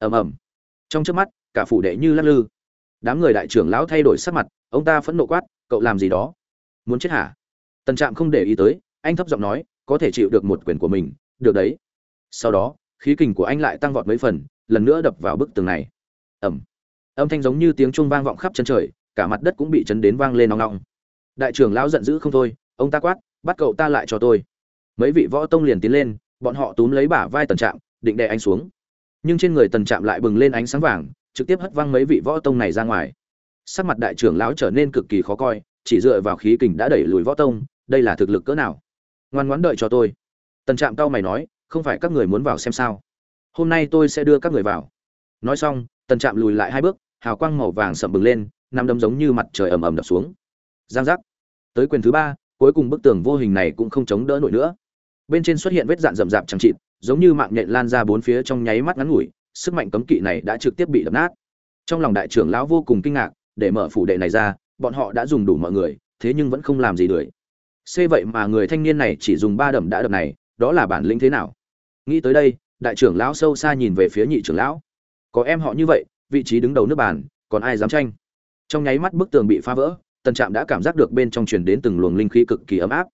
ầm ầm. Trong trước mắt, cả phủ đệ như lắc lư. Đám người đại trưởng lão thay đổi sắc mặt, ông ta phẫn nộ quát, cậu làm gì đó? Muốn chết hả? Tần trạm không để ý tới, anh thấp giọng nói, có thể chịu được một quyền của mình, được đấy. Sau đó, khí kình của anh lại tăng vọt mấy phần, lần nữa đập vào bức tường này. Ẩm âm thanh giống như tiếng chuông vang vọng khắp chân trời, cả mặt đất cũng bị chấn đến vang lên nong nong đại trưởng lão giận dữ không thôi, ông ta quát, bắt cậu ta lại cho tôi. Mấy vị võ tông liền tiến lên, bọn họ túm lấy bả vai tần trạm, định đè anh xuống nhưng trên người tần trạm lại bừng lên ánh sáng vàng, trực tiếp hất văng mấy vị võ tông này ra ngoài. Sắc mặt đại trưởng lão trở nên cực kỳ khó coi, chỉ dựa vào khí kình đã đẩy lùi võ tông, đây là thực lực cỡ nào? Ngoan ngoãn đợi cho tôi. Tần trạm cao mày nói, không phải các người muốn vào xem sao? Hôm nay tôi sẽ đưa các người vào. Nói xong, tần trạm lùi lại hai bước, hào quang màu vàng sậm bừng lên nằm đấm giống như mặt trời ầm ầm đập xuống. Giang giác. Tới quyền thứ ba, cuối cùng bức tường vô hình này cũng không chống đỡ nổi nữa. Bên trên xuất hiện vết dạn rậm rạp chẳng chịt giống như mạng nhện lan ra bốn phía trong nháy mắt ngắn ngủi, sức mạnh cấm kỵ này đã trực tiếp bị đập nát. Trong lòng đại trưởng lão vô cùng kinh ngạc, để mở phủ đệ này ra, bọn họ đã dùng đủ mọi người, thế nhưng vẫn không làm gì được. Xê vậy mà người thanh niên này chỉ dùng ba đầm đã đập này, đó là bản lĩnh thế nào? Nghĩ tới đây, đại trưởng lão sâu xa nhìn về phía nhị trưởng lão. Có em họ như vậy, vị trí đứng đầu nước bàn, còn ai dám tranh? Trong nháy mắt bức tường bị phá vỡ, tần trạm đã cảm giác được bên trong truyền đến từng luồng linh khí cực kỳ ấm áp.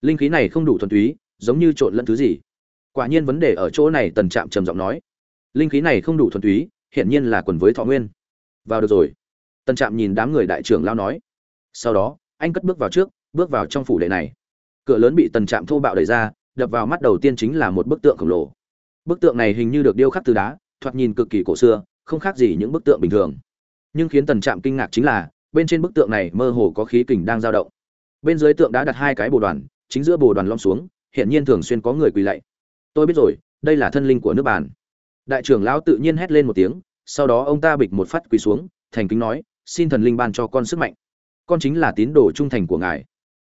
Linh khí này không đủ thuần túy, giống như trộn lẫn thứ gì quả nhiên vấn đề ở chỗ này, tần trạm trầm giọng nói. Linh khí này không đủ thuần túy, hiển nhiên là quần với thọ nguyên. Vào được rồi. Tần trạm nhìn đám người đại trưởng lao nói. Sau đó, anh cất bước vào trước, bước vào trong phủ đệ này. Cửa lớn bị tần trạm thô bạo đẩy ra, đập vào mắt đầu tiên chính là một bức tượng khổng lồ. Bức tượng này hình như được điêu khắc từ đá, thoạt nhìn cực kỳ cổ xưa, không khác gì những bức tượng bình thường. Nhưng khiến tần trạm kinh ngạc chính là, bên trên bức tượng này mơ hồ có khí kình đang dao động. Bên dưới tượng đã đặt hai cái bồ đoàn, chính giữa bồ đoàn lom xuống hiện nhiên thường xuyên có người quỳ lạy tôi biết rồi, đây là thân linh của nước bàn đại trưởng lão tự nhiên hét lên một tiếng, sau đó ông ta bịch một phát quỳ xuống, thành kính nói, xin thần linh ban cho con sức mạnh. Con chính là tín đồ trung thành của ngài.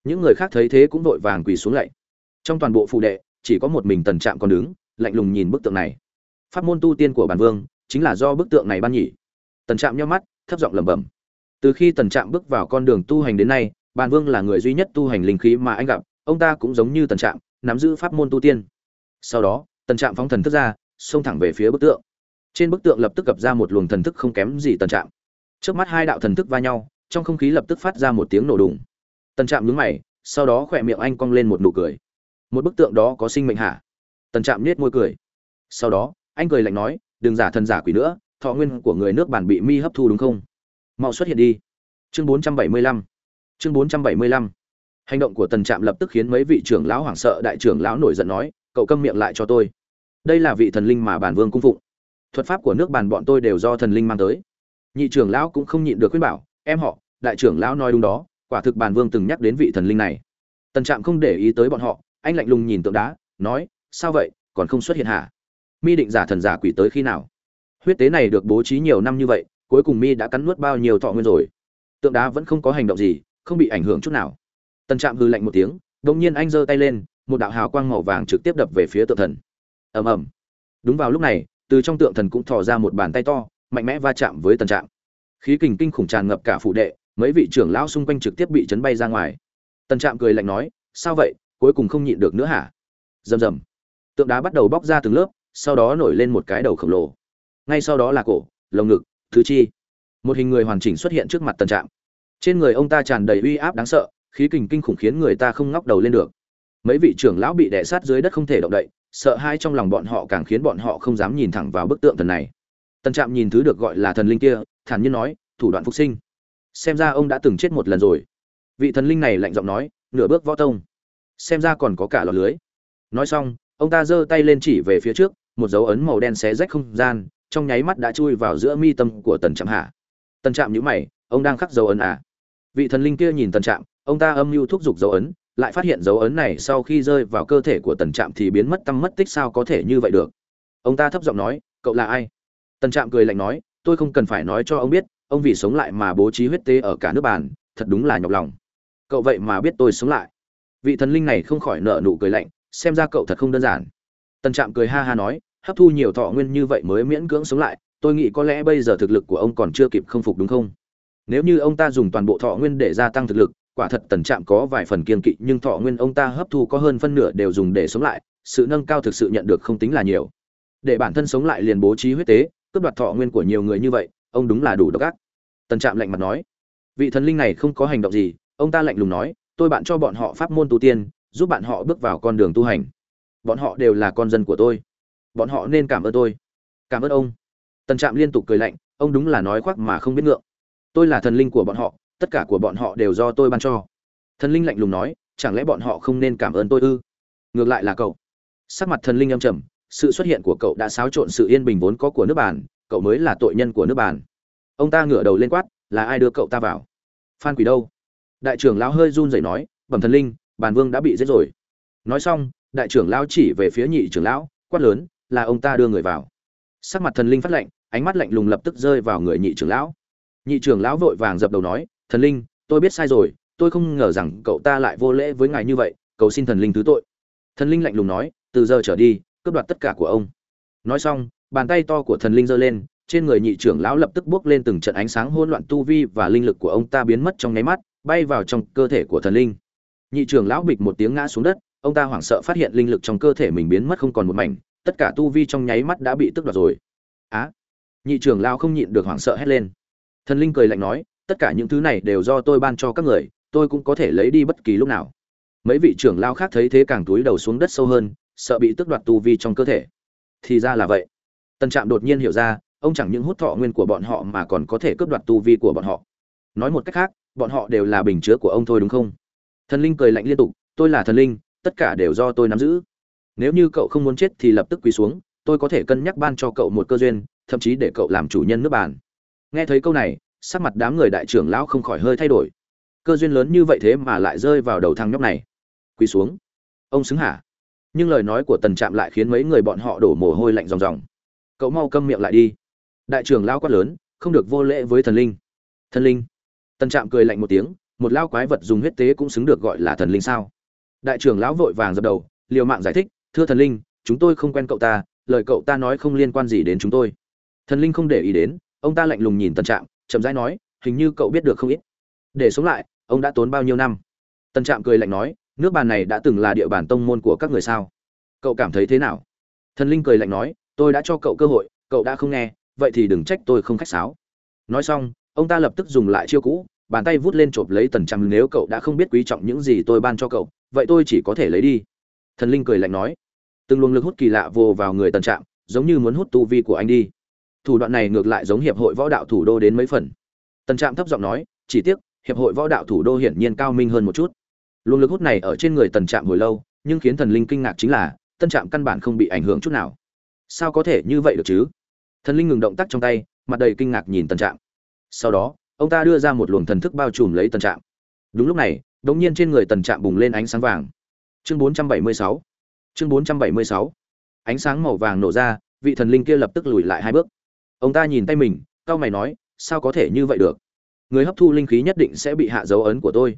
Những người khác thấy thế cũng vội vàng quỳ xuống lạy trong toàn bộ phụ đệ, chỉ có một mình tần trạm còn đứng, lạnh lùng nhìn bức tượng này. Pháp môn tu tiên của bản vương, chính là do bức tượng này ban nhỉ. Tần trạm nhắm mắt, thấp giọng lẩm bẩm. Từ khi tần trạm bước vào con đường tu hành đến nay, bản vương là người duy nhất tu hành linh khí mà anh gặp, ông ta cũng giống như tần trạm, nắm giữ pháp môn tu tiên sau đó, tần trạm phóng thần thức ra, xông thẳng về phía bức tượng. Trên bức tượng lập tức gặp ra một luồng thần thức không kém gì tần trạm. Trước mắt hai đạo thần thức va nhau, trong không khí lập tức phát ra một tiếng nổ đùng. Tần trạm nhướng mày, sau đó khỏe miệng anh cong lên một nụ cười. Một bức tượng đó có sinh mệnh hả? Tần trạm nết môi cười. Sau đó, anh cười lạnh nói, đừng giả thần giả quỷ nữa, thọ nguyên của người nước bản bị mi hấp thu đúng không? Mau xuất hiện đi. Chương 475 chương 475 hành động của tần trạm lập tức khiến mấy vị trưởng lão hoảng sợ, đại trưởng lão nổi giận nói cậu câm miệng lại cho tôi. Đây là vị thần linh mà bản vương cung phụng. Thuật pháp của nước bàn bọn tôi đều do thần linh mang tới. Nhị trưởng lão cũng không nhịn được khuyên bảo, em họ, đại trưởng lão nói đúng đó, quả thực bản vương từng nhắc đến vị thần linh này. Tần trạm không để ý tới bọn họ, anh lạnh lùng nhìn tượng đá, nói, sao vậy, còn không xuất hiện hả? Mi định giả thần giả quỷ tới khi nào? Huyết tế này được bố trí nhiều năm như vậy, cuối cùng mi đã cắn nuốt bao nhiêu thọ nguyên rồi. Tượng đá vẫn không có hành động gì, không bị ảnh hưởng chút nào. Tần trạm hư lạnh một tiếng đ ỗ n g nhiên anh giơ tay lên một đạo hào quang màu vàng trực tiếp đập về phía tượng thần. Ầm ầm. Đúng vào lúc này, từ trong tượng thần cũng thò ra một bàn tay to, mạnh mẽ va chạm với tần trạm khí kình kinh khủng tràn ngập cả phụ đệ, mấy vị trưởng lão xung quanh trực tiếp bị chấn bay ra ngoài. Tần trạm cười lạnh nói, sao vậy? Cuối cùng không nhịn được nữa hả? Rầm rầm. Tượng đá bắt đầu bóc ra từng lớp, sau đó nổi lên một cái đầu khổng lồ. Ngay sau đó là cổ, lồng ngực, thứ chi. Một hình người hoàn chỉnh xuất hiện trước mặt tần trạm trên người ông ta tràn đầy uy áp đáng sợ, khí kình kinh khủng khiến người ta không ngóc đầu lên được mấy vị trưởng lão bị đè sát dưới đất không thể động đậy, sợ hai trong lòng bọn họ càng khiến bọn họ không dám nhìn thẳng vào bức tượng thần này. Tần trạm nhìn thứ được gọi là thần linh kia, thản nhiên nói, thủ đoạn phục sinh. Xem ra ông đã từng chết một lần rồi. Vị thần linh này lạnh giọng nói, nửa bước võ tông. Xem ra còn có cả lọt lưới. Nói xong, ông ta giơ tay lên chỉ về phía trước, một dấu ấn màu đen xé rách không gian, trong nháy mắt đã chui vào giữa mi tâm của tần trạm hạ. Tần trạm nhữ mày, ông đang khắc dấu ấn à? Vị thần linh kia nhìn tần trạm, ông ta âm mưu thúc giục dấu ấn lại phát hiện dấu ấn này sau khi rơi vào cơ thể của tần trạm thì biến mất tâm mất tích sao có thể như vậy được? Ông ta thấp giọng nói, cậu là ai? Tần trạm cười lạnh nói, tôi không cần phải nói cho ông biết, ông vì sống lại mà bố trí huyết tế ở cả nước bàn, thật đúng là nhọc lòng. Cậu vậy mà biết tôi sống lại. Vị thần linh này không khỏi nợ nụ cười lạnh, xem ra cậu thật không đơn giản. Tần trạm cười ha ha nói, hấp thu nhiều thọ nguyên như vậy mới miễn cưỡng sống lại, tôi nghĩ có lẽ bây giờ thực lực của ông còn chưa kịp không phục đúng không? Nếu như ông ta dùng toàn bộ thọ nguyên để gia tăng thực lực quả thật tần trạm có vài phần kiên kỵ, nhưng thọ nguyên ông ta hấp thu có hơn phân nửa đều dùng để sống lại, sự nâng cao thực sự nhận được không tính là nhiều. Để bản thân sống lại liền bố trí huyết tế, cướp đoạt thọ nguyên của nhiều người như vậy, ông đúng là đủ độc ác. Tần trạm lạnh mặt nói. Vị thần linh này không có hành động gì, ông ta lạnh lùng nói, tôi bạn cho bọn họ pháp môn tu tiên, giúp bạn họ bước vào con đường tu hành. Bọn họ đều là con dân của tôi. Bọn họ nên cảm ơn tôi. Cảm ơn ông. Tần trạm liên tục cười lạnh, ông đúng là nói khoác mà không biết ngượng. Tôi là thần linh của bọn họ tất cả của bọn họ đều do tôi ban cho. Thần linh lạnh lùng nói chẳng lẽ bọn họ không nên cảm ơn tôi ư? Ngược lại là cậu. Sắc mặt thần linh âm trầm sự xuất hiện của cậu đã xáo trộn sự yên bình vốn có của nước bản cậu mới là tội nhân của nước bản ông ta ngửa đầu lên quát là ai đưa cậu ta vào? Phan quỷ đâu? Đại trưởng lão hơi run rẩy nói bẩm thần linh bản vương đã bị giết rồi. Nói xong đại trưởng lão chỉ về phía nhị trưởng lão quát lớn là ông ta đưa người vào. Sắc mặt thần linh phát lệnh, ánh mắt lạnh lùng lập tức rơi vào người nhị trưởng lão. Nhị trưởng lão vội vàng dập đầu nói thần linh, tôi biết sai rồi, tôi không ngờ rằng cậu ta lại vô lễ với ngài như vậy, cầu xin thần linh thứ tội. Thần linh lạnh lùng nói, từ giờ trở đi, cướp đoạt tất cả của ông. Nói xong, bàn tay to của thần linh giơ lên, trên người nhị trưởng lão lập tức bước lên từng trận ánh sáng hỗn loạn tu vi và linh lực của ông ta biến mất trong nháy mắt, bay vào trong cơ thể của thần linh. Nhị trưởng lão bịch một tiếng ngã xuống đất, ông ta hoảng sợ phát hiện linh lực trong cơ thể mình biến mất không còn một mảnh, tất cả tu vi trong nháy mắt đã bị tức đoạt rồi. Á! Nhị trưởng lão không nhịn được hoảng sợ hét lên. Thần linh cười lạnh nói tất cả những thứ này đều do tôi ban cho các người, tôi cũng có thể lấy đi bất kỳ lúc nào. Mấy vị trưởng lao khác thấy thế càng túi đầu xuống đất sâu hơn, sợ bị tước đoạt tu vi trong cơ thể. Thì ra là vậy. Tân trạm đột nhiên hiểu ra, ông chẳng những hút thọ nguyên của bọn họ mà còn có thể cướp đoạt tu vi của bọn họ. Nói một cách khác, bọn họ đều là bình chứa của ông thôi đúng không? Thần linh cười lạnh liên tục, tôi là thần linh, tất cả đều do tôi nắm giữ. Nếu như cậu không muốn chết thì lập tức quỳ xuống, tôi có thể cân nhắc ban cho cậu một cơ duyên, thậm chí để cậu làm chủ nhân nước bàn. Nghe thấy câu này sắc mặt đám người đại trưởng lão không khỏi hơi thay đổi. Cơ duyên lớn như vậy thế mà lại rơi vào đầu thằng nhóc này. Quỳ xuống. Ông xứng hả? Nhưng lời nói của tần trạm lại khiến mấy người bọn họ đổ mồ hôi lạnh ròng ròng. Cậu mau câm miệng lại đi. Đại trưởng lão quát lớn, không được vô lễ với thần linh. Thần linh? Tần trạm cười lạnh một tiếng, một lao quái vật dùng huyết tế cũng xứng được gọi là thần linh sao? Đại trưởng lão vội vàng dập đầu, liều mạng giải thích, thưa thần linh, chúng tôi không quen cậu ta, lời cậu ta nói không liên quan gì đến chúng tôi. Thần linh không để ý đến, ông ta lạnh lùng nhìn tần trạm chậm rãi nói, hình như cậu biết được không ít. Để sống lại, ông đã tốn bao nhiêu năm? Tần trạm cười lạnh nói, nước bàn này đã từng là địa bàn tông môn của các người sao? Cậu cảm thấy thế nào? Thần linh cười lạnh nói, tôi đã cho cậu cơ hội, cậu đã không nghe, vậy thì đừng trách tôi không khách sáo. Nói xong, ông ta lập tức dùng lại chiêu cũ, bàn tay vút lên chộp lấy tần trạm, nếu cậu đã không biết quý trọng những gì tôi ban cho cậu, vậy tôi chỉ có thể lấy đi. Thần linh cười lạnh nói, từng luồng lực hút kỳ lạ vồ vào người tần trạm, giống như muốn hút tu vi của anh đi thủ đoạn này ngược lại giống hiệp hội võ đạo thủ đô đến mấy phần. Tần trạm thấp giọng nói, chỉ tiếc, hiệp hội võ đạo thủ đô hiển nhiên cao minh hơn một chút. Luồng lực hút này ở trên người tần trạm hồi lâu, nhưng khiến thần linh kinh ngạc chính là tân trạm căn bản không bị ảnh hưởng chút nào. Sao có thể như vậy được chứ? Thần linh ngừng động tác trong tay, mặt đầy kinh ngạc nhìn tần trạm. Sau đó, ông ta đưa ra một luồng thần thức bao trùm lấy tần trạm. Đúng lúc này đ ỗ n g nhiên trên người tần trạm bùng lên ánh sáng vàng. Chương 476 chương 476 ánh sáng màu vàng nổ ra, vị thần linh kia lập tức lùi lại hai bước ông ta nhìn tay mình, cau mày nói, sao có thể như vậy được? Người hấp thu linh khí nhất định sẽ bị hạ dấu ấn của tôi.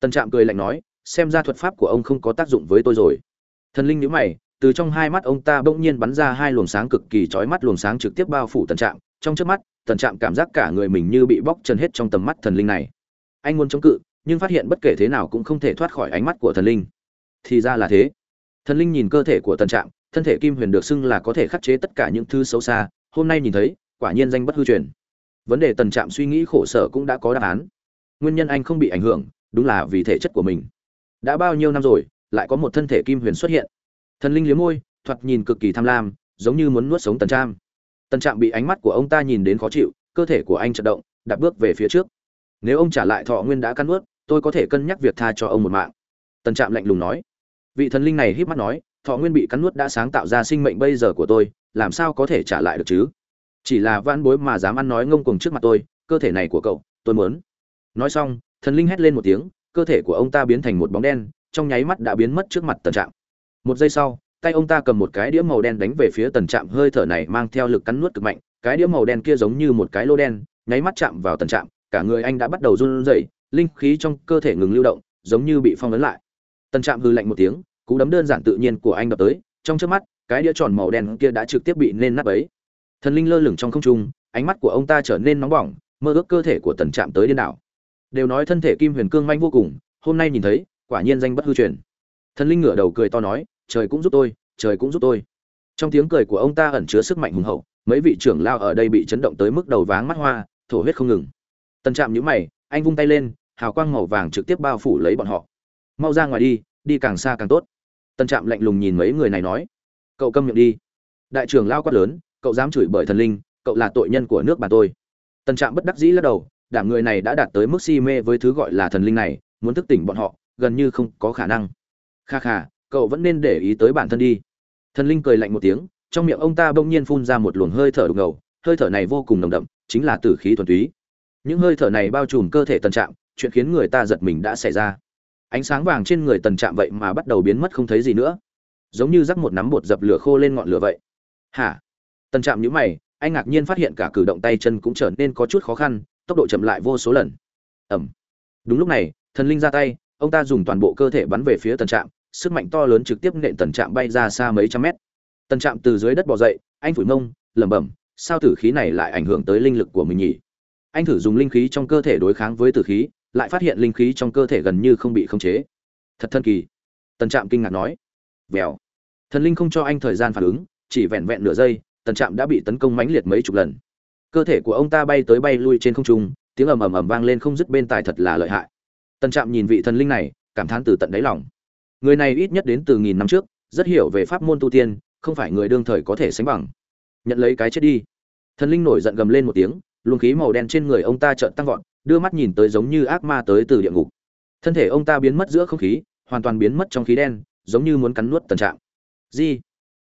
Tần trạm cười lạnh nói, xem ra thuật pháp của ông không có tác dụng với tôi rồi. Thần linh nhíu mày, từ trong hai mắt ông ta bỗng nhiên bắn ra hai luồng sáng cực kỳ chói mắt, luồng sáng trực tiếp bao phủ tần trạm. Trong trước mắt, tần trạm cảm giác cả người mình như bị bóc trần hết trong tầm mắt thần linh này. Anh muốn chống cự, nhưng phát hiện bất kể thế nào cũng không thể thoát khỏi ánh mắt của thần linh. Thì ra là thế. Thần linh nhìn cơ thể của tần trạm, thân thể kim huyền được xưng là có thể khắc chế tất cả những thứ xấu xa hôm nay nhìn thấy, quả nhiên danh bất hư truyền. Vấn đề tần trạm suy nghĩ khổ sở cũng đã có đáp án. Nguyên nhân anh không bị ảnh hưởng, đúng là vì thể chất của mình. Đã bao nhiêu năm rồi, lại có một thân thể kim huyền xuất hiện. Thần linh liếm môi, thoạt nhìn cực kỳ tham lam, giống như muốn nuốt sống tần trạm. Tần trạm bị ánh mắt của ông ta nhìn đến khó chịu, cơ thể của anh chật động đặt bước về phía trước. Nếu ông trả lại thọ nguyên đã cắn nuốt, tôi có thể cân nhắc việc tha cho ông một mạng. Tần trạm lạnh lùng nói. Vị thần linh này híp mắt nói thọ nguyên bị cắn nuốt đã sáng tạo ra sinh mệnh bây giờ của tôi, làm sao có thể trả lại được chứ? Chỉ là van bối mà dám ăn nói ngông cuồng trước mặt tôi, cơ thể này của cậu, tôi muốn. Nói xong, thần linh hét lên một tiếng, cơ thể của ông ta biến thành một bóng đen, trong nháy mắt đã biến mất trước mặt tần trạm. Một giây sau, tay ông ta cầm một cái đĩa màu đen đánh về phía tần trạm, hơi thở này mang theo lực cắn nuốt cực mạnh, cái đĩa màu đen kia giống như một cái lô đen, nháy mắt chạm vào tần trạm, cả người anh đã bắt đầu run rẩy, linh khí trong cơ thể ngừng lưu động, giống như bị phong ấn lại. Tần trạm hư lạnh một tiếng cú đấm đơn giản tự nhiên của anh đập tới, trong trước mắt, cái đĩa tròn màu đen kia đã trực tiếp bị nên nắp ấy. Thần linh lơ lửng trong không trung, ánh mắt của ông ta trở nên nóng bỏng, mơ ước cơ thể của tần trạm tới điên đảo. Đều nói thân thể kim huyền cương manh vô cùng, hôm nay nhìn thấy, quả nhiên danh bất hư truyền. Thần linh ngửa đầu cười to nói, trời cũng giúp tôi, trời cũng giúp tôi. Trong tiếng cười của ông ta ẩn chứa sức mạnh hùng hậu, mấy vị trưởng lao ở đây bị chấn động tới mức đầu váng mắt hoa, thổ huyết không ngừng. Tần trạm nhíu mày, anh vung tay lên, hào quang màu vàng trực tiếp bao phủ lấy bọn họ. Mau ra ngoài đi đi càng xa càng tốt. Tân trạm lạnh lùng nhìn mấy người này nói, cậu câm miệng đi. Đại trưởng lao quát lớn, cậu dám chửi bởi thần linh, cậu là tội nhân của nước bà tôi. Tân trạm bất đắc dĩ lắc đầu đảm người này đã đạt tới mức si mê với thứ gọi là thần linh này, muốn thức tỉnh bọn họ, gần như không có khả năng. Kha kha, cậu vẫn nên để ý tới bản thân đi. Thần linh cười lạnh một tiếng, trong miệng ông ta bỗng nhiên phun ra một luồng hơi thở đục ngầu, hơi thở này vô cùng nồng đậm, chính là tử khí thuần túy. Những hơi thở này bao trùm cơ thể Tân trạm, chuyện khiến người ta giật mình đã xảy ra ánh sáng vàng trên người tần trạm vậy mà bắt đầu biến mất không thấy gì nữa. Giống như rắc một nắm bột dập lửa khô lên ngọn lửa vậy. Hả? Tần trạm nhíu mày, anh ngạc nhiên phát hiện cả cử động tay chân cũng trở nên có chút khó khăn, tốc độ chậm lại vô số lần. Ẩm đúng lúc này, thần linh ra tay, ông ta dùng toàn bộ cơ thể bắn về phía tần trạm, sức mạnh to lớn trực tiếp nện tần trạm bay ra xa mấy trăm mét. Tần trạm từ dưới đất bò dậy, anh phủi mông, lẩm bẩm, sao tử khí này lại ảnh hưởng tới linh lực của mình nhỉ? Anh thử dùng linh khí trong cơ thể đối kháng với tử khí lại phát hiện linh khí trong cơ thể gần như không bị khống chế. Thật thần kỳ. Tần trạm kinh ngạc nói. Vèo. Thần linh không cho anh thời gian phản ứng, chỉ vẹn vẹn nửa giây, tần trạm đã bị tấn công mãnh liệt mấy chục lần. Cơ thể của ông ta bay tới bay lui trên không trung, tiếng ầm ầm ầm vang lên không dứt bên tài thật là lợi hại. Tần trạm nhìn vị thần linh này, cảm thán từ tận đáy lòng. Người này ít nhất đến từ nghìn năm trước, rất hiểu về pháp môn tu tiên, không phải người đương thời có thể sánh bằng. Nhận lấy cái chết đi. Thần linh nổi giận gầm lên một tiếng, luồng khí màu đen trên người ông ta trợn tăng vọt đưa mắt nhìn tới giống như ác ma tới từ địa ngục. Thân thể ông ta biến mất giữa không khí, hoàn toàn biến mất trong khí đen, giống như muốn cắn nuốt tần trạm. Di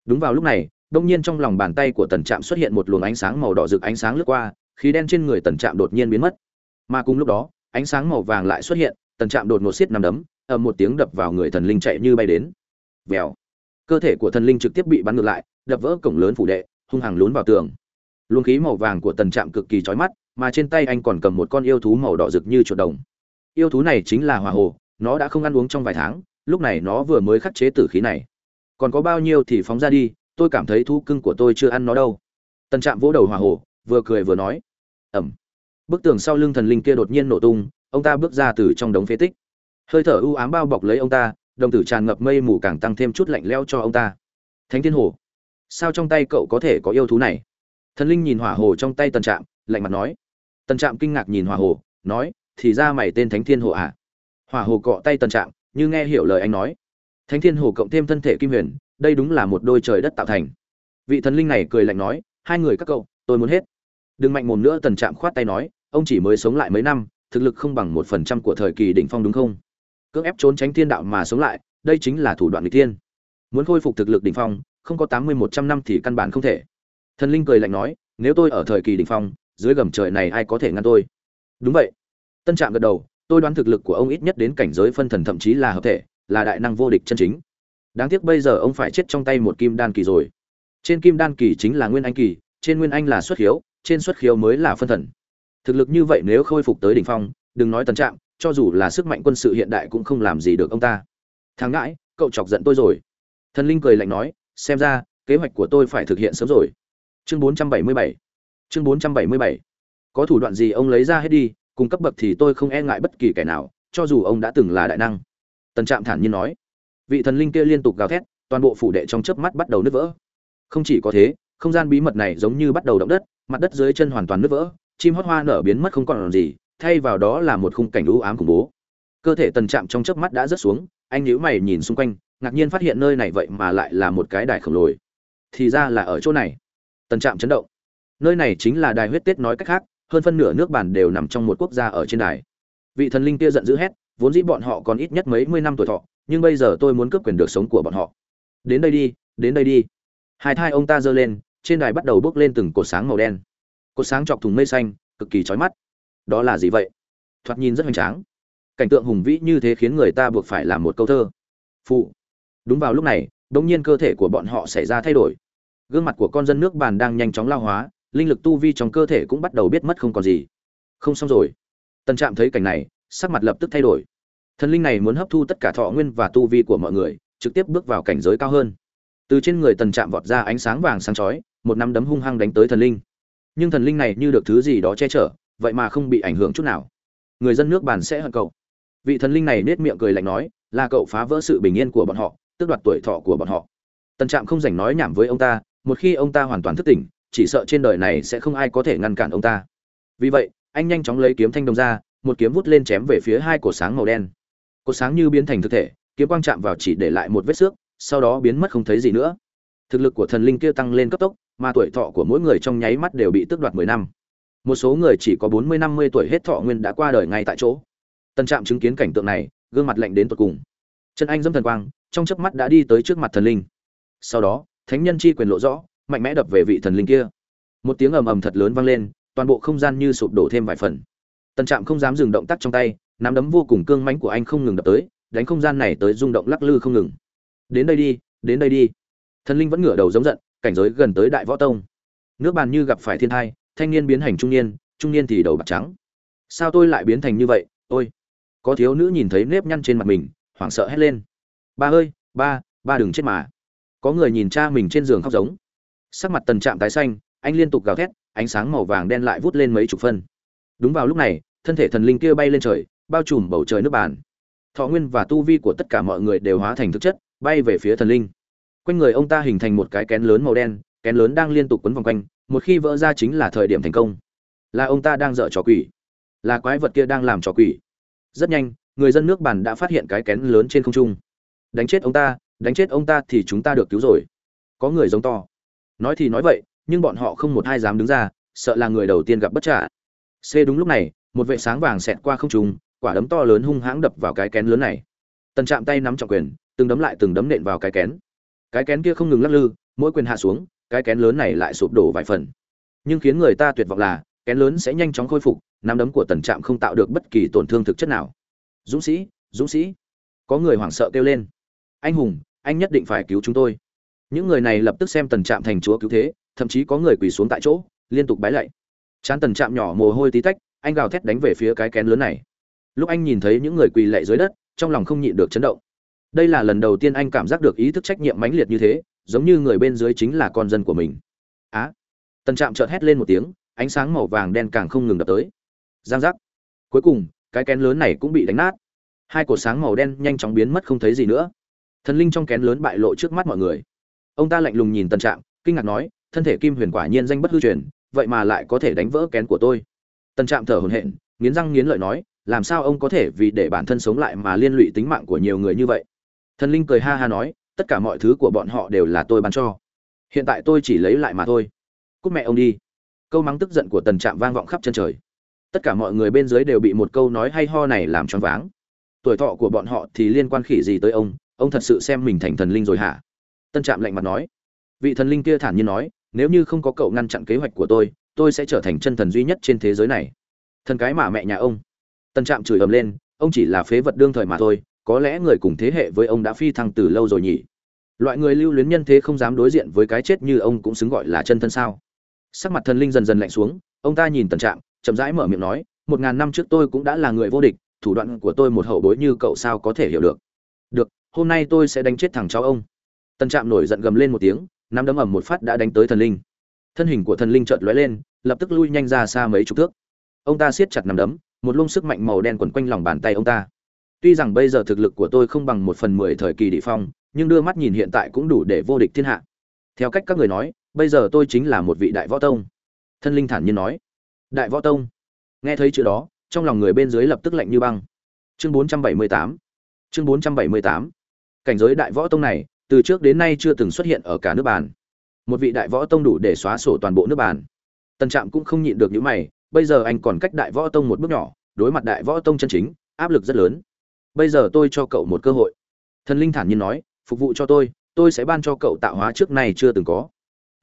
đúng vào lúc này, đông nhiên trong lòng bàn tay của tần trạm xuất hiện một luồng ánh sáng màu đỏ rực ánh sáng lướt qua, khí đen trên người tần trạm đột nhiên biến mất. Mà cùng lúc đó, ánh sáng màu vàng lại xuất hiện, tần trạm đột ngột xiết nằm đấm, ầm một tiếng đập vào người thần linh chạy như bay đến. Vèo. Cơ thể của thần linh trực tiếp bị bắn ngược lại, đập vỡ cổng lớn phủ đệ, hung hăng lún vào tường. Luồng khí màu vàng của tần trạm cực kỳ chói mắt mà trên tay anh còn cầm một con yêu thú màu đỏ rực như chuột đồng. Yêu thú này chính là hỏa hồ, nó đã không ăn uống trong vài tháng, lúc này nó vừa mới khắc chế tử khí này. Còn có bao nhiêu thì phóng ra đi, tôi cảm thấy thú cưng của tôi chưa ăn nó đâu. Tần trạm vỗ đầu hỏa hồ, vừa cười vừa nói. Ẩm. Bức tường sau lưng thần linh kia đột nhiên nổ tung, ông ta bước ra từ trong đống phế tích. Hơi thở u ám bao bọc lấy ông ta, đồng tử tràn ngập mây mù càng tăng thêm chút lạnh lẽo cho ông ta. Thánh thiên hồ, sao trong tay cậu có thể có yêu thú này? Thần linh nhìn hỏa hồ trong tay tần trạm lạnh mặt nói. Tần trạm kinh ngạc nhìn hỏa hồ, nói, thì ra mày tên thánh thiên hồ à? Hỏa hồ cọ tay tần trạm, như nghe hiểu lời anh nói. Thánh thiên hồ cộng thêm thân thể kim huyền, đây đúng là một đôi trời đất tạo thành. Vị thần linh này cười lạnh nói, hai người các cậu, tôi muốn hết. Đừng mạnh mồm nữa, tần trạm khoát tay nói, ông chỉ mới sống lại mấy năm, thực lực không bằng một phần trăm của thời kỳ đỉnh phong đúng không? Cưỡng ép trốn tránh thiên đạo mà sống lại, đây chính là thủ đoạn nghịch thiên. Muốn khôi phục thực lực đỉnh phong, không có tám mươi một trăm năm thì căn bản không thể. Thần linh cười lạnh nói, nếu tôi ở thời kỳ đỉnh phong dưới gầm trời này ai có thể ngăn tôi? Đúng vậy. Tân trạm gật đầu, tôi đoán thực lực của ông ít nhất đến cảnh giới phân thần thậm chí là hợp thể, là đại năng vô địch chân chính. Đáng tiếc bây giờ ông phải chết trong tay một kim đan kỳ rồi. Trên kim đan kỳ chính là nguyên anh kỳ, trên nguyên anh là xuất khiếu, trên xuất khiếu mới là phân thần. Thực lực như vậy nếu khôi phục tới đỉnh phong, đừng nói tân trạm, cho dù là sức mạnh quân sự hiện đại cũng không làm gì được ông ta. Thằng ngãi, cậu chọc giận tôi rồi. Thần linh cười lạnh nói, xem ra, kế hoạch của tôi phải thực hiện sớm rồi. Chương 477 chương 477 có thủ đoạn gì ông lấy ra hết đi, cùng cấp bậc thì tôi không e ngại bất kỳ kẻ nào, cho dù ông đã từng là đại năng. Tần trạm thản nhiên nói. Vị thần linh kia liên tục gào thét, toàn bộ phủ đệ trong chớp mắt bắt đầu nứt vỡ. Không chỉ có thế, không gian bí mật này giống như bắt đầu động đất, mặt đất dưới chân hoàn toàn nứt vỡ, chim hót hoa nở biến mất không còn gì, thay vào đó là một khung cảnh u ám khủng bố. Cơ thể tần trạm trong chớp mắt đã rớt xuống, anh nhíu mày nhìn xung quanh, ngạc nhiên phát hiện nơi này vậy mà lại là một cái đài khổng lồ. Thì ra là ở chỗ này. Tần trạm chấn động nơi này chính là đài huyết tết nói cách khác, hơn phân nửa nước bản đều nằm trong một quốc gia ở trên đài. Vị thần linh kia giận dữ hét, vốn dĩ bọn họ còn ít nhất mấy mươi năm tuổi thọ, nhưng bây giờ tôi muốn cướp quyền được sống của bọn họ. Đến đây đi, đến đây đi. Hai thai ông ta giơ lên, trên đài bắt đầu bước lên từng cột sáng màu đen. Cột sáng chọc thùng mây xanh, cực kỳ chói mắt. Đó là gì vậy? Thoạt nhìn rất hoành tráng. Cảnh tượng hùng vĩ như thế khiến người ta buộc phải làm một câu thơ. Phụ. Đúng vào lúc này, đột nhiên cơ thể của bọn họ xảy ra thay đổi. Gương mặt của con dân nước bàn đang nhanh chóng lao hóa linh lực tu vi trong cơ thể cũng bắt đầu biết mất không còn gì. Không xong rồi. Tần trạm thấy cảnh này, sắc mặt lập tức thay đổi. Thần linh này muốn hấp thu tất cả thọ nguyên và tu vi của mọi người, trực tiếp bước vào cảnh giới cao hơn. Từ trên người tần trạm vọt ra ánh sáng vàng sáng chói, một nắm đấm hung hăng đánh tới thần linh. Nhưng thần linh này như được thứ gì đó che chở, vậy mà không bị ảnh hưởng chút nào. Người dân nước bàn sẽ hận cậu. Vị thần linh này nết miệng cười lạnh nói, là cậu phá vỡ sự bình yên của bọn họ, tước đoạt tuổi thọ của bọn họ. Tần trạm không dành nói nhảm với ông ta, một khi ông ta hoàn toàn thức tỉnh chỉ sợ trên đời này sẽ không ai có thể ngăn cản ông ta. Vì vậy, anh nhanh chóng lấy kiếm thanh đồng ra, một kiếm vút lên chém về phía hai cột sáng màu đen. Cột sáng như biến thành thực thể, kiếm quang chạm vào chỉ để lại một vết xước, sau đó biến mất không thấy gì nữa. Thực lực của thần linh kia tăng lên cấp tốc, mà tuổi thọ của mỗi người trong nháy mắt đều bị tước đoạt mười năm. Một số người chỉ có bốn mươi, năm mươi tuổi hết thọ nguyên đã qua đời ngay tại chỗ. Tân trạm chứng kiến cảnh tượng này, gương mặt lạnh đến tột cùng. Chân anh dâm thần quang, trong chớp mắt đã đi tới trước mặt thần linh. Sau đó, thánh nhân chi quyền lộ rõ mạnh mẽ đập về vị thần linh kia. Một tiếng ầm ầm thật lớn vang lên, toàn bộ không gian như sụp đổ thêm vài phần. Tần trạm không dám dừng động tác trong tay, nắm đấm vô cùng cương mãnh của anh không ngừng đập tới, đánh không gian này tới rung động lắc lư không ngừng. Đến đây đi, đến đây đi. Thần linh vẫn ngửa đầu giống giận, cảnh giới gần tới đại võ tông. Nước bàn như gặp phải thiên thai thanh niên biến hành trung niên trung niên thì đầu bạc trắng. Sao tôi lại biến thành như vậy? Ôi! Có thiếu nữ nhìn thấy nếp nhăn trên mặt mình, hoảng sợ hét lên. Ba ơi, ba ba đừng chết mà. Có người nhìn cha mình trên giường khóc giống sắc mặt tần trạm tái xanh, anh liên tục gào thét, ánh sáng màu vàng đen lại vút lên mấy chục phân. Đúng vào lúc này, thân thể thần linh kia bay lên trời, bao trùm bầu trời nước bàn. Thọ nguyên và tu vi của tất cả mọi người đều hóa thành thực chất, bay về phía thần linh. Quanh người ông ta hình thành một cái kén lớn màu đen, kén lớn đang liên tục quấn vòng quanh, một khi vỡ ra chính là thời điểm thành công. Là ông ta đang dở trò quỷ. Là quái vật kia đang làm trò quỷ. Rất nhanh, người dân nước bàn đã phát hiện cái kén lớn trên không trung. Đánh chết ông ta, đánh chết ông ta thì chúng ta được cứu rồi. Có người giống to nói thì nói vậy, nhưng bọn họ không một ai dám đứng ra, sợ là người đầu tiên gặp bất trả c đúng lúc này, một vệ sáng vàng xẹt qua không trung, quả đấm to lớn hung hãng đập vào cái kén lớn này. Tần chạm tay nắm trọng quyền, từng đấm lại từng đấm nện vào cái kén. Cái kén kia không ngừng lắc lư, mỗi quyền hạ xuống, cái kén lớn này lại sụp đổ vài phần. Nhưng khiến người ta tuyệt vọng là, kén lớn sẽ nhanh chóng khôi phục, nắm đấm của tần trạm không tạo được bất kỳ tổn thương thực chất nào. Dũng sĩ dũng sĩ. Có người hoảng sợ kêu lên. Anh hùng, anh nhất định phải cứu chúng tôi những người này lập tức xem tần trạm thành chúa cứu thế thậm chí có người quỳ xuống tại chỗ liên tục bái lạy. Chán tần trạm nhỏ mồ hôi tí tách anh gào thét đánh về phía cái kén lớn này. Lúc anh nhìn thấy những người quỳ lạy dưới đất trong lòng không nhịn được chấn động. Đây là lần đầu tiên anh cảm giác được ý thức trách nhiệm mãnh liệt như thế giống như người bên dưới chính là con dân của mình. Á! À, tần trạm chợt hét lên một tiếng ánh sáng màu vàng đen càng không ngừng đập tới. Giang giác! Cuối cùng cái kén lớn này cũng bị đánh nát. Hai cột sáng màu đen nhanh chóng biến mất không thấy gì nữa. Thần linh trong kén lớn bại lộ trước mắt mọi người ông ta lạnh lùng nhìn tần trạm, kinh ngạc nói, thân thể kim huyền quả nhiên danh bất hư truyền, vậy mà lại có thể đánh vỡ kén của tôi. Tần trạm thở hổn hển, nghiến răng nghiến lợi nói, làm sao ông có thể vì để bản thân sống lại mà liên lụy tính mạng của nhiều người như vậy? Thần linh cười ha ha nói, tất cả mọi thứ của bọn họ đều là tôi bán cho. Hiện tại tôi chỉ lấy lại mà thôi. Cúc mẹ ông đi. Câu mắng tức giận của tần trạm vang vọng khắp chân trời. Tất cả mọi người bên dưới đều bị một câu nói hay ho này làm choáng váng. Tuổi thọ của bọn họ thì liên quan khỉ gì tới ông? Ông thật sự xem mình thành thần linh rồi hả? Tân trạm lạnh mặt nói. Vị thần linh kia thản nhiên nói, nếu như không có cậu ngăn chặn kế hoạch của tôi tôi sẽ trở thành chân thần duy nhất trên thế giới này. Thần cái mà mẹ nhà ông. Tân trạm chửi ầm lên, ông chỉ là phế vật đương thời mà thôi, có lẽ người cùng thế hệ với ông đã phi thăng từ lâu rồi nhỉ? Loại người lưu luyến nhân thế không dám đối diện với cái chết như ông cũng xứng gọi là chân thân sao? Sắc mặt thần linh dần dần lạnh xuống, ông ta nhìn Tân trạm, chậm rãi mở miệng nói, một ngàn năm trước tôi cũng đã là người vô địch, thủ đoạn của tôi một hậu bối như cậu sao có thể hiểu được? Được, hôm nay tôi sẽ đánh chết thằng cháu ông tần trạm nổi giận gầm lên một tiếng, nắm đấm ầm một phát đã đánh tới thần linh. Thân hình của thần linh chợt lóe lên, lập tức lui nhanh ra xa mấy chục thước. Ông ta siết chặt nắm đấm, một luồng sức mạnh màu đen quẩn quanh lòng bàn tay ông ta. Tuy rằng bây giờ thực lực của tôi không bằng một phần mười thời kỳ địa phong, nhưng đưa mắt nhìn hiện tại cũng đủ để vô địch thiên hạ. Theo cách các người nói, bây giờ tôi chính là một vị đại võ tông. Thân linh thản nhiên nói. Đại võ tông. Nghe thấy chữ đó, trong lòng người bên dưới lập tức lạnh như băng. Chương 478 chương 478 cảnh giới đại võ tông này từ trước đến nay chưa từng xuất hiện ở cả nước bàn. Một vị đại võ tông đủ để xóa sổ toàn bộ nước bàn. Tần trạm cũng không nhịn được những mày, bây giờ anh còn cách đại võ tông một bước nhỏ, đối mặt đại võ tông chân chính, áp lực rất lớn. Bây giờ tôi cho cậu một cơ hội. Thần linh thản nhiên nói, phục vụ cho tôi tôi sẽ ban cho cậu tạo hóa trước này chưa từng có.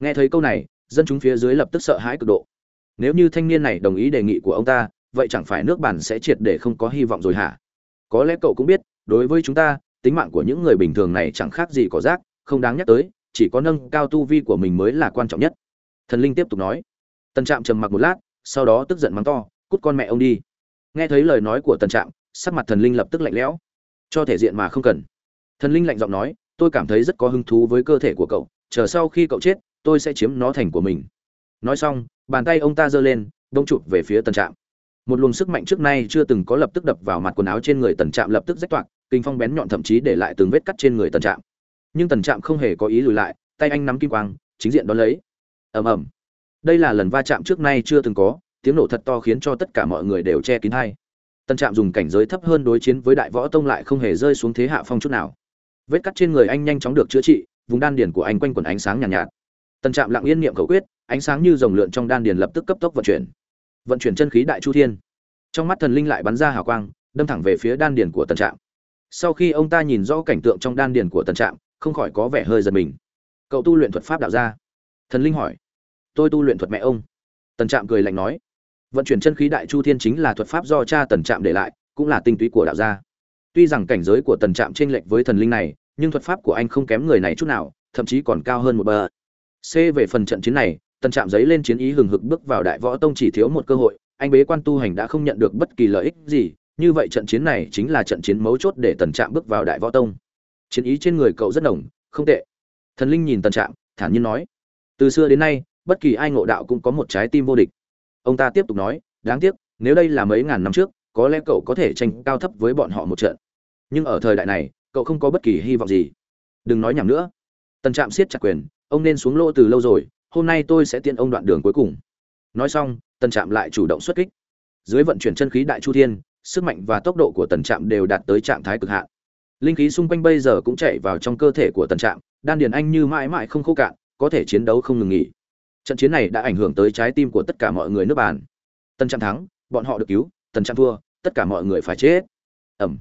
Nghe thấy câu này, dân chúng phía dưới lập tức sợ hãi cực độ. Nếu như thanh niên này đồng ý đề nghị của ông ta, vậy chẳng phải nước bản sẽ triệt để không có hy vọng rồi hả? Có lẽ cậu cũng biết, đối với chúng ta tính mạng của những người bình thường này chẳng khác gì có rác, không đáng nhắc tới, chỉ có nâng cao tu vi của mình mới là quan trọng nhất. Thần linh tiếp tục nói. Tần trạm trầm mặc một lát, sau đó tức giận mắng to, cút con mẹ ông đi. Nghe thấy lời nói của tần trạm, sắc mặt thần linh lập tức lạnh lẽo. Cho thể diện mà không cần. Thần linh lạnh giọng nói, tôi cảm thấy rất có hứng thú với cơ thể của cậu, chờ sau khi cậu chết, tôi sẽ chiếm nó thành của mình. Nói xong, bàn tay ông ta giơ lên đông chụp về phía tần trạm. Một luồng sức mạnh trước nay chưa từng có lập tức đập vào mặt quần áo trên người tần trạm lập tức rách toạc kinh phong bén nhọn thậm chí để lại từng vết cắt trên người tần trạm. Nhưng tần trạm không hề có ý lùi lại tay anh nắm kim quang chính diện đón lấy. Ầm ầm. Đây là lần va chạm trước nay chưa từng có tiếng nổ thật to khiến cho tất cả mọi người đều che kín hay. Tần trạm dùng cảnh giới thấp hơn đối chiến với đại võ tông lại không hề rơi xuống thế hạ phong chút nào. Vết cắt trên người anh nhanh chóng được chữa trị vùng đan điền của anh quanh quẩn ánh sáng nhàn nhạt, nhạt. Tần trạm lặng yên niệm khẩu quyết ánh sáng như dòng lượn trong đan điền lập tức cấp tốc vận chuyển. Vận chuyển chân khí đại chu thiên. Trong mắt thần linh lại bắn ra hào quang đâm thẳng về phía đan điền của tần trạm sau khi ông ta nhìn rõ cảnh tượng trong đan điền của tần trạm, không khỏi có vẻ hơi giật mình. Cậu tu luyện thuật pháp đạo gia? Thần linh hỏi. Tôi tu luyện thuật mẹ ông. Tần trạm cười lạnh nói. Vận chuyển chân khí đại chu thiên chính là thuật pháp do cha tần trạm để lại, cũng là tinh túy của đạo gia. Tuy rằng cảnh giới của tần trạm t r ê n lệch với thần linh này, nhưng thuật pháp của anh không kém người này chút nào, thậm chí còn cao hơn một bờ c, về phần trận chiến này, tần trạm giấy lên chiến ý hừng hực bước vào đại võ tông chỉ thiếu một cơ hội, anh bế quan tu hành đã không nhận được bất kỳ lợi ích gì như vậy trận chiến này chính là trận chiến mấu chốt để tần trạm bước vào đại võ tông. Chiến ý trên người cậu rất nồng, không tệ. Thần linh nhìn tần trạm, thản nhiên nói, từ xưa đến nay, bất kỳ ai ngộ đạo cũng có một trái tim vô địch. Ông ta tiếp tục nói, đáng tiếc, nếu đây là mấy ngàn năm trước, có lẽ cậu có thể tranh cao thấp với bọn họ một trận. Nhưng ở thời đại này, cậu không có bất kỳ hy vọng gì. Đừng nói nhảm nữa. Tần trạm siết chặt quyền, ông nên xuống lô từ lâu rồi, hôm nay tôi sẽ tiện ông đoạn đường cuối cùng. Nói xong, tần trạm lại chủ động xuất kích. Dưới vận chuyển chân khí đại chu thiên sức mạnh và tốc độ của tần trạm đều đạt tới trạng thái cực hạn. Linh khí xung quanh bây giờ cũng chạy vào trong cơ thể của tần trạm, đan điền anh như mãi mãi không khô cạn, có thể chiến đấu không ngừng nghỉ. Trận chiến này đã ảnh hưởng tới trái tim của tất cả mọi người nước bàn. Tần trạm thắng, bọn họ được cứu, tần trạm thua, tất cả mọi người phải chết. Ẩm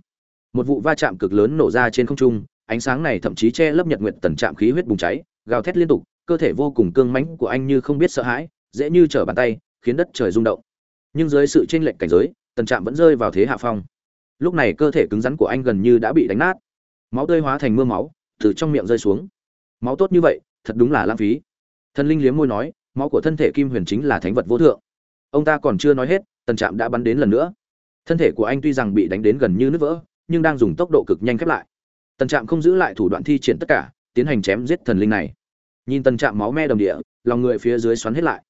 một vụ va chạm cực lớn nổ ra trên không trung, ánh sáng này thậm chí che lấp nhật nguyện tần trạm khí huyết bùng cháy, gào thét liên tục, cơ thể vô cùng cương mãnh của anh như không biết sợ hãi, dễ như trở bàn tay, khiến đất trời rung động. Nhưng dưới sự chênh lệch cảnh giới tần trạm vẫn rơi vào thế hạ phong. Lúc này cơ thể cứng rắn của anh gần như đã bị đánh nát. Máu tươi hóa thành mưa máu, từ trong miệng rơi xuống. Máu tốt như vậy, thật đúng là lãng phí. Thần linh liếm môi nói, máu của thân thể kim huyền chính là thánh vật vô thượng. Ông ta còn chưa nói hết, tần trạm đã bắn đến lần nữa. Thân thể của anh tuy rằng bị đánh đến gần như nứt vỡ, nhưng đang dùng tốc độ cực nhanh khép lại. Tần trạm không giữ lại thủ đoạn thi triển tất cả, tiến hành chém giết thần linh này. Nhìn tần trạm máu me đầm địa, lòng người phía dưới xoắn hết lại.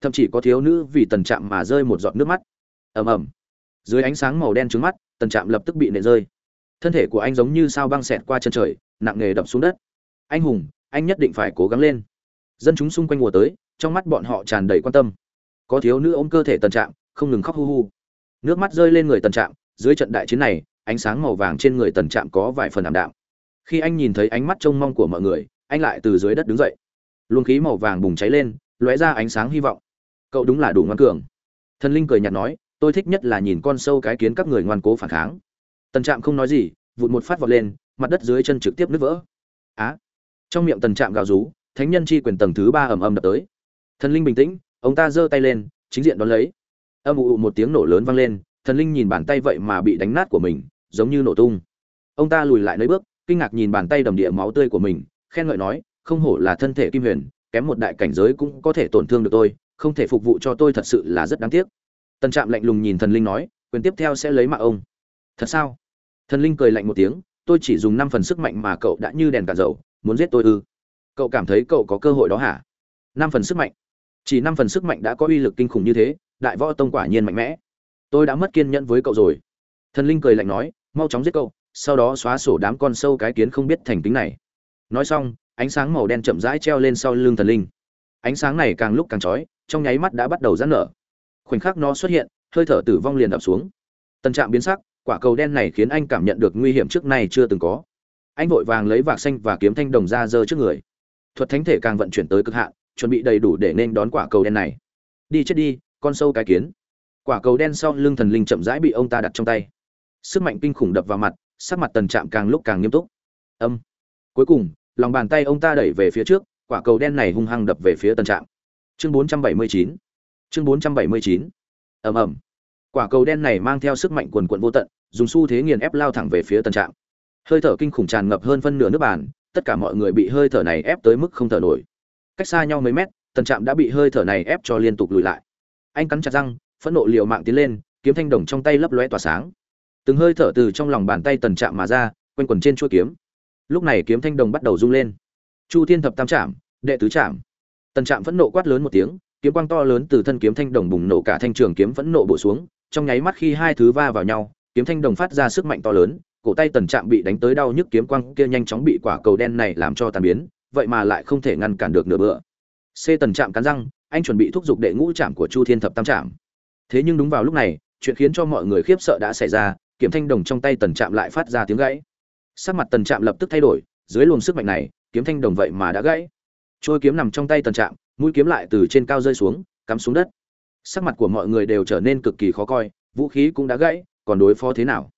Thậm chỉ có thiếu nữ vì tần trạm mà rơi một giọt nước mắt. Ầm ầm dưới ánh sáng màu đen trứng mắt, tần trạm lập tức bị nện rơi. Thân thể của anh giống như sao băng xẹt qua chân trời, nặng nề đập xuống đất. Anh hùng, anh nhất định phải cố gắng lên. Dân chúng xung quanh mùa tới, trong mắt bọn họ tràn đầy quan tâm. Có thiếu nữ ôm cơ thể tần trạm, không ngừng khóc hu hu. Nước mắt rơi lên người tần trạm, dưới trận đại chiến này, ánh sáng màu vàng trên người tần trạm có vài phần ảm đạm. Khi anh nhìn thấy ánh mắt trông mong của mọi người, anh lại từ dưới đất đứng dậy. Luồng khí màu vàng bùng cháy lên, lóe ra ánh sáng hy vọng. Cậu đúng là đủ ngoan cường. Thần linh cười nhạt nói tôi thích nhất là nhìn con sâu cái kiến các người ngoan cố phản kháng. Tần trạm không nói gì, vụt một phát vọt lên, mặt đất dưới chân trực tiếp nứt vỡ. Á! Trong miệng tần trạm gào rú, thánh nhân chi quyền tầng thứ ba ầm ầm đập tới. Thần linh bình tĩnh, ông ta giơ tay lên, chính diện đón lấy. Âm ụ một tiếng nổ lớn vang lên, thần linh nhìn bàn tay vậy mà bị đánh nát của mình, giống như nổ tung. Ông ta lùi lại mấy bước, kinh ngạc nhìn bàn tay đầm địa máu tươi của mình, khen ngợi nói, không hổ là thân thể kim huyền, kém một đại cảnh giới cũng có thể tổn thương được tôi, không thể phục vụ cho tôi thật sự là rất đáng tiếc tần trạm lạnh lùng nhìn thần linh nói, quyền tiếp theo sẽ lấy mạng ông. Thật sao? Thần linh cười lạnh một tiếng, tôi chỉ dùng năm phần sức mạnh mà cậu đã như đèn cả dầu, muốn giết tôi ư? Cậu cảm thấy cậu có cơ hội đó hả? Năm phần sức mạnh? Chỉ năm phần sức mạnh đã có uy lực kinh khủng như thế, đại võ tông quả nhiên mạnh mẽ. Tôi đã mất kiên nhẫn với cậu rồi. Thần linh cười lạnh nói, mau chóng giết cậu, sau đó xóa sổ đám con sâu cái kiến không biết thành tính này. Nói xong, ánh sáng màu đen chậm rãi treo lên sau lưng thần linh. Ánh sáng này càng lúc càng chói, trong nháy mắt đã bắt đầu giãn nở khoảnh khắc nó xuất hiện, hơi thở tử vong liền đập xuống. Tần trạm biến sắc, quả cầu đen này khiến anh cảm nhận được nguy hiểm trước nay chưa từng có. Anh vội vàng lấy vạc xanh và kiếm thanh đồng ra giơ trước người. Thuật thánh thể càng vận chuyển tới cực hạn, chuẩn bị đầy đủ để nên đón quả cầu đen này. Đi chết đi, con sâu cái kiến. Quả cầu đen sau lưng thần linh chậm rãi bị ông ta đặt trong tay. Sức mạnh kinh khủng đập vào mặt, sắc mặt tần trạm càng lúc càng nghiêm túc. Âm. Cuối cùng, lòng bàn tay ông ta đẩy về phía trước, quả cầu đen này hung hăng đập về phía tần trạm. Chương 479 chương 479 ầm ầm. Quả cầu đen này mang theo sức mạnh quần quận vô tận, dùng xu thế nghiền ép lao thẳng về phía tần trạm. Hơi thở kinh khủng tràn ngập hơn phân nửa nước bàn, tất cả mọi người bị hơi thở này ép tới mức không thở nổi. Cách xa nhau mấy mét tần trạm đã bị hơi thở này ép cho liên tục lùi lại. Anh cắn chặt răng, phẫn nộ liều mạng tiến lên, kiếm thanh đồng trong tay lấp lóe tỏa sáng. Từng hơi thở từ trong lòng bàn tay tần trạm mà ra, quanh quần trên chuôi kiếm. Lúc này kiếm thanh đồng bắt đầu rung lên. Chu thiên thập tam trạm, đệ tứ trạm. Tần trạm phẫn nộ quát lớn một tiếng kiếm quang to lớn từ thân kiếm thanh đồng bùng nổ cả thanh trường kiếm vẫn nộ bổ xuống, trong nháy mắt khi hai thứ va vào nhau, kiếm thanh đồng phát ra sức mạnh to lớn, cổ tay tần trạm bị đánh tới đau nhức kiếm quang kia nhanh chóng bị quả cầu đen này làm cho tàn biến, vậy mà lại không thể ngăn cản được nửa bữa. C tần trạm cắn răng, anh chuẩn bị thúc giục đệ ngũ trạm của chu thiên thập tam trạm. Thế nhưng đúng vào lúc này, chuyện khiến cho mọi người khiếp sợ đã xảy ra, Kiếm thanh đồng trong tay tần trạm lại phát ra tiếng gãy. Sắc mặt tần trạm lập tức thay đổi, dưới luồng sức mạnh này, kiếm thanh đồng vậy mà đã gãy trôi kiếm nằm trong tay tần trạm, mũi kiếm lại từ trên cao rơi xuống, cắm xuống đất. Sắc mặt của mọi người đều trở nên cực kỳ khó coi, vũ khí cũng đã gãy, còn đối phó thế nào?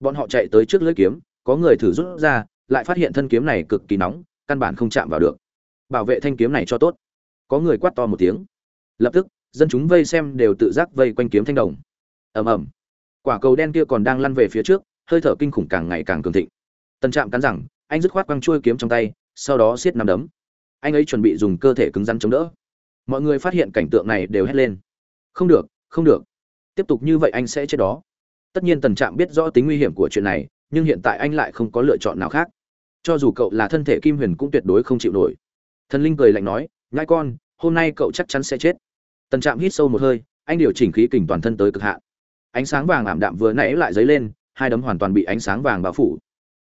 Bọn họ chạy tới trước lưỡi kiếm, có người thử rút ra, lại phát hiện thân kiếm này cực kỳ nóng, căn bản không chạm vào được. Bảo vệ thanh kiếm này cho tốt. Có người quát to một tiếng. Lập tức, dân chúng vây xem đều tự giác vây quanh kiếm thanh đồng. Ầm ầm. Quả cầu đen kia còn đang lăn về phía trước, hơi thở kinh khủng càng ngày càng cường thịnh. Tân trạm cắn rằng anh dứt khoát quăng chuôi kiếm trong tay, sau đó siết nắm đấm anh ấy chuẩn bị dùng cơ thể cứng rắn chống đỡ. Mọi người phát hiện cảnh tượng này đều hét lên. Không được không được. Tiếp tục như vậy anh sẽ chết đó. Tất nhiên tần trạm biết rõ tính nguy hiểm của chuyện này, nhưng hiện tại anh lại không có lựa chọn nào khác. Cho dù cậu là thân thể kim huyền cũng tuyệt đối không chịu nổi. Thần linh cười lạnh nói nhai con, hôm nay cậu chắc chắn sẽ chết. Tần trạm hít sâu một hơi, anh điều chỉnh khí kình toàn thân tới cực hạn. Ánh sáng vàng ảm đạm vừa nãy lại dấy lên, hai đấm hoàn toàn bị ánh sáng vàng bao phủ.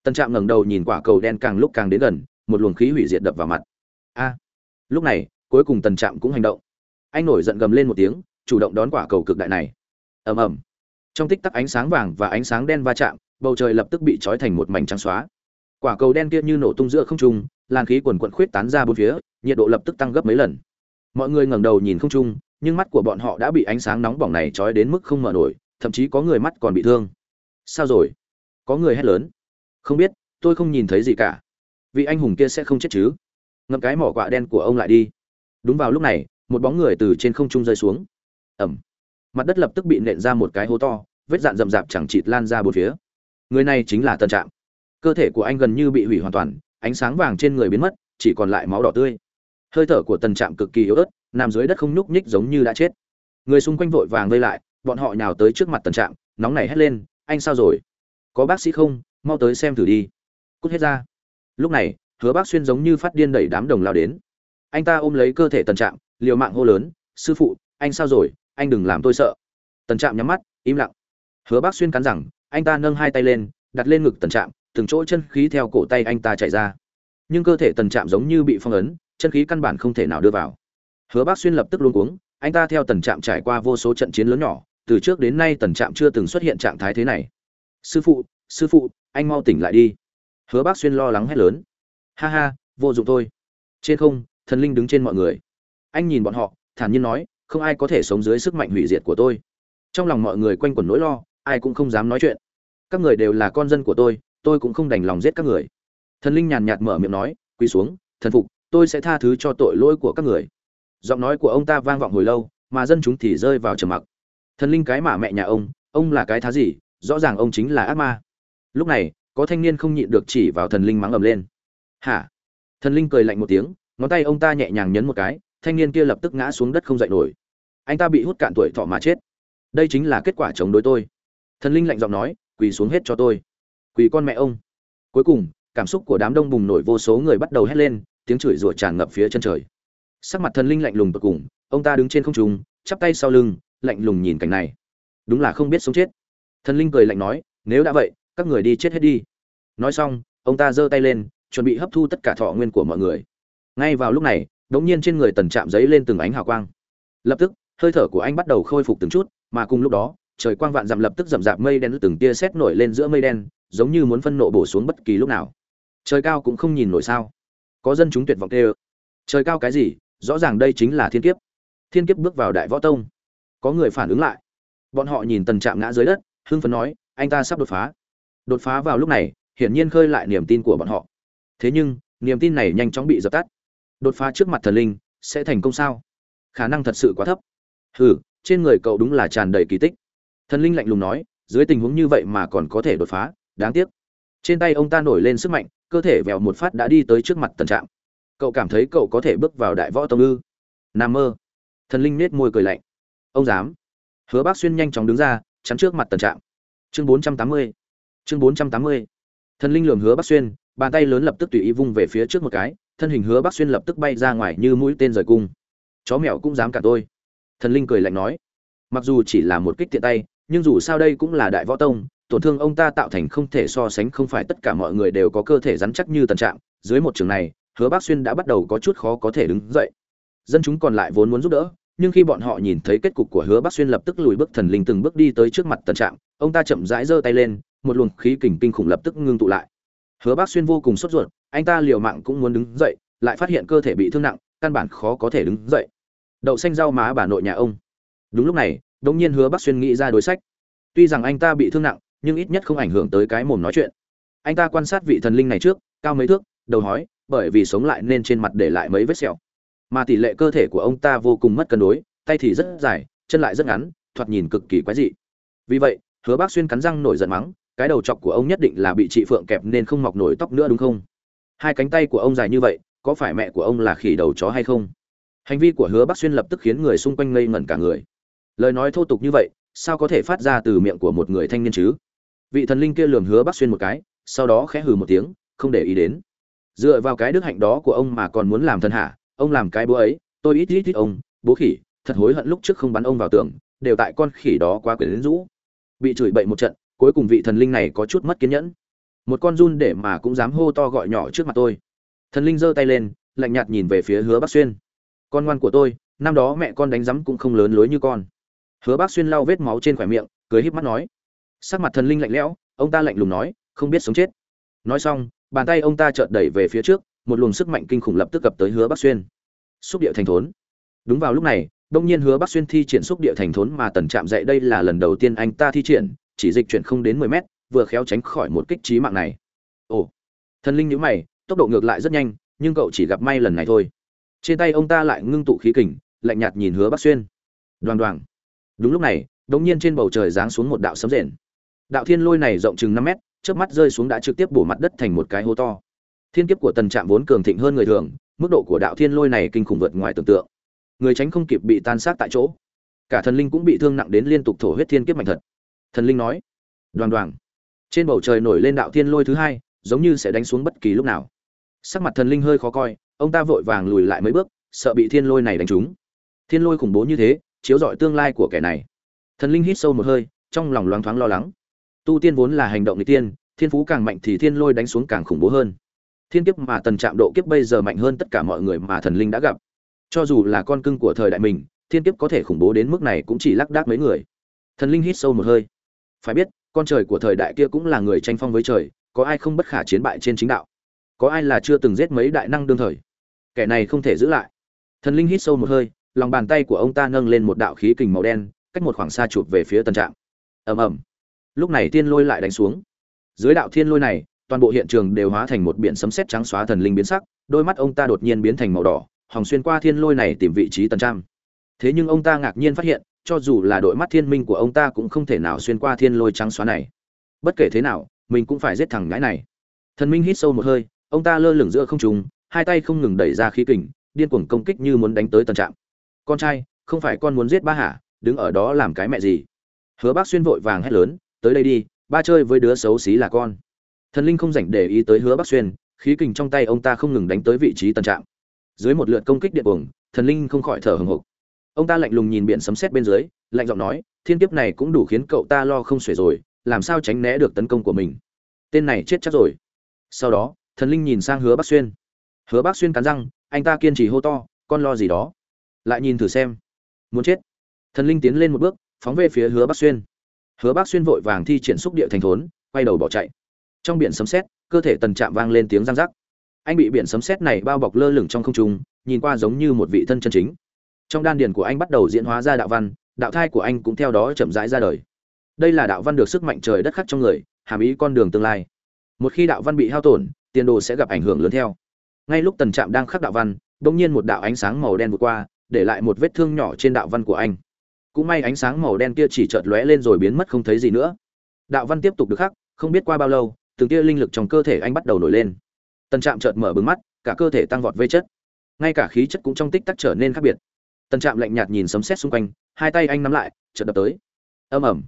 Tần trạm ngẩng đầu nhìn quả cầu đen càng lúc càng đến gần, một luồng khí hủy diệt đập vào mặt a. Lúc này, cuối cùng tần trạm cũng hành động. Anh nổi giận gầm lên một tiếng, chủ động đón quả cầu cực đại này. Ầm ầm. Trong tích tắc ánh sáng vàng và ánh sáng đen va chạm, bầu trời lập tức bị trói thành một mảnh trắng xóa. Quả cầu đen kia như nổ tung giữa không trung, làn khí quần quận khuyết tán ra bốn phía, nhiệt độ lập tức tăng gấp mấy lần. Mọi người ngẩng đầu nhìn không trung, nhưng mắt của bọn họ đã bị ánh sáng nóng bỏng này trói đến mức không mở nổi, thậm chí có người mắt còn bị thương. Sao rồi? Có người hét lớn. Không biết, tôi không nhìn thấy gì cả. Vị anh hùng kia sẽ không chết chứ? Ngậm cái mỏ quạ đen của ông lại đi. Đúng vào lúc này, một bóng người từ trên không trung rơi xuống. Ẩm. Mặt đất lập tức bị nện ra một cái hố to, vết dạn rậm rạp chẳng chịt lan ra bốn phía. Người này chính là tân trạm. Cơ thể của anh gần như bị hủy hoàn toàn, ánh sáng vàng trên người biến mất, chỉ còn lại máu đỏ tươi. Hơi thở của tần trạm cực kỳ yếu ớt, nằm dưới đất không nhúc nhích giống như đã chết. Người xung quanh vội vàng vây lại, bọn họ nhào tới trước mặt tần trạm, nóng nảy hét lên, anh sao rồi? Có bác sĩ không? Mau tới xem thử đi. Cút hết ra. Lúc này hứa bác xuyên giống như phát điên đẩy đám đồng lao đến. Anh ta ôm lấy cơ thể tần trạm, liều mạng hô lớn, sư phụ, anh sao rồi? Anh đừng làm tôi sợ. Tần trạm nhắm mắt, im lặng. Hứa bác xuyên cắn rằng, anh ta nâng hai tay lên, đặt lên ngực tần trạm, từng chỗ chân khí theo cổ tay anh ta chạy ra. Nhưng cơ thể tần trạm giống như bị phong ấn, chân khí căn bản không thể nào đưa vào. Hứa bác xuyên lập tức luôn cuống, anh ta theo tần trạm trải qua vô số trận chiến lớn nhỏ, từ trước đến nay tần trạm chưa từng xuất hiện trạng thái thế này. Sư phụ sư phụ, anh mau tỉnh lại đi. Hứa bác xuyên lo lắng hét lớn ha ha, vô dụng thôi. Trên không, thần linh đứng trên mọi người. Anh nhìn bọn họ, thản nhiên nói, không ai có thể sống dưới sức mạnh hủy diệt của tôi. Trong lòng mọi người quanh quẩn nỗi lo, ai cũng không dám nói chuyện. Các người đều là con dân của tôi tôi cũng không đành lòng giết các người. Thần linh nhàn nhạt mở miệng nói, quỳ xuống, thần phục, tôi sẽ tha thứ cho tội lỗi của các người. Giọng nói của ông ta vang vọng hồi lâu, mà dân chúng thì rơi vào trầm mặc. Thần linh cái mà mẹ nhà ông ông là cái thá gì? Rõ ràng ông chính là ác ma. Lúc này, có thanh niên không nhịn được chỉ vào thần linh mắng ầm lên hả? Thần linh cười lạnh một tiếng, ngón tay ông ta nhẹ nhàng nhấn một cái, thanh niên kia lập tức ngã xuống đất không dậy nổi. Anh ta bị hút cạn tuổi thọ mà chết. Đây chính là kết quả chống đối tôi. Thần linh lạnh giọng nói, quỳ xuống hết cho tôi. Quỳ con mẹ ông. Cuối cùng, cảm xúc của đám đông bùng nổi vô số người bắt đầu hét lên, tiếng chửi rủa tràn ngập phía chân trời. Sắc mặt thần linh lạnh lùng tột cùng, ông ta đứng trên không trung, chắp tay sau lưng, lạnh lùng nhìn cảnh này. Đúng là không biết sống chết. Thần linh cười lạnh nói, nếu đã vậy, các người đi chết hết đi. Nói xong, ông ta giơ tay lên chuẩn bị hấp thu tất cả thọ nguyên của mọi người. Ngay vào lúc này, đống nhiên trên người tần chạm giấy lên từng ánh hào quang. Lập tức, hơi thở của anh bắt đầu khôi phục từng chút, mà cùng lúc đó, trời quang vạn dặm lập tức rậm rạp mây đen từng tia sét nổi lên giữa mây đen, giống như muốn phân nộ bổ xuống bất kỳ lúc nào. Trời cao cũng không nhìn nổi sao? Có dân chúng tuyệt vọng tê trời cao cái gì? Rõ ràng đây chính là thiên kiếp. Thiên kiếp bước vào đại võ tông. Có người phản ứng lại. Bọn họ nhìn tần trạm ngã dưới đất, hưng phấn nói, anh ta sắp đột phá. Đột phá vào lúc này, hiển nhiên khơi lại niềm tin của bọn họ thế nhưng, niềm tin này nhanh chóng bị dập tắt. Đột phá trước mặt thần linh, sẽ thành công sao? Khả năng thật sự quá thấp. Hừ, trên người cậu đúng là tràn đầy kỳ tích. Thần linh lạnh lùng nói, dưới tình huống như vậy mà còn có thể đột phá, đáng tiếc. Trên tay ông ta nổi lên sức mạnh, cơ thể vèo một phát đã đi tới trước mặt tần trạm. Cậu cảm thấy cậu có thể bước vào đại võ tông ư? N mơ. Thần linh nết môi cười lạnh. Ông dám. Hứa bác xuyên nhanh chóng đứng ra, chắn trước mặt tần trạm. Chương bốn trăm tám mươi. Chương bốn trăm tám mươi. Thần linh lường hứa bác xuyên bàn tay lớn lập tức tùy ý vung về phía trước một cái thân hình hứa bác xuyên lập tức bay ra ngoài như mũi tên rời cung. Chó mèo cũng dám cả tôi. Thần linh cười lạnh nói mặc dù chỉ là một kích tiện tay nhưng dù sao đây cũng là đại võ tông tổn thương ông ta tạo thành không thể so sánh không phải tất cả mọi người đều có cơ thể rắn chắc như tần trạng. Dưới một trường này hứa bác xuyên đã bắt đầu có chút khó có thể đứng dậy. Dân chúng còn lại vốn muốn giúp đỡ nhưng khi bọn họ nhìn thấy kết cục của hứa bắc xuyên lập tức lùi bước thần linh từng bước đi tới trước mặt tần trạng, ông ta chậm rãi giơ tay lên một luồng khí kình kinh khủng lập tức ngưng tụ lại hứa bắc xuyên vô cùng sốt ruột, anh ta liều mạng cũng muốn đứng dậy, lại phát hiện cơ thể bị thương nặng, căn bản khó có thể đứng dậy. Đậu xanh rau má bà nội nhà ông. Đúng lúc này đống nhiên hứa bắc xuyên nghĩ ra đối sách. Tuy rằng anh ta bị thương nặng, nhưng ít nhất không ảnh hưởng tới cái mồm nói chuyện. Anh ta quan sát vị thần linh này trước, cao mấy thước, đầu hói, bởi vì sống lại nên trên mặt để lại mấy vết sẹo. Mà tỷ lệ cơ thể của ông ta vô cùng mất cân đối, tay thì rất dài, chân lại rất ngắn, thoạt nhìn cực kỳ quái dị. Vì vậy, hứa bác xuyên cắn răng nổi giận mắng cái đầu chọc của ông nhất định là bị chị phượng kẹp nên không mọc nổi tóc nữa đúng không? Hai cánh tay của ông dài như vậy, có phải mẹ của ông là khỉ đầu chó hay không? Hành vi của hứa Bắc xuyên lập tức khiến người xung quanh ngây ngẩn cả người. Lời nói thô tục như vậy, sao có thể phát ra từ miệng của một người thanh niên chứ? Vị thần linh kia lườm hứa Bắc xuyên một cái, sau đó khẽ hừ một tiếng, không để ý đến. Dựa vào cái đức hạnh đó của ông mà còn muốn làm thần hạ, ông làm cái bố ấy, tôi ít ít ít ông, bố khỉ, thật hối hận lúc trước không bắn ông vào tường, đều tại con khỉ đó quá quyển rũ. Bị chửi bậy một trận cuối cùng vị thần linh này có chút mất kiên nhẫn. Một con run để mà cũng dám hô to gọi nhỏ trước mặt tôi. Thần linh giơ tay lên, lạnh nhạt nhìn về phía hứa bắc xuyên. Con ngoan của tôi, năm đó mẹ con đánh rắm cũng không lớn lối như con. Hứa bắc xuyên lau vết máu trên khỏe miệng, cười híp mắt nói. Sắc mặt thần linh lạnh lẽo, ông ta lạnh lùng nói, không biết sống chết. Nói xong, bàn tay ông ta chợt đẩy về phía trước, một luồng sức mạnh kinh khủng lập tức cập tới hứa bắc xuyên. Xúc địa thành thốn. Đúng vào lúc này, đông nhiên hứa bắc xuyên thi triển xúc địa thành thốn mà tần trạm dạy đây là lần đầu tiên anh ta thi triển chỉ dịch chuyển không đến mười mét, vừa khéo tránh khỏi một kích trí mạng này. Ồ, thần linh nhíu mày, tốc độ ngược lại rất nhanh, nhưng cậu chỉ gặp may lần này thôi. Trên tay ông ta lại ngưng tụ khí kình, lạnh nhạt nhìn hứa bắc xuyên. Đoàn đoàn đúng lúc này, đống nhiên trên bầu trời giáng xuống một đạo sấm rền. Đạo thiên lôi này rộng chừng năm mét trước mắt rơi xuống đã trực tiếp bổ mặt đất thành một cái hố to. Thiên kiếp của tần trạm vốn cường thịnh hơn người thường, mức độ của đạo thiên lôi này kinh khủng vượt ngoài tưởng tượng. Người tránh không kịp bị tan xác tại chỗ. Cả thần linh cũng bị thương nặng đến liên tục thổ huyết thiên kiếp mạnh thật thần linh nói. Đoàn đoàn. Trên bầu trời nổi lên đạo thiên lôi thứ hai, giống như sẽ đánh xuống bất kỳ lúc nào. Sắc mặt thần linh hơi khó coi, ông ta vội vàng lùi lại mấy bước, sợ bị thiên lôi này đánh trúng. Thiên lôi khủng bố như thế, chiếu rọi tương lai của kẻ này. Thần linh hít sâu một hơi, trong lòng loáng thoáng lo lắng. Tu tiên vốn là hành động n tiên, thiên phú càng mạnh thì thiên lôi đánh xuống càng khủng bố hơn. Thiên kiếp mà tần trạm độ kiếp bây giờ mạnh hơn tất cả mọi người mà thần linh đã gặp. Cho dù là con cưng của thời đại mình, thiên kiếp có thể khủng bố đến mức này cũng chỉ lác đác mấy người. Thần linh hít sâu một hơi phải biết, con trời của thời đại kia cũng là người tranh phong với trời, có ai không bất khả chiến bại trên chính đạo? Có ai là chưa từng giết mấy đại năng đương thời? Kẻ này không thể giữ lại. Thần linh hít sâu một hơi, lòng bàn tay của ông ta nâng lên một đạo khí kình màu đen, cách một khoảng xa chụp về phía tân trạm ầm ầm. Lúc này tiên lôi lại đánh xuống. Dưới đạo thiên lôi này, toàn bộ hiện trường đều hóa thành một biển sấm sét trắng xóa thần linh biến sắc, đôi mắt ông ta đột nhiên biến thành màu đỏ, hòng xuyên qua thiên lôi này tìm vị trí tần trạm thế nhưng ông ta ngạc nhiên phát hiện cho dù là đội mắt thiên minh của ông ta cũng không thể nào xuyên qua thiên lôi trắng xóa này. Bất kể thế nào, mình cũng phải giết thằng ngãi này. Thần minh hít sâu một hơi, ông ta lơ lửng giữa không trung, hai tay không ngừng đẩy ra khí kình, điên cuồng công kích như muốn đánh tới tầng trạm. Con trai, không phải con muốn giết ba hả? Đứng ở đó làm cái mẹ gì? Hứa bác xuyên vội vàng hét lớn, tới đây đi, ba chơi với đứa xấu xí là con. Thần linh không dành để ý tới hứa bác xuyên, khí kình trong tay ông ta không ngừng đánh tới vị trí tầng trạm. Dưới một lượt công kích điện cuồng, thần linh không khỏi thở hừng hực ông ta lạnh lùng nhìn biển sấm sét bên dưới, lạnh giọng nói, thiên kiếp này cũng đủ khiến cậu ta lo không xuể rồi, làm sao tránh né được tấn công của mình? Tên này chết chắc rồi. Sau đó, thần linh nhìn sang hứa bác xuyên. Hứa bác xuyên cắn răng, anh ta kiên trì hô to, con lo gì đó. Lại nhìn thử xem. Muốn chết. Thần linh tiến lên một bước, phóng về phía hứa bác xuyên. Hứa bác xuyên vội vàng thi triển xúc địa thành thốn, quay đầu bỏ chạy. Trong biển sấm sét, cơ thể tần chạm vang lên tiếng răng rắc. Anh bị biển sấm sét này bao bọc lơ lửng trong không trung, nhìn qua giống như một vị thân chân chính trong đan điền của anh bắt đầu diễn hóa ra đạo văn, đạo thai của anh cũng theo đó chậm rãi ra đời. Đây là đạo văn được sức mạnh trời đất khắc trong người, hàm ý con đường tương lai. Một khi đạo văn bị hao tổn, tiền đồ sẽ gặp ảnh hưởng lớn theo. Ngay lúc tần trạm đang khắc đạo văn, bỗng nhiên một đạo ánh sáng màu đen vượt qua, để lại một vết thương nhỏ trên đạo văn của anh. Cũng may ánh sáng màu đen kia chỉ chợt lóe lên rồi biến mất không thấy gì nữa. Đạo văn tiếp tục được khắc, không biết qua bao lâu, từng tia linh lực trong cơ thể anh bắt đầu nổi lên. Tần trạm chợt mở bừng mắt, cả cơ thể tăng vọt vây chất. Ngay cả khí chất cũng trong tích tắc trở nên khác biệt tần trạm lạnh nhạt nhìn sấm sét xung quanh, hai tay anh nắm lại, chợt đập tới. Âm ẩm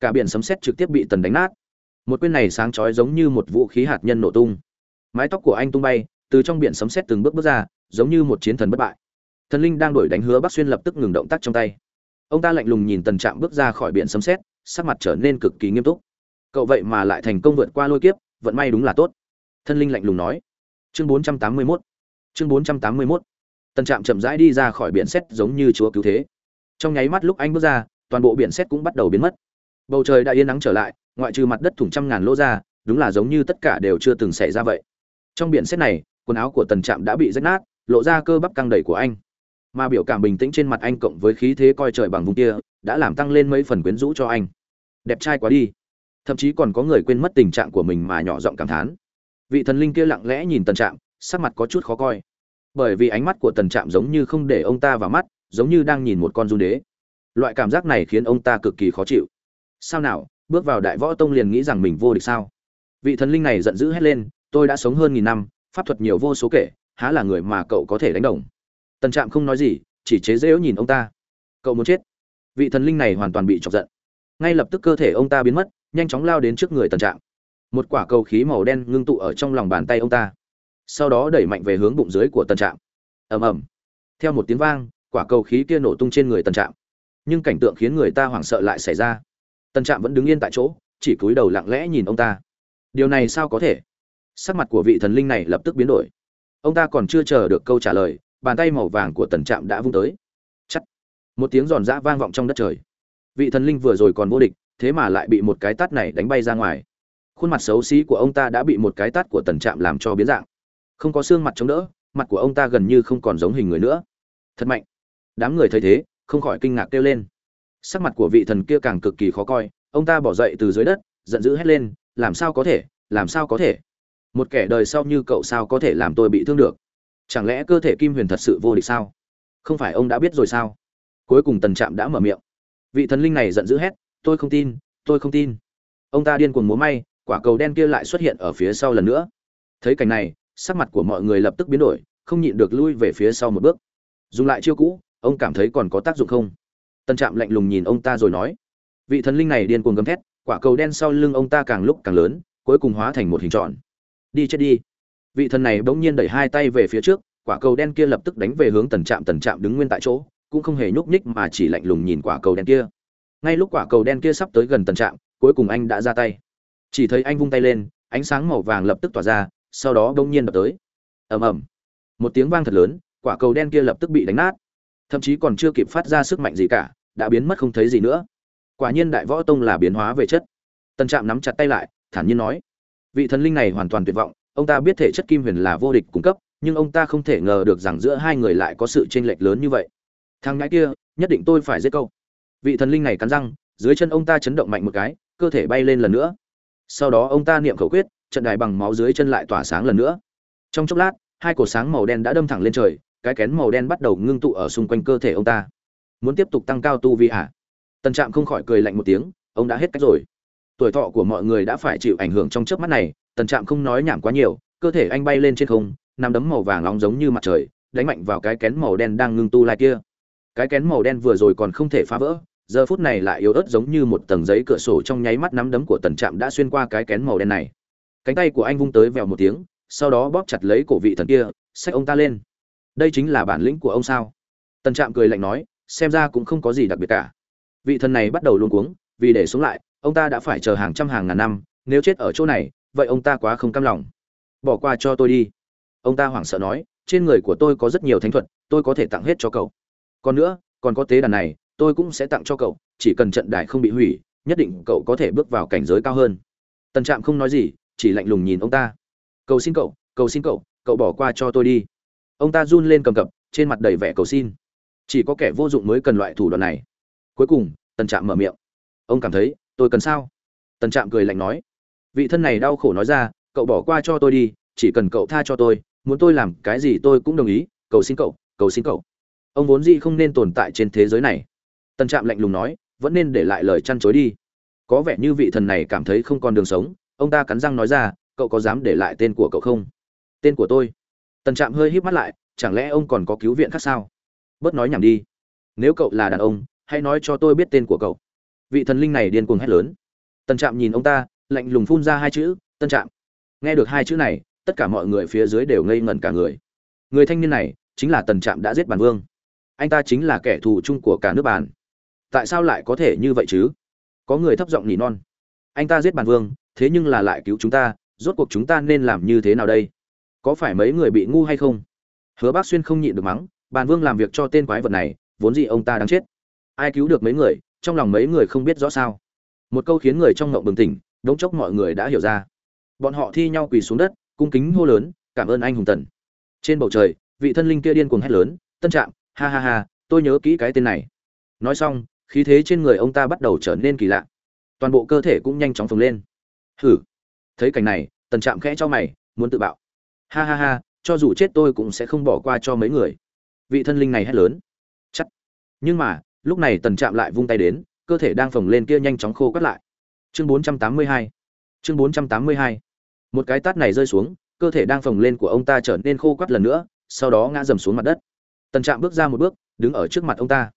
cả biển sấm sét trực tiếp bị tần đánh nát. Một quyền này sáng chói giống như một vũ khí hạt nhân nổ tung. Mái tóc của anh tung bay, từ trong biển sấm sét từng bước bước ra, giống như một chiến thần bất bại. Thần linh đang đuổi đánh hứa bắc xuyên lập tức ngừng động tác trong tay. Ông ta lạnh lùng nhìn tần trạm bước ra khỏi biển sấm sét, sắc mặt trở nên cực kỳ nghiêm túc. Cậu vậy mà lại thành công vượt qua lôi kiếp, vận may đúng là tốt. Thân linh lạnh lùng nói. Chương 481 chương 481 tần trạm chậm rãi đi ra khỏi biển xét giống như chúa cứu thế. Trong nháy mắt lúc anh bước ra, toàn bộ biển xét cũng bắt đầu biến mất. Bầu trời đã yên nắng trở lại, ngoại trừ mặt đất thủng trăm ngàn lỗ ra, đúng là giống như tất cả đều chưa từng xảy ra vậy. Trong biển xét này, quần áo của tần trạm đã bị rách nát, lộ ra cơ bắp căng đầy của anh. Mà biểu cảm bình tĩnh trên mặt anh cộng với khí thế coi trời bằng vùng kia, đã làm tăng lên mấy phần quyến rũ cho anh. Đẹp trai quá đi. Thậm chí còn có người quên mất tình trạng của mình mà nhỏ giọng cảm thán. Vị thần linh kia lặng lẽ nhìn tần trạm, sắc mặt có chút khó coi bởi vì ánh mắt của tần trạm giống như không để ông ta vào mắt, giống như đang nhìn một con run đế. Loại cảm giác này khiến ông ta cực kỳ khó chịu. Sao nào, bước vào đại võ tông liền nghĩ rằng mình vô địch sao? Vị thần linh này giận dữ hét lên, tôi đã sống hơn nghìn năm, pháp thuật nhiều vô số kể, há là người mà cậu có thể đánh đồng? Tần trạm không nói gì, chỉ chế dễu nhìn ông ta. Cậu muốn chết? Vị thần linh này hoàn toàn bị chọc giận. Ngay lập tức cơ thể ông ta biến mất, nhanh chóng lao đến trước người tần trạm. Một quả cầu khí màu đen ngưng tụ ở trong lòng bàn tay ông ta sau đó đẩy mạnh về hướng bụng dưới của tần trạm. Ầm ầm. Theo một tiếng vang, quả cầu khí kia nổ tung trên người tần trạm. Nhưng cảnh tượng khiến người ta hoảng sợ lại xảy ra. Tần trạm vẫn đứng yên tại chỗ, chỉ cúi đầu lặng lẽ nhìn ông ta. Điều này sao có thể? Sắc mặt của vị thần linh này lập tức biến đổi. Ông ta còn chưa chờ được câu trả lời, bàn tay màu vàng của tần trạm đã vung tới. Chắc một tiếng giòn giã vang vọng trong đất trời. Vị thần linh vừa rồi còn vô địch, thế mà lại bị một cái tát này đánh bay ra ngoài. Khuôn mặt xấu xí của ông ta đã bị một cái tát của tần trạm làm cho biến dạng không có xương mặt chống đỡ, mặt của ông ta gần như không còn giống hình người nữa. Thật mạnh. Đám người thấy thế, không khỏi kinh ngạc kêu lên. Sắc mặt của vị thần kia càng cực kỳ khó coi, ông ta bỏ dậy từ dưới đất, giận dữ hét lên, làm sao có thể, làm sao có thể? Một kẻ đời sau như cậu sao có thể làm tôi bị thương được? Chẳng lẽ cơ thể kim huyền thật sự vô địch sao? Không phải ông đã biết rồi sao? Cuối cùng tần trạm đã mở miệng. Vị thần linh này giận dữ hét, tôi không tin, tôi không tin. Ông ta điên cuồng múa may, quả cầu đen kia lại xuất hiện ở phía sau lần nữa. Thấy cảnh này sắc mặt của mọi người lập tức biến đổi, không nhịn được lui về phía sau một bước. Dùng lại chiêu cũ, ông cảm thấy còn có tác dụng không? Tân trạm lạnh lùng nhìn ông ta rồi nói. Vị thần linh này điên cuồng gầm thét, quả cầu đen sau lưng ông ta càng lúc càng lớn, cuối cùng hóa thành một hình tròn. Đi chết đi. Vị thần này bỗng nhiên đẩy hai tay về phía trước, quả cầu đen kia lập tức đánh về hướng tần trạm tần trạm đứng nguyên tại chỗ, cũng không hề nhúc nhích mà chỉ lạnh lùng nhìn quả cầu đen kia. Ngay lúc quả cầu đen kia sắp tới gần tần trạm, cuối cùng anh đã ra tay. Chỉ thấy anh vung tay lên, ánh sáng màu vàng lập tức tỏa ra sau đó bỗng nhiên đập tới. Ầm ầm. Một tiếng vang thật lớn, quả cầu đen kia lập tức bị đánh nát. Thậm chí còn chưa kịp phát ra sức mạnh gì cả, đã biến mất không thấy gì nữa. Quả nhiên đại võ tông là biến hóa về chất. Tần trạm nắm chặt tay lại, thản nhiên nói, vị thần linh này hoàn toàn tuyệt vọng, ông ta biết thể chất kim huyền là vô địch cung cấp, nhưng ông ta không thể ngờ được rằng giữa hai người lại có sự chênh lệch lớn như vậy. Thằng ngãi kia, nhất định tôi phải giết câu vị thần linh này cắn răng, dưới chân ông ta chấn động mạnh một cái, cơ thể bay lên lần nữa. Sau đó ông ta niệm khẩu quyết trận đài bằng máu dưới chân lại tỏa sáng lần nữa. Trong chốc lát, hai cổ sáng màu đen đã đâm thẳng lên trời, cái kén màu đen bắt đầu ngưng tụ ở xung quanh cơ thể ông ta. Muốn tiếp tục tăng cao tu vi hả? Tần trạm không khỏi cười lạnh một tiếng, ông đã hết cách rồi. Tuổi thọ của mọi người đã phải chịu ảnh hưởng trong chớp mắt này, tần trạm không nói nhảm quá nhiều, cơ thể anh bay lên trên không, nằm đấm màu vàng nóng giống như mặt trời, đánh mạnh vào cái kén màu đen đang ngưng tu lại kia. Cái kén màu đen vừa rồi còn không thể phá vỡ, giờ phút này lại yếu ớt giống như một tầng giấy cửa sổ trong nháy mắt nắm đấm của tần trạm đã xuyên qua cái kén màu đen này cánh tay của anh vung tới vèo một tiếng, sau đó bóp chặt lấy cổ vị thần kia, xách ông ta lên. Đây chính là bản lĩnh của ông sao? Tần trạm cười lạnh nói, xem ra cũng không có gì đặc biệt cả. Vị thần này bắt đầu luôn cuống, vì để sống lại, ông ta đã phải chờ hàng trăm hàng ngàn năm, nếu chết ở chỗ này, vậy ông ta quá không cam lòng. Bỏ qua cho tôi đi. Ông ta hoảng sợ nói, trên người của tôi có rất nhiều thánh thuật, tôi có thể tặng hết cho cậu. Còn nữa, còn có tế đàn này, tôi cũng sẽ tặng cho cậu, chỉ cần trận đài không bị hủy, nhất định cậu có thể bước vào cảnh giới cao hơn. Tần trạm không nói gì chỉ lạnh lùng nhìn ông ta. Cầu xin cậu, cầu xin cậu cậu bỏ qua cho tôi đi. Ông ta run lên cầm cập, trên mặt đầy vẻ cầu xin. Chỉ có kẻ vô dụng mới cần loại thủ đoạn này. Cuối cùng, tần trạm mở miệng. Ông cảm thấy tôi cần sao? Tần trạm cười lạnh nói. Vị thân này đau khổ nói ra, cậu bỏ qua cho tôi đi, chỉ cần cậu tha cho tôi, muốn tôi làm cái gì tôi cũng đồng ý, cầu xin cậu, cầu xin cậu. Ông vốn gì không nên tồn tại trên thế giới này. Tần trạm lạnh lùng nói, vẫn nên để lại lời chăn chối đi. Có vẻ như vị thần này cảm thấy không còn đường sống ông ta cắn răng nói ra, cậu có dám để lại tên của cậu không? Tên của tôi? Tần trạm hơi híp mắt lại, chẳng lẽ ông còn có cứu viện khác sao? Bớt nói nhảm đi. Nếu cậu là đàn ông, hãy nói cho tôi biết tên của cậu. Vị thần linh này điên cuồng hét lớn. Tần trạm nhìn ông ta, lạnh lùng phun ra hai chữ tân trạm. Nghe được hai chữ này, tất cả mọi người phía dưới đều ngây ngẩn cả người. Người thanh niên này chính là tần trạm đã giết bản vương. Anh ta chính là kẻ thù chung của cả nước bàn. Tại sao lại có thể như vậy chứ? Có người thấp giọng nỉ non. Anh ta giết bản vương thế nhưng là lại cứu chúng ta, rốt cuộc chúng ta nên làm như thế nào đây? Có phải mấy người bị ngu hay không? Hứa bác xuyên không nhịn được mắng, bàn vương làm việc cho tên quái vật này, vốn gì ông ta đang chết. Ai cứu được mấy người, trong lòng mấy người không biết rõ sao. Một câu khiến người trong ngộng bừng tỉnh, đống chốc mọi người đã hiểu ra. Bọn họ thi nhau quỳ xuống đất, cung kính hô lớn, cảm ơn anh hùng tần. Trên bầu trời, vị thân linh kia điên cuồng hét lớn, tân trạm, ha ha ha, tôi nhớ kỹ cái tên này. Nói xong, khí thế trên người ông ta bắt đầu trở nên kỳ lạ. Toàn bộ cơ thể cũng nhanh chóng phồng lên thử thấy cảnh này, tần trạm khẽ cho mày, muốn tự bạo. Ha ha ha, cho dù chết tôi cũng sẽ không bỏ qua cho mấy người. Vị thân linh này hét lớn. Chắc. Nhưng mà, lúc này tần trạm lại vung tay đến, cơ thể đang phồng lên kia nhanh chóng khô quắt lại. Chương 482 chương 482 một cái tát này rơi xuống, cơ thể đang phồng lên của ông ta trở nên khô quắt lần nữa, sau đó ngã dầm xuống mặt đất. Tần trạm bước ra một bước, đứng ở trước mặt ông ta.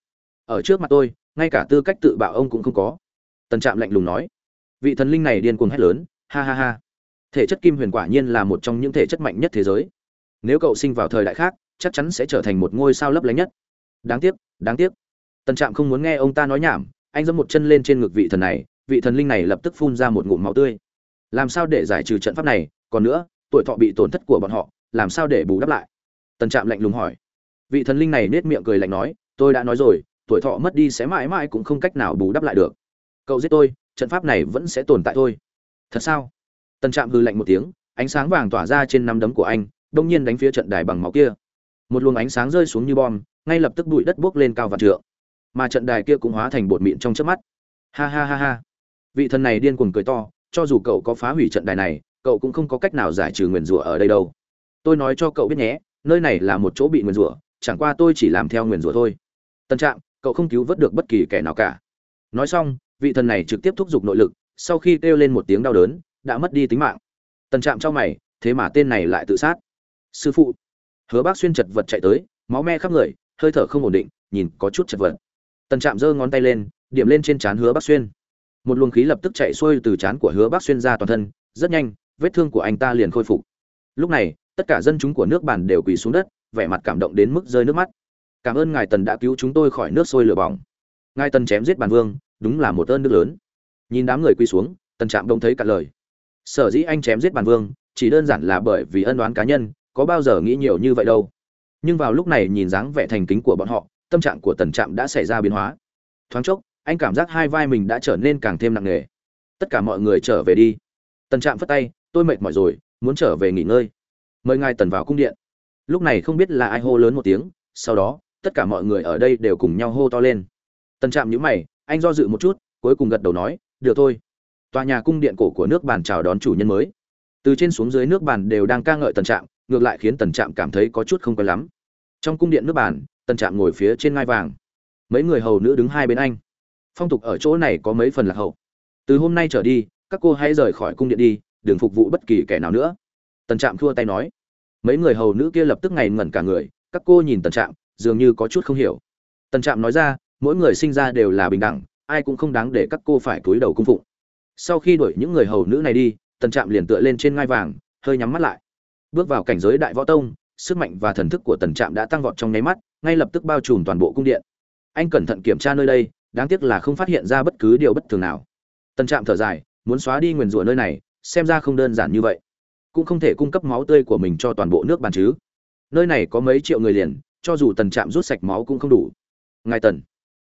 Ở trước mặt tôi, ngay cả tư cách tự bạo ông cũng không có. Tần trạm lạnh lùng nói vị thần linh này điên cuồng hét lớn, ha ha ha. Thể chất kim huyền quả nhiên là một trong những thể chất mạnh nhất thế giới. Nếu cậu sinh vào thời đại khác, chắc chắn sẽ trở thành một ngôi sao lấp lánh nhất. Đáng tiếc đáng tiếc. Tần trạm không muốn nghe ông ta nói nhảm, anh dẫm một chân lên trên ngực vị thần này, vị thần linh này lập tức phun ra một ngụm máu tươi. Làm sao để giải trừ trận pháp này, còn nữa, tuổi thọ bị tổn thất của bọn họ, làm sao để bù đắp lại? Tần trạm lạnh lùng hỏi. Vị thần linh này nết miệng cười lạnh nói, tôi đã nói rồi, tuổi thọ mất đi sẽ mãi mãi cũng không cách nào bù đắp lại được. Cậu giết tôi trận pháp này vẫn sẽ tồn tại thôi. Thật sao? Tần trạm hư lạnh một tiếng ánh sáng vàng tỏa ra trên năm đấm của anh đông nhiên đánh phía trận đài bằng máu kia. Một luồng ánh sáng rơi xuống như bom ngay lập tức bụi đất bốc lên cao vạn trượng. Mà trận đài kia cũng hóa thành bột mịn trong chớp mắt. Ha ha ha ha. Vị thần này điên cuồng cười to cho dù cậu có phá hủy trận đài này cậu cũng không có cách nào giải trừ nguyền rủa ở đây đâu. Tôi nói cho cậu biết nhé nơi này là một chỗ bị nguyền rủa chẳng qua tôi chỉ làm theo nguyền rủa thôi. Tân Trạm, cậu không cứu vớt được bất kỳ kẻ nào cả. Nói xong vị thần này trực tiếp thúc giục nội lực, sau khi kêu lên một tiếng đau đớn, đã mất đi tính mạng. Tần trạm trong mày, thế mà tên này lại tự sát. Sư phụ. Hứa bác xuyên chật vật chạy tới, máu me khắp người, hơi thở không ổn định, nhìn có chút chật vật. Tần trạm giơ ngón tay lên, điểm lên trên trán hứa bác xuyên. Một luồng khí lập tức chạy xuôi từ trán của hứa bác xuyên ra toàn thân, rất nhanh, vết thương của anh ta liền khôi phục. Lúc này, tất cả dân chúng của nước bản đều quỳ xuống đất, vẻ mặt cảm động đến mức rơi nước mắt. Cảm ơn ngài tần đã cứu chúng tôi khỏi nước sôi lửa bỏng. Ngài tần chém giết bản vương đúng là một ơn nước lớn. Nhìn đám người quỳ xuống, tần trạm đông thấy cả lời. Sở dĩ anh chém giết bàn vương, chỉ đơn giản là bởi vì ân đoán cá nhân, có bao giờ nghĩ nhiều như vậy đâu. Nhưng vào lúc này nhìn dáng vẻ thành kính của bọn họ, tâm trạng của tần trạm đã xảy ra biến hóa. Thoáng chốc, anh cảm giác hai vai mình đã trở nên càng thêm nặng nề. Tất cả mọi người trở về đi. Tần trạm phất tay, tôi mệt mỏi rồi, muốn trở về nghỉ ngơi. Mời ngài tần vào cung điện. Lúc này không biết là ai hô lớn một tiếng, sau đó, tất cả mọi người ở đây đều cùng nhau hô to lên. Tần trạm nhữ mày anh do dự một chút, cuối cùng gật đầu nói, được thôi. Tòa nhà cung điện cổ của nước bàn chào đón chủ nhân mới. Từ trên xuống dưới nước bàn đều đang ca ngợi tần trạm, ngược lại khiến tần trạm cảm thấy có chút không quen lắm. Trong cung điện nước bàn, tần trạm ngồi phía trên ngai vàng. Mấy người hầu nữ đứng hai bên anh. Phong tục ở chỗ này có mấy phần lạc hậu. Từ hôm nay trở đi, các cô hãy rời khỏi cung điện đi, đừng phục vụ bất kỳ kẻ nào nữa. Tần trạm thua tay nói. Mấy người hầu nữ kia lập tức ngày ngẩn cả người, các cô nhìn tần trạm, dường như có chút không hiểu. Tần trạm nói ra mỗi người sinh ra đều là bình đẳng, ai cũng không đáng để các cô phải cúi đầu cung phụng. Sau khi đuổi những người hầu nữ này đi, tần trạm liền tựa lên trên ngai vàng, hơi nhắm mắt lại. Bước vào cảnh giới đại võ tông, sức mạnh và thần thức của tần trạm đã tăng vọt trong nháy mắt, ngay lập tức bao trùm toàn bộ cung điện. Anh cẩn thận kiểm tra nơi đây, đáng tiếc là không phát hiện ra bất cứ điều bất thường nào. Tần trạm thở dài, muốn xóa đi nguyền rủa nơi này, xem ra không đơn giản như vậy. Cũng không thể cung cấp máu tươi của mình cho toàn bộ nước bàn chứ. Nơi này có mấy triệu người liền, cho dù tần trạm rút sạch máu cũng không đủ. Ngài tần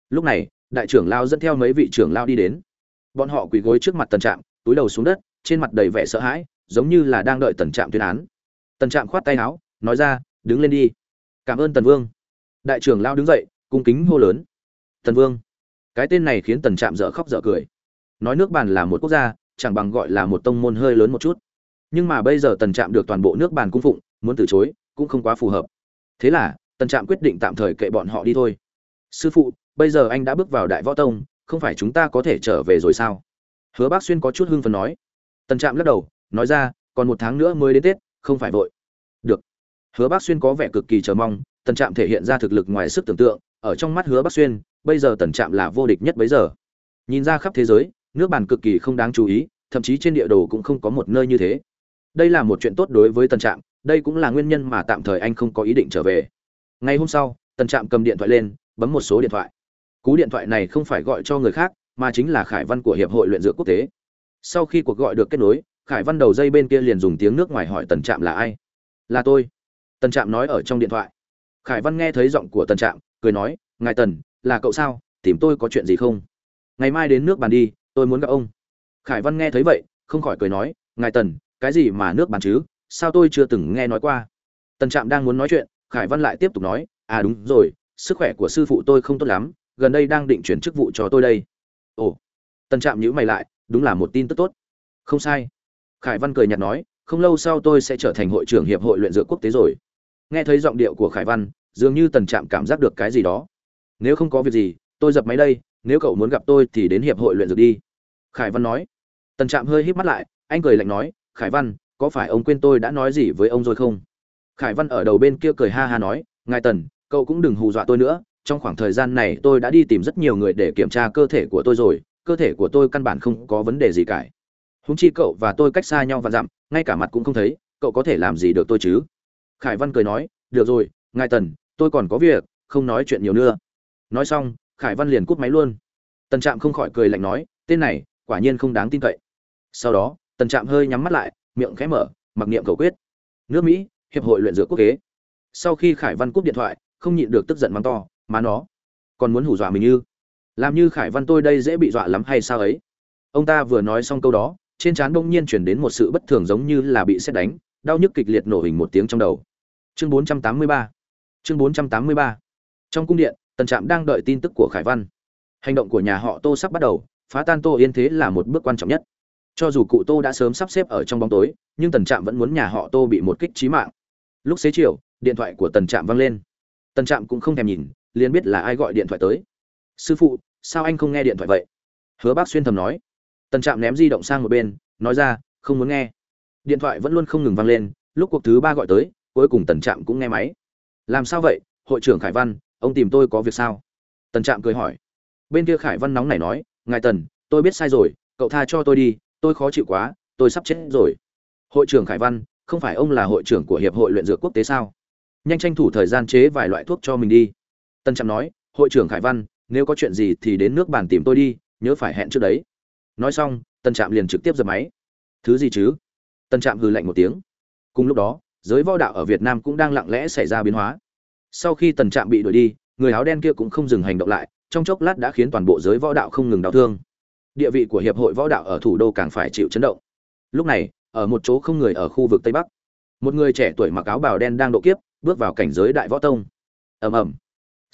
lúc này, đại trưởng lao dẫn theo mấy vị trưởng lao đi đến. Bọn họ quỳ gối trước mặt tần trạm, túi đầu xuống đất, trên mặt đầy vẻ sợ hãi, giống như là đang đợi tần trạm tuyên án. Tần trạm khoát tay áo, nói ra, đứng lên đi. Cảm ơn tần vương. Đại trưởng lao đứng dậy, cung kính hô lớn. Tần vương. Cái tên này khiến tần trạm dở khóc dở cười. Nói nước bàn là một quốc gia, chẳng bằng gọi là một tông môn hơi lớn một chút. Nhưng mà bây giờ tần trạm được toàn bộ nước bàn cung phụng, muốn từ chối, cũng không quá phù hợp. Thế là, tần trạm quyết định tạm thời kệ bọn họ đi thôi. Sư phụ bây giờ anh đã bước vào đại võ tông, không phải chúng ta có thể trở về rồi sao? Hứa bác xuyên có chút hưng phấn nói. Tần trạm lắc đầu, nói ra, còn một tháng nữa mới đến tết, không phải vội. Được. Hứa bác xuyên có vẻ cực kỳ chờ mong, tần trạm thể hiện ra thực lực ngoài sức tưởng tượng, ở trong mắt hứa bác xuyên, bây giờ tần trạm là vô địch nhất bấy giờ. Nhìn ra khắp thế giới, nước bàn cực kỳ không đáng chú ý, thậm chí trên địa đồ cũng không có một nơi như thế. Đây là một chuyện tốt đối với tần trạm, đây cũng là nguyên nhân mà tạm thời anh không có ý định trở về. Ngày hôm sau, tần trạm cầm điện thoại lên, bấm một số điện thoại cú điện thoại này không phải gọi cho người khác, mà chính là khải văn của hiệp hội luyện dược quốc tế. Sau khi cuộc gọi được kết nối, khải văn đầu dây bên kia liền dùng tiếng nước ngoài hỏi tần trạm là ai. Là tôi. Tần trạm nói ở trong điện thoại. Khải văn nghe thấy giọng của tần trạm, cười nói, ngài tần, là cậu sao? Tìm tôi có chuyện gì không? Ngày mai đến nước bàn đi, tôi muốn gặp ông. Khải văn nghe thấy vậy, không khỏi cười nói, ngài tần, cái gì mà nước bàn chứ? Sao tôi chưa từng nghe nói qua? Tần trạm đang muốn nói chuyện, khải văn lại tiếp tục nói à đúng rồi, sức khỏe của sư phụ tôi không tốt lắm gần đây đang định chuyển chức vụ cho tôi đây. Ồ, tần trạm nhữ mày lại, đúng là một tin tức tốt. Không sai. Khải văn cười nhạt nói, không lâu sau tôi sẽ trở thành hội trưởng hiệp hội luyện dược quốc tế rồi. Nghe thấy giọng điệu của khải văn, dường như tần trạm cảm giác được cái gì đó. Nếu không có việc gì, tôi dập máy đây, nếu cậu muốn gặp tôi thì đến hiệp hội luyện dược đi. Khải văn nói. Tần trạm hơi híp mắt lại, anh cười lạnh nói, khải văn, có phải ông quên tôi đã nói gì với ông rồi không? Khải văn ở đầu bên kia cười ha ha nói, ngài tần, cậu cũng đừng hù dọa tôi nữa trong khoảng thời gian này tôi đã đi tìm rất nhiều người để kiểm tra cơ thể của tôi rồi, cơ thể của tôi căn bản không có vấn đề gì cả. Húng chi cậu và tôi cách xa nhau và dặm, ngay cả mặt cũng không thấy, cậu có thể làm gì được tôi chứ? Khải văn cười nói, được rồi, ngài tần, tôi còn có việc, không nói chuyện nhiều nữa. Nói xong, khải văn liền cút máy luôn. Tần trạm không khỏi cười lạnh nói, tên này, quả nhiên không đáng tin cậy. Sau đó, tần trạm hơi nhắm mắt lại, miệng khẽ mở, mặc niệm cầu quyết. Nước mỹ, hiệp hội luyện dược quốc tế sau khi khải văn cúp điện thoại, không nhịn được tức giận mắng to má nó còn muốn hù dọa mình như làm như khải văn tôi đây dễ bị dọa lắm hay sao ấy ông ta vừa nói xong câu đó trên trán bỗng nhiên chuyển đến một sự bất thường giống như là bị xét đánh đau nhức kịch liệt nổ hình một tiếng trong đầu chương 483 chương 483 trong cung điện tần trạm đang đợi tin tức của khải văn hành động của nhà họ tô sắp bắt đầu phá tan tô yên thế là một bước quan trọng nhất cho dù cụ tô đã sớm sắp xếp ở trong bóng tối nhưng tần trạm vẫn muốn nhà họ tô bị một kích trí mạng lúc xế chiều điện thoại của tần trạm vang lên tần trạm cũng không thèm nhìn liền biết là ai gọi điện thoại tới. Sư phụ, sao anh không nghe điện thoại vậy? Hứa bác xuyên thầm nói. Tần trạm ném di động sang một bên, nói ra, không muốn nghe. Điện thoại vẫn luôn không ngừng vang lên, lúc cuộc thứ ba gọi tới, cuối cùng tần trạm cũng nghe máy. Làm sao vậy, hội trưởng khải văn, ông tìm tôi có việc sao? Tần trạm cười hỏi. Bên kia khải văn nóng này nói, ngài tần, tôi biết sai rồi, cậu tha cho tôi đi, tôi khó chịu quá, tôi sắp chết rồi. Hội trưởng khải văn, không phải ông là hội trưởng của hiệp hội luyện dược quốc tế sao? Nhanh tranh thủ thời gian chế vài loại thuốc cho mình đi tân trạm nói, hội trưởng khải văn, nếu có chuyện gì thì đến nước bàn tìm tôi đi, nhớ phải hẹn trước đấy. Nói xong, tân trạm liền trực tiếp dập máy. Thứ gì chứ? Tân trạm hừ lạnh một tiếng. Cùng lúc đó, giới võ đạo ở việt nam cũng đang lặng lẽ xảy ra biến hóa. Sau khi tần trạm bị đuổi đi, người áo đen kia cũng không dừng hành động lại, trong chốc lát đã khiến toàn bộ giới võ đạo không ngừng đau thương. Địa vị của hiệp hội võ đạo ở thủ đô càng phải chịu chấn động. Lúc này, ở một chỗ không người ở khu vực tây bắc, một người trẻ tuổi mặc áo bào đen đang độ kiếp, bước vào cảnh giới đại võ tông. Ầm ầm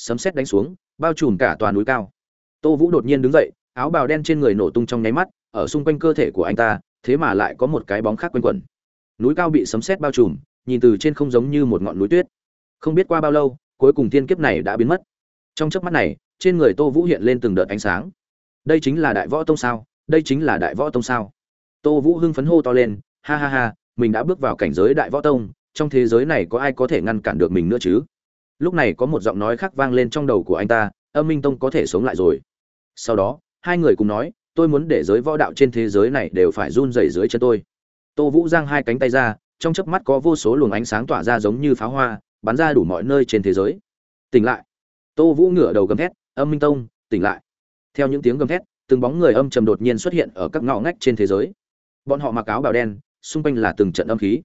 sấm sét đánh xuống, bao trùm cả toàn núi cao. Tô vũ đột nhiên đứng dậy, áo bào đen trên người nổ tung trong nháy mắt, ở xung quanh cơ thể của anh ta, thế mà lại có một cái bóng khác quanh quẩn. Núi cao bị sấm sét bao trùm, nhìn từ trên không giống như một ngọn núi tuyết. Không biết qua bao lâu, cuối cùng thiên kiếp này đã biến mất. Trong chớp mắt này, trên người tô vũ hiện lên từng đợt ánh sáng. Đây chính là đại võ tông sao? Đây chính là đại võ tông sao? Tô vũ hưng phấn hô to lên, ha ha ha, mình đã bước vào cảnh giới đại võ tông, trong thế giới này có ai có thể ngăn cản được mình nữa chứ? Lúc này có một giọng nói khác vang lên trong đầu của anh ta, âm minh tông có thể sống lại rồi. Sau đó, hai người cùng nói, tôi muốn để giới võ đạo trên thế giới này đều phải run rẩy dưới chân tôi. Tô vũ giang hai cánh tay ra, trong chớp mắt có vô số luồng ánh sáng tỏa ra giống như pháo hoa, bắn ra đủ mọi nơi trên thế giới. Tỉnh lại. Tô vũ ngửa đầu gầm thét, âm minh tông, tỉnh lại. Theo những tiếng gầm thét, từng bóng người âm trầm đột nhiên xuất hiện ở các ngõ ngách trên thế giới. Bọn họ mặc áo bào đen, xung quanh là từng trận âm khí.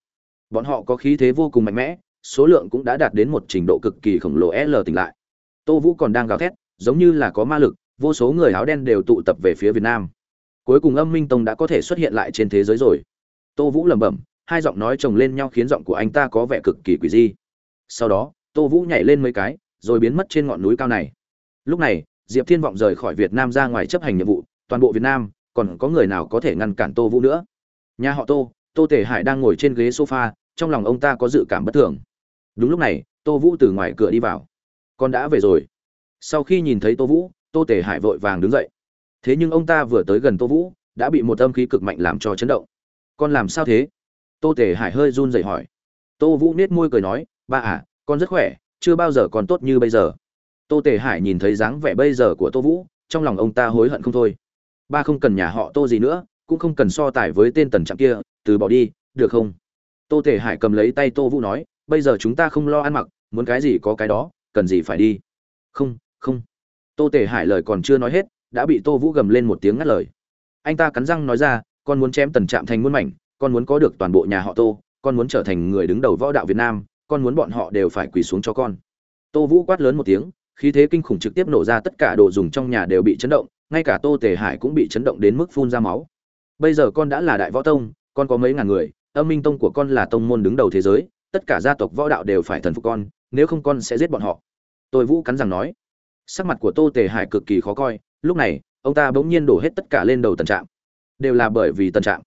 Bọn họ có khí thế vô cùng mạnh mẽ số lượng cũng đã đạt đến một trình độ cực kỳ khổng lồ l tỉnh lại. Tô vũ còn đang gào thét, giống như là có ma lực, vô số người áo đen đều tụ tập về phía việt nam. Cuối cùng âm minh tông đã có thể xuất hiện lại trên thế giới rồi. Tô vũ lẩm bẩm, hai giọng nói chồng lên nhau khiến giọng của anh ta có vẻ cực kỳ quỷ dị. sau đó, tô vũ nhảy lên mấy cái, rồi biến mất trên ngọn núi cao này. Lúc này, diệp thiên vọng rời khỏi việt nam ra ngoài chấp hành nhiệm vụ, toàn bộ việt nam, còn có người nào có thể ngăn cản tô vũ nữa? Nhà họ tô tô tể hải đang ngồi trên ghế sofa, trong lòng ông ta có dự cảm bất thường đúng lúc này, tô vũ từ ngoài cửa đi vào. Con đã về rồi. Sau khi nhìn thấy tô vũ, tô tề hải vội vàng đứng dậy. Thế nhưng ông ta vừa tới gần tô vũ, đã bị một âm khí cực mạnh làm cho chấn động. Con làm sao thế? Tô tề hải hơi run rẩy hỏi. Tô vũ nết môi cười nói, ba à con rất khỏe, chưa bao giờ còn tốt như bây giờ. Tô tề hải nhìn thấy dáng vẻ bây giờ của tô vũ, trong lòng ông ta hối hận không thôi. Ba không cần nhà họ tô gì nữa, cũng không cần so tài với tên tần trạm kia, từ bỏ đi, được không? Tô tề hải cầm lấy tay tô vũ nói bây giờ chúng ta không lo ăn mặc, muốn cái gì có cái đó, cần gì phải đi. Không không. Tô tể hải lời còn chưa nói hết, đã bị tô vũ gầm lên một tiếng ngắt lời. Anh ta cắn răng nói ra, con muốn chém tần trạm thành muôn mảnh, con muốn có được toàn bộ nhà họ tô, con muốn trở thành người đứng đầu võ đạo việt nam, con muốn bọn họ đều phải quỳ xuống cho con. Tô vũ quát lớn một tiếng, khí thế kinh khủng trực tiếp nổ ra, tất cả đồ dùng trong nhà đều bị chấn động, ngay cả tô tề hải cũng bị chấn động đến mức phun ra máu. Bây giờ con đã là đại võ tông, con có mấy ngàn người, âm minh tông của con là tông môn đứng đầu thế giới tất cả gia tộc võ đạo đều phải thần phục con, nếu không con sẽ giết bọn họ. Tôi vũ cắn rằng nói. Sắc mặt của tô tề hải cực kỳ khó coi, lúc này, ông ta bỗng nhiên đổ hết tất cả lên đầu tần trạm. Đều là bởi vì tần trạm.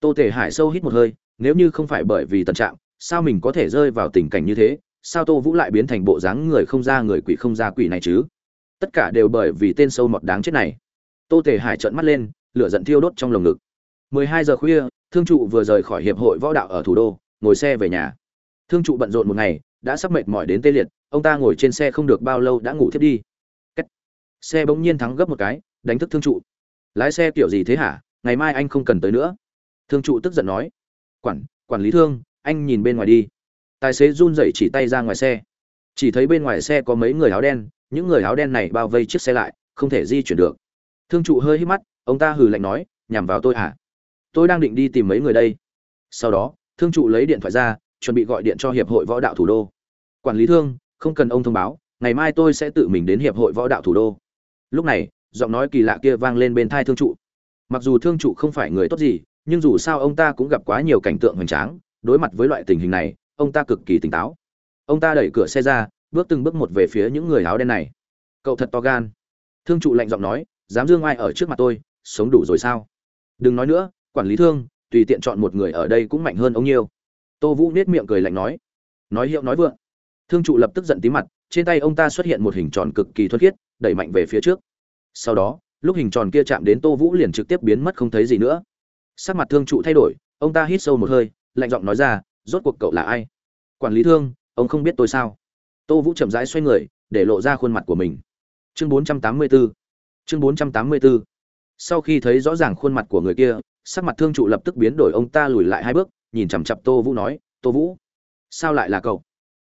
Tô tề hải sâu hít một hơi, nếu như không phải bởi vì tần trạm, sao mình có thể rơi vào tình cảnh như thế? Sao tô vũ lại biến thành bộ dáng người không ra người quỷ không ra quỷ này chứ? Tất cả đều bởi vì tên sâu mọt đáng chết này. Tô tề hải trợn mắt lên, lửa giận thiêu đốt trong lồng ngực. 12 giờ khuya, thương trụ vừa rời khỏi hiệp hội võ đạo ở thủ đô, ngồi xe về nhà thương trụ bận rộn một ngày, đã sắp mệt mỏi đến tê liệt, ông ta ngồi trên xe không được bao lâu đã ngủ thiếp đi. Cách. xe bỗng nhiên thắng gấp một cái, đánh thức thương trụ. Lái xe kiểu gì thế hả? Ngày mai anh không cần tới nữa. Thương trụ tức giận nói. Quản quản lý thương, anh nhìn bên ngoài đi. Tài xế run rẩy chỉ tay ra ngoài xe. Chỉ thấy bên ngoài xe có mấy người áo đen, những người áo đen này bao vây chiếc xe lại, không thể di chuyển được. Thương trụ hơi hít mắt, ông ta hừ lạnh nói, nhằm vào tôi hả? Tôi đang định đi tìm mấy người đây. Sau đó, thương trụ lấy điện thoại ra chuẩn bị gọi điện cho hiệp hội võ đạo thủ đô. Quản lý thương, không cần ông thông báo, ngày mai tôi sẽ tự mình đến hiệp hội võ đạo thủ đô. Lúc này, giọng nói kỳ lạ kia vang lên bên thai thương trụ. Mặc dù thương trụ không phải người tốt gì, nhưng dù sao ông ta cũng gặp quá nhiều cảnh tượng hoành tráng, đối mặt với loại tình hình này, ông ta cực kỳ tỉnh táo. Ông ta đẩy cửa xe ra, bước từng bước một về phía những người áo đen này. Cậu thật to gan. Thương trụ lạnh giọng nói, dám dương ai ở trước mặt tôi, sống đủ rồi sao? Đừng nói nữa, quản lý thương, tùy tiện chọn một người ở đây cũng mạnh hơn ông nhiêu tô vũ nết miệng cười lạnh nói. Nói hiệu nói vượng. Thương trụ lập tức giận tí mặt, trên tay ông ta xuất hiện một hình tròn cực kỳ thuần khiết, đẩy mạnh về phía trước. Sau đó, lúc hình tròn kia chạm đến tô vũ liền trực tiếp biến mất không thấy gì nữa. Sắc mặt thương trụ thay đổi, ông ta hít sâu một hơi, lạnh giọng nói ra, rốt cuộc cậu là ai? Quản lý thương, ông không biết tôi sao? Tô vũ chậm rãi xoay người, để lộ ra khuôn mặt của mình. Chương 484 chương 484 sau khi thấy rõ ràng khuôn mặt của người kia, sắc mặt thương trụ lập tức biến đổi, ông ta lùi lại hai bước nhìn chằm chặp tô vũ nói, tô vũ, sao lại là cậu?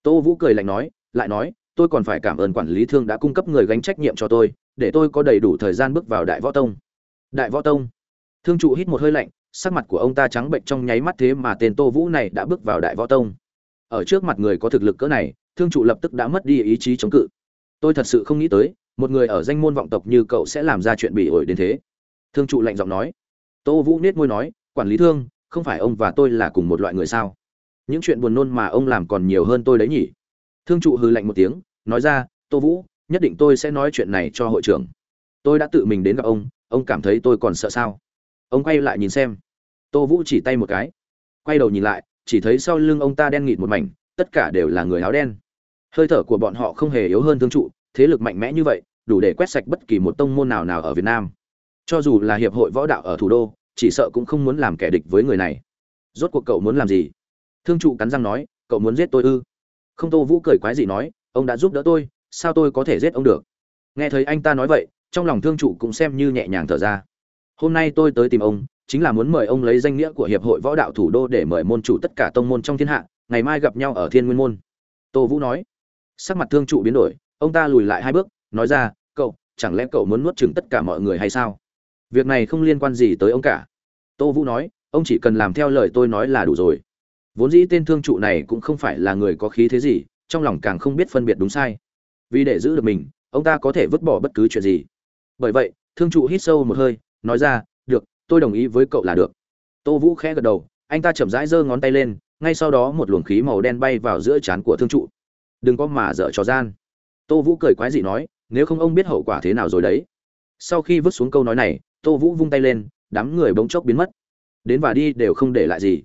Tô vũ cười lạnh nói, lại nói, tôi còn phải cảm ơn quản lý thương đã cung cấp người gánh trách nhiệm cho tôi, để tôi có đầy đủ thời gian bước vào đại võ tông. Đại võ tông? Thương trụ hít một hơi lạnh, sắc mặt của ông ta trắng bệnh trong nháy mắt thế mà tên tô vũ này đã bước vào đại võ tông. Ở trước mặt người có thực lực cỡ này, thương trụ lập tức đã mất đi ý chí chống cự. Tôi thật sự không nghĩ tới, một người ở danh môn vọng tộc như cậu sẽ làm ra chuyện bị ổi đến thế. Thương trụ lạnh giọng nói. Tô vũ nết môi nói, quản lý thương không phải ông và tôi là cùng một loại người sao? Những chuyện buồn nôn mà ông làm còn nhiều hơn tôi đấy nhỉ? Thương trụ hư lạnh một tiếng, nói ra, tô vũ, nhất định tôi sẽ nói chuyện này cho hội trưởng. Tôi đã tự mình đến gặp ông ông cảm thấy tôi còn sợ sao? Ông quay lại nhìn xem. Tô vũ chỉ tay một cái. Quay đầu nhìn lại, chỉ thấy sau lưng ông ta đen nghịt một mảnh, tất cả đều là người áo đen. Hơi thở của bọn họ không hề yếu hơn thương trụ, thế lực mạnh mẽ như vậy, đủ để quét sạch bất kỳ một tông môn nào nào ở việt nam. Cho dù là hiệp hội võ đạo ở thủ đô chỉ sợ cũng không muốn làm kẻ địch với người này. Rốt cuộc cậu muốn làm gì? Thương trụ cắn răng nói, cậu muốn giết tôi ư? Không, tô vũ cười quái gì nói, ông đã giúp đỡ tôi, sao tôi có thể giết ông được? Nghe thấy anh ta nói vậy, trong lòng thương trụ cũng xem như nhẹ nhàng thở ra. Hôm nay tôi tới tìm ông, chính là muốn mời ông lấy danh nghĩa của hiệp hội võ đạo thủ đô để mời môn chủ tất cả tông môn trong thiên hạ, ngày mai gặp nhau ở thiên nguyên môn. Tô vũ nói. Sắc mặt thương trụ biến đổi, ông ta lùi lại hai bước, nói ra, cậu, chẳng lẽ cậu muốn nuốt chừng tất cả mọi người hay sao? Việc này không liên quan gì tới ông cả. Tô vũ nói, ông chỉ cần làm theo lời tôi nói là đủ rồi. Vốn dĩ tên thương trụ này cũng không phải là người có khí thế gì, trong lòng càng không biết phân biệt đúng sai. Vì để giữ được mình, ông ta có thể vứt bỏ bất cứ chuyện gì. Bởi vậy, thương trụ hít sâu một hơi, nói ra, được, tôi đồng ý với cậu là được. Tô vũ khẽ gật đầu, anh ta chậm rãi giơ ngón tay lên, ngay sau đó một luồng khí màu đen bay vào giữa trán của thương trụ. Đừng có mà dở trò gian. Tô vũ cười quái dị nói, nếu không ông biết hậu quả thế nào rồi đấy. Sau khi vứt xuống câu nói này tô vũ vung tay lên, đám người bỗng chốc biến mất. Đến và đi đều không để lại gì.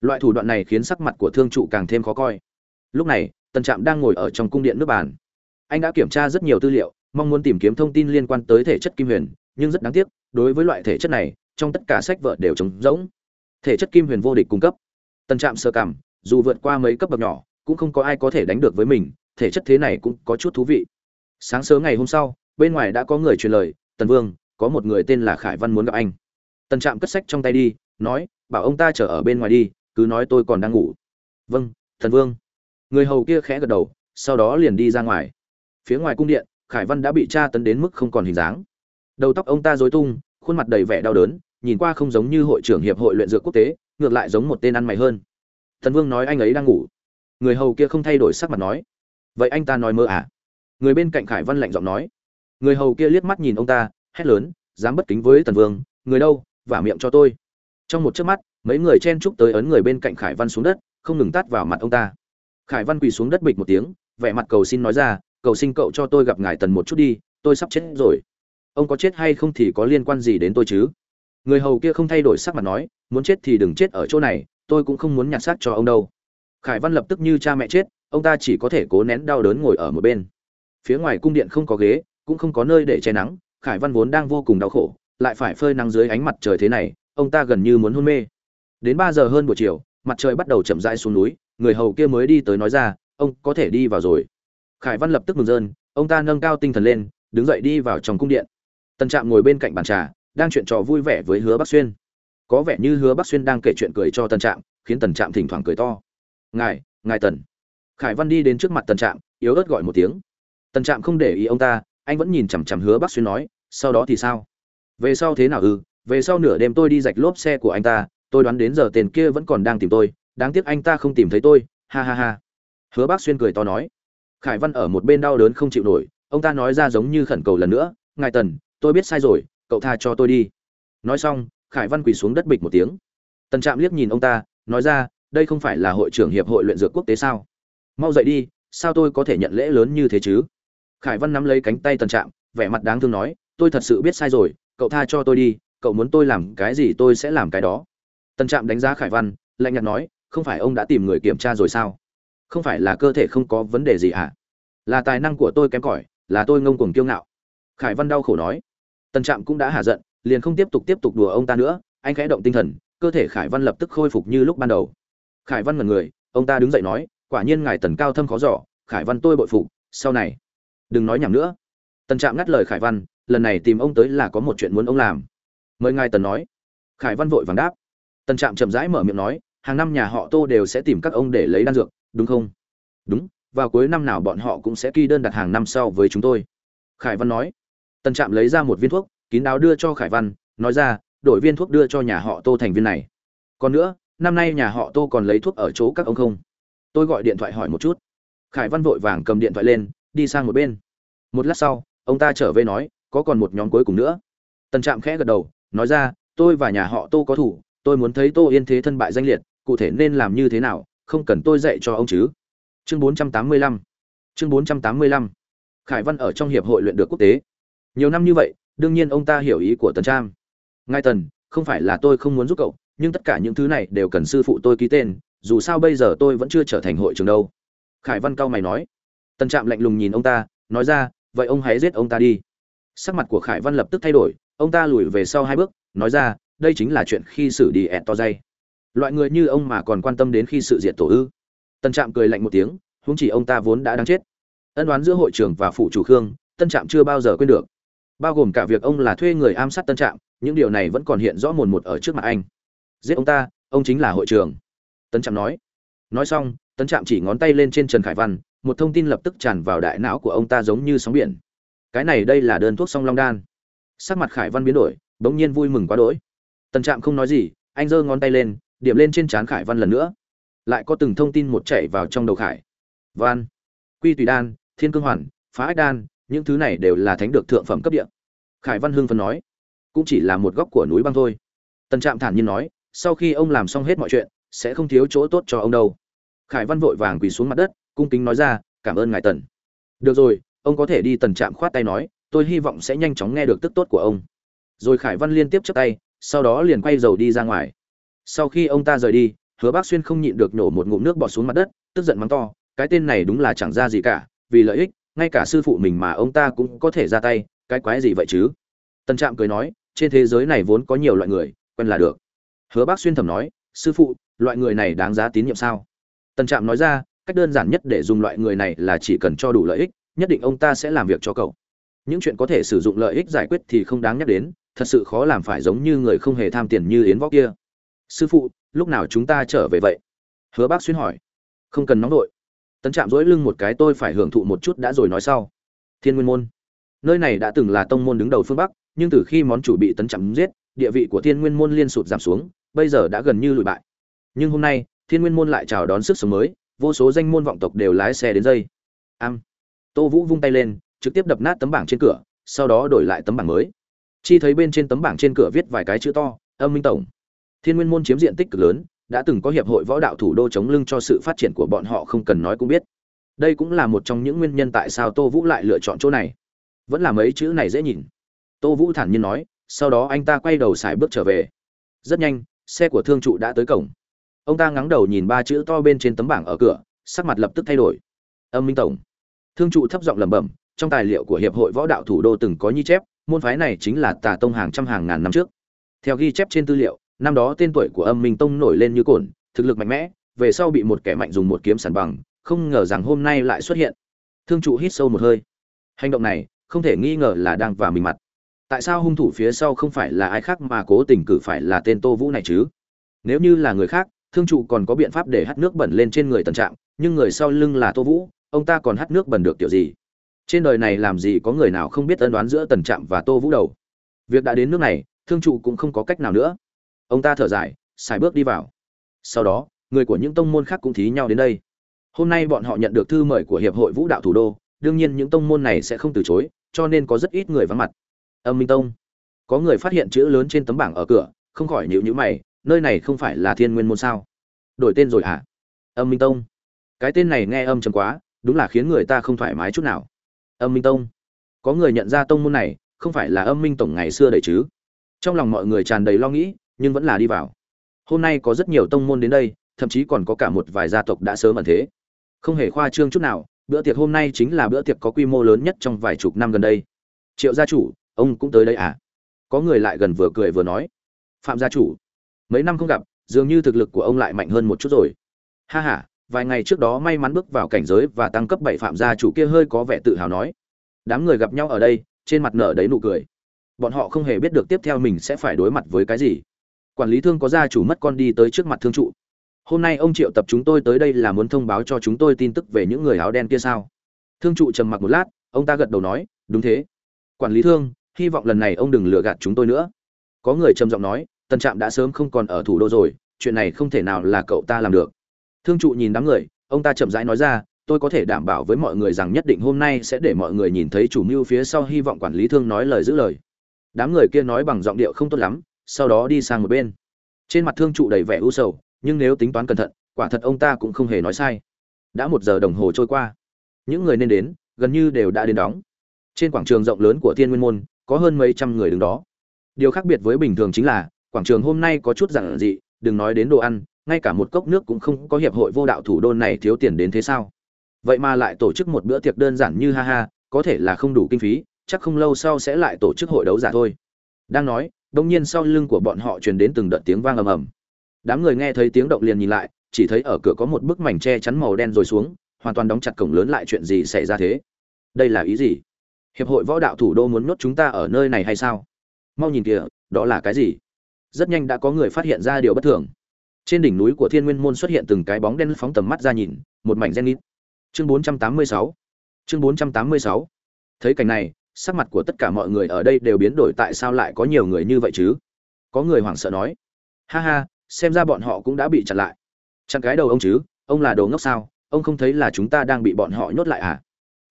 Loại thủ đoạn này khiến sắc mặt của thương trụ càng thêm khó coi. Lúc này, tần trạm đang ngồi ở trong cung điện nước bàn. Anh đã kiểm tra rất nhiều tư liệu, mong muốn tìm kiếm thông tin liên quan tới thể chất kim huyền, nhưng rất đáng tiếc, đối với loại thể chất này, trong tất cả sách vở đều trống rỗng. Thể chất kim huyền vô địch cung cấp. Tần trạm sơ cảm, dù vượt qua mấy cấp bậc nhỏ, cũng không có ai có thể đánh được với mình, thể chất thế này cũng có chút thú vị. Sáng sớm ngày hôm sau, bên ngoài đã có người truyền lời, tần vương có một người tên là khải văn muốn gặp anh. Tần trạm cất sách trong tay đi, nói, bảo ông ta chở ở bên ngoài đi, cứ nói tôi còn đang ngủ. Vâng thần vương. Người hầu kia khẽ gật đầu, sau đó liền đi ra ngoài. Phía ngoài cung điện, khải văn đã bị tra tấn đến mức không còn hình dáng. Đầu tóc ông ta rối tung, khuôn mặt đầy vẻ đau đớn, nhìn qua không giống như hội trưởng hiệp hội luyện dược quốc tế, ngược lại giống một tên ăn mày hơn. Thần vương nói anh ấy đang ngủ. Người hầu kia không thay đổi sắc mặt nói, vậy anh ta nói mơ à? Người bên cạnh khải văn lạnh giọng nói, người hầu kia liếc mắt nhìn ông ta hét lớn, dám bất kính với tần vương, người đâu, vả miệng cho tôi. Trong một chớp mắt, mấy người chen chúc tới ấn người bên cạnh khải văn xuống đất, không ngừng tát vào mặt ông ta. Khải văn quỳ xuống đất bịch một tiếng, vẻ mặt cầu xin nói ra, cầu xin cậu cho tôi gặp ngài tần một chút đi, tôi sắp chết rồi. Ông có chết hay không thì có liên quan gì đến tôi chứ? Người hầu kia không thay đổi sắc mặt nói, muốn chết thì đừng chết ở chỗ này, tôi cũng không muốn nhặt xác cho ông đâu. Khải văn lập tức như cha mẹ chết, ông ta chỉ có thể cố nén đau đớn ngồi ở một bên. Phía ngoài cung điện không có ghế, cũng không có nơi để che nắng khải văn vốn đang vô cùng đau khổ, lại phải phơi nắng dưới ánh mặt trời thế này, ông ta gần như muốn hôn mê. Đến ba giờ hơn buổi chiều, mặt trời bắt đầu chậm rãi xuống núi, người hầu kia mới đi tới nói ra, ông có thể đi vào rồi. Khải văn lập tức mừng rơn, ông ta nâng cao tinh thần lên, đứng dậy đi vào trong cung điện. Tân trạm ngồi bên cạnh bàn trà, đang chuyện trò vui vẻ với hứa bắc xuyên. Có vẻ như hứa bắc xuyên đang kể chuyện cười cho tân trạm, khiến tần trạm thỉnh thoảng cười to. Ngài ngài tần. Khải văn đi đến trước mặt tần trạm, yếu ớt gọi một tiếng. Tần trạm không để ý ông ta anh vẫn nhìn chằm chằm hứa bắc xuyên nói, sau đó thì sao? Về sau thế nào ư? Về sau nửa đêm tôi đi rạch lốp xe của anh ta, tôi đoán đến giờ tên kia vẫn còn đang tìm tôi, đáng tiếc anh ta không tìm thấy tôi. Ha ha ha. Hứa bác xuyên cười to nói. Khải văn ở một bên đau đớn không chịu nổi, ông ta nói ra giống như khẩn cầu lần nữa, ngài tần, tôi biết sai rồi, cậu tha cho tôi đi. Nói xong, khải văn quỳ xuống đất bịch một tiếng. Tần trạm liếc nhìn ông ta, nói ra, đây không phải là hội trưởng hiệp hội luyện dược quốc tế sao? Mau dậy đi, sao tôi có thể nhận lễ lớn như thế chứ? Khải văn nắm lấy cánh tay tần trạm, vẻ mặt đáng thương nói, tôi thật sự biết sai rồi, cậu tha cho tôi đi, cậu muốn tôi làm cái gì tôi sẽ làm cái đó. Tần trạm đánh giá khải văn, lạnh nhạt nói, không phải ông đã tìm người kiểm tra rồi sao? Không phải là cơ thể không có vấn đề gì ạ à? là tài năng của tôi kém cỏi, là tôi ngông cuồng kiêu ngạo. Khải văn đau khổ nói. Tần trạm cũng đã hạ giận, liền không tiếp tục tiếp tục đùa ông ta nữa, anh khẽ động tinh thần, cơ thể khải văn lập tức khôi phục như lúc ban đầu. Khải văn ngần người, ông ta đứng dậy nói, quả nhiên ngài tần cao thâm khó giỏ khải văn tôi bội phục, sau này đừng nói nhảm nữa. Tần trạm ngắt lời khải văn, lần này tìm ông tới là có một chuyện muốn ông làm. Mời ngài tần nói. Khải văn vội vàng đáp. Tần trạm chậm rãi mở miệng nói, hàng năm nhà họ tô đều sẽ tìm các ông để lấy đan dược, đúng không? Đúng, vào cuối năm nào bọn họ cũng sẽ ký đơn đặt hàng năm sau với chúng tôi. Khải văn nói. Tần trạm lấy ra một viên thuốc, kín đáo đưa cho khải văn, nói ra, đổi viên thuốc đưa cho nhà họ tô thành viên này. Còn nữa, năm nay nhà họ tô còn lấy thuốc ở chỗ các ông không? Tôi gọi điện thoại hỏi một chút. Khải văn vội vàng cầm điện thoại lên đi sang một bên. Một lát sau, ông ta trở về nói, có còn một nhóm cuối cùng nữa. Tần trạm khẽ gật đầu, nói ra, tôi và nhà họ tô có thủ, tôi muốn thấy tô yên thế thân bại danh liệt, cụ thể nên làm như thế nào, không cần tôi dạy cho ông chứ. Chương 485 chương 485 khải văn ở trong hiệp hội luyện được quốc tế. Nhiều năm như vậy, đương nhiên ông ta hiểu ý của tần Trạm. ngài tần, không phải là tôi không muốn giúp cậu, nhưng tất cả những thứ này đều cần sư phụ tôi ký tên, dù sao bây giờ tôi vẫn chưa trở thành hội trưởng đâu. Khải văn cao mày nói tần trạm lạnh lùng nhìn ông ta, nói ra, vậy ông hãy giết ông ta đi. Sắc mặt của khải văn lập tức thay đổi, ông ta lùi về sau hai bước, nói ra, đây chính là chuyện khi xử đi ẹt to dây loại người như ông mà còn quan tâm đến khi sự diệt tổ ư? Tân trạm cười lạnh một tiếng, huống chỉ ông ta vốn đã đáng chết. Ân oán giữa hội trưởng và phụ chủ khương tân trạm chưa bao giờ quên được. Bao gồm cả việc ông là thuê người ám sát tân trạm, những điều này vẫn còn hiện rõ mồn một ở trước mặt anh. Giết ông ta, ông chính là hội trưởng. Tân trạm nói. Nói xong tân trạm chỉ ngón tay lên trên trần khải văn một thông tin lập tức tràn vào đại não của ông ta giống như sóng biển. Cái này đây là đơn thuốc song long đan. Sắc mặt khải văn biến đổi, bỗng nhiên vui mừng quá đỗi. Tần trạm không nói gì, anh giơ ngón tay lên, điểm lên trên trán khải văn lần nữa. Lại có từng thông tin một chạy vào trong đầu khải. Văn, quy tùy đan, thiên cương hoàn, phá ách đan, những thứ này đều là thánh được thượng phẩm cấp địa. Khải văn hưng phấn nói, cũng chỉ là một góc của núi băng thôi. Tần trạm thản nhiên nói, sau khi ông làm xong hết mọi chuyện, sẽ không thiếu chỗ tốt cho ông đâu. Khải văn vội vàng quỳ xuống mặt đất cung kính nói ra, cảm ơn ngài tần. Được rồi, ông có thể đi tần trạm khoát tay nói, tôi hy vọng sẽ nhanh chóng nghe được tức tốt của ông. Rồi khải văn liên tiếp chấp tay, sau đó liền quay dầu đi ra ngoài. Sau khi ông ta rời đi, hứa bác xuyên không nhịn được nổ một ngụm nước bọt xuống mặt đất, tức giận mắng to, cái tên này đúng là chẳng ra gì cả, vì lợi ích, ngay cả sư phụ mình mà ông ta cũng có thể ra tay, cái quái gì vậy chứ? Tân trạm cười nói, trên thế giới này vốn có nhiều loại người, quen là được. Hứa bác xuyên thầm nói, sư phụ, loại người này đáng giá tín nhiệm sao? Tân trạm nói ra cách đơn giản nhất để dùng loại người này là chỉ cần cho đủ lợi ích, nhất định ông ta sẽ làm việc cho cậu. Những chuyện có thể sử dụng lợi ích giải quyết thì không đáng nhắc đến, thật sự khó làm phải giống như người không hề tham tiền như yến võ kia. Sư phụ, lúc nào chúng ta trở về vậy? Hứa bác xuyên hỏi. Không cần nóng đội tấn chạm dỗi lưng một cái tôi phải hưởng thụ một chút đã rồi nói sau. Thiên nguyên môn. Nơi này đã từng là tông môn đứng đầu phương bắc, nhưng từ khi món chủ bị tấn chạm giết, địa vị của thiên nguyên môn liên sụt giảm xuống, bây giờ đã gần như lụi bại. Nhưng hôm nay, thiên nguyên môn lại chào đón sức sống mới vô số danh môn vọng tộc đều lái xe đến dây. Am. Tô vũ vung tay lên, trực tiếp đập nát tấm bảng trên cửa, sau đó đổi lại tấm bảng mới. Chi thấy bên trên tấm bảng trên cửa viết vài cái chữ to, âm minh tổng. Thiên nguyên môn chiếm diện tích cực lớn, đã từng có hiệp hội võ đạo thủ đô chống lưng cho sự phát triển của bọn họ không cần nói cũng biết. Đây cũng là một trong những nguyên nhân tại sao tô vũ lại lựa chọn chỗ này. Vẫn là mấy chữ này dễ nhìn. Tô vũ thản nhiên nói, sau đó anh ta quay đầu xài bước trở về. Rất nhanh, xe của thương trụ đã tới cổng ông ta ngắng đầu nhìn ba chữ to bên trên tấm bảng ở cửa, sắc mặt lập tức thay đổi. Âm minh tổng. Thương trụ thấp giọng lẩm bẩm, trong tài liệu của hiệp hội võ đạo thủ đô từng có nhi chép, môn phái này chính là tà tông hàng trăm hàng ngàn năm trước. Theo ghi chép trên tư liệu, năm đó tên tuổi của âm minh tông nổi lên như cồn, thực lực mạnh mẽ, về sau bị một kẻ mạnh dùng một kiếm sản bằng, không ngờ rằng hôm nay lại xuất hiện. Thương trụ hít sâu một hơi. Hành động này, không thể nghi ngờ là đang vào mình mặt. Tại sao hung thủ phía sau không phải là ai khác mà cố tình cử phải là tên tô vũ này chứ? Nếu như là người khác thương trụ còn có biện pháp để hắt nước bẩn lên trên người tần trạm nhưng người sau lưng là tô vũ, ông ta còn hắt nước bẩn được kiểu gì? Trên đời này làm gì có người nào không biết ân đoán giữa tần trạm và tô vũ đầu việc đã đến nước này, thương trụ cũng không có cách nào nữa. Ông ta thở dài, xài bước đi vào. Sau đó, người của những tông môn khác cũng thí nhau đến đây. Hôm nay bọn họ nhận được thư mời của hiệp hội vũ đạo thủ đô, đương nhiên những tông môn này sẽ không từ chối, cho nên có rất ít người vắng mặt. Âm minh tông. Có người phát hiện chữ lớn trên tấm bảng ở cửa, không khỏi nhịu nhữ mày nơi này không phải là thiên nguyên môn sao? Đổi tên rồi hả? Âm minh tông. Cái tên này nghe âm chầm quá, đúng là khiến người ta không thoải mái chút nào. Âm minh tông. Có người nhận ra tông môn này, không phải là âm minh tổng ngày xưa đầy chứ? Trong lòng mọi người tràn đầy lo nghĩ, nhưng vẫn là đi vào. Hôm nay có rất nhiều tông môn đến đây, thậm chí còn có cả một vài gia tộc đã sớm ẩn thế. Không hề khoa trương chút nào, bữa tiệc hôm nay chính là bữa tiệc có quy mô lớn nhất trong vài chục năm gần đây. Triệu gia chủ, ông cũng tới đây à? Có người lại gần vừa cười vừa nói. Phạm gia chủ mấy năm không gặp, dường như thực lực của ông lại mạnh hơn một chút rồi. Ha ha, vài ngày trước đó may mắn bước vào cảnh giới và tăng cấp bảy phạm gia chủ kia hơi có vẻ tự hào nói. Đám người gặp nhau ở đây, trên mặt nở đấy nụ cười. Bọn họ không hề biết được tiếp theo mình sẽ phải đối mặt với cái gì. Quản lý thương có gia chủ mất con đi tới trước mặt thương trụ. Hôm nay ông triệu tập chúng tôi tới đây là muốn thông báo cho chúng tôi tin tức về những người áo đen kia sao? Thương trụ trầm mặc một lát, ông ta gật đầu nói, đúng thế. Quản lý thương, hy vọng lần này ông đừng lừa gạt chúng tôi nữa. Có người trầm giọng nói Tần trạm đã sớm không còn ở thủ đô rồi, chuyện này không thể nào là cậu ta làm được. Thương trụ nhìn đám người, ông ta chậm rãi nói ra, tôi có thể đảm bảo với mọi người rằng nhất định hôm nay sẽ để mọi người nhìn thấy chủ mưu phía sau hy vọng quản lý thương nói lời giữ lời. Đám người kia nói bằng giọng điệu không tốt lắm, sau đó đi sang một bên. Trên mặt thương trụ đầy vẻ u sầu, nhưng nếu tính toán cẩn thận, quả thật ông ta cũng không hề nói sai. Đã một giờ đồng hồ trôi qua. Những người nên đến, gần như đều đã đến đóng. Trên quảng trường rộng lớn của thiên nguyên môn, có hơn mấy trăm người đứng đó. Điều khác biệt với bình thường chính là quảng trường hôm nay có chút giản dị, đừng nói đến đồ ăn, ngay cả một cốc nước cũng không có hiệp hội vô đạo thủ đô này thiếu tiền đến thế sao? Vậy mà lại tổ chức một bữa tiệc đơn giản như ha ha, có thể là không đủ kinh phí, chắc không lâu sau sẽ lại tổ chức hội đấu giả thôi. Đang nói, đông nhiên sau lưng của bọn họ truyền đến từng đợt tiếng vang ầm ầm. Đám người nghe thấy tiếng động liền nhìn lại, chỉ thấy ở cửa có một bức mảnh che chắn màu đen rồi xuống, hoàn toàn đóng chặt cổng lớn lại chuyện gì xảy ra thế? Đây là ý gì? Hiệp hội võ đạo thủ đô muốn nhốt chúng ta ở nơi này hay sao? Mau nhìn kìa, đó là cái gì? Rất nhanh đã có người phát hiện ra điều bất thường. Trên đỉnh núi của thiên nguyên môn xuất hiện từng cái bóng đen phóng tầm mắt ra nhìn, một mảnh gen nít chương 486 chương 486 thấy cảnh này, sắc mặt của tất cả mọi người ở đây đều biến đổi tại sao lại có nhiều người như vậy chứ? Có người hoảng sợ nói. Ha ha, xem ra bọn họ cũng đã bị chặn lại. Chặn cái đầu ông chứ, ông là đồ ngốc sao? Ông không thấy là chúng ta đang bị bọn họ nhốt lại à?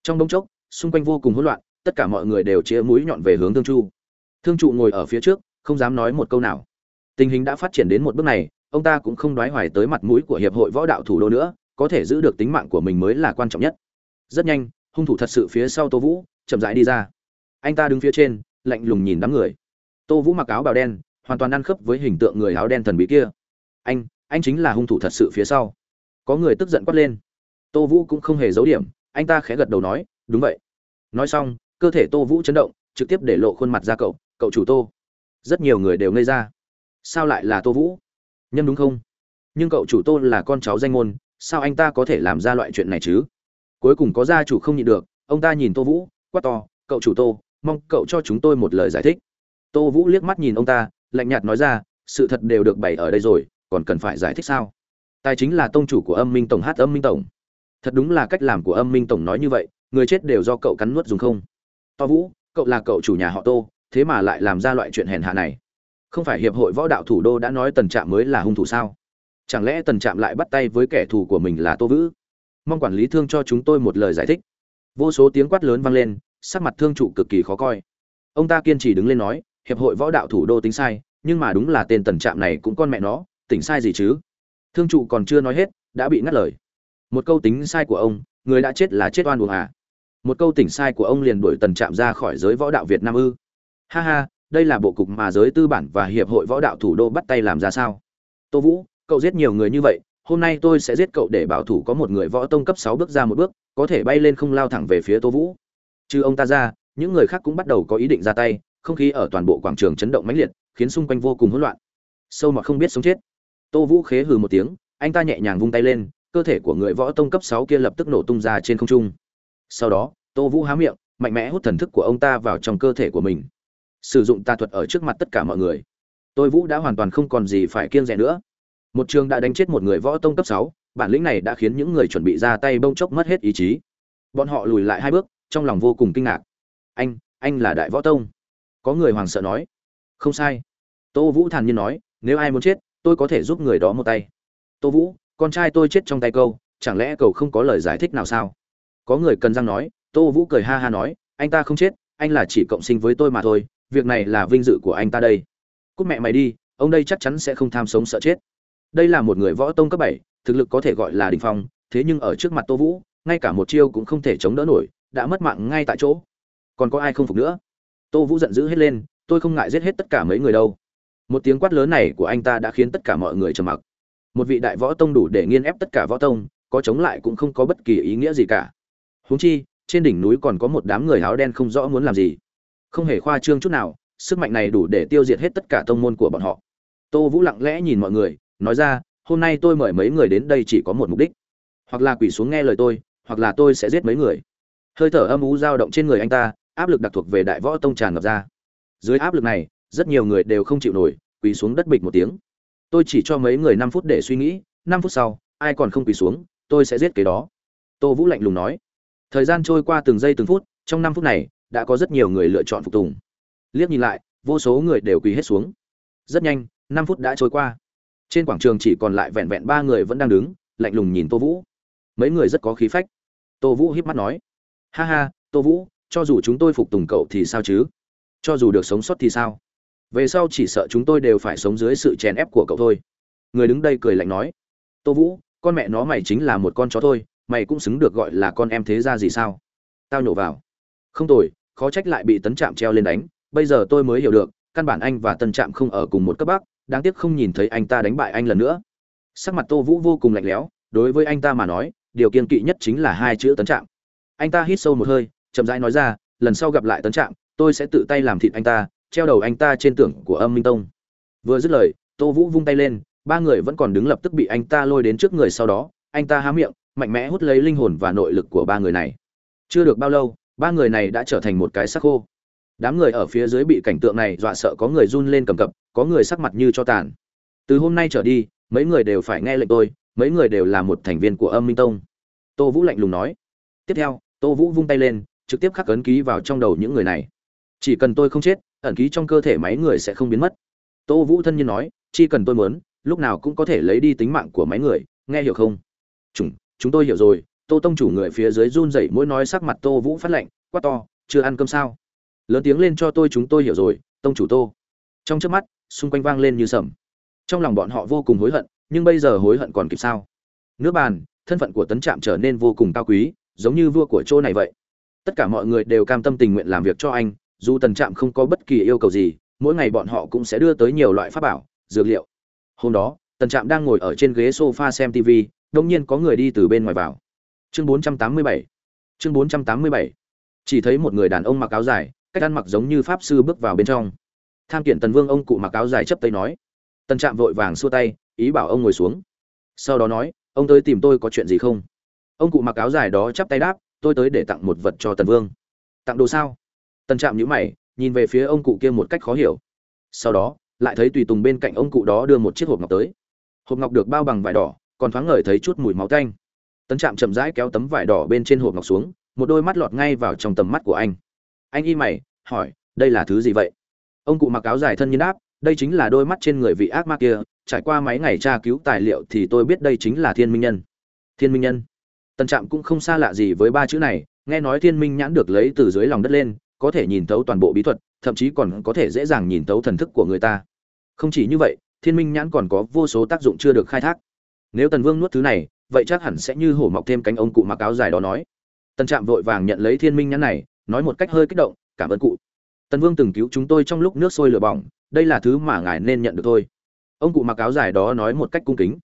Trong bóng chốc, xung quanh vô cùng hỗn loạn, tất cả mọi người đều chia mũi nhọn về hướng thương chu. Thương trụ ngồi ở phía trước, không dám nói một câu nào tình hình đã phát triển đến một bước này, ông ta cũng không đoái hoài tới mặt mũi của hiệp hội võ đạo thủ đô nữa, có thể giữ được tính mạng của mình mới là quan trọng nhất. Rất nhanh, hung thủ thật sự phía sau tô vũ, chậm rãi đi ra. Anh ta đứng phía trên, lạnh lùng nhìn đám người. Tô vũ mặc áo bào đen, hoàn toàn ăn khớp với hình tượng người áo đen thần bí kia. Anh anh chính là hung thủ thật sự phía sau. Có người tức giận quát lên. Tô vũ cũng không hề giấu điểm, anh ta khẽ gật đầu nói, đúng vậy. Nói xong, cơ thể tô vũ chấn động, trực tiếp để lộ khuôn mặt ra cậu cậu chủ tô. Rất nhiều người đều ngây ra sao lại là tô vũ? Nhân đúng không? Nhưng cậu chủ tô là con cháu danh môn, sao anh ta có thể làm ra loại chuyện này chứ? Cuối cùng có gia chủ không nhịn được, ông ta nhìn tô vũ, quát to, cậu chủ tô, mong cậu cho chúng tôi một lời giải thích. Tô vũ liếc mắt nhìn ông ta, lạnh nhạt nói ra, sự thật đều được bày ở đây rồi, còn cần phải giải thích sao? Tài chính là tông chủ của âm minh tổng hát âm minh tổng. Thật đúng là cách làm của âm minh tổng nói như vậy, người chết đều do cậu cắn nuốt dùng không? To vũ, cậu là cậu chủ nhà họ tô, thế mà lại làm ra loại chuyện hèn hạ này không phải hiệp hội võ đạo thủ đô đã nói tần trạm mới là hung thủ sao? Chẳng lẽ tần trạm lại bắt tay với kẻ thù của mình là tô vữ? mong quản lý thương cho chúng tôi một lời giải thích. Vô số tiếng quát lớn vang lên, sắc mặt thương trụ cực kỳ khó coi. Ông ta kiên trì đứng lên nói, hiệp hội võ đạo thủ đô tính sai, nhưng mà đúng là tên tần trạm này cũng con mẹ nó, tỉnh sai gì chứ? Thương trụ còn chưa nói hết, đã bị ngắt lời. Một câu tính sai của ông, người đã chết là chết oan uổng à? Một câu tỉnh sai của ông liền đuổi tần trạm ra khỏi giới võ đạo việt nam ư? Ha ha đây là bộ cục mà giới tư bản và hiệp hội võ đạo thủ đô bắt tay làm ra sao? Tô vũ, cậu giết nhiều người như vậy, hôm nay tôi sẽ giết cậu để bảo thủ có một người võ tông cấp sáu bước ra một bước, có thể bay lên không lao thẳng về phía tô vũ. Trừ ông ta ra, những người khác cũng bắt đầu có ý định ra tay, không khí ở toàn bộ quảng trường chấn động mãnh liệt, khiến xung quanh vô cùng hỗn loạn. Sâu mà không biết sống chết. Tô vũ khế hừ một tiếng, anh ta nhẹ nhàng vung tay lên, cơ thể của người võ tông cấp sáu kia lập tức nổ tung ra trên không trung. Sau đó, tô vũ há miệng, mạnh mẽ hút thần thức của ông ta vào trong cơ thể của mình sử dụng tà thuật ở trước mặt tất cả mọi người. Tôi vũ đã hoàn toàn không còn gì phải kiêng rẻ nữa. Một trường đã đánh chết một người võ tông cấp sáu, bản lĩnh này đã khiến những người chuẩn bị ra tay bông chốc mất hết ý chí. Bọn họ lùi lại hai bước, trong lòng vô cùng kinh ngạc. Anh anh là đại võ tông. Có người hoàng sợ nói. Không sai. Tô vũ thản nhiên nói, nếu ai muốn chết, tôi có thể giúp người đó một tay. Tô vũ, con trai tôi chết trong tay câu chẳng lẽ cậu không có lời giải thích nào sao? Có người cần răng nói, tô vũ cười ha ha nói, anh ta không chết, anh là chỉ cộng sinh với tôi mà thôi việc này là vinh dự của anh ta đây. Cúc mẹ mày đi, ông đây chắc chắn sẽ không tham sống sợ chết. Đây là một người võ tông cấp bảy, thực lực có thể gọi là đình phong, thế nhưng ở trước mặt tô vũ, ngay cả một chiêu cũng không thể chống đỡ nổi, đã mất mạng ngay tại chỗ. Còn có ai không phục nữa? Tô vũ giận dữ hết lên, tôi không ngại giết hết tất cả mấy người đâu. Một tiếng quát lớn này của anh ta đã khiến tất cả mọi người trầm mặc. Một vị đại võ tông đủ để nghiên ép tất cả võ tông, có chống lại cũng không có bất kỳ ý nghĩa gì cả. Huống chi, trên đỉnh núi còn có một đám người áo đen không rõ muốn làm gì không hề khoa trương chút nào, sức mạnh này đủ để tiêu diệt hết tất cả tông môn của bọn họ. Tô vũ lặng lẽ nhìn mọi người, nói ra, hôm nay tôi mời mấy người đến đây chỉ có một mục đích. Hoặc là quỷ xuống nghe lời tôi, hoặc là tôi sẽ giết mấy người. Hơi thở âm ú dao động trên người anh ta, áp lực đặc thuộc về đại võ tông tràn ngập ra. Dưới áp lực này, rất nhiều người đều không chịu nổi, quỳ xuống đất bịch một tiếng. Tôi chỉ cho mấy người năm phút để suy nghĩ, năm phút sau, ai còn không quỳ xuống, tôi sẽ giết cái đó. Tô vũ lạnh lùng nói. Thời gian trôi qua từng giây từng phút, trong năm phút này đã có rất nhiều người lựa chọn phục tùng. Liếc nhìn lại, vô số người đều quỳ hết xuống. Rất nhanh, năm phút đã trôi qua. Trên quảng trường chỉ còn lại vẹn vẹn ba người vẫn đang đứng, lạnh lùng nhìn tô vũ. Mấy người rất có khí phách. Tô vũ hiếp mắt nói, ha ha, tô vũ, cho dù chúng tôi phục tùng cậu thì sao chứ? Cho dù được sống sót thì sao? Về sau chỉ sợ chúng tôi đều phải sống dưới sự chèn ép của cậu thôi. Người đứng đây cười lạnh nói, tô vũ, con mẹ nó mày chính là một con chó thôi, mày cũng xứng được gọi là con em thế ra gì sao? Tao nhổ vào. Không tồi khó trách lại bị tấn trạm treo lên đánh, bây giờ tôi mới hiểu được, căn bản anh và tân trạm không ở cùng một cấp bác, đáng tiếc không nhìn thấy anh ta đánh bại anh lần nữa. Sắc mặt tô vũ vô cùng lạnh lẽo, đối với anh ta mà nói, điều kiên kỵ nhất chính là hai chữ tấn trạm. Anh ta hít sâu một hơi, chậm rãi nói ra, lần sau gặp lại tấn trạm, tôi sẽ tự tay làm thịt anh ta, treo đầu anh ta trên tưởng của âm minh tông. Vừa dứt lời, tô vũ vung tay lên, ba người vẫn còn đứng lập tức bị anh ta lôi đến trước người sau đó, anh ta há miệng, mạnh mẽ hút lấy linh hồn và nội lực của ba người này. Chưa được bao lâu ba người này đã trở thành một cái sắc khô. Đám người ở phía dưới bị cảnh tượng này dọa sợ có người run lên cầm cập, có người sắc mặt như cho tàn. Từ hôm nay trở đi, mấy người đều phải nghe lệnh tôi, mấy người đều là một thành viên của âm minh tông. Tô vũ lạnh lùng nói. Tiếp theo, tô vũ vung tay lên, trực tiếp khắc ấn ký vào trong đầu những người này. Chỉ cần tôi không chết, ẩn ký trong cơ thể mấy người sẽ không biến mất. Tô vũ thân nhiên nói chỉ cần tôi muốn, lúc nào cũng có thể lấy đi tính mạng của mấy người, nghe hiểu không? Chúng chúng tôi hiểu rồi tô tông chủ người phía dưới run rẩy mỗi nói sắc mặt tô vũ phát lệnh quát to, chưa ăn cơm sao? Lớn tiếng lên cho tôi chúng tôi hiểu rồi, tông chủ tô. Trong trước mắt, xung quanh vang lên như sầm. Trong lòng bọn họ vô cùng hối hận, nhưng bây giờ hối hận còn kịp sao? Nước bàn, thân phận của tấn trạm trở nên vô cùng cao quý, giống như vua của chỗ này vậy. Tất cả mọi người đều cam tâm tình nguyện làm việc cho anh, dù tần trạm không có bất kỳ yêu cầu gì, mỗi ngày bọn họ cũng sẽ đưa tới nhiều loại pháp bảo, dược liệu. Hôm đó tần trạm đang ngồi ở trên ghế sofa xem tv đông nhiên có người đi từ bên ngoài vào chương 487 chương 487 chỉ thấy một người đàn ông mặc áo dài, cách ăn mặc giống như pháp sư bước vào bên trong. Tham kiện tần vương ông cụ mặc áo dài chấp tay nói. Tần trạm vội vàng xua tay, ý bảo ông ngồi xuống. Sau đó nói, ông tới tìm tôi có chuyện gì không? Ông cụ mặc áo dài đó chắp tay đáp, tôi tới để tặng một vật cho tần vương. Tặng đồ sao? Tần trạm nhíu mày, nhìn về phía ông cụ kia một cách khó hiểu. Sau đó, lại thấy tùy tùng bên cạnh ông cụ đó đưa một chiếc hộp ngọc tới. Hộp ngọc được bao bằng vải đỏ, còn thoáng ngời thấy chút mùi máu tanh. Tấn trạm chậm rãi kéo tấm vải đỏ bên trên hộp ngọc xuống, một đôi mắt lọt ngay vào trong tầm mắt của anh. Anh y mày, hỏi, đây là thứ gì vậy? Ông cụ mặc áo dài thân nhân áp, đây chính là đôi mắt trên người vị ác ma kia, trải qua mấy ngày tra cứu tài liệu thì tôi biết đây chính là thiên minh nhân. Thiên minh nhân? Tần trạm cũng không xa lạ gì với ba chữ này, nghe nói thiên minh nhãn được lấy từ dưới lòng đất lên, có thể nhìn thấu toàn bộ bí thuật, thậm chí còn có thể dễ dàng nhìn thấu thần thức của người ta. Không chỉ như vậy, thiên minh nhãn còn có vô số tác dụng chưa được khai thác. Nếu tần vương nuốt thứ này vậy chắc hẳn sẽ như hổ mọc thêm cánh ông cụ mặc áo dài đó nói. Tần trạm vội vàng nhận lấy thiên minh nhắn này, nói một cách hơi kích động, cảm ơn cụ. Tần vương từng cứu chúng tôi trong lúc nước sôi lửa bỏng, đây là thứ mà ngài nên nhận được thôi. Ông cụ mặc áo dài đó nói một cách cung kính.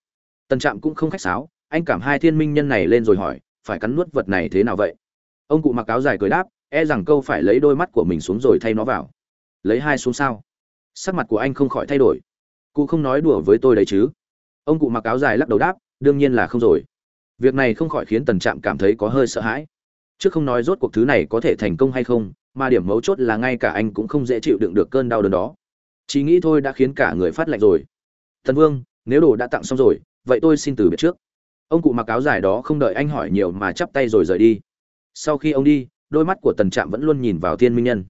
Tần trạm cũng không khách sáo, anh cảm hai thiên minh nhân này lên rồi hỏi, phải cắn nuốt vật này thế nào vậy? Ông cụ mặc áo dài cười đáp e rằng câu phải lấy đôi mắt của mình xuống rồi thay nó vào. Lấy hai xuống sao? Sắc mặt của anh không khỏi thay đổi. Cụ không nói đùa với tôi đấy chứ? Ông cụ mặc áo dài lắc đầu đáp đương nhiên là không rồi. Việc này không khỏi khiến tần trạm cảm thấy có hơi sợ hãi. Chứ không nói rốt cuộc thứ này có thể thành công hay không, mà điểm mấu chốt là ngay cả anh cũng không dễ chịu đựng được cơn đau đớn đó. Chỉ nghĩ thôi đã khiến cả người phát lạnh rồi. Thần vương, nếu đồ đã tặng xong rồi, vậy tôi xin từ biệt trước. Ông cụ mặc áo dài đó không đợi anh hỏi nhiều mà chắp tay rồi rời đi. Sau khi ông đi, đôi mắt của tần trạm vẫn luôn nhìn vào thiên minh nhân.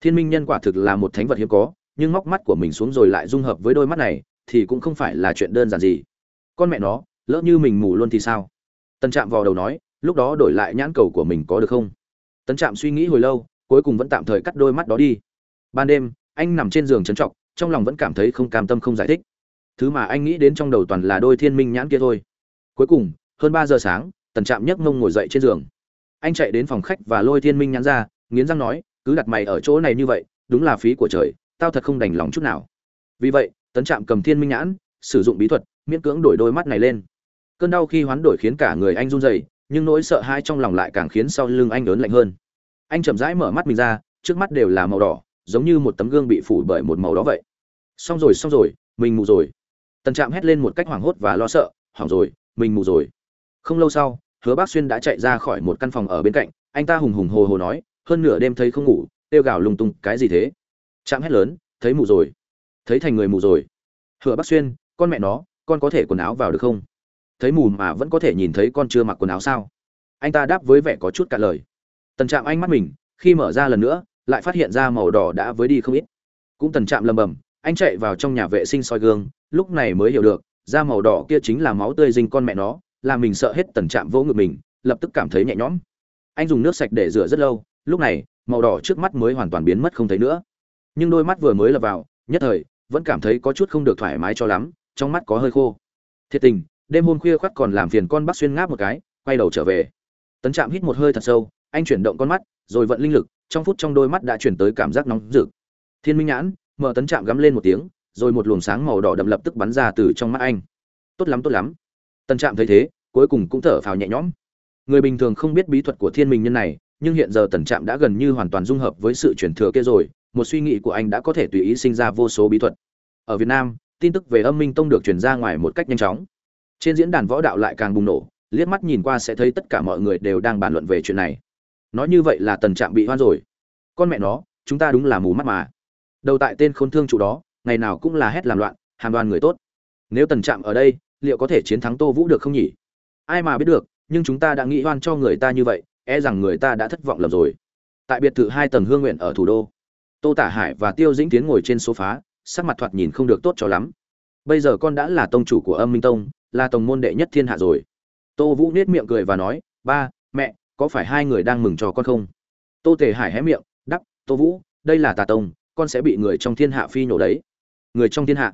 Thiên minh nhân quả thực là một thánh vật hiếm có, nhưng móc mắt của mình xuống rồi lại dung hợp với đôi mắt này, thì cũng không phải là chuyện đơn giản gì. Con mẹ nó lỡ như mình mù luôn thì sao? Tân trạm vào đầu nói, lúc đó đổi lại nhãn cầu của mình có được không? Tân trạm suy nghĩ hồi lâu, cuối cùng vẫn tạm thời cắt đôi mắt đó đi. Ban đêm, anh nằm trên giường trấn trọc, trong lòng vẫn cảm thấy không cam tâm không giải thích. Thứ mà anh nghĩ đến trong đầu toàn là đôi thiên minh nhãn kia thôi. Cuối cùng, hơn ba giờ sáng, tần trạm nhấc mông ngồi dậy trên giường. Anh chạy đến phòng khách và lôi thiên minh nhãn ra, nghiến răng nói, cứ đặt mày ở chỗ này như vậy, đúng là phí của trời, tao thật không đành lòng chút nào. Vì vậy tấn trạm cầm thiên minh nhãn, sử dụng bí thuật, miễn cưỡng đổi đôi mắt này lên cơn đau khi hoán đổi khiến cả người anh run rẩy, nhưng nỗi sợ hãi trong lòng lại càng khiến sau lưng anh lớn lạnh hơn. Anh chậm rãi mở mắt mình ra, trước mắt đều là màu đỏ, giống như một tấm gương bị phủ bởi một màu đó vậy. Xong rồi xong rồi, mình mù rồi. Tần trạm hét lên một cách hoảng hốt và lo sợ hỏng rồi, mình mù rồi. Không lâu sau, hứa bác xuyên đã chạy ra khỏi một căn phòng ở bên cạnh, anh ta hùng hùng hồ hồ nói, hơn nửa đêm thấy không ngủ, kêu gào lung tung, cái gì thế? Trạm hét lớn, thấy mù rồi, thấy thành người mù rồi. Hứa bác xuyên, con mẹ nó, con có thể quần áo vào được không? Thấy mù mà vẫn có thể nhìn thấy con chưa mặc quần áo sao? Anh ta đáp với vẻ có chút cả lời. Tần trạm anh mắt mình, khi mở ra lần nữa, lại phát hiện ra màu đỏ đã với đi không ít. Cũng tần trạm lầm bầm, anh chạy vào trong nhà vệ sinh soi gương, lúc này mới hiểu được, da màu đỏ kia chính là máu tươi dinh con mẹ nó, làm mình sợ hết tần trạm vỗ ngực mình, lập tức cảm thấy nhẹ nhõm. Anh dùng nước sạch để rửa rất lâu, lúc này, màu đỏ trước mắt mới hoàn toàn biến mất không thấy nữa. Nhưng đôi mắt vừa mới lập vào, nhất thời, vẫn cảm thấy có chút không được thoải mái cho lắm, trong mắt có hơi khô. Thiệt tình đêm hôm khuya khoắt còn làm phiền con bác xuyên ngáp một cái, quay đầu trở về. Tấn trạm hít một hơi thật sâu, anh chuyển động con mắt, rồi vận linh lực, trong phút trong đôi mắt đã chuyển tới cảm giác nóng rực. Thiên minh nhãn, mở tấn trạm gắm lên một tiếng, rồi một luồng sáng màu đỏ đậm lập tức bắn ra từ trong mắt anh. Tốt lắm tốt lắm. Tấn trạm thấy thế, cuối cùng cũng thở phào nhẹ nhõm. Người bình thường không biết bí thuật của thiên minh nhân này, nhưng hiện giờ tần trạm đã gần như hoàn toàn dung hợp với sự chuyển thừa kia rồi, một suy nghĩ của anh đã có thể tùy ý sinh ra vô số bí thuật. Ở việt nam, tin tức về âm minh tông được truyền ra ngoài một cách nhanh chóng trên diễn đàn võ đạo lại càng bùng nổ, liếc mắt nhìn qua sẽ thấy tất cả mọi người đều đang bàn luận về chuyện này. Nói như vậy là tần trạm bị hoan rồi. Con mẹ nó, chúng ta đúng là mù mắt mà. Đầu tại tên khốn thương chủ đó, ngày nào cũng là hét làm loạn, hàm đoan người tốt. Nếu tần trạm ở đây, liệu có thể chiến thắng tô vũ được không nhỉ? Ai mà biết được, nhưng chúng ta đã nghĩ hoan cho người ta như vậy e rằng người ta đã thất vọng lầm rồi. Tại biệt thự hai tầng hương nguyện ở thủ đô, tô tả hải và tiêu dĩnh tiến ngồi trên số phá sắc mặt thoạt nhìn không được tốt cho lắm bây giờ con đã là tông chủ của âm minh tông, là tổng môn đệ nhất thiên hạ rồi. Tô vũ nết miệng cười và nói, ba, mẹ, có phải hai người đang mừng cho con không? Tô tề hải hé miệng, đắp, tô vũ, đây là tà tông, con sẽ bị người trong thiên hạ phi nhổ đấy. Người trong thiên hạ.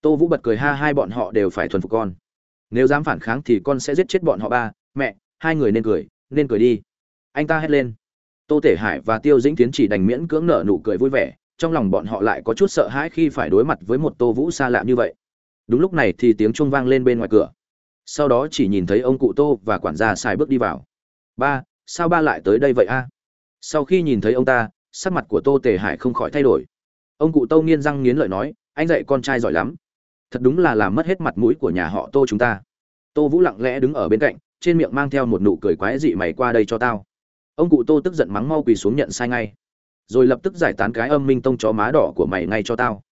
Tô vũ bật cười, ha, hai bọn họ đều phải thuần phục con. Nếu dám phản kháng thì con sẽ giết chết bọn họ ba. Mẹ, hai người nên cười nên cười đi. Anh ta hét lên. Tô thể hải và tiêu dĩnh tiến chỉ đành miễn cưỡng nở nụ cười vui vẻ, trong lòng bọn họ lại có chút sợ hãi khi phải đối mặt với một tô vũ xa lạ như vậy đúng lúc này thì tiếng chuông vang lên bên ngoài cửa. Sau đó chỉ nhìn thấy ông cụ tô và quản gia xài bước đi vào. Ba, sao ba lại tới đây vậy a? Sau khi nhìn thấy ông ta, sắc mặt của tô tề hải không khỏi thay đổi. Ông cụ tô nghiến răng nghiến lợi nói, anh dạy con trai giỏi lắm. Thật đúng là làm mất hết mặt mũi của nhà họ tô chúng ta. Tô vũ lặng lẽ đứng ở bên cạnh, trên miệng mang theo một nụ cười quái dị mày qua đây cho tao. Ông cụ tô tức giận mắng mau quỳ xuống nhận sai ngay. Rồi lập tức giải tán cái âm minh tông chó má đỏ của mày ngay cho tao.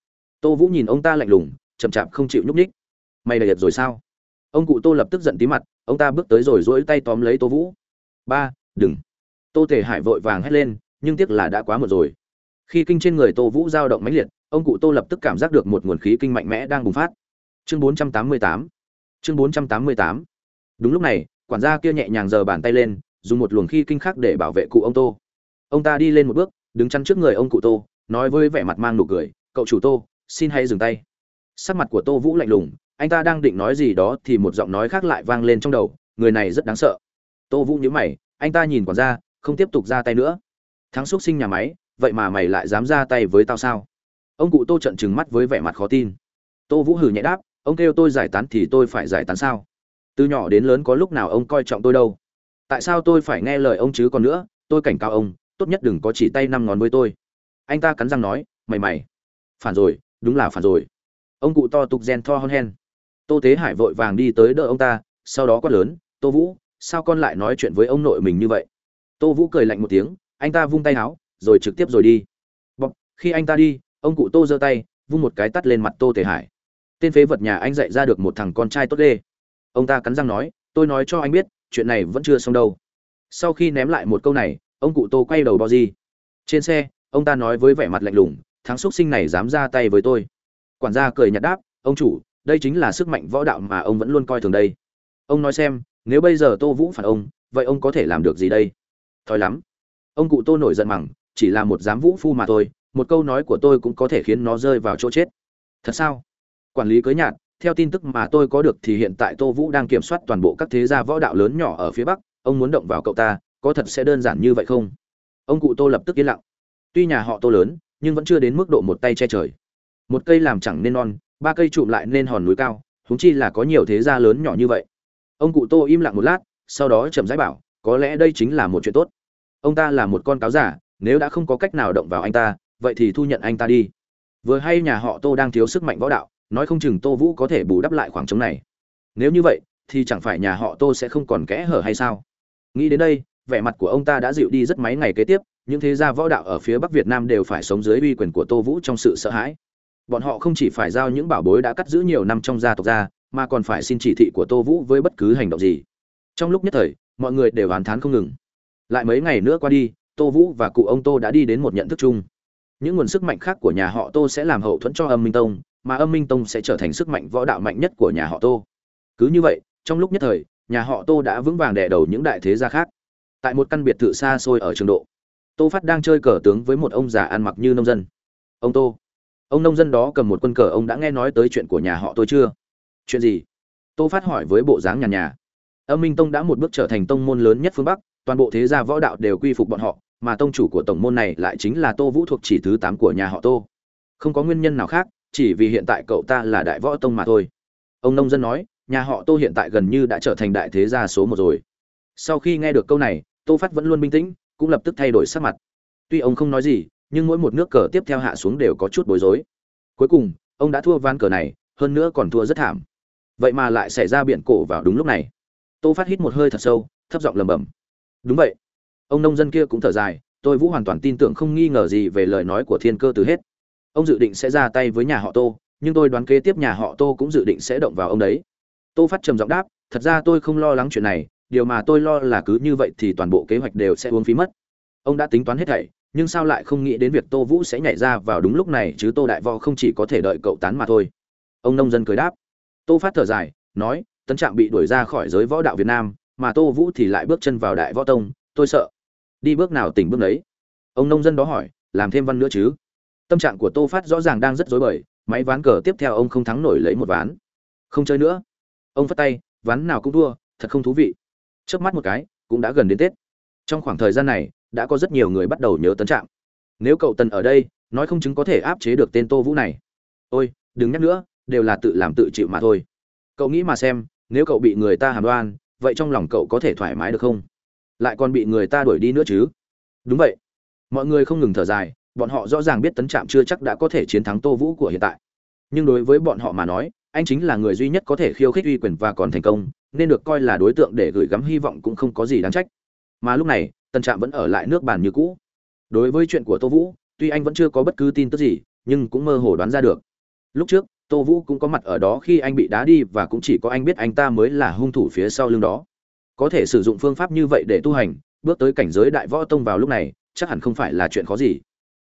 Tô vũ nhìn ông ta lạnh lùng chậm chạp không chịu nhúc nhích. Mày đầy rồi sao? Ông cụ tô lập tức giận tí mặt, ông ta bước tới rồi dỗi tay tóm lấy tô vũ. Ba, đừng. Tô thế hải vội vàng hét lên, nhưng tiếc là đã quá muộn rồi. Khi kinh trên người tô vũ dao động mãnh liệt, ông cụ tô lập tức cảm giác được một nguồn khí kinh mạnh mẽ đang bùng phát. Chương 488 chương 488 đúng lúc này, quản gia kia nhẹ nhàng giơ bàn tay lên, dùng một luồng khí kinh khác để bảo vệ cụ ông tô. Ông ta đi lên một bước, đứng chắn trước người ông cụ tô, nói với vẻ mặt mang nụ cười, cậu chủ tô, xin hãy dừng tay sắc mặt của tô vũ lạnh lùng anh ta đang định nói gì đó thì một giọng nói khác lại vang lên trong đầu người này rất đáng sợ. Tô vũ nhớ mày anh ta nhìn quản ra, không tiếp tục ra tay nữa. Thắng xúc sinh nhà máy vậy mà mày lại dám ra tay với tao sao? Ông cụ tô trận trừng mắt với vẻ mặt khó tin. Tô vũ hử nhẹ đáp ông kêu tôi giải tán thì tôi phải giải tán sao? Từ nhỏ đến lớn có lúc nào ông coi trọng tôi đâu? Tại sao tôi phải nghe lời ông chứ còn nữa tôi cảnh cáo ông tốt nhất đừng có chỉ tay năm ngón với tôi. Anh ta cắn răng nói mày mày. Phản rồi đúng là phản rồi ông cụ to tục gen tho hon hen. Tô tế hải vội vàng đi tới đỡ ông ta, sau đó quát lớn, tô vũ, sao con lại nói chuyện với ông nội mình như vậy? Tô vũ cười lạnh một tiếng, anh ta vung tay áo, rồi trực tiếp rồi đi. Bọc khi anh ta đi, ông cụ tô giơ tay, vung một cái tắt lên mặt tô tề hải. Tên phế vật nhà anh dạy ra được một thằng con trai tốt đê. ông ta cắn răng nói, tôi nói cho anh biết, chuyện này vẫn chưa xong đâu. Sau khi ném lại một câu này, ông cụ tô quay đầu bao di. Trên xe, ông ta nói với vẻ mặt lạnh lùng, thắng x sinh này dám ra tay với tôi quản gia cười nhạt đáp, ông chủ, đây chính là sức mạnh võ đạo mà ông vẫn luôn coi thường đây. Ông nói xem, nếu bây giờ tô vũ phản ông, vậy ông có thể làm được gì đây? Thôi lắm. Ông cụ tô nổi giận mẳng chỉ là một giám vũ phu mà thôi, một câu nói của tôi cũng có thể khiến nó rơi vào chỗ chết. Thật sao? Quản lý cưới nhạt, theo tin tức mà tôi có được thì hiện tại tô vũ đang kiểm soát toàn bộ các thế gia võ đạo lớn nhỏ ở phía bắc, ông muốn động vào cậu ta, có thật sẽ đơn giản như vậy không? Ông cụ tô lập tức yên lặng. Tuy nhà họ tô lớn, nhưng vẫn chưa đến mức độ một tay che trời một cây làm chẳng nên non, ba cây trụm lại nên hòn núi cao húng chi là có nhiều thế gia lớn nhỏ như vậy. Ông cụ tô im lặng một lát, sau đó chậm rãi bảo, có lẽ đây chính là một chuyện tốt. Ông ta là một con cáo giả, nếu đã không có cách nào động vào anh ta, vậy thì thu nhận anh ta đi. Vừa hay nhà họ tô đang thiếu sức mạnh võ đạo, nói không chừng tô vũ có thể bù đắp lại khoảng trống này. Nếu như vậy, thì chẳng phải nhà họ tô sẽ không còn kẽ hở hay sao? Nghĩ đến đây, vẻ mặt của ông ta đã dịu đi rất mấy ngày kế tiếp, những thế gia võ đạo ở phía bắc việt nam đều phải sống dưới uy quyền của tô vũ trong sự sợ hãi bọn họ không chỉ phải giao những bảo bối đã cắt giữ nhiều năm trong gia tộc ra, mà còn phải xin chỉ thị của tô vũ với bất cứ hành động gì. Trong lúc nhất thời, mọi người đều oán thán không ngừng. Lại mấy ngày nữa qua đi, tô vũ và cụ ông tô đã đi đến một nhận thức chung. Những nguồn sức mạnh khác của nhà họ tô sẽ làm hậu thuẫn cho âm minh tông, mà âm minh tông sẽ trở thành sức mạnh võ đạo mạnh nhất của nhà họ tô. Cứ như vậy, trong lúc nhất thời, nhà họ tô đã vững vàng đè đầu những đại thế gia khác. Tại một căn biệt thự xa xôi ở trường độ, tô phát đang chơi cờ tướng với một ông già ăn mặc như nông dân. Ông tô ông nông dân đó cầm một quân cờ ông đã nghe nói tới chuyện của nhà họ tôi chưa? Chuyện gì? Tô phát hỏi với bộ dáng nhàn nhà, nhà âm minh tông đã một bước trở thành tông môn lớn nhất phương bắc toàn bộ thế gia võ đạo đều quy phục bọn họ mà tông chủ của tổng môn này lại chính là tô vũ thuộc chỉ thứ tám của nhà họ tô. Không có nguyên nhân nào khác chỉ vì hiện tại cậu ta là đại võ tông mà thôi. Ông nông dân nói nhà họ tô hiện tại gần như đã trở thành đại thế gia số một rồi. Sau khi nghe được câu này tô phát vẫn luôn bình tĩnh cũng lập tức thay đổi sắc mặt. Tuy ông không nói gì nhưng mỗi một nước cờ tiếp theo hạ xuống đều có chút bối rối. Cuối cùng, ông đã thua ván cờ này, hơn nữa còn thua rất thảm. Vậy mà lại xảy ra biển cổ vào đúng lúc này. Tô phát hít một hơi thật sâu, thấp giọng lầm bầm đúng vậy. Ông nông dân kia cũng thở dài, tôi vũ hoàn toàn tin tưởng không nghi ngờ gì về lời nói của thiên cơ từ hết. Ông dự định sẽ ra tay với nhà họ tô, nhưng tôi đoán kế tiếp nhà họ tô cũng dự định sẽ động vào ông đấy. Tô phát trầm giọng đáp, thật ra tôi không lo lắng chuyện này, điều mà tôi lo là cứ như vậy thì toàn bộ kế hoạch đều sẽ uống phí mất. Ông đã tính toán hết thảy nhưng sao lại không nghĩ đến việc tô vũ sẽ nhảy ra vào đúng lúc này chứ tô đại võ không chỉ có thể đợi cậu tán mà thôi. Ông nông dân cười đáp. Tô phát thở dài, nói tân trạm bị đuổi ra khỏi giới võ đạo việt nam, mà tô vũ thì lại bước chân vào đại võ tông, tôi sợ. Đi bước nào tỉnh bước đấy ông nông dân đó hỏi, làm thêm văn nữa chứ? Tâm trạng của tô phát rõ ràng đang rất dối bời, máy ván cờ tiếp theo ông không thắng nổi lấy một ván. Không chơi nữa. Ông phát tay, ván nào cũng thua, thật không thú vị. Trước mắt một cái, cũng đã gần đến tết. Trong khoảng thời gian này đã có rất nhiều người bắt đầu nhớ tấn trạng. Nếu cậu tần ở đây, nói không chứng có thể áp chế được tên tô vũ này. Ôi, đừng nhắc nữa, đều là tự làm tự chịu mà thôi. Cậu nghĩ mà xem, nếu cậu bị người ta hàm đoan, vậy trong lòng cậu có thể thoải mái được không? Lại còn bị người ta đuổi đi nữa chứ? Đúng vậy. Mọi người không ngừng thở dài, bọn họ rõ ràng biết tấn trạm chưa chắc đã có thể chiến thắng tô vũ của hiện tại. Nhưng đối với bọn họ mà nói, anh chính là người duy nhất có thể khiêu khích uy quyền và còn thành công, nên được coi là đối tượng để gửi gắm hy vọng cũng không có gì đáng trách. Mà lúc này tần trạm vẫn ở lại nước bàn như cũ. Đối với chuyện của tô vũ, tuy anh vẫn chưa có bất cứ tin tức gì, nhưng cũng mơ hồ đoán ra được. Lúc trước, tô vũ cũng có mặt ở đó khi anh bị đá đi và cũng chỉ có anh biết anh ta mới là hung thủ phía sau lưng đó. Có thể sử dụng phương pháp như vậy để tu hành, bước tới cảnh giới đại võ tông vào lúc này, chắc hẳn không phải là chuyện khó gì.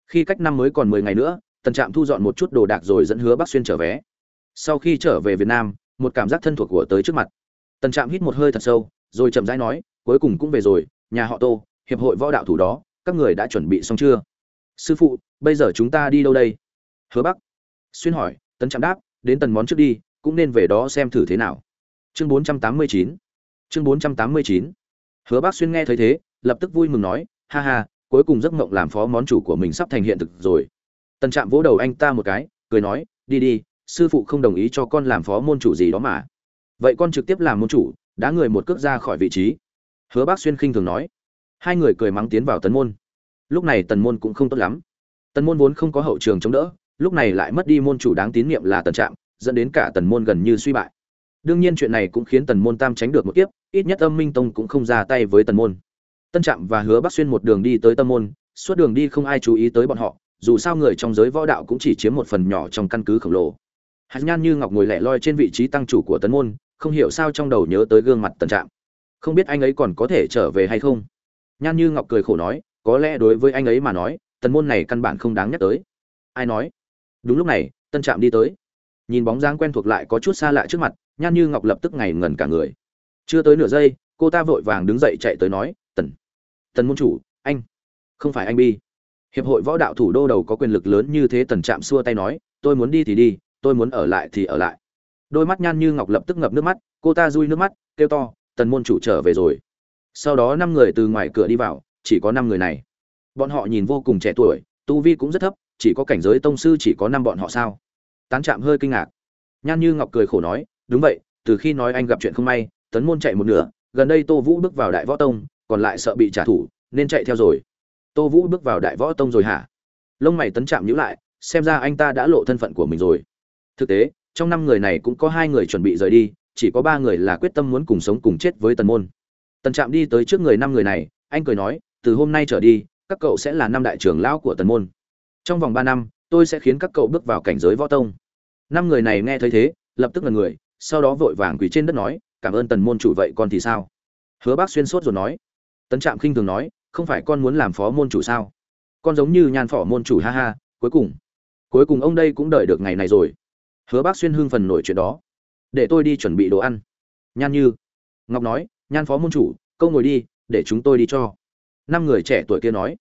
Khi cách năm mới còn mười ngày nữa, tần trạm thu dọn một chút đồ đạc rồi dẫn hứa bắc xuyên trở vé sau khi trở về việt nam, một cảm giác thân thuộc của tới trước mặt. Tần trạm hít một hơi thật sâu, rồi chậm rãi nói, cuối cùng cũng về rồi, nhà họ tô hiệp hội võ đạo thủ đó, các người đã chuẩn bị xong chưa? Sư phụ, bây giờ chúng ta đi đâu đây? Hứa bắc xuyên hỏi, tấn trạm đáp, đến tần món trước đi, cũng nên về đó xem thử thế nào. Chương 489 chương 489 hứa bắc xuyên nghe thấy thế, lập tức vui mừng nói, ha ha, cuối cùng giấc mộng làm phó món chủ của mình sắp thành hiện thực rồi. Tần trạm vỗ đầu anh ta một cái, cười nói, đi đi, sư phụ không đồng ý cho con làm phó môn chủ gì đó mà. Vậy con trực tiếp làm môn chủ, đá người một cước ra khỏi vị trí. Hứa bác xuyên khinh thường nói hai người cười mắng tiến vào tần môn. Lúc này tần môn cũng không tốt lắm. Tần môn vốn không có hậu trường chống đỡ, lúc này lại mất đi môn chủ đáng tín nhiệm là tần trạm, dẫn đến cả tần môn gần như suy bại. Đương nhiên chuyện này cũng khiến tần môn tam tránh được một kiếp, ít nhất âm minh tông cũng không ra tay với tần môn. Tân trạm và hứa bắc xuyên một đường đi tới tâm môn, suốt đường đi không ai chú ý tới bọn họ, dù sao người trong giới võ đạo cũng chỉ chiếm một phần nhỏ trong căn cứ khổng lồ. Hạt nhan như ngọc ngồi lẻ loi trên vị trí tăng chủ của tấn môn, không hiểu sao trong đầu nhớ tới gương mặt tần trạm. Không biết anh ấy còn có thể trở về hay không? Nhan như ngọc cười khổ nói, có lẽ đối với anh ấy mà nói, tần môn này căn bản không đáng nhắc tới. Ai nói? Đúng lúc này, tân trạm đi tới. Nhìn bóng dáng quen thuộc lại có chút xa lạ trước mặt, nhan như ngọc lập tức ngày ngần cả người. Chưa tới nửa giây, cô ta vội vàng đứng dậy chạy tới nói, tần tần môn chủ, anh, không phải anh bi. Hiệp hội võ đạo thủ đô đầu có quyền lực lớn như thế tần trạm xua tay nói, tôi muốn đi thì đi, tôi muốn ở lại thì ở lại. Đôi mắt nhan như ngọc lập tức ngập nước mắt, cô ta rui nước mắt, kêu to, tần môn chủ trở về rồi sau đó năm người từ ngoài cửa đi vào, chỉ có năm người này. Bọn họ nhìn vô cùng trẻ tuổi, tu vi cũng rất thấp, chỉ có cảnh giới tông sư chỉ có năm bọn họ sao? Tán trạm hơi kinh ngạc. Nhan như ngọc cười khổ nói, đúng vậy, từ khi nói anh gặp chuyện không may, tấn môn chạy một nửa, gần đây tô vũ bước vào đại võ tông, còn lại sợ bị trả thù, nên chạy theo rồi. Tô vũ bước vào đại võ tông rồi hả? Lông mày tấn chạm nhữ lại, xem ra anh ta đã lộ thân phận của mình rồi. Thực tế, trong năm người này cũng có hai người chuẩn bị rời đi, chỉ có ba người là quyết tâm muốn cùng sống cùng chết với tần môn tần trạm đi tới trước người năm người này, anh cười nói, từ hôm nay trở đi, các cậu sẽ là năm đại trưởng lão của tần môn. Trong vòng ba năm, tôi sẽ khiến các cậu bước vào cảnh giới võ tông. Năm người này nghe thấy thế, lập tức là người, sau đó vội vàng quỳ trên đất nói, cảm ơn tần môn chủ vậy con thì sao? Hứa bác xuyên sốt rồi nói. Tấn trạm khinh thường nói, không phải con muốn làm phó môn chủ sao? Con giống như nhan phỏ môn chủ, ha ha, cuối cùng cuối cùng ông đây cũng đợi được ngày này rồi. Hứa bác xuyên hưng phần nổi chuyện đó. Để tôi đi chuẩn bị đồ ăn. Nhan như ngọc nói nhan phó môn chủ, câu ngồi đi, để chúng tôi đi cho. Năm người trẻ tuổi kia nói.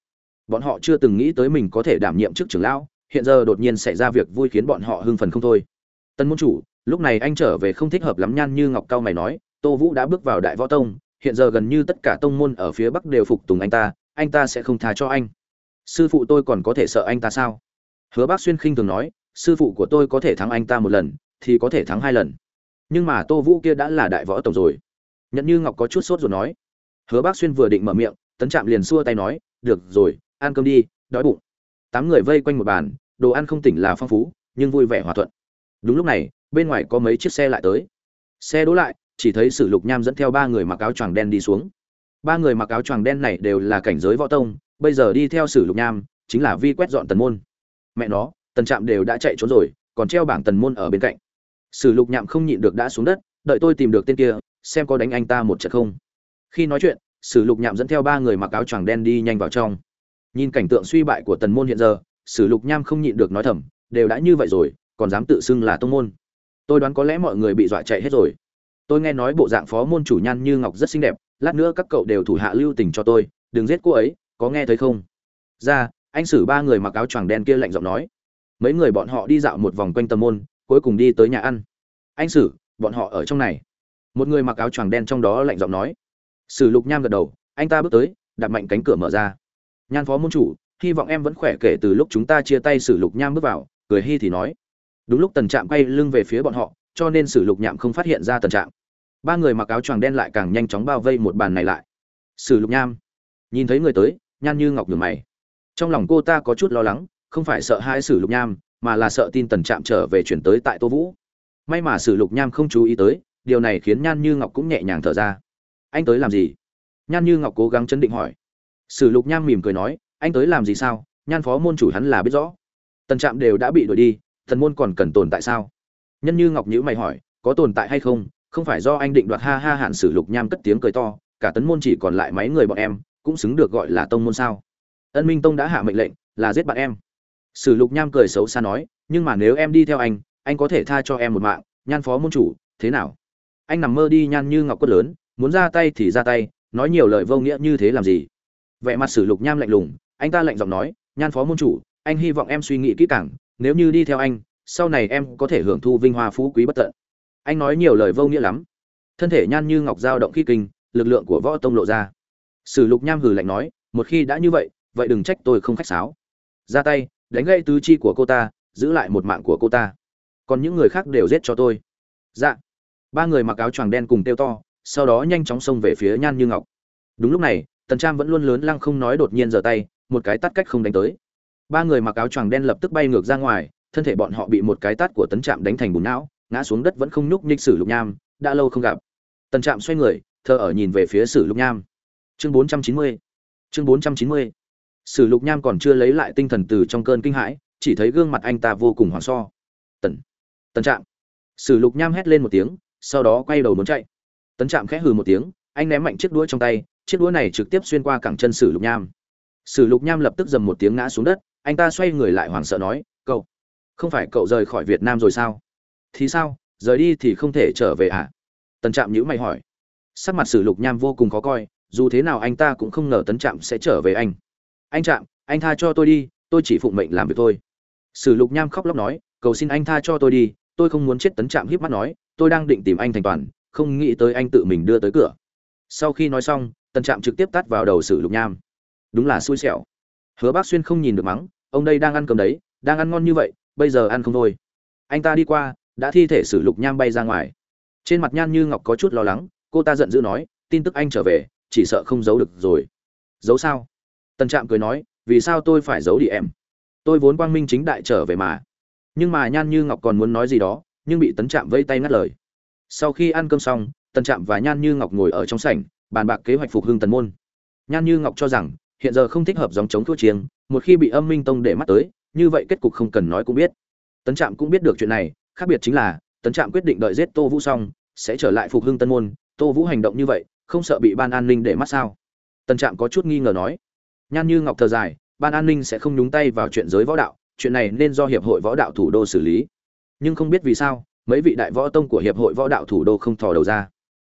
Bọn họ chưa từng nghĩ tới mình có thể đảm nhiệm chức trưởng lão, hiện giờ đột nhiên xảy ra việc vui khiến bọn họ hưng phần không thôi. Tân môn chủ, lúc này anh trở về không thích hợp lắm nhan như ngọc cao mày nói, tô vũ đã bước vào đại võ tông, hiện giờ gần như tất cả tông môn ở phía bắc đều phục tùng anh ta anh ta sẽ không tha cho anh. Sư phụ tôi còn có thể sợ anh ta sao? Hứa bác xuyên khinh thường nói, sư phụ của tôi có thể thắng anh ta một lần, thì có thể thắng hai lần. Nhưng mà tô vũ kia đã là đại võ tổng rồi nhận như ngọc có chút sốt rồi nói. Hứa bác xuyên vừa định mở miệng, tấn trạm liền xua tay nói, được rồi, ăn cơm đi, đói bụng. Tám người vây quanh một bàn, đồ ăn không tỉnh là phong phú, nhưng vui vẻ hòa thuận. Đúng lúc này, bên ngoài có mấy chiếc xe lại tới. Xe đỗ lại, chỉ thấy sử lục nham dẫn theo ba người mặc áo choàng đen đi xuống. Ba người mặc áo choàng đen này đều là cảnh giới võ tông, bây giờ đi theo sử lục nham, chính là vi quét dọn tần môn. Mẹ nó, tần trạm đều đã chạy trốn rồi, còn treo bảng tần môn ở bên cạnh. Sử lục nham không nhịn được đã xuống đất, đợi tôi tìm được tên kia xem có đánh anh ta một trận không. Khi nói chuyện, sử lục nham dẫn theo ba người mặc áo choàng đen đi nhanh vào trong. Nhìn cảnh tượng suy bại của tần môn hiện giờ, sử lục nham không nhịn được nói thầm, đều đã như vậy rồi, còn dám tự xưng là tông môn. Tôi đoán có lẽ mọi người bị dọa chạy hết rồi. Tôi nghe nói bộ dạng phó môn chủ nhan như ngọc rất xinh đẹp, lát nữa các cậu đều thủ hạ lưu tình cho tôi, đừng giết cô ấy, có nghe thấy không? Ra, anh xử ba người mặc áo choàng đen kia lạnh giọng nói. Mấy người bọn họ đi dạo một vòng quanh tầm môn, cuối cùng đi tới nhà ăn. Anh xử bọn họ ở trong này một người mặc áo choàng đen trong đó lạnh giọng nói. Sử lục nham gật đầu, anh ta bước tới đặt mạnh cánh cửa mở ra. Nhan phó môn chủ, hy vọng em vẫn khỏe kể từ lúc chúng ta chia tay sử lục nham bước vào, cười hy thì nói. Đúng lúc tần trạm quay lưng về phía bọn họ, cho nên sử lục nham không phát hiện ra tần trạm. Ba người mặc áo choàng đen lại càng nhanh chóng bao vây một bàn này lại. Sử lục nham, nhìn thấy người tới, nhan như ngọc đường mày. Trong lòng cô ta có chút lo lắng, không phải sợ hai sử lục nham, mà là sợ tin tần trạm trở về chuyển tới tại tô vũ. May mà sử lục nham không chú ý tới điều này khiến nhan như ngọc cũng nhẹ nhàng thở ra. Anh tới làm gì? Nhan như ngọc cố gắng chấn định hỏi. Sử lục nham mỉm cười nói, anh tới làm gì sao? Nhan phó môn chủ hắn là biết rõ. Tần trạm đều đã bị đuổi đi, thần môn còn cần tồn tại sao? Nhân như ngọc nhữ mày hỏi, có tồn tại hay không? Không phải do anh định đoạt ha ha hạn sử lục nham cất tiếng cười to, cả tấn môn chỉ còn lại mấy người bọn em, cũng xứng được gọi là tông môn sao? Ân minh tông đã hạ mệnh lệnh, là giết bạn em. Sử lục nham cười xấu xa nói, nhưng mà nếu em đi theo anh anh có thể tha cho em một mạng, nhan phó môn chủ, thế nào? Anh nằm mơ đi nhan như ngọc quất lớn, muốn ra tay thì ra tay, nói nhiều lời vô nghĩa như thế làm gì? Vẻ mặt sử lục nham lạnh lùng, anh ta lạnh giọng nói, nhan phó môn chủ, anh hy vọng em suy nghĩ kỹ càng, nếu như đi theo anh, sau này em có thể hưởng thu vinh hoa phú quý bất tận. Anh nói nhiều lời vô nghĩa lắm. Thân thể nhan như ngọc dao động khi kinh, lực lượng của võ tông lộ ra. Sử lục nham hừ lạnh nói, một khi đã như vậy vậy đừng trách tôi không khách sáo. Ra tay, đánh gãy tứ chi của cô ta, giữ lại một mạng của cô ta. Còn những người khác đều giết cho tôi. Dạ ba người mặc áo choàng đen cùng tiêu to, sau đó nhanh chóng xông về phía nhan như ngọc. Đúng lúc này, tần trang vẫn luôn lớn lăng không nói đột nhiên giở tay, một cái tắt cách không đánh tới. Ba người mặc áo choàng đen lập tức bay ngược ra ngoài, thân thể bọn họ bị một cái tát của tấn trạm đánh thành bùn não, ngã xuống đất vẫn không nhúc nhích sử lục nham, đã lâu không gặp. Tần trạm xoay người, thờ ở nhìn về phía sử lục nham. Chương bốn trăm chín mươi, chương bốn trăm chín mươi. Sử lục nham còn chưa lấy lại tinh thần từ trong cơn kinh hãi, chỉ thấy gương mặt anh ta vô cùng hoảng so. Tần tần trạm. Sử lục nham hét lên một tiếng sau đó quay đầu muốn chạy. Tấn trạm khẽ hừ một tiếng, anh ném mạnh chiếc đũa trong tay, chiếc đũa này trực tiếp xuyên qua cẳng chân sử lục nham. Sử lục nham lập tức dầm một tiếng ngã xuống đất, anh ta xoay người lại hoảng sợ nói, cậu, không phải cậu rời khỏi việt nam rồi sao? Thì sao? Rời đi thì không thể trở về à? Tần trạm nhữ mày hỏi. Sắc mặt sử lục nham vô cùng khó coi, dù thế nào anh ta cũng không ngờ tấn trạm sẽ trở về anh. Anh trạm, anh tha cho tôi đi, tôi chỉ phụng mệnh làm việc thôi. Sử lục nham khóc lóc nói, cầu xin anh tha cho tôi đi, tôi không muốn chết. Tấn trạm híp mắt nói tôi đang định tìm anh thành toàn, không nghĩ tới anh tự mình đưa tới cửa. Sau khi nói xong, tần trạm trực tiếp tắt vào đầu sử lục nham. Đúng là xui xẻo. Hứa bác xuyên không nhìn được mắng, ông đây đang ăn cơm đấy, đang ăn ngon như vậy, bây giờ ăn không thôi. Anh ta đi qua, đã thi thể sử lục nham bay ra ngoài. Trên mặt nhan như ngọc có chút lo lắng, cô ta giận dữ nói, tin tức anh trở về, chỉ sợ không giấu được rồi. Giấu sao? Tần trạm cười nói, vì sao tôi phải giấu đi em? Tôi vốn quang minh chính đại trở về mà. Nhưng mà nhan như ngọc còn muốn nói gì đó nhưng bị tấn trạm vây tay ngắt lời. Sau khi ăn cơm xong, tần trạm và nhan như ngọc ngồi ở trong sảnh, bàn bạc kế hoạch phục hưng tần môn. Nhan như ngọc cho rằng, hiện giờ không thích hợp dòng chống thua chiêng, một khi bị âm minh tông để mắt tới, như vậy kết cục không cần nói cũng biết. Tấn trạm cũng biết được chuyện này, khác biệt chính là tấn trạm quyết định đợi giết tô vũ xong, sẽ trở lại phục hưng tân môn. Tô vũ hành động như vậy, không sợ bị ban an ninh để mắt sao? Tấn trạm có chút nghi ngờ nói. Nhan như ngọc thờ dài, ban an ninh sẽ không nhúng tay vào chuyện giới võ đạo, chuyện này nên do hiệp hội võ đạo thủ đô xử lý nhưng không biết vì sao, mấy vị đại võ tông của hiệp hội võ đạo thủ đô không thò đầu ra.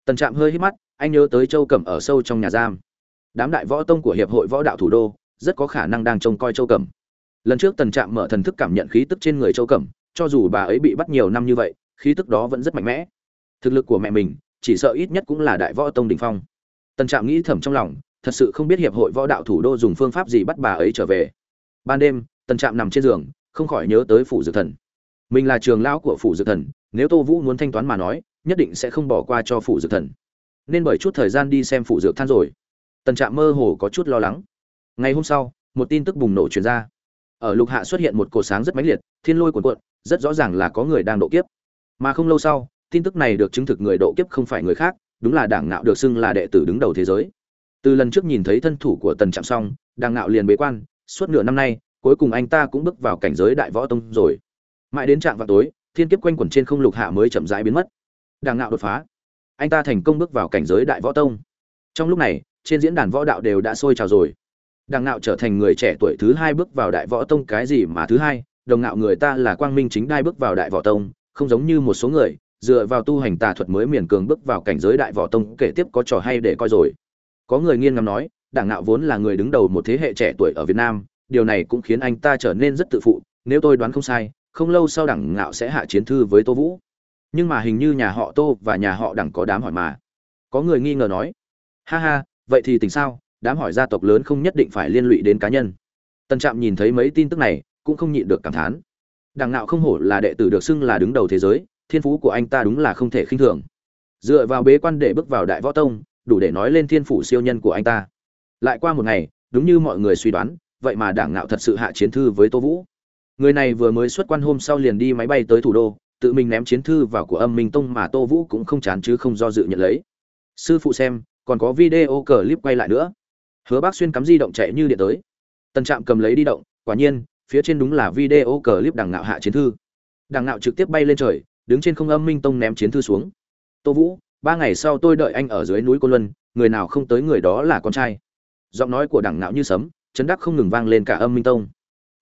Tần trạm hơi hít mắt, anh nhớ tới châu cẩm ở sâu trong nhà giam. Đám đại võ tông của hiệp hội võ đạo thủ đô, rất có khả năng đang trông coi châu cẩm. Lần trước tần trạm mở thần thức cảm nhận khí tức trên người châu cẩm, cho dù bà ấy bị bắt nhiều năm như vậy, khí tức đó vẫn rất mạnh mẽ. Thực lực của mẹ mình, chỉ sợ ít nhất cũng là đại võ tông đình phong. Tần trạm nghĩ thầm trong lòng, thật sự không biết hiệp hội võ đạo thủ đô dùng phương pháp gì bắt bà ấy trở về. Ban đêm, tần trạm nằm trên giường, không khỏi nhớ tới phủ dược thần mình là trường lão của phủ dược thần, nếu tô vũ muốn thanh toán mà nói, nhất định sẽ không bỏ qua cho phủ dược thần. Nên bởi chút thời gian đi xem phủ dược than rồi. Tần trạm mơ hồ có chút lo lắng. Ngày hôm sau, một tin tức bùng nổ chuyển ra. Ở lục hạ xuất hiện một cột sáng rất mãnh liệt, thiên lôi cuồn cuộn, rất rõ ràng là có người đang độ kiếp. Mà không lâu sau, tin tức này được chứng thực người độ kiếp không phải người khác, đúng là đảng ngạo được xưng là đệ tử đứng đầu thế giới. Từ lần trước nhìn thấy thân thủ của tần trạm xong, đảng ngạo liền bế quan, suốt nửa năm nay, cuối cùng anh ta cũng bước vào cảnh giới đại võ tông rồi mãi đến trạm vào tối, thiên kiếp quanh quẩn trên không lục hạ mới chậm rãi biến mất. Đàng ngạo đột phá. Anh ta thành công bước vào cảnh giới đại võ tông. Trong lúc này, trên diễn đàn võ đạo đều đã sôi trào rồi. Đàng nạo trở thành người trẻ tuổi thứ hai bước vào đại võ tông cái gì mà thứ hai, đồng nạo người ta là quang minh chính đai bước vào đại võ tông, không giống như một số người, dựa vào tu hành tà thuật mới miền cường bước vào cảnh giới đại võ tông, kể tiếp có trò hay để coi rồi. Có người nghiêng ngắm nói đảng nạo vốn là người đứng đầu một thế hệ trẻ tuổi ở việt nam, điều này cũng khiến anh ta trở nên rất tự phụ, nếu tôi đoán không sai không lâu sau đảng nạo sẽ hạ chiến thư với tô vũ. Nhưng mà hình như nhà họ tô và nhà họ đảng có đám hỏi mà. Có người nghi ngờ nói, ha ha, vậy thì tình sao? Đám hỏi gia tộc lớn không nhất định phải liên lụy đến cá nhân. Tần trạm nhìn thấy mấy tin tức này, cũng không nhịn được cảm thán. Đằng nạo không hổ là đệ tử được xưng là đứng đầu thế giới, thiên phú của anh ta đúng là không thể khinh thường. Dựa vào bế quan để bước vào đại võ tông, đủ để nói lên thiên phủ siêu nhân của anh ta. Lại qua một ngày, đúng như mọi người suy đoán, vậy mà đảng nạo thật sự hạ chiến thư với tô vũ người này vừa mới xuất quan hôm sau liền đi máy bay tới thủ đô, tự mình ném chiến thư vào của âm minh tông mà tô vũ cũng không chán chứ không do dự nhận lấy. Sư phụ xem, còn có video clip quay lại nữa. Hứa bác xuyên cắm di động chạy như điện tới. Tần trạm cầm lấy đi động, quả nhiên, phía trên đúng là video clip đằng ngạo hạ chiến thư. Đằng ngạo trực tiếp bay lên trời, đứng trên không âm minh tông ném chiến thư xuống. Tô vũ, ba ngày sau tôi đợi anh ở dưới núi cô luân, người nào không tới người đó là con trai. Giọng nói của đằng ngạo như sấm, chấn đắc không ngừng vang lên cả âm minh tông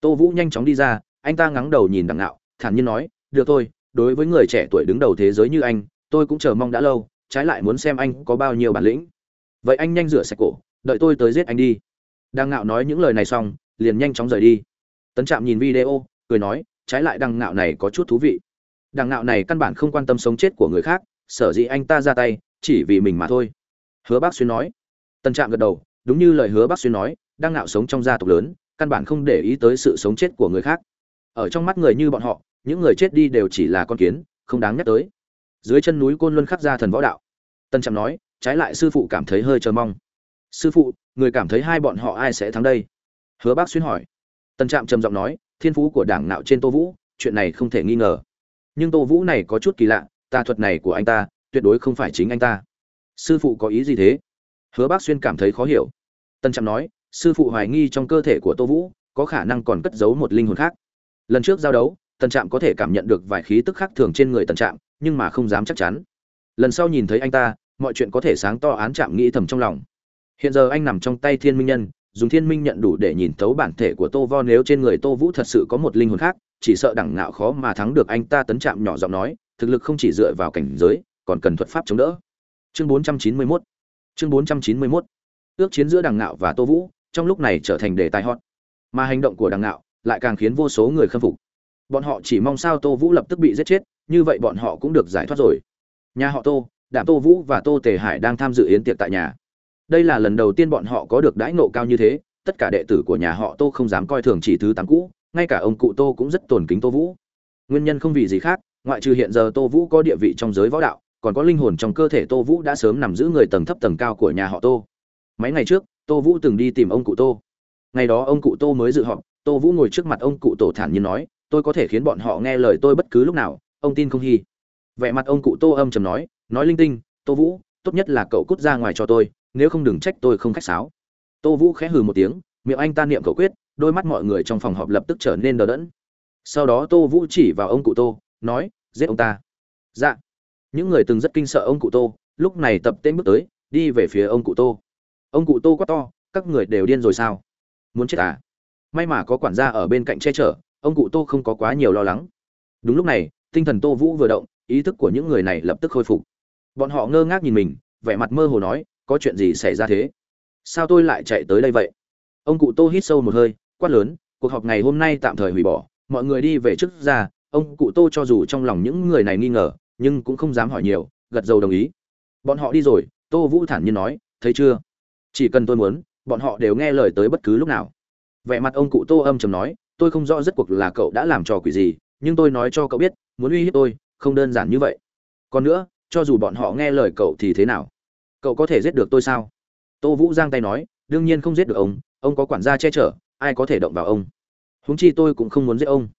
tô vũ nhanh chóng đi ra, anh ta ngắng đầu nhìn đằng ngạo, thản nhiên nói, được thôi, đối với người trẻ tuổi đứng đầu thế giới như anh, tôi cũng chờ mong đã lâu, trái lại muốn xem anh có bao nhiêu bản lĩnh. Vậy anh nhanh rửa sạch cổ, đợi tôi tới giết anh đi. Đằng ngạo nói những lời này xong, liền nhanh chóng rời đi. Tấn trạm nhìn video, cười nói, trái lại đằng ngạo này có chút thú vị. Đằng ngạo này căn bản không quan tâm sống chết của người khác, sở dĩ anh ta ra tay, chỉ vì mình mà thôi. Hứa bác xuyên nói. Tần trạm gật đầu, đúng như lời hứa bác xuyên nói đang ngạo sống trong gia tộc lớn căn bản không để ý tới sự sống chết của người khác. Ở trong mắt người như bọn họ, những người chết đi đều chỉ là con kiến, không đáng nhắc tới. Dưới chân núi côn luân khắc ra thần võ đạo. Tân trạm nói, trái lại sư phụ cảm thấy hơi chờ mong. Sư phụ, người cảm thấy hai bọn họ ai sẽ thắng đây? Hứa bác xuyên hỏi. Tân trạm trầm giọng nói, thiên phú của đảng nạo trên tô vũ, chuyện này không thể nghi ngờ. Nhưng tô vũ này có chút kỳ lạ, tà thuật này của anh ta, tuyệt đối không phải chính anh ta. Sư phụ có ý gì thế? Hứa bác xuyên cảm thấy khó hiểu. Tân trạm nói sư phụ hoài nghi trong cơ thể của tô vũ, có khả năng còn cất giấu một linh hồn khác. Lần trước giao đấu, Tần trạm có thể cảm nhận được vài khí tức khác thường trên người Tần trạm, nhưng mà không dám chắc chắn. Lần sau nhìn thấy anh ta, mọi chuyện có thể sáng to án Trạm nghĩ thầm trong lòng. Hiện giờ anh nằm trong tay thiên minh nhân, dùng thiên minh nhận đủ để nhìn thấu bản thể của tô vo nếu trên người tô vũ thật sự có một linh hồn khác, chỉ sợ đẳng ngạo khó mà thắng được anh ta, tấn Trạm nhỏ giọng nói, thực lực không chỉ dựa vào cảnh giới, còn cần thuật pháp chống đỡ. Chương 491 chương 491 ước chiến giữa đằng ngạo và tô vũ trong lúc này trở thành đề tài hot. Mà hành động của đằng ngạo lại càng khiến vô số người khâm phục. Bọn họ chỉ mong sao tô vũ lập tức bị giết chết, như vậy bọn họ cũng được giải thoát rồi. Nhà họ tô, đạm tô vũ và tô tề hải đang tham dự yến tiệc tại nhà. Đây là lần đầu tiên bọn họ có được đãi nộ cao như thế, tất cả đệ tử của nhà họ tô không dám coi thường chỉ thứ tám cũ, ngay cả ông cụ tô cũng rất tổn kính tô vũ. Nguyên nhân không vì gì khác, ngoại trừ hiện giờ tô vũ có địa vị trong giới võ đạo, còn có linh hồn trong cơ thể tô vũ đã sớm nằm giữ người tầng thấp tầng cao của nhà họ tô. Mấy ngày trước tô vũ từng đi tìm ông cụ tô. Ngày đó ông cụ tô mới dự họp, tô vũ ngồi trước mặt ông cụ tổ thản nhiên nói, tôi có thể khiến bọn họ nghe lời tôi bất cứ lúc nào, ông tin không hy vẻ mặt ông cụ tô âm trầm nói nói linh tinh, tô vũ, tốt nhất là cậu cút ra ngoài cho tôi, nếu không đừng trách tôi không khách sáo. Tô vũ khẽ hừ một tiếng, miệng anh ta niệm cậu quyết, đôi mắt mọi người trong phòng họp lập tức trở nên đờ đẫn. Sau đó tô vũ chỉ vào ông cụ tô, nói, giết ông ta. Dạ. Những người từng rất kinh sợ ông cụ tô, lúc này tập tên bước tới, đi về phía ông cụ tô ông cụ tô quá to, các người đều điên rồi sao? Muốn chết à? May mà có quản gia ở bên cạnh che chở, ông cụ tô không có quá nhiều lo lắng. Đúng lúc này, tinh thần tô vũ vừa động, ý thức của những người này lập tức khôi phục. Bọn họ ngơ ngác nhìn mình, vẻ mặt mơ hồ nói, có chuyện gì xảy ra thế? Sao tôi lại chạy tới đây vậy? Ông cụ tô hít sâu một hơi, quát lớn, cuộc họp ngày hôm nay tạm thời hủy bỏ, mọi người đi về trước ra. Ông cụ tô cho dù trong lòng những người này nghi ngờ, nhưng cũng không dám hỏi nhiều, gật đầu đồng ý. Bọn họ đi rồi, tô vũ thản nhiên nói, thấy chưa? Chỉ cần tôi muốn, bọn họ đều nghe lời tới bất cứ lúc nào. Vẻ mặt ông cụ tô âm chầm nói, tôi không rõ rất cuộc là cậu đã làm trò quỷ gì, nhưng tôi nói cho cậu biết, muốn uy hiếp tôi, không đơn giản như vậy. Còn nữa, cho dù bọn họ nghe lời cậu thì thế nào? Cậu có thể giết được tôi sao? Tô vũ giang tay nói, đương nhiên không giết được ông ông có quản gia che chở, ai có thể động vào ông? Huống chi tôi cũng không muốn giết ông.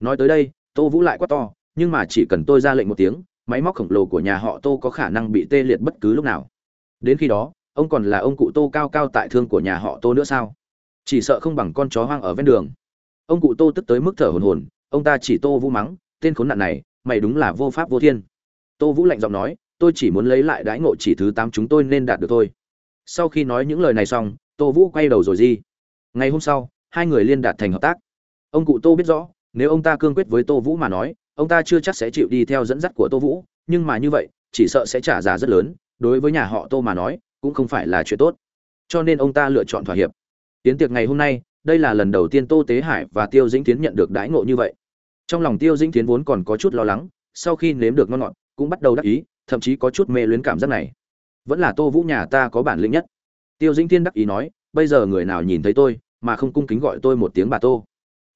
Nói tới đây, tô vũ lại quát to, nhưng mà chỉ cần tôi ra lệnh một tiếng, máy móc khổng lồ của nhà họ tô có khả năng bị tê liệt bất cứ lúc nào. Đến khi đó ông còn là ông cụ tô cao cao tại thương của nhà họ tô nữa sao? Chỉ sợ không bằng con chó hoang ở ven đường. Ông cụ tô tức tới mức thở hồn hồn ông ta chỉ tô vũ mắng, tên khốn nạn này, mày đúng là vô pháp vô thiên. Tô vũ lạnh giọng nói, tôi chỉ muốn lấy lại đãi ngộ chỉ thứ tám chúng tôi nên đạt được thôi. Sau khi nói những lời này xong, tô vũ quay đầu rồi di ngày hôm sau, hai người liên đạt thành hợp tác. Ông cụ tô biết rõ, nếu ông ta cương quyết với tô vũ mà nói, ông ta chưa chắc sẽ chịu đi theo dẫn dắt của tô vũ, nhưng mà như vậy, chỉ sợ sẽ trả giá rất lớn. Đối với nhà họ tô mà nói cũng không phải là chuyện tốt. Cho nên ông ta lựa chọn thỏa hiệp. Tiến tiệc ngày hôm nay, đây là lần đầu tiên tô tế hải và tiêu dĩnh tiến nhận được đãi ngộ như vậy. Trong lòng tiêu dĩnh tiến vốn còn có chút lo lắng, sau khi nếm được ngon ngọt, cũng bắt đầu đắc ý, thậm chí có chút mê luyến cảm giác này. Vẫn là tô vũ nhà ta có bản lĩnh nhất. Tiêu dĩnh thiên đắc ý nói, bây giờ người nào nhìn thấy tôi, mà không cung kính gọi tôi một tiếng bà tô.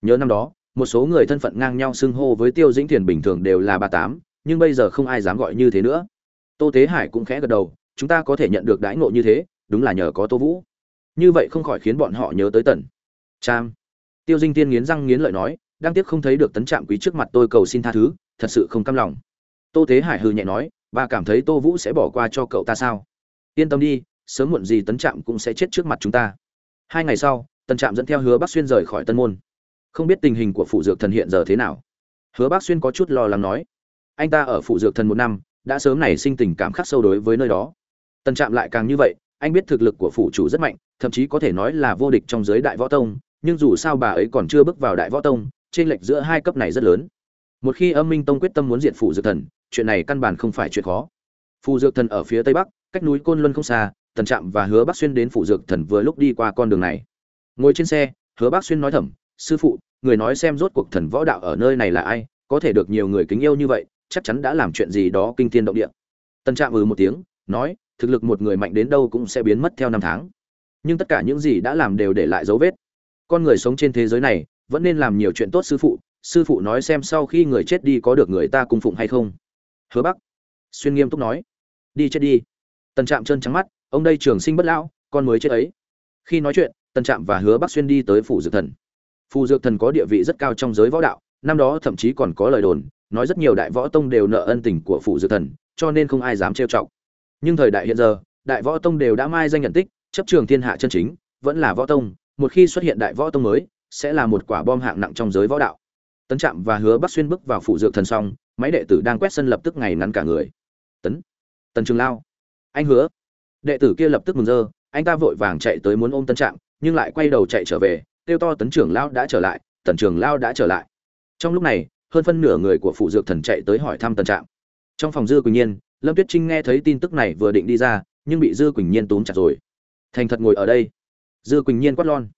Nhớ năm đó, một số người thân phận ngang nhau xưng hô với tiêu dĩnh thiền bình thường đều là bà tám, nhưng bây giờ không ai dám gọi như thế nữa. Tô tế hải cũng khẽ gật đầu chúng ta có thể nhận được đãi ngộ như thế đúng là nhờ có tô vũ như vậy không khỏi khiến bọn họ nhớ tới tần Trang. Tiêu Dinh Tiên nghiến răng nghiến lợi nói, đang tiếc không thấy được tấn trạm quý trước mặt tôi cầu xin tha thứ, thật sự không cam lòng. Tô thế Hải hừ nhẹ nói, bà cảm thấy Tô Vũ sẽ bỏ qua cho cậu ta sao? Yên tâm đi, sớm muộn gì tấn trạm cũng sẽ chết trước mặt chúng ta. Hai ngày sau, tấn trạm dẫn theo Hứa Bắc Xuyên rời khỏi Tân Môn. Không biết tình hình của phụ dược thần hiện giờ thế nào. Hứa Bắc Xuyên có chút lo lắng nói, anh ta ở phụ dược thần một năm, đã sớm nảy sinh tình cảm khắc sâu đối với nơi đó. Tần Trạm lại càng như vậy, anh biết thực lực của phủ chủ rất mạnh, thậm chí có thể nói là vô địch trong giới đại võ tông, nhưng dù sao bà ấy còn chưa bước vào đại võ tông trên lệch giữa hai cấp này rất lớn. Một khi âm minh tông quyết tâm muốn diệt phủ dược thần chuyện này căn bản không phải chuyện khó. Phù dược thần ở phía tây bắc cách núi côn luân không xa tần trạm và hứa bắc xuyên đến phủ dược thần vừa lúc đi qua con đường này. Ngồi trên xe hứa bắc xuyên nói thầm sư phụ người nói xem rốt cuộc thần võ đạo ở nơi này là ai có thể được nhiều người kính yêu như vậy chắc chắn đã làm chuyện gì đó kinh thiên động địa. Tần trạm ừ một tiếng nói thực lực một người mạnh đến đâu cũng sẽ biến mất theo năm tháng. Nhưng tất cả những gì đã làm đều để lại dấu vết. Con người sống trên thế giới này, vẫn nên làm nhiều chuyện tốt sư phụ sư phụ nói xem sau khi người chết đi có được người ta cung phụng hay không. Hứa bắc, xuyên nghiêm túc nói, đi chết đi. Tần trạm trơn trắng mắt, ông đây trường sinh bất lão, con mới chết ấy. Khi nói chuyện, tần trạm và hứa bắc xuyên đi tới phủ dược thần. Phù dược thần có địa vị rất cao trong giới võ đạo, năm đó thậm chí còn có lời đồn, nói rất nhiều đại võ tông đều nợ ân tình của phủ dược thần, cho nên không ai dám trêu chọc nhưng thời đại hiện giờ, đại võ tông đều đã mai danh nhận tích, chấp trường thiên hạ chân chính, vẫn là võ tông, một khi xuất hiện đại võ tông mới, sẽ là một quả bom hạng nặng trong giới võ đạo. Tấn trạm và hứa bắc xuyên bước vào phủ dược thần xong máy đệ tử đang quét sân lập tức ngày ngắn cả người. Tấn, tần trường lao. Anh hứa. Đệ tử kia lập tức mừng rơ anh ta vội vàng chạy tới muốn ôm tân trạm, nhưng lại quay đầu chạy trở về, kêu to tấn trưởng lao đã trở lại, tần trường lao đã trở lại. Trong lúc này, hơn phân nửa người của phụ dược thần chạy tới hỏi thăm tần trạm. Trong phòng dư quỳnh nhiên lâm tuyết trinh nghe thấy tin tức này vừa định đi ra, nhưng bị dư quỳnh nhiên túm chặt rồi. Thành thật ngồi ở đây. Dư quỳnh nhiên quát lon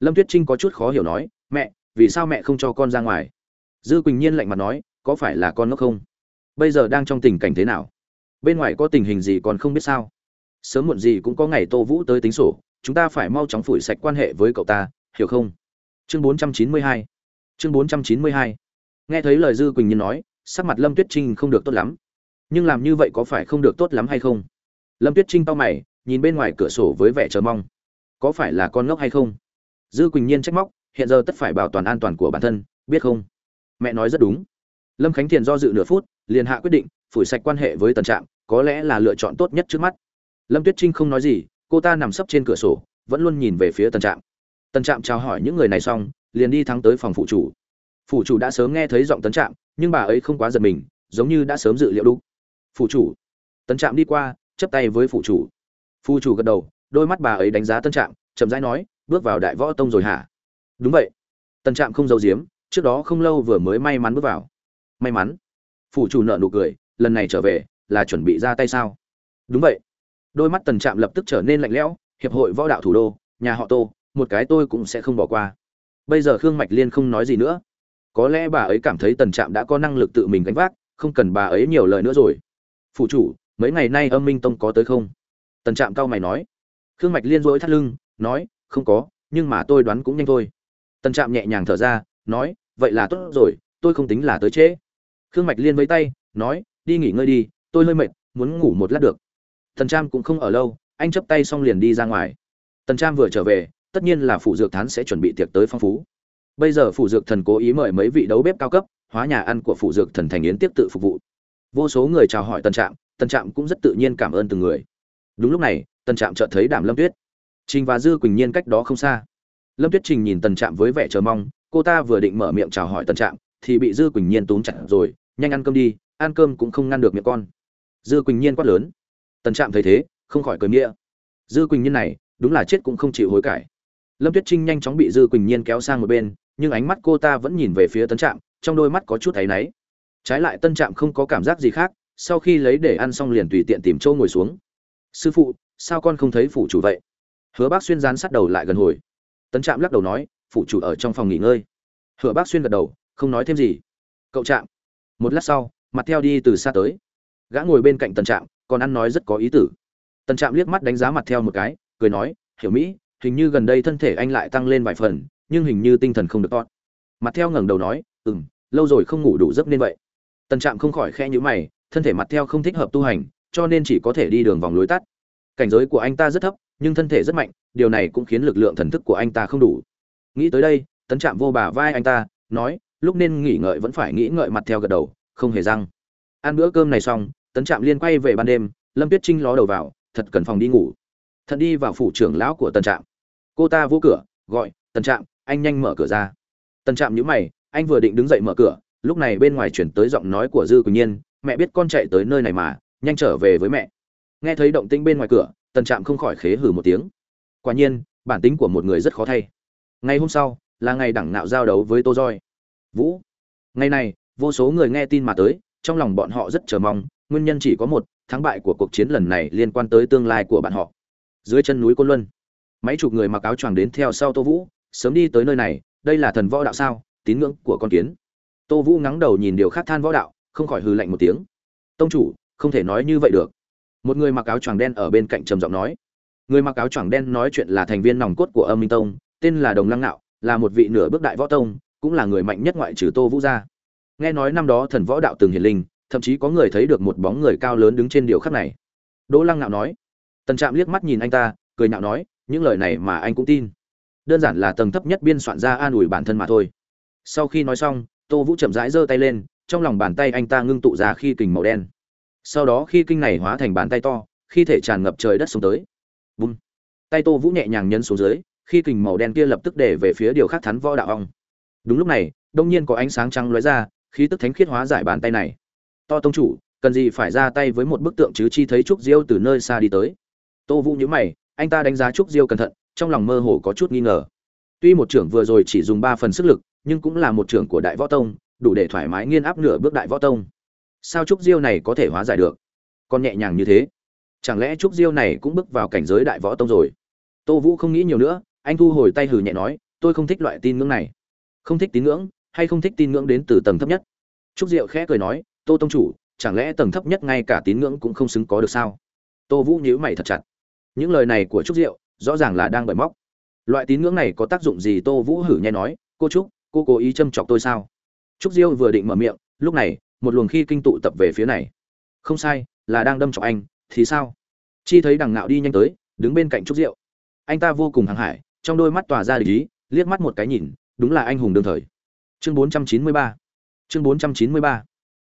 lâm tuyết trinh có chút khó hiểu nói, mẹ, vì sao mẹ không cho con ra ngoài? Dư quỳnh nhiên lạnh mặt nói, có phải là con ngốc không? Bây giờ đang trong tình cảnh thế nào? Bên ngoài có tình hình gì còn không biết sao? Sớm muộn gì cũng có ngày tô vũ tới tính sổ, chúng ta phải mau chóng phủi sạch quan hệ với cậu ta, hiểu không? Chương 492 chương 492 nghe thấy lời dư quỳnh nhiên nói, sắc mặt lâm tuyết trinh không được tốt lắm nhưng làm như vậy có phải không được tốt lắm hay không? Lâm tuyết trinh tao mày, nhìn bên ngoài cửa sổ với vẻ chờ mong. Có phải là con ngốc hay không? Dư quỳnh nhiên trách móc, hiện giờ tất phải bảo toàn an toàn của bản thân, biết không? Mẹ nói rất đúng. Lâm khánh thiền do dự nửa phút, liền hạ quyết định, phủi sạch quan hệ với tần trạm, có lẽ là lựa chọn tốt nhất trước mắt. Lâm tuyết trinh không nói gì, cô ta nằm sấp trên cửa sổ, vẫn luôn nhìn về phía tần trạm. Tần trạm chào hỏi những người này xong, liền đi thắng tới phòng phụ chủ. Phụ chủ đã sớm nghe thấy giọng tấn trạm, nhưng bà ấy không quá giật mình, giống như đã sớm dự liệu đúng phụ chủ. Tấn trạm đi qua chấp tay với phụ chủ. Phụ chủ gật đầu, đôi mắt bà ấy đánh giá tân trạm, chậm rãi nói, bước vào đại võ tông rồi hả? Đúng vậy. Tân trạm không giấu giếm, trước đó không lâu vừa mới may mắn bước vào. May mắn. Phụ chủ nợ nụ cười, lần này trở về là chuẩn bị ra tay sao? Đúng vậy. Đôi mắt tần trạm lập tức trở nên lạnh lẽo, hiệp hội võ đạo thủ đô, nhà họ tô, một cái tôi cũng sẽ không bỏ qua. Bây giờ khương mạch liên không nói gì nữa. Có lẽ bà ấy cảm thấy tần trạm đã có năng lực tự mình gánh vác, không cần bà ấy nhiều lời nữa rồi phụ chủ, mấy ngày nay âm minh tông có tới không? Tần trạm cao mày nói. Khương mạch liên rỗi thắt lưng, nói, không có, nhưng mà tôi đoán cũng nhanh thôi. Tần trạm nhẹ nhàng thở ra, nói, vậy là tốt rồi, tôi không tính là tới trễ. Khương mạch liên với tay, nói, đi nghỉ ngơi đi, tôi hơi mệt, muốn ngủ một lát được. Tần trạm cũng không ở lâu, anh chấp tay xong liền đi ra ngoài. Tần trạm vừa trở về, tất nhiên là phủ dược thán sẽ chuẩn bị tiệc tới phong phú. Bây giờ phủ dược thần cố ý mời mấy vị đấu bếp cao cấp, hóa nhà ăn của phủ dược thần thành yến tiếp tự phục vụ vô số người chào hỏi tân trạm tân trạm cũng rất tự nhiên cảm ơn từng người. Đúng lúc này tân trạm chợt thấy đàm lâm tuyết. Trình và dư quỳnh nhiên cách đó không xa. Lâm tuyết trình nhìn tần trạm với vẻ chờ mong, cô ta vừa định mở miệng chào hỏi tần trạm, thì bị dư quỳnh nhiên túm chặt rồi, nhanh ăn cơm đi, ăn cơm cũng không ngăn được miệng con. Dư quỳnh nhiên quát lớn. Tần trạm thấy thế, không khỏi cười nghĩa. Dư quỳnh nhiên này, đúng là chết cũng không chịu hối cải. Lâm tuyết trinh nhanh chóng bị dư quỳnh nhiên kéo sang một bên, nhưng ánh mắt cô ta vẫn nhìn về phía tân trạm, trong đôi mắt có chút áy náy trái lại tân trạm không có cảm giác gì khác, sau khi lấy để ăn xong liền tùy tiện tìm chỗ ngồi xuống. Sư phụ, sao con không thấy phủ chủ vậy? Hứa bác xuyên dán sát đầu lại gần hồi. Tân trạm lắc đầu nói, phủ chủ ở trong phòng nghỉ ngơi. Hứa bác xuyên gật đầu, không nói thêm gì. Cậu trạm. Một lát sau, mặt theo đi từ xa tới. Gã ngồi bên cạnh tân trạm, còn ăn nói rất có ý tử. Tân trạm liếc mắt đánh giá mặt theo một cái, cười nói, hiểu mỹ, hình như gần đây thân thể anh lại tăng lên vài phần, nhưng hình như tinh thần không được tốt. Mặt theo ngẩng đầu nói ừ m lâu rồi không ngủ đủ giấc nên vậy tần trạm không khỏi khe nhữ mày, thân thể mặt theo không thích hợp tu hành, cho nên chỉ có thể đi đường vòng lối tắt. Cảnh giới của anh ta rất thấp, nhưng thân thể rất mạnh, điều này cũng khiến lực lượng thần thức của anh ta không đủ. Nghĩ tới đây tấn trạm vô bà vai anh ta, nói, lúc nên nghỉ ngợi vẫn phải nghĩ ngợi mặt theo gật đầu, không hề răng. Ăn bữa cơm này xong tấn trạm liên quay về ban đêm, lâm tuyết trinh ló đầu vào, thật cần phòng đi ngủ. Thật đi vào phủ trưởng lão của tần trạm. Cô ta vô cửa, gọi, tần trạm, anh nhanh mở cửa ra. Tần trạm nhữ mày, anh vừa định đứng dậy mở cửa lúc này bên ngoài chuyển tới giọng nói của dư quỳnh nhiên, mẹ biết con chạy tới nơi này mà, nhanh trở về với mẹ. Nghe thấy động tĩnh bên ngoài cửa, tần trạm không khỏi khế hử một tiếng. Quả nhiên, bản tính của một người rất khó thay. Ngày hôm sau, là ngày đẳng nạo giao đấu với tô roi vũ, ngày này, vô số người nghe tin mà tới, trong lòng bọn họ rất chờ mong, nguyên nhân chỉ có một, thắng bại của cuộc chiến lần này liên quan tới tương lai của bạn họ. Dưới chân núi côn luân, mấy chục người mặc áo choàng đến theo sau tô vũ, sớm đi tới nơi này, đây là thần võ đạo sao, tín ngưỡng của con kiến tô vũ ngắng đầu nhìn điều khác than võ đạo, không khỏi hừ lạnh một tiếng. Tông chủ, không thể nói như vậy được. Một người mặc áo choàng đen ở bên cạnh trầm giọng nói. Người mặc áo choàng đen nói chuyện là thành viên nòng cốt của âm minh tông, tên là đồng lăng nạo là một vị nửa bước đại võ tông, cũng là người mạnh nhất ngoại trừ tô vũ gia nghe nói năm đó thần võ đạo từng hiển linh, thậm chí có người thấy được một bóng người cao lớn đứng trên điều khắc này. Đỗ lăng nạo nói. Tần trạm liếc mắt nhìn anh ta, cười nhạo nói, những lời này mà anh cũng tin. Đơn giản là tầng thấp nhất biên soạn ra an ủi bản thân mà thôi. Sau khi nói xong tô vũ chậm rãi giơ tay lên, trong lòng bàn tay anh ta ngưng tụ ra khi kình màu đen. Sau đó khi kinh này hóa thành bàn tay to, khi thể tràn ngập trời đất xuống tới. Bùm. Tay tô vũ nhẹ nhàng nhấn xuống dưới, khi kình màu đen kia lập tức để về phía điều khác thắn võ đạo ong. Đúng lúc này, đông nhiên có ánh sáng trắng lóe ra, khí tức thánh khiết hóa giải bàn tay này. To tông chủ, cần gì phải ra tay với một bức tượng chứ chi thấy trúc diêu từ nơi xa đi tới? Tô vũ nhớ mày, anh ta đánh giá trúc diêu cẩn thận, trong lòng mơ hồ có chút nghi ngờ. Tuy một trưởng vừa rồi chỉ dùng ba phần sức lực nhưng cũng là một trưởng của đại võ tông, đủ để thoải mái nghiên áp nửa bước đại võ tông. Sao trúc diêu này có thể hóa giải được? Còn nhẹ nhàng như thế. Chẳng lẽ trúc diêu này cũng bước vào cảnh giới đại võ tông rồi? Tô vũ không nghĩ nhiều nữa, anh thu hồi tay hừ nhẹ nói, tôi không thích loại tin ngưỡng này. Không thích tín ngưỡng? Hay không thích tin ngưỡng đến từ tầng thấp nhất? Trúc diệu khẽ cười nói, tô tông chủ, chẳng lẽ tầng thấp nhất ngay cả tín ngưỡng cũng không xứng có được sao? Tô vũ nhíu mày thật chặt. Những lời này của trúc diệu rõ ràng là đang bởi móc. Loại tín ngưỡng này có tác dụng gì? Tô vũ hử nhẹ nói, cô trúc cô cố ý châm chọc tôi sao? Trúc diêu vừa định mở miệng, lúc này, một luồng khi kinh tụ tập về phía này. Không sai, là đang đâm chọc anh, thì sao? Chi thấy đằng ngạo đi nhanh tới, đứng bên cạnh trúc diệu anh ta vô cùng hăng hải trong đôi mắt tỏa ra lý liếc mắt một cái nhìn, đúng là anh hùng đương thời. Chương 493 chương 493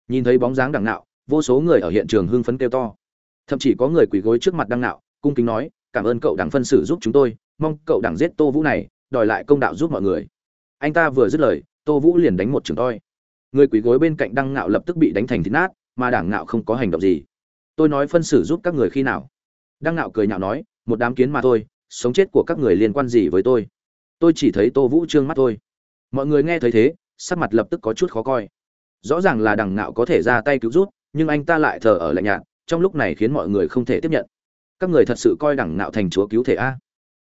nhìn thấy bóng dáng đằng ngạo, vô số người ở hiện trường hưng phấn kêu to. Thậm chí có người quỳ gối trước mặt Đằng ngạo, cung kính nói, cảm ơn cậu đảng phân xử giúp chúng tôi, mong cậu đảng giết tô vũ này, đòi lại công đạo giúp mọi người anh ta vừa dứt lời, tô vũ liền đánh một trường toi. Người quỳ gối bên cạnh đăng ngạo lập tức bị đánh thành thịt nát, mà đảng ngạo không có hành động gì. Tôi nói phân xử giúp các người khi nào? Đăng ngạo cười nhạo nói, một đám kiến mà thôi, sống chết của các người liên quan gì với tôi? Tôi chỉ thấy tô vũ trương mắt thôi. Mọi người nghe thấy thế, sắc mặt lập tức có chút khó coi. Rõ ràng là đằng ngạo có thể ra tay cứu rút nhưng anh ta lại thờ ở lạnh nhạt, trong lúc này khiến mọi người không thể tiếp nhận. Các người thật sự coi đằng ngạo thành chúa cứu thể a.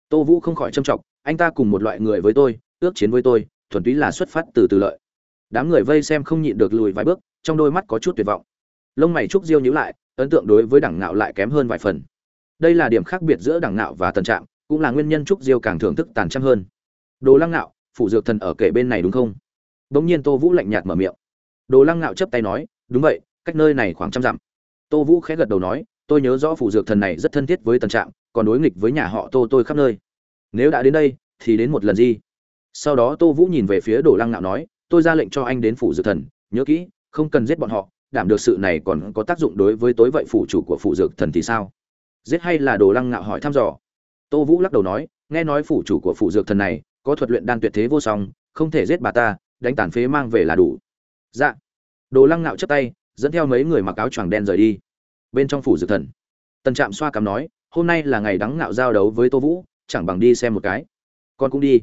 Tô vũ không khỏi trâm trọng, anh ta cùng một loại người với tôi ước chiến với tôi, thuần túy là xuất phát từ từ lợi. Đám người vây xem không nhịn được lùi vài bước, trong đôi mắt có chút tuyệt vọng. Lông mày trúc diêu nhíu lại, ấn tượng đối với đẳng ngạo lại kém hơn vài phần. Đây là điểm khác biệt giữa đẳng ngạo và tần trạm cũng là nguyên nhân trúc diêu càng thưởng thức tàn trăm hơn. Đồ lăng ngạo, phủ dược thần ở kể bên này đúng không? Bỗng nhiên tô vũ lạnh nhạt mở miệng. Đồ lăng ngạo chấp tay nói, đúng vậy, cách nơi này khoảng trăm dặm. Tô vũ khẽ gật đầu nói, tôi nhớ rõ phủ dược thần này rất thân thiết với tần trạm còn đối nghịch với nhà họ tô tôi khắp nơi. Nếu đã đến đây, thì đến một lần gì? Sau đó tô vũ nhìn về phía đồ lăng nạo nói, tôi ra lệnh cho anh đến phủ dược thần, nhớ kỹ, không cần giết bọn họ, đảm được sự này còn có tác dụng đối với tối vậy phủ chủ của phủ dược thần thì sao? Giết hay là đồ lăng nạo hỏi thăm dò. Tô vũ lắc đầu nói, nghe nói phủ chủ của phủ dược thần này, có thuật luyện đan tuyệt thế vô song, không thể giết bà ta, đánh tàn phế mang về là đủ. Dạ. Đồ lăng nạo chấp tay, dẫn theo mấy người mặc áo choàng đen rời đi. Bên trong phủ dược thần, tần trạm xoa cằm nói, hôm nay là ngày đắng ngạo giao đấu với tô vũ, chẳng bằng đi xem một cái. Con cũng đi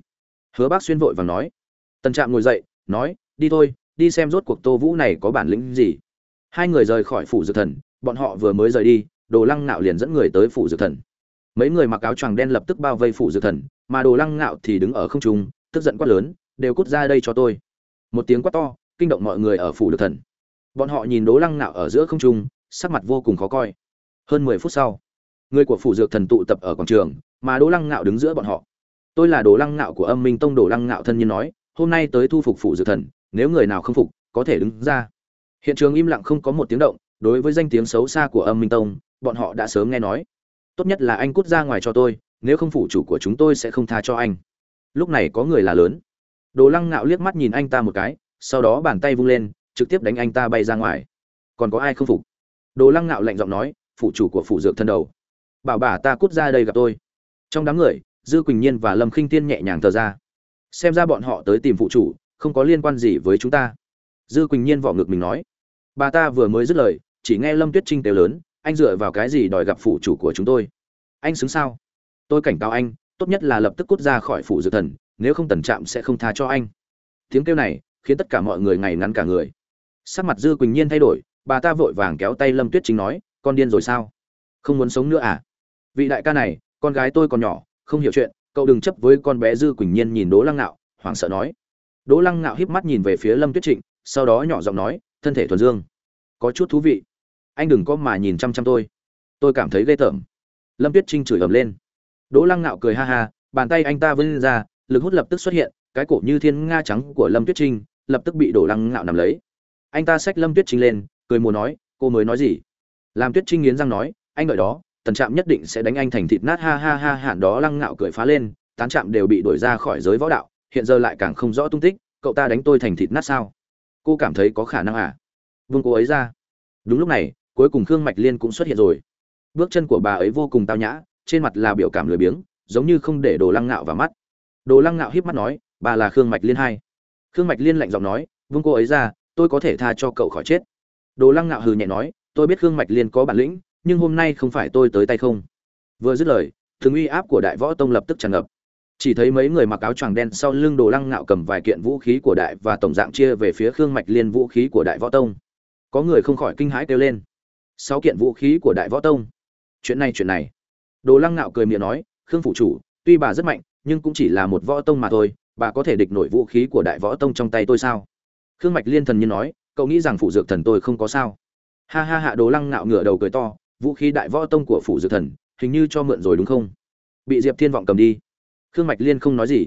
hứa bác xuyên vội và nói. Tần trạm ngồi dậy, nói, đi thôi, đi xem rốt cuộc tô vũ này có bản lĩnh gì. Hai người rời khỏi phủ dược thần, bọn họ vừa mới rời đi, đồ lăng ngạo liền dẫn người tới phủ dược thần. Mấy người mặc áo choàng đen lập tức bao vây phủ dược thần, mà đồ lăng ngạo thì đứng ở không trung, tức giận quát lớn, đều cút ra đây cho tôi. Một tiếng quát to, kinh động mọi người ở phủ dược thần. Bọn họ nhìn đồ lăng ngạo ở giữa không trung, sắc mặt vô cùng khó coi. Hơn mười phút sau, người của phủ dược thần tụ tập ở quảng trường, mà đồ lăng ngạo đứng giữa bọn họ tôi là đồ lăng ngạo của âm minh tông đồ lăng ngạo thân nhân nói, hôm nay tới thu phục phủ dược thần, nếu người nào không phục, có thể đứng ra. Hiện trường im lặng không có một tiếng động, đối với danh tiếng xấu xa của âm minh tông, bọn họ đã sớm nghe nói. Tốt nhất là anh cút ra ngoài cho tôi, nếu không phủ chủ của chúng tôi sẽ không tha cho anh. Lúc này có người là lớn. Đồ lăng ngạo liếc mắt nhìn anh ta một cái, sau đó bàn tay vung lên, trực tiếp đánh anh ta bay ra ngoài. Còn có ai không phục? Đồ lăng ngạo lạnh giọng nói, phủ chủ của phủ dược thân đầu. Bảo bà ta cút ra đây gặp tôi. Trong đám người dư quỳnh nhiên và lâm khinh tiên nhẹ nhàng thở ra. Xem ra bọn họ tới tìm phụ chủ, không có liên quan gì với chúng ta. Dư quỳnh nhiên vỏ ngực mình nói. Bà ta vừa mới dứt lời, chỉ nghe lâm tuyết trinh kêu lớn, anh dựa vào cái gì đòi gặp phụ chủ của chúng tôi? Anh xứng sao? Tôi cảnh cáo anh, tốt nhất là lập tức cút ra khỏi phủ dược thần, nếu không tần trạm sẽ không tha cho anh. Tiếng kêu này khiến tất cả mọi người ngày ngắn cả người. Sắc mặt dư quỳnh nhiên thay đổi, bà ta vội vàng kéo tay lâm tuyết Trinh nói, con điên rồi sao? Không muốn sống nữa à? Vị đại ca này, con gái tôi còn nhỏ không hiểu chuyện, cậu đừng chấp với con bé dư quỳnh nhiên nhìn đỗ lăng nạo hoảng sợ nói. Đỗ lăng nạo híp mắt nhìn về phía lâm tuyết trịnh, sau đó nhỏ giọng nói, thân thể thuần dương, có chút thú vị. Anh đừng có mà nhìn chăm chăm tôi. Tôi cảm thấy ghê tởm. Lâm tuyết trinh chửi ầm lên. Đỗ lăng nạo cười ha ha, bàn tay anh ta vươn ra, lực hút lập tức xuất hiện, cái cổ như thiên nga trắng của lâm tuyết trinh lập tức bị đỗ lăng ngạo nằm lấy. Anh ta xách lâm tuyết trinh lên, cười mùa nói, cô mới nói gì? Làm tuyết trinh nghiến răng nói, anh đợi đó tần trạm nhất định sẽ đánh anh thành thịt nát, ha ha ha, hạn đó lăng ngạo cười phá lên, tán trạm đều bị đuổi ra khỏi giới võ đạo, hiện giờ lại càng không rõ tung tích, cậu ta đánh tôi thành thịt nát sao? Cô cảm thấy có khả năng à? Vương cô ấy ra. Đúng lúc này, cuối cùng khương mạch liên cũng xuất hiện rồi. Bước chân của bà ấy vô cùng tao nhã, trên mặt là biểu cảm lười biếng, giống như không để đồ lăng ngạo vào mắt. Đồ lăng ngạo híp mắt nói, bà là khương mạch liên hai khương mạch liên lạnh giọng nói, vương cô ấy ra, tôi có thể tha cho cậu khỏi chết. Đồ lăng ngạo hừ nhẹ nói, tôi biết khương mạch liên có bản lĩnh nhưng hôm nay không phải tôi tới tay không? Vừa dứt lời thường uy áp của đại võ tông lập tức tràn ngập. Chỉ thấy mấy người mặc áo choàng đen sau lưng đồ lăng ngạo cầm vài kiện vũ khí của đại và tổng dạng chia về phía khương mạch liên vũ khí của đại võ tông. Có người không khỏi kinh hãi kêu lên. Sáu kiện vũ khí của đại võ tông? Chuyện này chuyện này. Đồ lăng ngạo cười miệng nói, khương phủ chủ, tuy bà rất mạnh, nhưng cũng chỉ là một võ tông mà thôi, bà có thể địch nổi vũ khí của đại võ tông trong tay tôi sao? Khương mạch liên thần nhiên nói, cậu nghĩ rằng phụ dược thần tôi không có sao? Ha ha hạ đồ lăng ngạo ngửa đầu cười to vũ khí đại võ tông của phủ dược thần, hình như cho mượn rồi đúng không? Bị diệp thiên vọng cầm đi. Khương mạch liên không nói gì.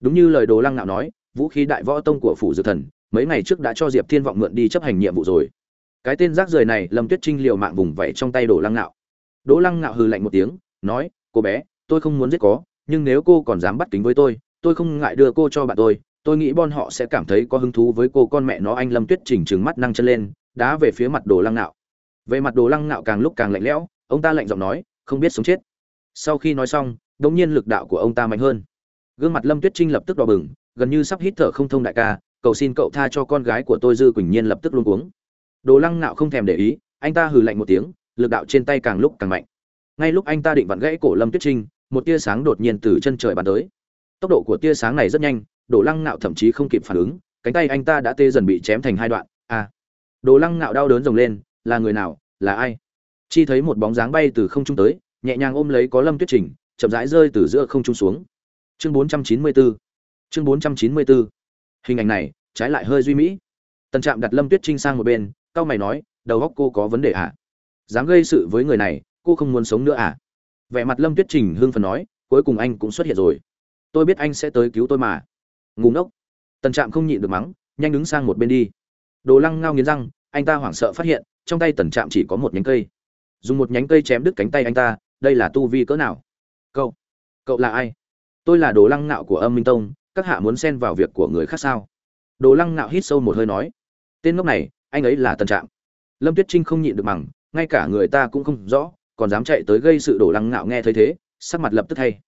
Đúng như lời đồ lăng Nạo nói, vũ khí đại võ tông của phủ dược thần, mấy ngày trước đã cho diệp thiên vọng mượn đi chấp hành nhiệm vụ rồi. Cái tên rác rưởi này lâm tuyết trinh liều mạng vùng vẫy trong tay đồ lăng Nạo. đỗ lăng Nạo hừ lạnh một tiếng, nói, cô bé, tôi không muốn giết có, nhưng nếu cô còn dám bắt kính với tôi tôi không ngại đưa cô cho bạn tôi. Tôi nghĩ bọn họ sẽ cảm thấy có hứng thú với cô con mẹ nó. Anh lâm tuyết chỉnh trừng mắt năng chân lên, đá về phía mặt đồ lăng nạo về mặt đồ lăng nạo càng lúc càng lạnh lẽo, ông ta lạnh giọng nói, không biết sống chết. Sau khi nói xong đột nhiên lực đạo của ông ta mạnh hơn. Gương mặt lâm tuyết trinh lập tức đỏ bừng, gần như sắp hít thở không thông đại ca, cầu xin cậu tha cho con gái của tôi dư quỳnh nhiên lập tức luôn cuống. Đồ lăng nạo không thèm để ý, anh ta hừ lạnh một tiếng, lực đạo trên tay càng lúc càng mạnh. Ngay lúc anh ta định vặn gãy cổ lâm tuyết trinh, một tia sáng đột nhiên từ chân trời bắn tới. Tốc độ của tia sáng này rất nhanh, đồ lăng nạo thậm chí không kịp phản ứng, cánh tay anh ta đã tê dần bị chém thành hai đoạn. À. Đồ lăng nạo đau đớn rồng lên là người nào, là ai? Chi thấy một bóng dáng bay từ không trung tới, nhẹ nhàng ôm lấy có lâm tuyết trình, chậm rãi rơi từ giữa không trung xuống. Chương 494 chương 494 hình ảnh này, trái lại hơi duy mỹ. Tần trạm đặt lâm tuyết trinh sang một bên cao mày nói, đầu góc cô có vấn đề à? Dám gây sự với người này, cô không muốn sống nữa à? Vẻ mặt lâm tuyết trình hưng phần nói, cuối cùng anh cũng xuất hiện rồi. Tôi biết anh sẽ tới cứu tôi mà. Ngủ ngốc. Tần trạm không nhịn được mắng, nhanh đứng sang một bên đi. Đồ lăng ngao nghiến răng, anh ta hoảng sợ phát hiện trong tay tần trạm chỉ có một nhánh cây. Dùng một nhánh cây chém đứt cánh tay anh ta, đây là tu vi cỡ nào? Cậu cậu là ai? Tôi là đồ lăng ngạo của âm minh tông, các hạ muốn xen vào việc của người khác sao? Đồ lăng ngạo hít sâu một hơi nói. Tên ngốc này, anh ấy là tần trạm. Lâm tuyết trinh không nhịn được mắng, ngay cả người ta cũng không rõ, còn dám chạy tới gây sự đổ lăng ngạo nghe thấy thế, sắc mặt lập tức thay.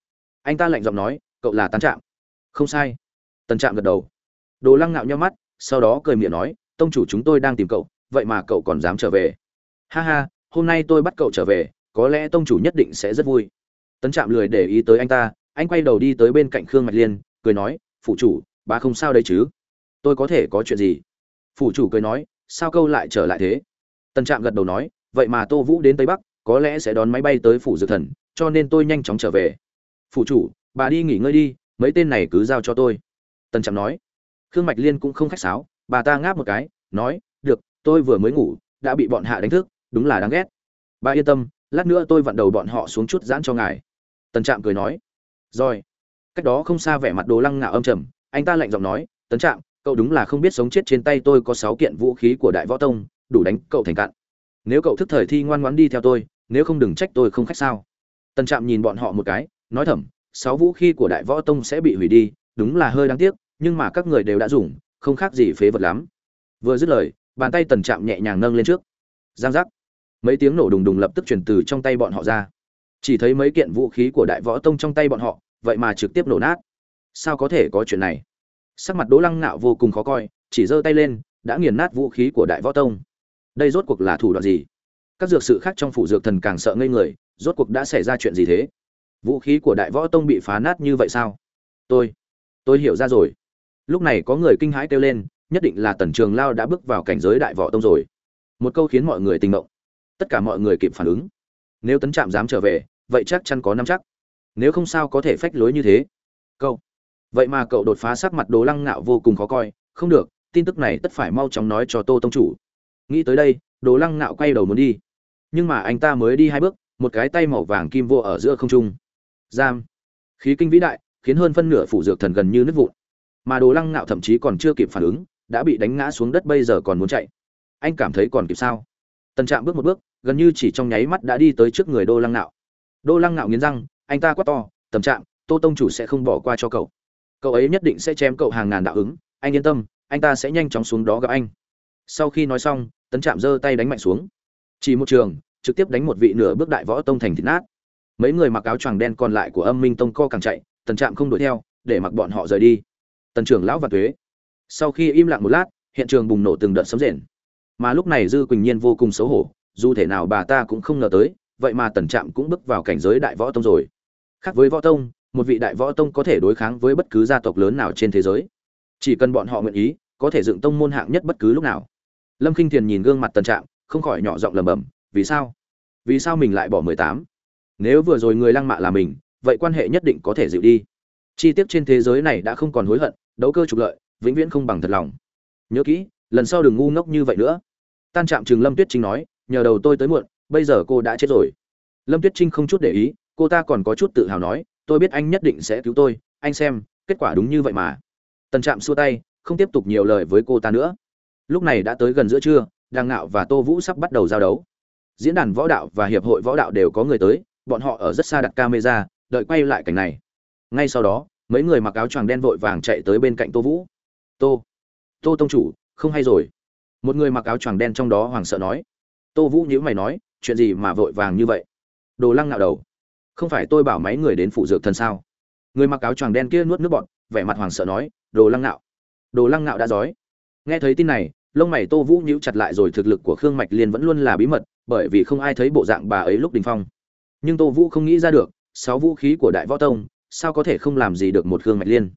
Anh ta lạnh giọng nói, cậu là tán trạm. Không sai. Tần trạm gật đầu. Đồ lăng ngạo nhau mắt, sau đó cười miệng nói, tông chủ chúng tôi đang tìm cậu vậy mà cậu còn dám trở về. Ha ha, hôm nay tôi bắt cậu trở về, có lẽ tông chủ nhất định sẽ rất vui. Tấn trạm lười để ý tới anh ta, anh quay đầu đi tới bên cạnh khương mạch liên, cười nói phụ chủ, bà không sao đấy chứ? Tôi có thể có chuyện gì? Phủ chủ cười nói, sao câu lại trở lại thế? Tân trạm gật đầu nói, vậy mà tô vũ đến tây bắc, có lẽ sẽ đón máy bay tới phủ dược thần, cho nên tôi nhanh chóng trở về. Phủ chủ, bà đi nghỉ ngơi đi, mấy tên này cứ giao cho tôi. Tân trạm nói. Khương mạch liên cũng không khách sáo, bà ta ngáp một cái, nói tôi vừa mới ngủ, đã bị bọn hạ đánh thức, đúng là đáng ghét. Bà yên tâm, lát nữa tôi vặn đầu bọn họ xuống chút giãn cho ngài. Tần trạm cười nói. Rồi. Cách đó không xa vẻ mặt đồ lăng ngạo âm trầm, anh ta lạnh giọng nói, tần trạm, cậu đúng là không biết sống chết trên tay tôi có sáu kiện vũ khí của đại võ tông, đủ đánh cậu thành cạn. Nếu cậu thức thời thi ngoan ngoãn đi theo tôi, nếu không đừng trách tôi không khách sao. Tần trạm nhìn bọn họ một cái, nói thầm, sáu vũ khí của đại võ tông sẽ bị hủy đi, đúng là hơi đáng tiếc, nhưng mà các người đều đã dùng, không khác gì phế vật lắm. Vừa dứt lời bàn tay tần trạm nhẹ nhàng nâng lên trước. Giang giác. Mấy tiếng nổ đùng đùng lập tức truyền từ trong tay bọn họ ra. Chỉ thấy mấy kiện vũ khí của đại võ tông trong tay bọn họ, vậy mà trực tiếp nổ nát. Sao có thể có chuyện này? Sắc mặt đỗ lăng ngạo vô cùng khó coi, chỉ giơ tay lên, đã nghiền nát vũ khí của đại võ tông. Đây rốt cuộc là thủ đoạn gì? Các dược sự khác trong phủ dược thần càng sợ ngây người, rốt cuộc đã xảy ra chuyện gì thế? Vũ khí của đại võ tông bị phá nát như vậy sao? Tôi tôi hiểu ra rồi. Lúc này có người kinh hãi kêu lên nhất định là tần trường lao đã bước vào cảnh giới đại võ tông rồi. Một câu khiến mọi người tình mộng. Tất cả mọi người kịp phản ứng. Nếu tấn trạm dám trở về, vậy chắc chắn có năm chắc. Nếu không sao có thể phách lối như thế. Cậu. Vậy mà cậu đột phá sắc mặt đồ lăng ngạo vô cùng khó coi. Không được, tin tức này tất phải mau chóng nói cho tô tông chủ. Nghĩ tới đây, đồ lăng ngạo quay đầu muốn đi. Nhưng mà anh ta mới đi hai bước, một cái tay màu vàng kim vô ở giữa không trung. Giam. Khí kinh vĩ đại, khiến hơn phân nửa phủ dược thần gần như nứt vụn. Mà đồ lăng ngạo thậm chí còn chưa kịp phản ứng đã bị đánh ngã xuống đất bây giờ còn muốn chạy. Anh cảm thấy còn kịp sao? Tần trạm bước một bước, gần như chỉ trong nháy mắt đã đi tới trước người đô lăng Nạo. đô lăng Nạo nghiến răng, anh ta quát to tầm trạm, tô tông chủ sẽ không bỏ qua cho cậu. Cậu ấy nhất định sẽ chém cậu hàng ngàn đạo ứng anh yên tâm, anh ta sẽ nhanh chóng xuống đó gặp anh. Sau khi nói xong tấn trạm giơ tay đánh mạnh xuống. Chỉ một trường, trực tiếp đánh một vị nửa bước đại võ tông thành thịt nát. Mấy người mặc áo choàng đen còn lại của âm minh tông co càng chạy, tần trạm không đuổi theo, để mặc bọn họ rời đi. Tần trưởng lão và thuế sau khi im lặng một lát, hiện trường bùng nổ từng đợt sấm rền. Mà lúc này dư quỳnh nhiên vô cùng xấu hổ, dù thể nào bà ta cũng không ngờ tới, vậy mà tần trạm cũng bước vào cảnh giới đại võ tông rồi. Khác với võ tông, một vị đại võ tông có thể đối kháng với bất cứ gia tộc lớn nào trên thế giới. Chỉ cần bọn họ nguyện ý, có thể dựng tông môn hạng nhất bất cứ lúc nào. Lâm k i n h thiền nhìn gương mặt tần trạm, không khỏi nhỏ giọng lầm bầm vì sao? Vì sao mình lại bỏ mười tám? Nếu vừa rồi người lăng mạ là mình, vậy quan hệ nhất định có thể dịu đi. Chi tiết trên thế giới này đã không còn hối hận, đấu cơ trục lợi vĩnh viễn không bằng thật lòng. Nhớ kỹ, lần sau đừng ngu ngốc như vậy nữa. Tan trạm trường lâm tuyết trinh nói, nhờ đầu tôi tới muộn, bây giờ cô đã chết rồi. Lâm tuyết trinh không chút để ý, cô ta còn có chút tự hào nói, tôi biết anh nhất định sẽ cứu tôi, anh xem, kết quả đúng như vậy mà. Tần trạm xua tay, không tiếp tục nhiều lời với cô ta nữa. Lúc này đã tới gần giữa trưa đàng ngạo và tô vũ sắp bắt đầu giao đấu. Diễn đàn võ đạo và hiệp hội võ đạo đều có người tới, bọn họ ở rất xa đặt camera, đợi quay lại cảnh này. Ngay sau đó, mấy người mặc áo choàng đen vội vàng chạy tới bên cạnh tô vũ tô tô tông chủ không hay rồi. Một người mặc áo choàng đen trong đó hoàng sợ nói. Tô vũ nhữ mày nói chuyện gì mà vội vàng như vậy? Đồ lăng ngạo đầu. Không phải tôi bảo mấy người đến phụ dược thần sao? Người mặc áo choàng đen kia nuốt nước bọt, vẻ mặt hoàng sợ nói đồ lăng ngạo. Đồ lăng ngạo đã giói. Nghe thấy tin này lông mày tô vũ nhữ chặt lại rồi thực lực của khương mạch liên vẫn luôn là bí mật bởi vì không ai thấy bộ dạng bà ấy lúc đình phong. Nhưng tô vũ không nghĩ ra được sáu vũ khí của đại võ tông sao có thể không làm gì được một khương mạch liên?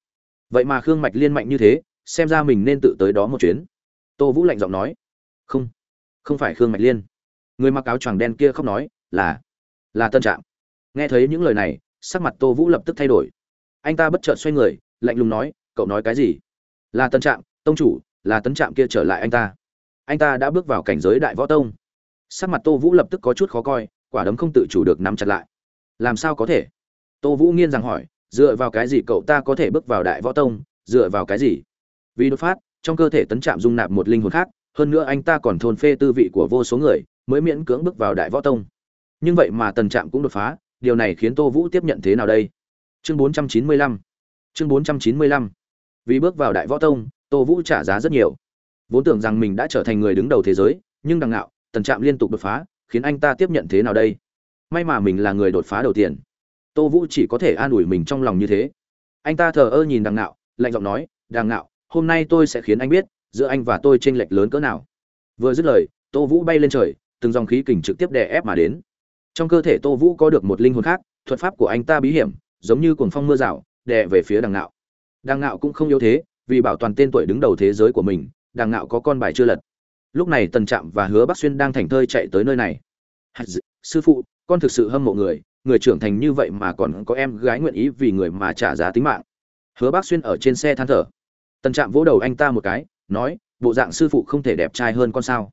Vậy mà khương mạch liên mạnh như thế xem ra mình nên tự tới đó một chuyến. Tô vũ lạnh giọng nói. Không không phải khương mạch liên. Người mặc áo choàng đen kia khóc nói, là là tân trạm. Nghe thấy những lời này, sắc mặt tô vũ lập tức thay đổi. Anh ta bất chợt xoay người, lạnh lùng nói, cậu nói cái gì? Là tân trạm, tông chủ, là tấn trạm kia trở lại anh ta. Anh ta đã bước vào cảnh giới đại võ tông. Sắc mặt tô vũ lập tức có chút khó coi, quả đấm không tự chủ được nắm chặt lại. Làm sao có thể? Tô vũ nghiên rằng hỏi, dựa vào cái gì cậu ta có thể bước vào đại võ tông? Dựa vào cái gì? Vì đột phát, trong cơ thể tấn trạm dung nạp một linh hồn khác, hơn nữa anh ta còn thôn phê tư vị của vô số người, mới miễn cưỡng bước vào đại võ tông. Nhưng vậy mà tần trạm cũng đột phá, điều này khiến tô vũ tiếp nhận thế nào đây? Chương bốn trăm chín mươi lăm. Chương bốn trăm chín mươi lăm. Vì bước vào đại võ tông, tô vũ trả giá rất nhiều. Vốn tưởng rằng mình đã trở thành người đứng đầu thế giới, nhưng đằng ngạo, tần trạm liên tục đột phá, khiến anh ta tiếp nhận thế nào đây? May mà mình là người đột phá đầu tiên. Tô vũ chỉ có thể an ủi mình trong lòng như thế. Anh ta thờ ơ nhìn đằng ngạo, lạnh giọng nói, đằng ngạo hôm nay tôi sẽ khiến anh biết, giữa anh và tôi chênh lệch lớn cỡ nào. Vừa dứt lời, tô vũ bay lên trời, từng dòng khí kình trực tiếp đè ép mà đến. Trong cơ thể tô vũ có được một linh hồn khác, thuật pháp của anh ta bí hiểm, giống như cuồng phong mưa rào, đè về phía đằng Nạo. đằng Nạo cũng không yếu thế, vì bảo toàn tên tuổi đứng đầu thế giới của mình, đằng Nạo có con bài chưa lật. Lúc này tần trạm và hứa bắc xuyên đang thành thơi chạy tới nơi này. Sư phụ, con thực sự hâm mộ người người trưởng thành như vậy mà còn có em gái nguyện ý vì người mà trả giá tính mạng. Hứa bác xuyên ở trên xe than thở tần trạm vỗ đầu anh ta một cái, nói, bộ dạng sư phụ không thể đẹp trai hơn con sao?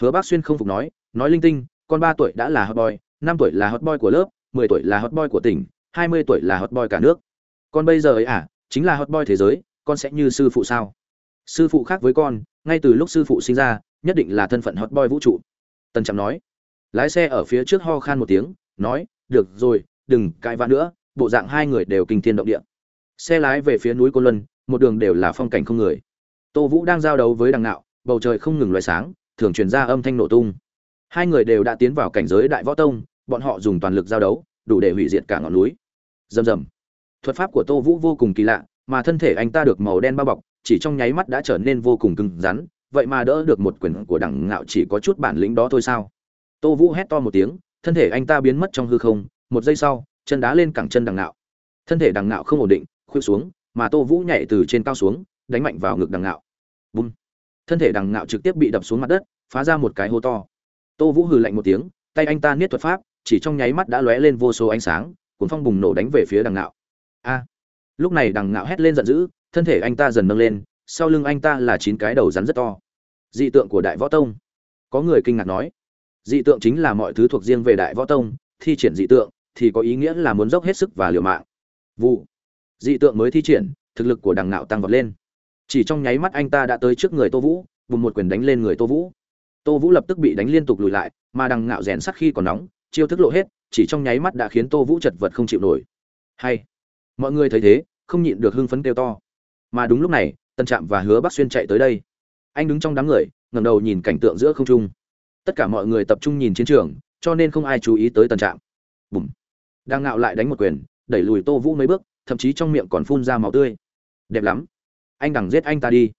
Hứa bác xuyên không phục nói nói linh tinh, con ba tuổi đã là hot boy, năm tuổi là hot boy của lớp, mười tuổi là hot boy của tỉnh, hai mươi tuổi là hot boy cả nước. Con bây giờ ấy à chính là hot boy thế giới, con sẽ như sư phụ sao? Sư phụ khác với con, ngay từ lúc sư phụ sinh ra, nhất định là thân phận hot boy vũ trụ. Tần trạm nói. Lái xe ở phía trước ho khan một tiếng, nói, được rồi, đừng cãi vã nữa, bộ dạng hai người đều kinh thiên động địa. Xe lái về phía núi côn luân một đường đều là phong cảnh không người. Tô vũ đang giao đấu với đằng nạo bầu trời không ngừng loại sáng, thường truyền ra âm thanh nổ tung. Hai người đều đã tiến vào cảnh giới đại võ tông, bọn họ dùng toàn lực giao đấu, đủ để hủy diệt cả ngọn núi. Rầm rầm. Thuật pháp của tô vũ vô cùng kỳ lạ, mà thân thể anh ta được màu đen bao bọc, chỉ trong nháy mắt đã trở nên vô cùng cứng rắn, vậy mà đỡ được một quyền của đằng ngạo chỉ có chút bản lĩnh đó thôi sao? Tô vũ hét to một tiếng, thân thể anh ta biến mất trong hư không, một giây sau, chân đá lên cẳng chân đằng ngạo. Thân thể đằng ngạo không ổn định, khuỵu xuống mà tô vũ nhảy từ trên cao xuống, đánh mạnh vào ngực đằng ngạo. Bùm. Thân thể đằng ngạo trực tiếp bị đập xuống mặt đất, phá ra một cái hố to. Tô vũ hừ lạnh một tiếng, tay anh ta niết thuật pháp, chỉ trong nháy mắt đã lóe lên vô số ánh sáng, cuốn phong bùng nổ đánh về phía đằng ngạo. A. Lúc này đằng ngạo hét lên giận dữ, thân thể anh ta dần nâng lên, sau lưng anh ta là chín cái đầu rắn rất to. Dị tượng của đại võ tông. Có người kinh ngạc nói, dị tượng chính là mọi thứ thuộc riêng về đại võ tông, thi triển dị tượng thì có ý nghĩa là muốn dốc hết sức và liều mạng. Vụ dị tượng mới thi triển, thực lực của đằng ngạo tăng vọt lên. Chỉ trong nháy mắt anh ta đã tới trước người tô vũ, vùng một quyền đánh lên người tô vũ. Tô vũ lập tức bị đánh liên tục lùi lại, mà đằng ngạo rèn sắc khi còn nóng, chiêu thức lộ hết, chỉ trong nháy mắt đã khiến tô vũ chật vật không chịu nổi. Hay! Mọi người thấy thế, không nhịn được hưng phấn kêu to. Mà đúng lúc này, tân trạm và hứa bắc xuyên chạy tới đây. Anh đứng trong đám người, ngẩng đầu nhìn cảnh tượng giữa không trung. Tất cả mọi người tập trung nhìn chiến trường, cho nên không ai chú ý tới tân trạm. Bùm! Đang ngạo lại đánh một quyền, đẩy lùi tô vũ mấy bước thậm chí trong miệng còn phun ra máu tươi. Đẹp lắm. Anh đằng giết anh ta đi.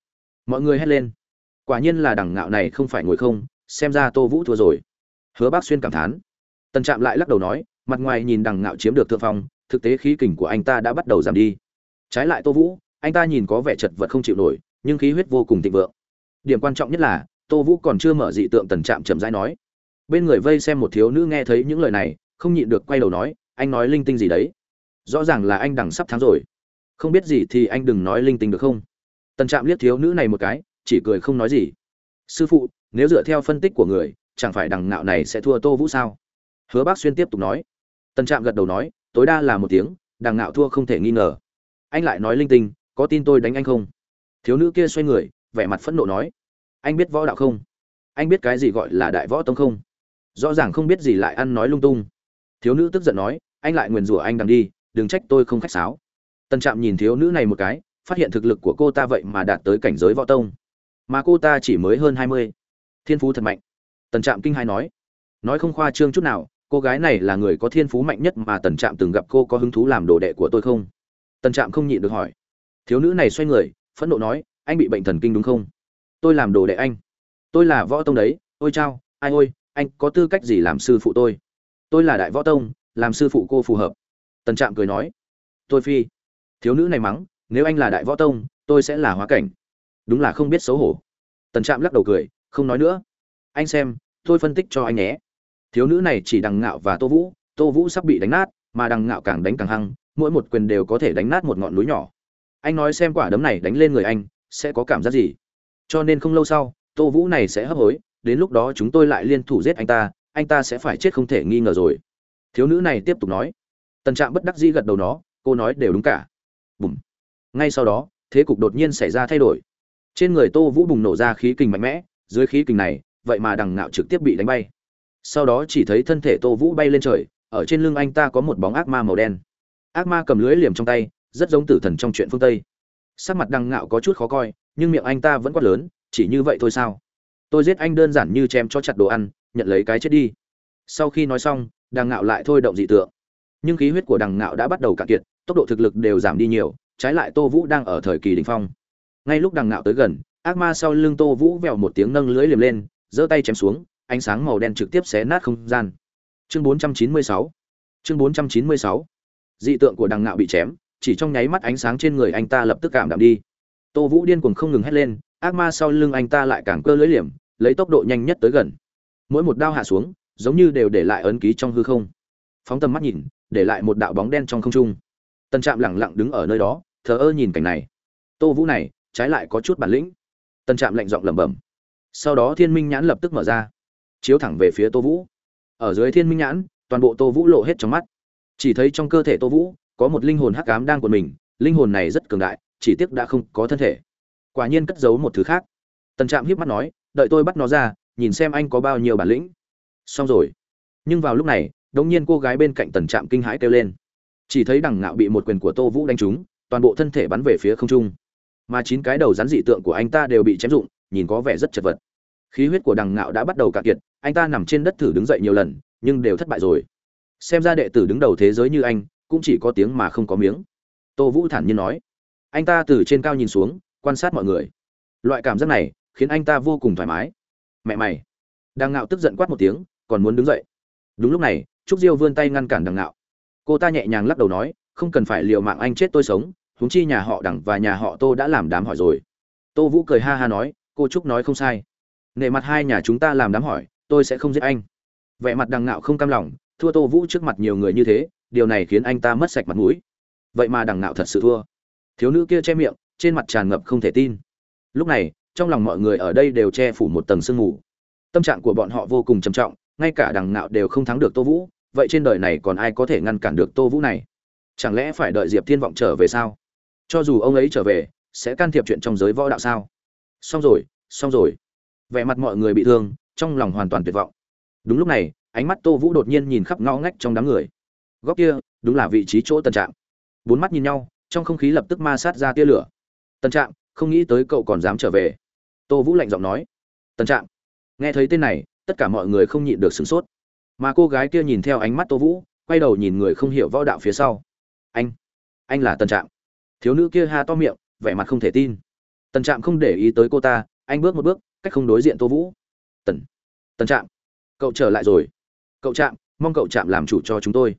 Mọi người hét lên. Quả nhiên là đằng ngạo này không phải ngồi không, xem ra tô vũ thua rồi. Hứa bác xuyên cảm thán. Tần trạm lại lắc đầu nói, mặt ngoài nhìn đằng ngạo chiếm được thượng phong, thực tế khí kình của anh ta đã bắt đầu giảm đi. Trái lại tô vũ, anh ta nhìn có vẻ chật vật không chịu nổi, nhưng khí huyết vô cùng thịnh vượng. Điểm quan trọng nhất là, tô vũ còn chưa mở dị tượng tần trạm chậm rãi nói. Bên người vây xem một thiếu nữ nghe thấy những lời này, không nhịn được quay đầu nói, anh nói linh tinh gì đấy? Rõ ràng là anh đằng sắp thắng rồi. Không biết gì thì anh đừng nói linh tinh được không? Tần trạm liếc thiếu nữ này một cái, chỉ cười không nói gì. Sư phụ, nếu dựa theo phân tích của người, chẳng phải đằng nạo này sẽ thua tô vũ sao? Hứa bác xuyên tiếp tục nói. Tần trạm gật đầu nói, tối đa là một tiếng, đằng nạo thua không thể nghi ngờ. Anh lại nói linh tinh, có tin tôi đánh anh không? Thiếu nữ kia xoay người, vẻ mặt phẫn nộ nói. Anh biết võ đạo không? Anh biết cái gì gọi là đại võ tông không? Rõ ràng không biết gì lại ăn nói lung tung. Thiếu nữ tức giận nói, anh lại nguyền rủa anh đằng đi đừng trách tôi không khách sáo. Tân trạm nhìn thiếu nữ này một cái, phát hiện thực lực của cô ta vậy mà đạt tới cảnh giới võ tông. Mà cô ta chỉ mới hơn hai mươi. Thiên phú thật mạnh. Tần trạm kinh hai nói. Nói không khoa trương chút nào, cô gái này là người có thiên phú mạnh nhất mà tần trạm từng gặp cô có hứng thú làm đồ đệ của tôi không? Tần trạm không nhịn được hỏi. Thiếu nữ này xoay người, phẫn nộ nói, anh bị bệnh thần kinh đúng không? Tôi làm đồ đệ anh. Tôi là võ tông đấy, ôi chao, ai ôi, anh có tư cách gì làm sư phụ tôi? Tôi là đại võ tông, làm sư phụ cô phù hợp tần trạm cười nói, tôi phi, thiếu nữ này mắng, nếu anh là đại võ tông, tôi sẽ là hóa cảnh. Đúng là không biết xấu hổ. Tần trạm lắc đầu cười, không nói nữa. Anh xem, tôi phân tích cho anh nhé. Thiếu nữ này chỉ đằng ngạo và tô vũ tô vũ sắp bị đánh nát, mà đằng ngạo càng đánh càng hăng, mỗi một quyền đều có thể đánh nát một ngọn núi nhỏ. Anh nói xem quả đấm này đánh lên người anh, sẽ có cảm giác gì? Cho nên không lâu sau, tô vũ này sẽ hấp hối, đến lúc đó chúng tôi lại liên thủ giết anh ta anh ta sẽ phải chết không thể nghi ngờ rồi. Thiếu nữ này tiếp tục nói tần trạm bất đắc dĩ gật đầu nó, cô nói đều đúng cả. Bùm. Ngay sau đó, thế cục đột nhiên xảy ra thay đổi. Trên người tô vũ bùng nổ ra khí kình mạnh mẽ, dưới khí kình này, vậy mà đằng ngạo trực tiếp bị đánh bay. Sau đó chỉ thấy thân thể tô vũ bay lên trời, ở trên lưng anh ta có một bóng ác ma màu đen. Ác ma cầm lưới liềm trong tay, rất giống tử thần trong chuyện phương tây. Sắc mặt đằng ngạo có chút khó coi, nhưng miệng anh ta vẫn quát lớn, chỉ như vậy thôi sao? Tôi giết anh đơn giản như chém cho chặt đồ ăn, nhận lấy cái chết đi. Sau khi nói xong, đằng ngạo lại thôi động dị tượng nhưng khí huyết của đằng ngạo đã bắt đầu cạn kiệt, tốc độ thực lực đều giảm đi nhiều, trái lại tô vũ đang ở thời kỳ đ ỉ n h phong. Ngay lúc đằng ngạo tới gần, ác ma sau lưng tô vũ vèo một tiếng nâng lưới liềm lên, giơ tay chém xuống, ánh sáng màu đen trực tiếp xé nát không gian. Chương 496 chương 496 dị tượng của đằng ngạo bị chém, chỉ trong nháy mắt ánh sáng trên người anh ta lập tức cảm đạm đi. Tô vũ điên cuồng không ngừng hét lên, ác ma sau lưng anh ta lại càng cơ lưới liềm, lấy tốc độ nhanh nhất tới gần. Mỗi một đao hạ xuống, giống như đều để lại ấn ký trong hư không. Phóng tầm mắt nhìn để lại một đạo bóng đen trong không trung. Tân trạm lẳng lặng đứng ở nơi đó, thờ ơ nhìn cảnh này. Tô vũ này, trái lại có chút bản lĩnh. Tân trạm lạnh giọng lẩm bẩm. Sau đó thiên minh nhãn lập tức mở ra, chiếu thẳng về phía tô vũ. Ở dưới thiên minh nhãn, toàn bộ tô vũ lộ hết trong mắt. Chỉ thấy trong cơ thể tô vũ, có một linh hồn hắc ám đang của mình, linh hồn này rất cường đại, chỉ tiếc đã không có thân thể. Quả nhiên cất giấu một thứ khác. Tần trạm hiếp mắt nói, đợi tôi bắt nó ra, nhìn xem anh có bao nhiêu bản lĩnh. Xong rồi. Nhưng vào lúc này đống nhiên cô gái bên cạnh tần trạm kinh hãi kêu lên. Chỉ thấy đằng ngạo bị một quyền của tô vũ đánh trúng, toàn bộ thân thể bắn về phía không trung. Mà chín cái đầu rắn dị tượng của anh ta đều bị chém rụng, nhìn có vẻ rất chật vật. Khí huyết của đằng ngạo đã bắt đầu cạn kiệt, anh ta nằm trên đất thử đứng dậy nhiều lần, nhưng đều thất bại rồi. Xem ra đệ tử đứng đầu thế giới như anh, cũng chỉ có tiếng mà không có miếng. Tô vũ thản nhiên nói. Anh ta từ trên cao nhìn xuống, quan sát mọi người. Loại cảm giác này khiến anh ta vô cùng thoải mái. Mẹ mày. Đằng ngạo tức giận quát một tiếng, còn muốn đứng dậy. Đúng lúc này trúc diêu vươn tay ngăn cản đằng Nạo. cô ta nhẹ nhàng lắc đầu nói, không cần phải liều mạng anh chết tôi sống, huống chi nhà họ đằng và nhà họ tô đã làm đám hỏi rồi. Tô vũ cười ha ha nói, cô trúc nói không sai. Nể mặt hai nhà chúng ta làm đám hỏi, tôi sẽ không giết anh. Vẻ mặt đằng Nạo không cam lòng, thua tô vũ trước mặt nhiều người như thế, điều này khiến anh ta mất sạch mặt mũi. Vậy mà đằng nạo thật sự thua. Thiếu nữ kia che miệng, trên mặt tràn ngập không thể tin. Lúc này, trong lòng mọi người ở đây đều che phủ một tầng sương mù. Tâm trạng của bọn họ vô cùng trầm trọng, ngay cả đằng nạo đều không thắng được tô vũ vậy trên đời này còn ai có thể ngăn cản được tô vũ này? Chẳng lẽ phải đợi diệp thiên vọng trở về sao? Cho dù ông ấy trở về, sẽ can thiệp chuyện trong giới võ đạo sao? Xong rồi xong rồi. Vẻ mặt mọi người bị thương, trong lòng hoàn toàn tuyệt vọng. Đúng lúc này, ánh mắt tô vũ đột nhiên nhìn khắp ngõ ngách trong đám người. Góc kia, đúng là vị trí chỗ tân trạm. Bốn mắt nhìn nhau, trong không khí lập tức ma sát ra tia lửa. Tân trạm, không nghĩ tới cậu còn dám trở về. Tô vũ lạnh giọng nói. Tân trạm. Nghe thấy tên này, tất cả mọi người không nhịn được sửng sốt mà cô gái kia nhìn theo ánh mắt tô vũ, quay đầu nhìn người không hiểu võ đạo phía sau. Anh anh là tần trạm. Thiếu nữ kia ha to miệng, vẻ mặt không thể tin. Tần trạm không để ý tới cô ta, anh bước một bước, cách không đối diện tô vũ. Tần tần trạm, cậu trở lại rồi. Cậu trạm, mong cậu trạm làm chủ cho chúng tôi.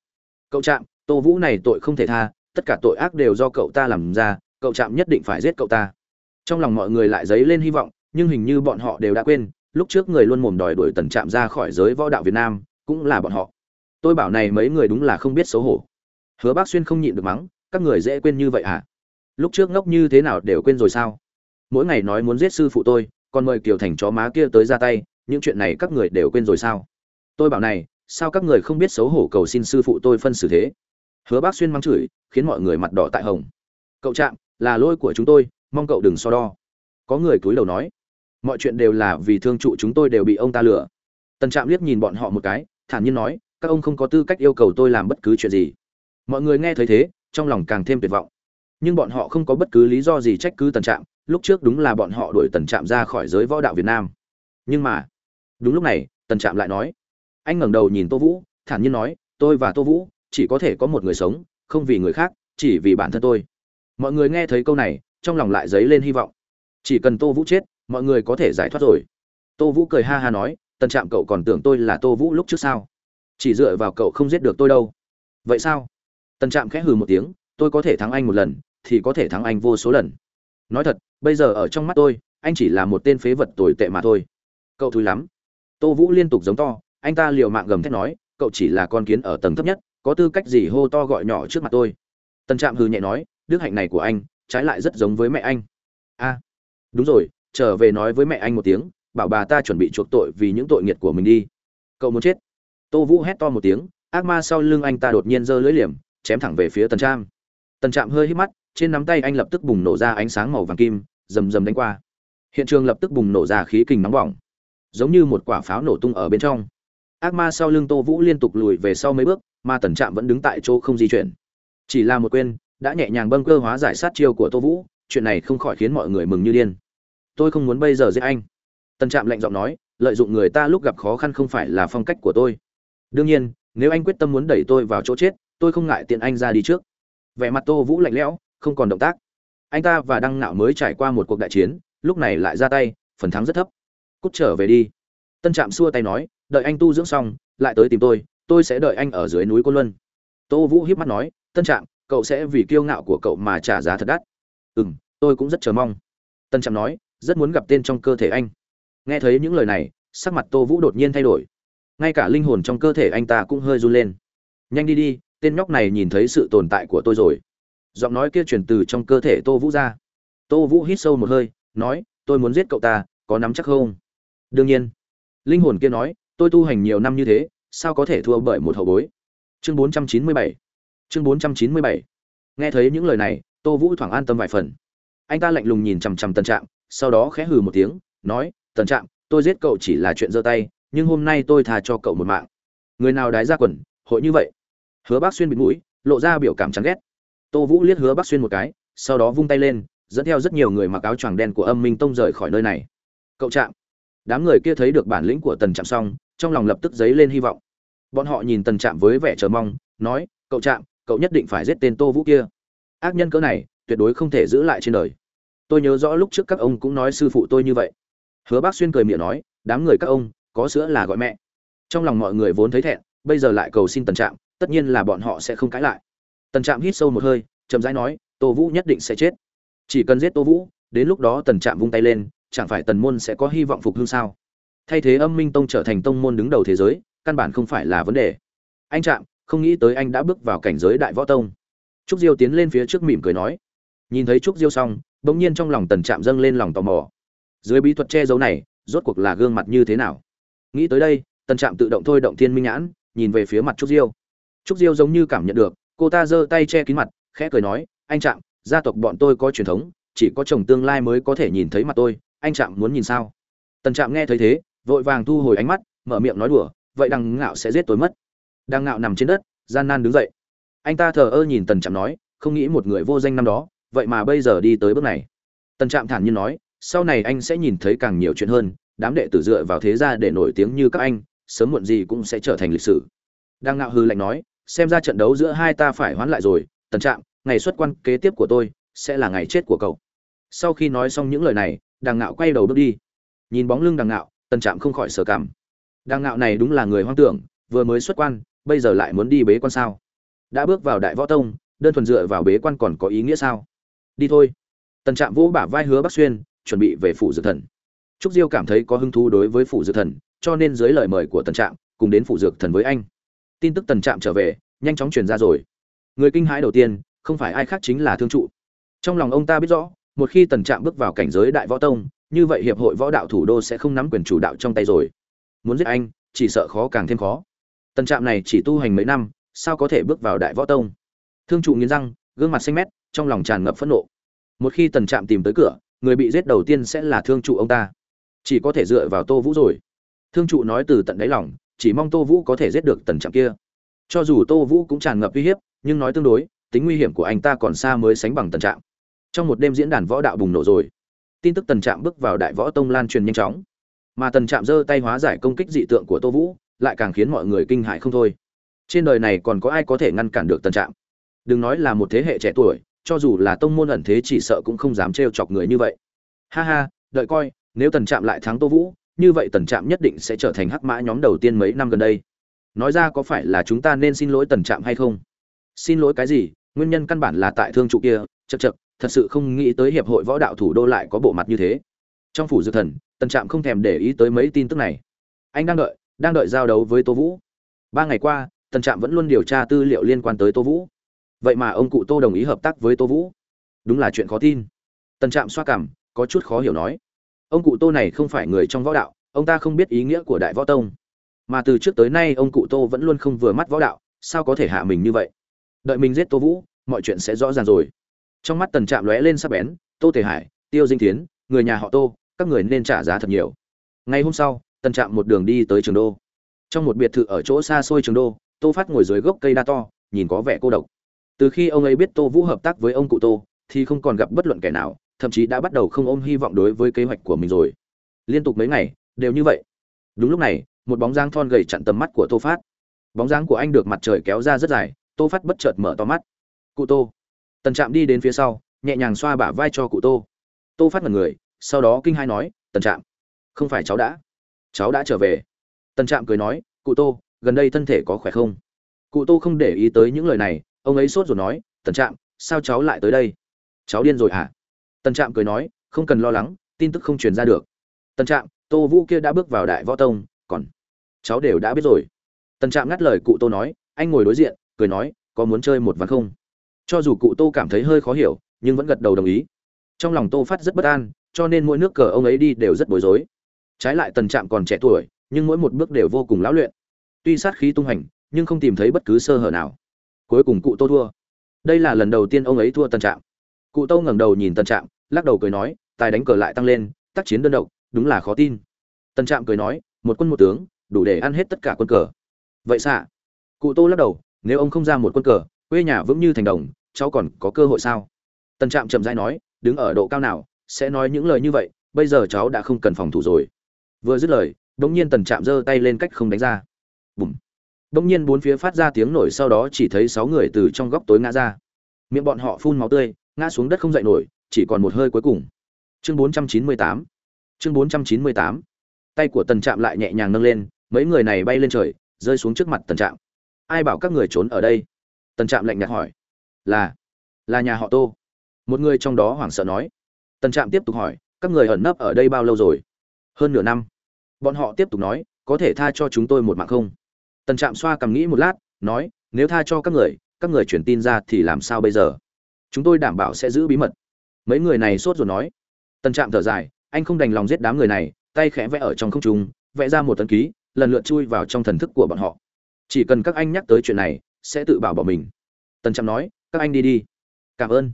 Cậu trạm, tô vũ này tội không thể tha, tất cả tội ác đều do cậu ta làm ra, cậu trạm nhất định phải giết cậu ta. Trong lòng mọi người lại dấy lên hy vọng, nhưng hình như bọn họ đều đã quên, lúc trước người luôn mồm đòi đuổi tần trạm ra khỏi giới võ đạo việt nam cũng là bọn họ. Tôi bảo này mấy người đúng là không biết xấu hổ. Hứa bác xuyên không nhịn được mắng, các người dễ quên như vậy à lúc trước ngốc như thế nào đều quên rồi sao? Mỗi ngày nói muốn giết sư phụ tôi, còn mời kiều thành chó má kia tới ra tay, những chuyện này các người đều quên rồi sao? Tôi bảo này, sao các người không biết xấu hổ cầu xin sư phụ tôi phân xử thế? Hứa bác xuyên mắng chửi, khiến mọi người mặt đỏ tại hồng. Cậu chạm là lỗi của chúng tôi, mong cậu đừng so đo. Có người cúi đầu nói, mọi chuyện đều là vì thương trụ chúng tôi đều bị ông ta lừa. Tần trạm liếc nhìn bọn họ một cái thản nhiên nói, các ông không có tư cách yêu cầu tôi làm bất cứ chuyện gì. Mọi người nghe thấy thế, trong lòng càng thêm tuyệt vọng. Nhưng bọn họ không có bất cứ lý do gì trách cứ tần trạm, lúc trước đúng là bọn họ đuổi tần trạm ra khỏi giới võ đạo việt nam. Nhưng mà, đúng lúc này, tần trạm lại nói, anh ngẩng đầu nhìn tô vũ, thản nhiên nói, tôi và tô vũ, chỉ có thể có một người sống, không vì người khác, chỉ vì bản thân tôi. Mọi người nghe thấy câu này, trong lòng lại dấy lên hy vọng. Chỉ cần tô vũ chết, mọi người có thể giải thoát rồi. Tô vũ cười ha ha nói tần trạm cậu còn tưởng tôi là tô vũ lúc trước sao? Chỉ dựa vào cậu không giết được tôi đâu. Vậy sao? Tần trạm khẽ hừ một tiếng, tôi có thể thắng anh một lần, thì có thể thắng anh vô số lần. Nói thật, bây giờ ở trong mắt tôi, anh chỉ là một tên phế vật tồi tệ mà thôi. Cậu thúi lắm. Tô vũ liên tục giống to, anh ta liều mạng gầm thét nói, cậu chỉ là con kiến ở tầng thấp nhất, có tư cách gì hô to gọi nhỏ trước mặt tôi? Tân trạm hừ nhẹ nói, đức hạnh này của anh, trái lại rất giống với mẹ anh. A đúng rồi, trở về nói với mẹ anh một tiếng bảo bà ta chuẩn bị chuộc tội vì những tội nghiệt của mình đi. Cậu muốn chết. Tô vũ hét to một tiếng, ác ma sau lưng anh ta đột nhiên giơ lưỡi liềm, chém thẳng về phía tần trạm. Tần trạm hơi hít mắt, trên nắm tay anh lập tức bùng nổ ra ánh sáng màu vàng kim, rầm rầm đánh qua. Hiện trường lập tức bùng nổ ra khí kình nóng bỏng, giống như một quả pháo nổ tung ở bên trong. Ác ma sau lưng tô vũ liên tục lùi về sau mấy bước, mà tần trạm vẫn đứng tại chỗ không di chuyển. Chỉ là một quên, đã nhẹ nhàng bâng cơ hóa giải sát chiêu của tô vũ, chuyện này không khỏi khiến mọi người mừng như điên. Tôi không muốn bây giờ giết anh tần trạm lạnh giọng nói, lợi dụng người ta lúc gặp khó khăn không phải là phong cách của tôi. Đương nhiên, nếu anh quyết tâm muốn đẩy tôi vào chỗ chết, tôi không ngại tiện anh ra đi trước. Vẻ mặt tô vũ lạnh lẽo, không còn động tác. Anh ta và đăng nạo mới trải qua một cuộc đại chiến, lúc này lại ra tay, phần thắng rất thấp. Cút trở về đi. Tân trạm xua tay nói, đợi anh tu dưỡng xong, lại tới tìm tôi tôi sẽ đợi anh ở dưới núi côn luân. Tô vũ hiếp mắt nói, tân trạm, cậu sẽ vì kiêu ngạo của cậu mà trả giá thật đắt. Ừ m tôi cũng rất chờ mong. Tân trạm nói, rất muốn gặp tên trong cơ thể anh nghe thấy những lời này, sắc mặt tô vũ đột nhiên thay đổi. Ngay cả linh hồn trong cơ thể anh ta cũng hơi run lên. Nhanh đi đi, tên nhóc này nhìn thấy sự tồn tại của tôi rồi. Giọng nói kia truyền từ trong cơ thể tô vũ ra. Tô vũ hít sâu một hơi, nói, tôi muốn giết cậu ta, có nắm chắc không? Đương nhiên. Linh hồn kia nói, tôi tu hành nhiều năm như thế, sao có thể thua bởi một hậu bối? Chương 497 chương 497 nghe thấy những lời này, tô vũ thoảng an tâm vài phần. Anh ta lạnh lùng nhìn chằm chằm tân trạm, sau đó khẽ hừ một tiếng, nói tần trạm, tôi giết cậu chỉ là chuyện giơ tay, nhưng hôm nay tôi thà cho cậu một mạng. Người nào đái ra quần, hội như vậy. Hứa bác xuyên bịt mũi, lộ ra biểu cảm chán ghét. Tô vũ liếc hứa bác xuyên một cái, sau đó vung tay lên, dẫn theo rất nhiều người mặc áo choàng đen của âm minh tông rời khỏi nơi này. Cậu trạm. Đám người kia thấy được bản lĩnh của tần trạm xong, trong lòng lập tức dấy lên hy vọng. Bọn họ nhìn tần trạm với vẻ chờ mong, nói, cậu trạm, cậu nhất định phải giết tên tô vũ kia. Ác nhân cỡ này, tuyệt đối không thể giữ lại trên đời. Tôi nhớ rõ lúc trước các ông cũng nói sư phụ tôi như vậy hứa bác xuyên cười miệng nói, đám người các ông, có sữa là gọi mẹ. Trong lòng mọi người vốn thấy thẹn, bây giờ lại cầu xin tần trạm, tất nhiên là bọn họ sẽ không cãi lại. Tần trạm hít sâu một hơi, chậm rãi nói, tô vũ nhất định sẽ chết. Chỉ cần giết tô vũ, đến lúc đó tần trạm vung tay lên, chẳng phải tần môn sẽ có hy vọng phục hưng sao? Thay thế âm minh tông trở thành tông môn đứng đầu thế giới, căn bản không phải là vấn đề. Anh trạm, không nghĩ tới anh đã bước vào cảnh giới đại võ tông. Trúc diêu tiến lên phía trước mỉm cười nói. Nhìn thấy trúc diêu xong, bỗng nhiên trong lòng tần trạm dâng lên lòng tò mò dưới bí thuật che giấu này, rốt cuộc là gương mặt như thế nào? Nghĩ tới đây tân trạm tự động thôi động thiên minh nhãn, nhìn về phía mặt trúc diêu. Trúc diêu giống như cảm nhận được, cô ta giơ tay che kín mặt, khẽ cười nói, anh trạm, gia tộc bọn tôi có truyền thống, chỉ có chồng tương lai mới có thể nhìn thấy mặt tôi, anh trạm muốn nhìn sao? Tân trạm nghe thấy thế, vội vàng thu hồi ánh mắt, mở miệng nói đùa, vậy đằng ngạo sẽ giết tôi mất. Đằng ngạo nằm trên đất, gian nan đứng dậy. Anh ta thờ ơ nhìn tần trạm nói, không nghĩ một người vô danh năm đó, vậy mà bây giờ đi tới bước này. Tần trạm thản nhiên nói sau này anh sẽ nhìn thấy càng nhiều chuyện hơn, đám đệ tử dựa vào thế gia để nổi tiếng như các anh, sớm muộn gì cũng sẽ trở thành lịch sử. Đang ngạo hư lạnh nói, xem ra trận đấu giữa hai ta phải hoán lại rồi, tần trạm, ngày xuất quan kế tiếp của tôi sẽ là ngày chết của cậu. Sau khi nói xong những lời này đằng ngạo quay đầu bước đi. Nhìn bóng lưng đằng ngạo, tần trạm không khỏi sở cảm đằng ngạo này đúng là người hoang tưởng, vừa mới xuất quan, bây giờ lại muốn đi bế quan sao? Đã bước vào đại võ tông, đơn thuần dựa vào bế quan còn có ý nghĩa sao? Đi thôi. Tần trạm vỗ bả vai hứa bắc xuyên chuẩn bị về phủ dược thần. Trúc diêu cảm thấy có hứng thú đối với phủ dược thần, cho nên dưới lời mời của tần trạm, cùng đến phủ dược thần với anh. Tin tức tần trạm trở về, nhanh chóng truyền ra rồi. Người kinh hãi đầu tiên, không phải ai khác chính là thương trụ. Trong lòng ông ta biết rõ, một khi tần trạm bước vào cảnh giới đại võ tông, như vậy hiệp hội võ đạo thủ đô sẽ không nắm quyền chủ đạo trong tay rồi. Muốn giết anh, chỉ sợ khó càng thêm khó. Tần trạm này chỉ tu hành mấy năm, sao có thể bước vào đại võ tông? Thương trụ nghiến răng, gương mặt xanh mét, trong lòng tràn ngập phẫn nộ. Một khi tần trạm tìm tới cửa người bị giết đầu tiên sẽ là thương trụ ông ta. Chỉ có thể dựa vào tô vũ rồi. Thương trụ nói từ tận đáy lòng, chỉ mong tô vũ có thể giết được tần trạm kia. Cho dù tô vũ cũng tràn ngập uy hiếp, nhưng nói tương đối, tính nguy hiểm của anh ta còn xa mới sánh bằng tần trạm trong một đêm diễn đàn võ đạo bùng nổ rồi. Tin tức tần trạm bước vào đại võ tông lan truyền nhanh chóng. Mà tần trạm giơ tay hóa giải công kích dị tượng của tô vũ, lại càng khiến mọi người kinh hại không thôi. Trên đời này còn có ai có thể ngăn cản được tần trạm đừng nói là một thế hệ trẻ tuổi cho dù là tông môn ẩn thế chỉ sợ cũng không dám trêu chọc người như vậy. Ha ha đợi coi nếu tần trạm lại thắng tô vũ như vậy tần trạm nhất định sẽ trở thành hắc mã nhóm đầu tiên mấy năm gần đây. Nói ra có phải là chúng ta nên xin lỗi tần trạm hay không? Xin lỗi cái gì? Nguyên nhân căn bản là tại thương trụ kia. Chậc chậc, thật sự không nghĩ tới hiệp hội võ đạo thủ đô lại có bộ mặt như thế. Trong phủ dược thần tần trạm không thèm để ý tới mấy tin tức này. Anh đang đợi đang đợi giao đấu với tô vũ. Ba ngày qua tần trạm vẫn luôn điều tra tư liệu liên quan tới tô vũ vậy mà ông cụ tô đồng ý hợp tác với tô vũ. Đúng là chuyện khó tin. Tần trạm xoa cảm, có chút khó hiểu nói. Ông cụ tô này không phải người trong võ đạo, ông ta không biết ý nghĩa của đại võ tông. Mà từ trước tới nay ông cụ tô vẫn luôn không vừa mắt võ đạo, sao có thể hạ mình như vậy? Đợi mình giết tô vũ, mọi chuyện sẽ rõ ràng rồi. Trong mắt tần trạm lóe lên sắp bén, tô thể hải, tiêu dinh tiến người nhà họ tô, các người nên trả giá thật nhiều. Ngày hôm sau, tần trạm một đường đi tới trường đô. Trong một biệt thự ở chỗ xa xôi trường đô, tô phát ngồi dưới gốc cây đa to, nhìn có vẻ cô độc từ khi ông ấy biết tô vũ hợp tác với ông cụ tô, thì không còn gặp bất luận kẻ nào, thậm chí đã bắt đầu không ôm hy vọng đối với kế hoạch của mình rồi. Liên tục mấy ngày, đều như vậy. Đúng lúc này, một bóng dáng thon gầy chặn tầm mắt của tô phát. Bóng dáng của anh được mặt trời kéo ra rất dài, tô phát bất chợt mở to mắt. Cụ tô. Tần trạm đi đến phía sau, nhẹ nhàng xoa bả vai cho cụ tô. Tô phát mật người, sau đó kinh hai nói, tần trạm, không phải cháu đã. Cháu đã trở về. Tần trạm cười nói, cụ tô, gần đây thân thể có khỏe không? Cụ tô không để ý tới những lời này ông ấy sốt rồi nói, tần trạm, sao cháu lại tới đây? Cháu điên rồi hả? Tần trạm cười nói, không cần lo lắng, tin tức không truyền ra được. Tần trạm, tô vũ kia đã bước vào đại võ tông, còn cháu đều đã biết rồi. Tần trạm ngắt lời cụ tô nói, anh ngồi đối diện, cười nói, có muốn chơi một ván không? Cho dù cụ tô cảm thấy hơi khó hiểu, nhưng vẫn gật đầu đồng ý. Trong lòng tô phát rất bất an, cho nên mỗi nước cờ ông ấy đi đều rất bối rối. Trái lại tần trạm còn trẻ tuổi, nhưng mỗi một bước đều vô cùng lão luyện. Tuy sát khí tung hành nhưng không tìm thấy bất cứ sơ hở nào cuối cùng cụ tô thua. Đây là lần đầu tiên ông ấy thua tân trạm. Cụ tô ngẩng đầu nhìn tân trạm, lắc đầu cười nói, tài đánh cờ lại tăng lên, tác chiến đơn độc, đúng là khó tin. Tân trạm cười nói, một quân một tướng, đủ để ăn hết tất cả quân cờ. Vậy xạ? Cụ tô lắc đầu, nếu ông không ra một quân cờ, quê nhà vững như thành đồng, cháu còn có cơ hội sao? Tân trạm chậm dãi nói, đứng ở độ cao nào, sẽ nói những lời như vậy, bây giờ cháu đã không cần phòng thủ rồi. Vừa dứt lời đ ỗ n g nhiên tần trạm giơ tay lên cách không đánh ra. Bùm đông nhiên bốn phía phát ra tiếng nổi sau đó chỉ thấy sáu người từ trong góc tối ngã ra. Miệng bọn họ phun máu tươi, ngã xuống đất không dậy nổi, chỉ còn một hơi cuối cùng. Chương bốn trăm chín mươi tám. Chương bốn trăm chín mươi tám. Tay của tần trạm lại nhẹ nhàng nâng lên, mấy người này bay lên trời, rơi xuống trước mặt tần trạm. Ai bảo các người trốn ở đây? Tần trạm lạnh nhạt hỏi. Là là nhà họ tô. Một người trong đó hoảng sợ nói. Tần trạm tiếp tục hỏi, các người ẩn nấp ở đây bao lâu rồi? Hơn nửa năm. Bọn họ tiếp tục nói, có thể tha cho chúng tôi một mạng không? Tần trạm xoa cầm nghĩ một lát, nói, nếu tha cho các người các người chuyển tin ra thì làm sao bây giờ? Chúng tôi đảm bảo sẽ giữ bí mật. Mấy người này sốt rồi nói. Tần trạm thở dài, anh không đành lòng giết đám người này, tay khẽ vẽ ở trong không trung, vẽ ra một tấn ký, lần lượt chui vào trong thần thức của bọn họ. Chỉ cần các anh nhắc tới chuyện này, sẽ tự bảo bỏ mình. Tần trạm nói, các anh đi đi. Cảm ơn.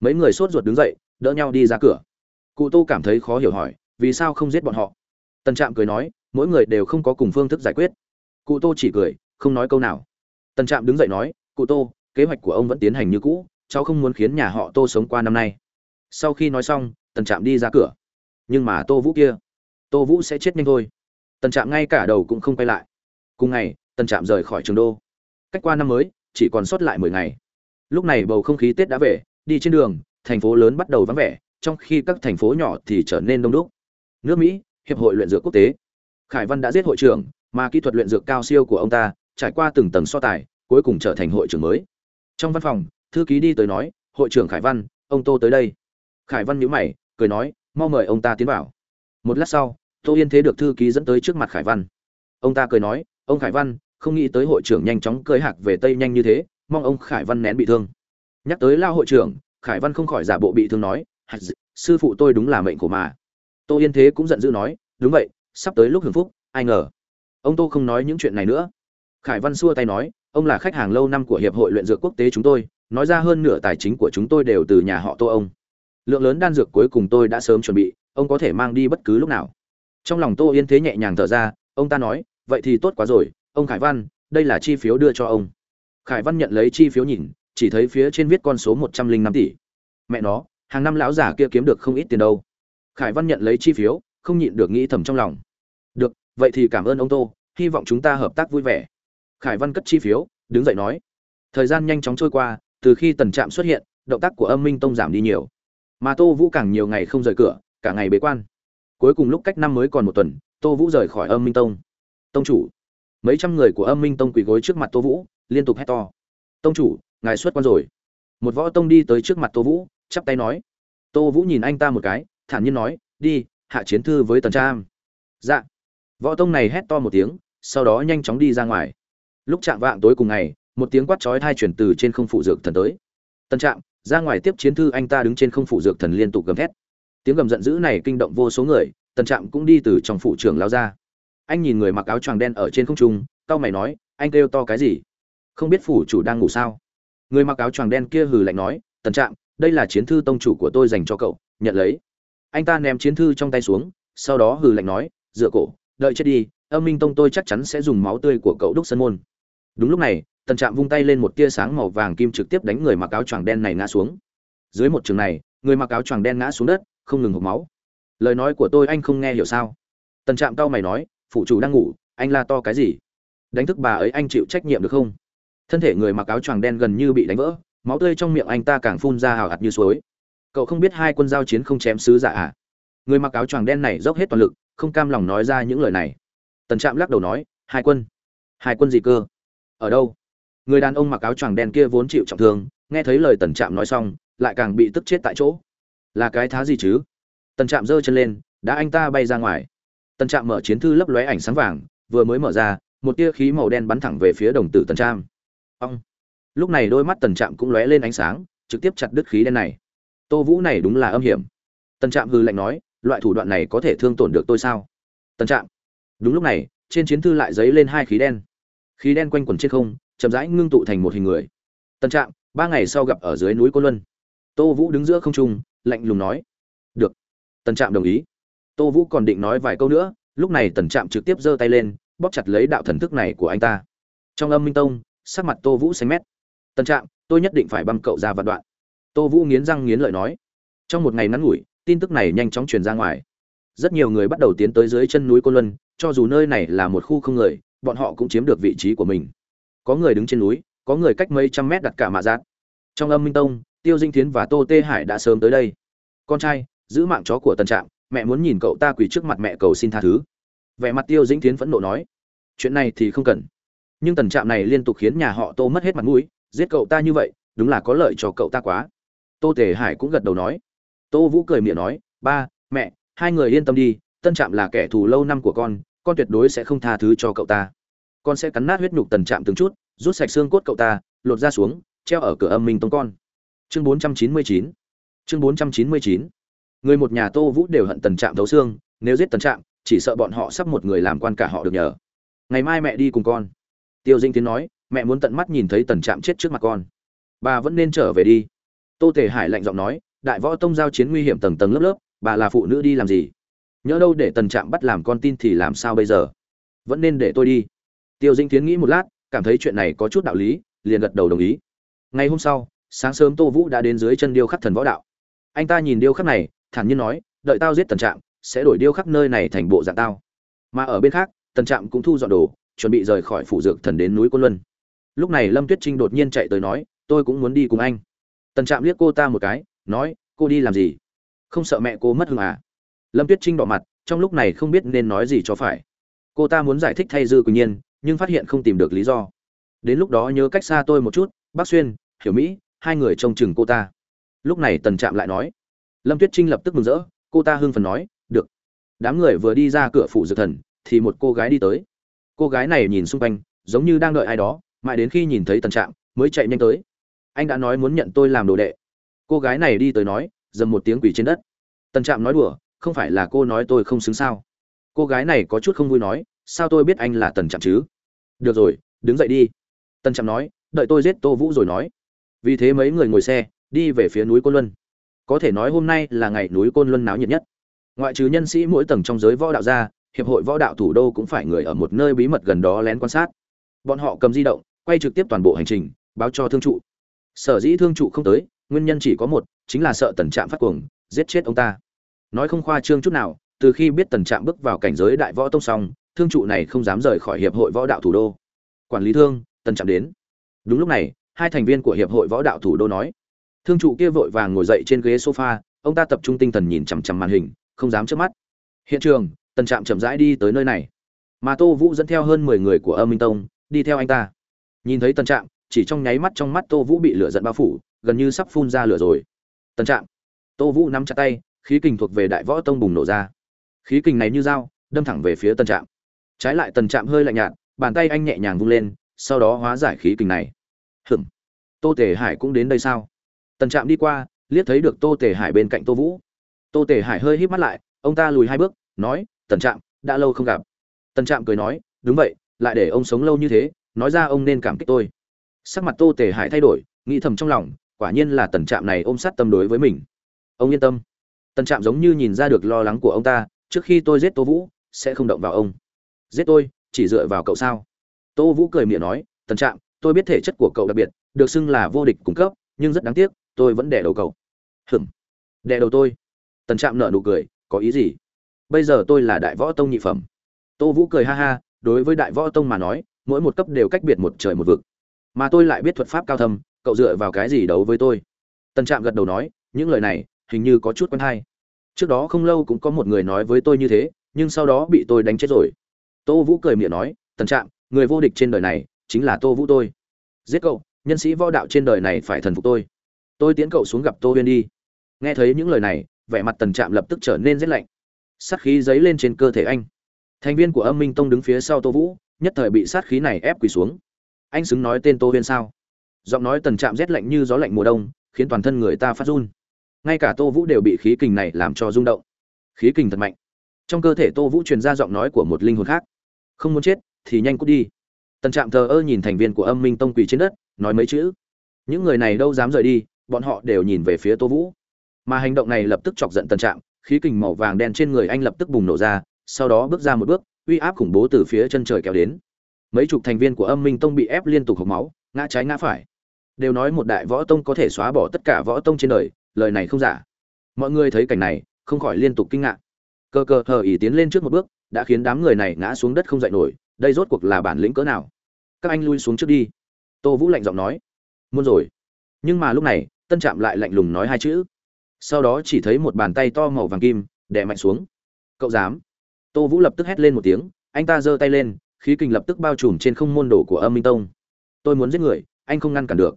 Mấy người sốt ruột đứng dậy, đỡ nhau đi ra cửa. Cụ tô cảm thấy khó hiểu hỏi, vì sao không giết bọn họ? Tần trạm cười nói, mỗi người đều không có cùng phương thức giải quyết cụ tô chỉ cười, không nói câu nào. Tần trạm đứng dậy nói, cụ tô, kế hoạch của ông vẫn tiến hành như cũ, cháu không muốn khiến nhà họ tô sống qua năm nay. Sau khi nói xong, tần trạm đi ra cửa. Nhưng mà tô vũ kia, tô vũ sẽ chết nhanh thôi. Tần trạm ngay cả đầu cũng không quay lại. Cùng ngày, tần trạm rời khỏi trường đô. Cách qua năm mới, chỉ còn sót lại mười ngày. Lúc này bầu không khí tết đã về, đi trên đường, thành phố lớn bắt đầu vắng vẻ, trong khi các thành phố nhỏ thì trở nên đông đúc. Nước mỹ, hiệp hội luyện dược quốc tế. Khải văn đã giết hội trưởng mà kỹ thuật luyện dược cao siêu của ông ta, trải qua từng tầng so tài, cuối cùng trở thành hội trưởng mới. Trong văn phòng, thư ký đi tới nói, hội trưởng khải văn, ông tô tới đây. Khải văn nhíu mày, cười nói, mau mời ông ta tiến vào. Một lát sau, tô yên thế được thư ký dẫn tới trước mặt khải văn. Ông ta cười nói, ông khải văn, không nghĩ tới hội trưởng nhanh chóng cơi hạc về tây nhanh như thế, mong ông khải văn nén bị thương. Nhắc tới lao hội trưởng, khải văn không khỏi giả bộ bị thương nói sư phụ tôi đúng là mệnh của mà. Tô yên thế cũng giận dữ nói, đúng vậy, sắp tới lúc hưởng phúc, ai ngờ ông tô không nói những chuyện này nữa. Khải văn xua tay nói, ông là khách hàng lâu năm của hiệp hội luyện dược quốc tế chúng tôi, nói ra hơn nửa tài chính của chúng tôi đều từ nhà họ tô ông. Lượng lớn đan dược cuối cùng tôi đã sớm chuẩn bị, ông có thể mang đi bất cứ lúc nào. Trong lòng tô yên thế nhẹ nhàng thở ra, ông ta nói, vậy thì tốt quá rồi, ông khải văn, đây là chi phiếu đưa cho ông. Khải văn nhận lấy chi phiếu nhìn, chỉ thấy phía trên viết con số một trăm linh năm tỷ. Mẹ nó, hàng năm lão già kia kiếm được không ít tiền đâu. Khải văn nhận lấy chi phiếu, không nhịn được nghĩ thầm trong lòng vậy thì cảm ơn ông tô, hy vọng chúng ta hợp tác vui vẻ. Khải văn cất chi phiếu, đứng dậy nói. Thời gian nhanh chóng trôi qua, từ khi tần trạm xuất hiện, động tác của âm minh tông giảm đi nhiều. Mà tô vũ càng nhiều ngày không rời cửa, cả ngày bế quan. Cuối cùng lúc cách năm mới còn một tuần, tô vũ rời khỏi âm minh tông. Tông chủ. Mấy trăm người của âm minh tông quỳ gối trước mặt tô vũ, liên tục hét to. Tông chủ, ngài xuất quan rồi. Một võ tông đi tới trước mặt tô vũ, chắp tay nói. Tô vũ nhìn anh ta một cái, thản nhiên nói, đi, hạ chiến thư với tần trang dạ võ tông này hét to một tiếng, sau đó nhanh chóng đi ra ngoài. Lúc chạm vạng tối cùng ngày, một tiếng quát chói tai chuyển từ trên không phụ dược thần tới. Tân trạm, ra ngoài tiếp chiến thư anh ta đứng trên không phụ dược thần liên tục gầm thét. Tiếng gầm giận dữ này kinh động vô số người tân trạm cũng đi từ trong phụ trưởng lao ra. Anh nhìn người mặc áo choàng đen ở trên không trung, cau mày nói, anh kêu to cái gì? Không biết phủ chủ đang ngủ sao? Người mặc áo choàng đen kia hừ lạnh nói tân trạm, đây là chiến thư tông chủ của tôi dành cho cậu, nhận lấy. Anh ta ném chiến thư trong tay xuống, sau đó hừ lạnh nói, dựa cổ đợi chết đi, âm minh tông tôi chắc chắn sẽ dùng máu tươi của cậu đúc sân môn. Đúng lúc này, tần trạm vung tay lên một tia sáng màu vàng kim trực tiếp đánh người mặc áo choàng đen này ngã xuống. Dưới một trường này, người mặc áo choàng đen ngã xuống đất, không ngừng hộp máu. Lời nói của tôi anh không nghe hiểu sao? Tần trạm cau mày nói phụ chủ đang ngủ, anh la to cái gì? Đánh thức bà ấy anh chịu trách nhiệm được không? Thân thể người mặc áo choàng đen gần như bị đánh vỡ, máu tươi trong miệng anh ta càng phun ra hào hạt như suối. Cậu không biết hai quân giao chiến không chém sứ giả à? Người mặc áo choàng đen này dốc hết toàn lực không cam lòng nói ra những lời này. Tần trạm lắc đầu nói, hai quân hai quân gì cơ? Ở đâu? Người đàn ông mặc áo choàng đen kia vốn chịu trọng thương, nghe thấy lời tần trạm nói xong, lại càng bị tức chết tại chỗ. Là cái thá gì chứ? Tần trạm giơ chân lên, đã anh ta bay ra ngoài. Tần trạm mở chiến thư lấp lóe ảnh sáng vàng, vừa mới mở ra, một tia khí màu đen bắn thẳng về phía đồng tử tần trạm. Ông lúc này đôi mắt tần trạm cũng lóe lên ánh sáng, trực tiếp chặt đứt khí đen này. Tô vũ này đúng là âm hiểm. Tần trạm hư lạnh nói loại thủ đoạn này có thể thương tổn được tôi sao? Tần trạm. Đúng lúc này, trên chiến thư lại dấy lên hai khí đen. Khí đen quanh quẩn trên không, chậm rãi ngưng tụ thành một hình người. Tần trạm, ba ngày sau gặp ở dưới núi cô luân. Tô vũ đứng giữa không trung, lạnh lùng nói. Được. Tần trạm đồng ý. Tô vũ còn định nói vài câu nữa, lúc này tần trạm trực tiếp giơ tay lên, bóp chặt lấy đạo thần thức này của anh ta. Trong âm minh tông, sắc mặt tô vũ xanh mét. Tần trạm, tôi nhất định phải băm cậu ra vạn đoạn. Tô vũ nghiến răng nghiến lợi nói. Trong một ngày ngắn ngủi tin tức này nhanh chóng truyền ra ngoài. Rất nhiều người bắt đầu tiến tới dưới chân núi côn luân, cho dù nơi này là một khu không người, bọn họ cũng chiếm được vị trí của mình. Có người đứng trên núi, có người cách mấy trăm mét đặt cả mạ giác trong âm minh tông, tiêu dinh tiến và tô tê hải đã sớm tới đây. Con trai, giữ mạng chó của tân trạm, mẹ muốn nhìn cậu ta quỳ trước mặt mẹ cầu xin tha thứ. Vẻ mặt tiêu dĩnh tiến phẫn nộ nói, chuyện này thì không cần. Nhưng tần trạm này liên tục khiến nhà họ tô mất hết mặt mũi, giết cậu ta như vậy, đúng là có lợi cho cậu ta quá. Tô tề hải cũng gật đầu nói tô vũ cười miệng nói, ba, mẹ, hai người yên tâm đi, tân trạm là kẻ thù lâu năm của con con tuyệt đối sẽ không tha thứ cho cậu ta. Con sẽ cắn nát huyết nhục tần trạm từng chút, rút sạch xương cốt cậu ta, lột ra xuống, treo ở cửa âm minh tông con. Chương 499 chương 499 người một nhà tô vũ đều hận tần trạm thấu xương, nếu giết tần trạm, chỉ sợ bọn họ sắp một người làm quan cả họ được nhờ. Ngày mai mẹ đi cùng con. Tiêu Dĩnh tiến nói, mẹ muốn tận mắt nhìn thấy tần trạm chết trước mặt con. Bà vẫn nên trở về đi. Tô tề hải lạnh giọng nói đại võ tông giao chiến nguy hiểm tầng tầng lớp lớp, bà là phụ nữ đi làm gì? Nhỡ đâu để tần trạm bắt làm con tin thì làm sao bây giờ? Vẫn nên để tôi đi. Tiêu dinh tiến nghĩ một lát, cảm thấy chuyện này có chút đạo lý, liền gật đầu đồng ý. Ngày hôm sau, sáng sớm tô vũ đã đến dưới chân điêu khắc thần võ đạo. Anh ta nhìn điêu khắc này, thản nhiên nói, đợi tao giết tần trạm, sẽ đổi điêu khắc nơi này thành bộ dạng tao. Mà ở bên khác, tần trạm cũng thu dọn đồ, chuẩn bị rời khỏi phủ dược thần đến núi côn luân. Lúc này lâm tuyết trinh đột nhiên chạy tới nói, tôi cũng muốn đi cùng anh. Tần trạm liếc cô ta một cái nói, cô đi làm gì? Không sợ mẹ cô mất hương à? Lâm tuyết trinh đỏ mặt, trong lúc này không biết nên nói gì cho phải. Cô ta muốn giải thích thay dư quỳnh nhiên, nhưng phát hiện không tìm được lý do. Đến lúc đó nhớ cách xa tôi một chút, bác xuyên, hiểu mỹ, hai người trông chừng cô ta. Lúc này tần trạm lại nói. Lâm tuyết trinh lập tức mừng rỡ, cô ta hưng phần nói, được. Đám người vừa đi ra cửa phủ dược thần, thì một cô gái đi tới. Cô gái này nhìn xung quanh, giống như đang đợi ai đó, mãi đến khi nhìn thấy tần trạm, mới chạy nhanh tới. Anh đã nói muốn nhận tôi làm đồ đệ cô gái này đi tới nói, dầm một tiếng quỷ trên đất. Tần trạm nói đùa, không phải là cô nói tôi không xứng sao? Cô gái này có chút không vui nói, sao tôi biết anh là tần trạm chứ? Được rồi, đứng dậy đi. Tần trạm nói, đợi tôi giết tô vũ rồi nói. Vì thế mấy người ngồi xe, đi về phía núi côn luân. Có thể nói hôm nay là ngày núi côn luân náo nhiệt nhất. Ngoại trừ nhân sĩ mỗi tầng trong giới võ đạo ra, hiệp hội võ đạo thủ đô cũng phải người ở một nơi bí mật gần đó lén quan sát. Bọn họ cầm di động, quay trực tiếp toàn bộ hành trình, báo cho thương trụ. Sở dĩ thương trụ không tới nguyên nhân chỉ có một, chính là sợ tần trạm phát cuồng, giết chết ông ta. Nói không khoa trương chút nào, từ khi biết tần trạm bước vào cảnh giới đại võ tông xong, thương trụ này không dám rời khỏi hiệp hội võ đạo thủ đô. Quản lý thương, tần trạm đến. Đúng lúc này, hai thành viên của hiệp hội võ đạo thủ đô nói, thương trụ kia vội vàng ngồi dậy trên ghế sofa, ông ta tập trung tinh thần nhìn chằm chằm màn hình, không dám chớp mắt. Hiện trường, tần trạm chậm rãi đi tới nơi này. Mà tô vũ dẫn theo hơn mười người của âm minh tông, đi theo anh ta. Nhìn thấy tần trạm chỉ trong nháy mắt trong mắt tô vũ bị lửa giận bao phủ, gần như sắp phun ra lửa rồi. Tần trạm. Tô vũ nắm chặt tay, khí kình thuộc về đại võ tông bùng nổ ra. Khí kình này như dao, đâm thẳng về phía tần trạm. Trái lại tần trạm hơi lạnh nhạt, bàn tay anh nhẹ nhàng vung lên, sau đó hóa giải khí kình này. Hừm tô tề hải cũng đến đây sao? Tần trạm đi qua, liếc thấy được tô tề hải bên cạnh tô vũ. Tô tề hải hơi híp mắt lại, ông ta lùi hai bước, nói tần trạm, đã lâu không gặp. Tần trạm cười nói, đúng vậy, lại để ông sống lâu như thế, nói ra ông nên cảm kích tôi sắc mặt tô tề hải thay đổi, nghĩ thầm trong lòng, quả nhiên là tần trạm này ôm sát tâm đối với mình. Ông yên tâm. Tần trạm giống như nhìn ra được lo lắng của ông ta, trước khi tôi giết tô vũ, sẽ không động vào ông. Giết tôi, chỉ dựa vào cậu sao? Tô vũ cười miệng nói, tần trạm, tôi biết thể chất của cậu đặc biệt, được xưng là vô địch cung cấp, nhưng rất đáng tiếc, tôi vẫn đẻ đầu cậu. Hừm đẻ đầu tôi? Tần trạm nợ nụ cười, có ý gì? Bây giờ tôi là đại võ tông nhị phẩm. Tô vũ cười ha ha, đối với đại võ tông mà nói, mỗi một cấp đều cách biệt một trời một vực mà tôi lại biết thuật pháp cao thâm, cậu dựa vào cái gì đấu với tôi? Tần trạm gật đầu nói, những lời này hình như có chút quen hay. Trước đó không lâu cũng có một người nói với tôi như thế, nhưng sau đó bị tôi đánh chết rồi. Tô vũ cười miệng nói tần trạm, người vô địch trên đời này chính là tô vũ tôi. Giết cậu, nhân sĩ võ đạo trên đời này phải thần phục tôi. Tôi tiến cậu xuống gặp tô huyên đi. Nghe thấy những lời này, vẻ mặt tần trạm lập tức trở nên rét lạnh. Sát khí dấy lên trên cơ thể anh. Thành viên của âm minh tông đứng phía sau tô vũ, nhất thời bị sát khí này ép quỳ xuống anh xứng nói tên tô huyên sao? Giọng nói tần trạm rét lạnh như gió lạnh mùa đông, khiến toàn thân người ta phát run. Ngay cả tô vũ đều bị khí kình này làm cho rung động. Khí kình thật mạnh. Trong cơ thể tô vũ truyền ra giọng nói của một linh hồn khác. Không muốn chết, thì nhanh cút đi. Tần trạm thờ ơ nhìn thành viên của âm minh tông quỳ trên đất, nói mấy chữ. Những người này đâu dám rời đi, bọn họ đều nhìn về phía tô vũ. Mà hành động này lập tức chọc giận tần trạm, khí kình màu vàng đen trên người anh lập tức bùng nổ ra, sau đó bước ra một bước, uy áp khủng bố từ phía chân trời kéo đến mấy chục thành viên của âm minh tông bị ép liên tục hộc máu, ngã trái ngã phải. Đều nói một đại võ tông có thể xóa bỏ tất cả võ tông trên đời, lời này không giả. Mọi người thấy cảnh này, không khỏi liên tục kinh ngạc. Cơ cơ hờ ỉ tiến lên trước một bước, đã khiến đám người này ngã xuống đất không dậy nổi, đây rốt cuộc là bản lĩnh cỡ nào? Các anh lui xuống trước đi. Tô vũ lạnh giọng nói. Muôn rồi. Nhưng mà lúc này, tân trạm lại lạnh lùng nói hai chữ. Sau đó chỉ thấy một bàn tay to màu vàng kim, đè mạnh xuống. Cậu dám. Tô vũ lập tức hét lên một tiếng, anh ta giơ tay lên khí kình lập tức bao trùm trên không môn đồ của âm minh tông. Tôi muốn giết người, anh không ngăn cản được.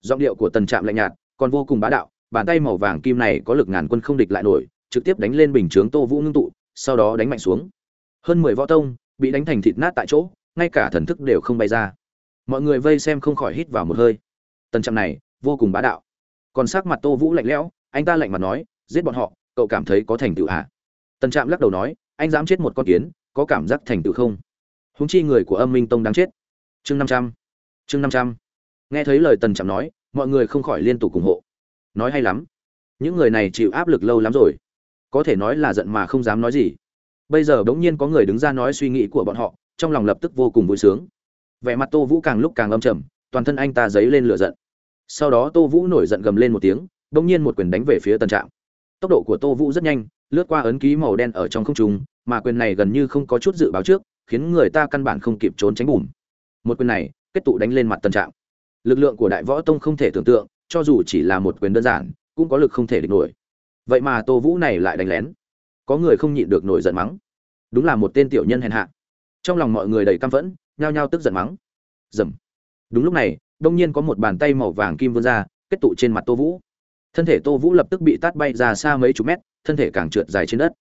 Giọng điệu của tần trạm lạnh nhạt, còn vô cùng bá đạo, bàn tay màu vàng kim này có lực ngàn quân không địch lại nổi, trực tiếp đánh lên bình chướng tô vũ ngưng tụ, sau đó đánh mạnh xuống. Hơn mười võ tông bị đánh thành thịt nát tại chỗ, ngay cả thần thức đều không bay ra. Mọi người vây xem không khỏi hít vào một hơi. Tần trạm này, vô cùng bá đạo. Còn sắc mặt tô vũ lạnh lẽo, anh ta lạnh mặt nói, giết bọn họ, cậu cảm thấy có thành tựu hả? Tần trạm lắc đầu nói, anh dám chết một con kiến, có cảm giác thành tựu không? Huống chi người của âm minh tông đáng chết. Chương năm trăm. Chương năm trăm. Nghe thấy lời tần trạm nói, mọi người không khỏi liên tục ủng hộ. Nói hay lắm. Những người này chịu áp lực lâu lắm rồi. Có thể nói là giận mà không dám nói gì. Bây giờ bỗng nhiên có người đứng ra nói suy nghĩ của bọn họ, trong lòng lập tức vô cùng vui sướng. Vẻ mặt tô vũ càng lúc càng âm trầm, toàn thân anh ta dấy lên lửa giận. Sau đó tô vũ nổi giận gầm lên một tiếng, bỗng nhiên một quyền đánh về phía Tần trạm. Tốc độ của tô vũ rất nhanh, lướt qua ấn ký màu đen ở trong không trung, mà quyền này gần như không có chút dự báo trước khiến người ta căn bản không kịp trốn tránh bùm. Một quyền này, kết tụ đánh lên mặt tân trạm. Lực lượng của đại võ tông không thể tưởng tượng, cho dù chỉ là một quyền đơn giản, cũng có lực không thể địch nổi. Vậy mà tô vũ này lại đánh lén. Có người không nhịn được nổi giận mắng. Đúng là một tên tiểu nhân hèn hạ. Trong lòng mọi người đầy căm phẫn, nhao nhao tức giận mắng. Dầm. Đúng lúc này, đông nhiên có một bàn tay màu vàng kim vươn ra, kết tụ trên mặt tô vũ. Thân thể tô vũ lập tức bị tát bay ra xa mấy chục mét, thân thể càng trượt dài trên đất.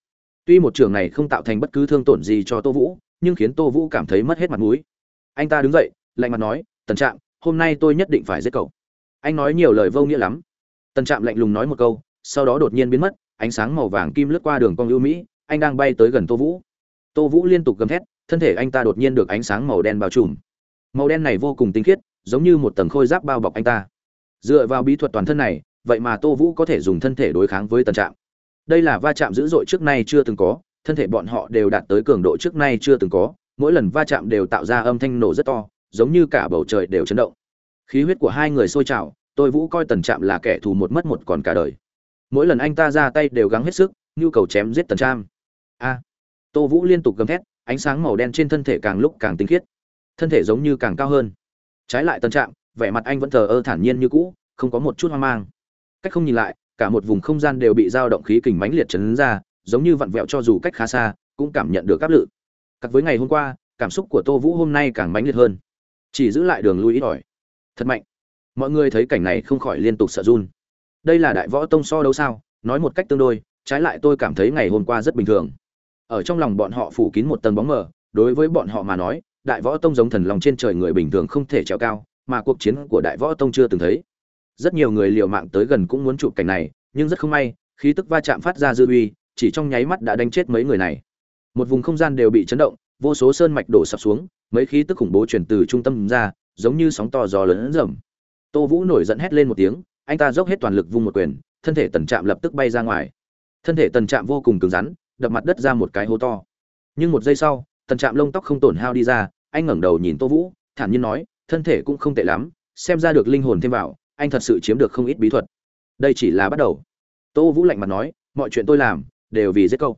Tuy một trường này không tạo thành bất cứ thương tổn gì cho tô vũ nhưng khiến tô vũ cảm thấy mất hết mặt mũi. Anh ta đứng dậy, lạnh mặt nói, tần trạm, hôm nay tôi nhất định phải giết cậu. Anh nói nhiều lời vô nghĩa lắm. Tần trạm lạnh lùng nói một câu, sau đó đột nhiên biến mất, ánh sáng màu vàng kim lướt qua đường cong ưu mỹ, anh đang bay tới gần tô vũ. Tô vũ liên tục gầm thét, thân thể anh ta đột nhiên được ánh sáng màu đen bao trùm. Màu đen này vô cùng tinh khiết, giống như một tầng khôi giáp bao bọc anh ta. Dựa vào bí thuật toàn thân này, vậy mà tô vũ có thể dùng thân thể đối kháng với tần trạm. Đây là va chạm dữ dội trước nay chưa từng có thân thể bọn họ đều đạt tới cường độ trước nay chưa từng có, mỗi lần va chạm đều tạo ra âm thanh nổ rất to, giống như cả bầu trời đều chấn động. Khí huyết của hai người sôi trào, tôi vũ coi tần trạm là kẻ thù một mất một còn cả đời. Mỗi lần anh ta ra tay đều gắng hết sức, nhu cầu chém giết tần trạm. A! Tô vũ liên tục gầm thét, ánh sáng màu đen trên thân thể càng lúc càng tinh khiết. Thân thể giống như càng cao hơn. Trái lại tần trạm, vẻ mặt anh vẫn thờ ơ thản nhiên như cũ, không có một chút hoang mang. Cách không nhìn lại, cả một vùng không gian đều bị dao động khí kình mãnh liệt chấn ra giống như vặn vẹo cho dù cách khá xa, cũng cảm nhận được áp lực. Cặp với ngày hôm qua, cảm xúc của tô vũ hôm nay càng mãnh liệt hơn. Chỉ giữ lại đường lui ít ỏi. Thật mạnh. Mọi người thấy cảnh này không khỏi liên tục sợ run. Đây là đại võ tông so đấu sao? Nói một cách tương đôi, trái lại tôi cảm thấy ngày hôm qua rất bình thường. Ở trong lòng bọn họ phủ kín một tầng bóng mờ, đối với bọn họ mà nói, đại võ tông giống thần lòng trên trời người bình thường không thể trèo cao, mà cuộc chiến của đại võ tông chưa từng thấy. Rất nhiều người liều mạng tới gần cũng muốn chụp cảnh này, nhưng rất không may, khí tức va chạm phát ra dư uy chỉ trong nháy mắt đã đánh chết mấy người này. Một vùng không gian đều bị chấn động, vô số sơn mạch đổ sập xuống, mấy khí tức khủng bố chuyển từ trung tâm ra, giống như sóng to gió lớn rầm tô vũ nổi giận hét lên một tiếng, anh ta dốc hết toàn lực vung một quyền, thân thể tần trạm lập tức bay ra ngoài. Thân thể tần trạm vô cùng cứng rắn, đập mặt đất ra một cái hố to. Nhưng một giây sau, tần trạm lông tóc không tổn hao đi ra, anh ngẩng đầu nhìn tô vũ, thản nhiên nói, thân thể cũng không tệ lắm, xem ra được linh hồn thêm vào, anh thật sự chiếm được không ít bí thuật. Đây chỉ là bắt đầu. Tô vũ lạnh mặt nói, mọi chuyện tôi làm đều vì giết cậu.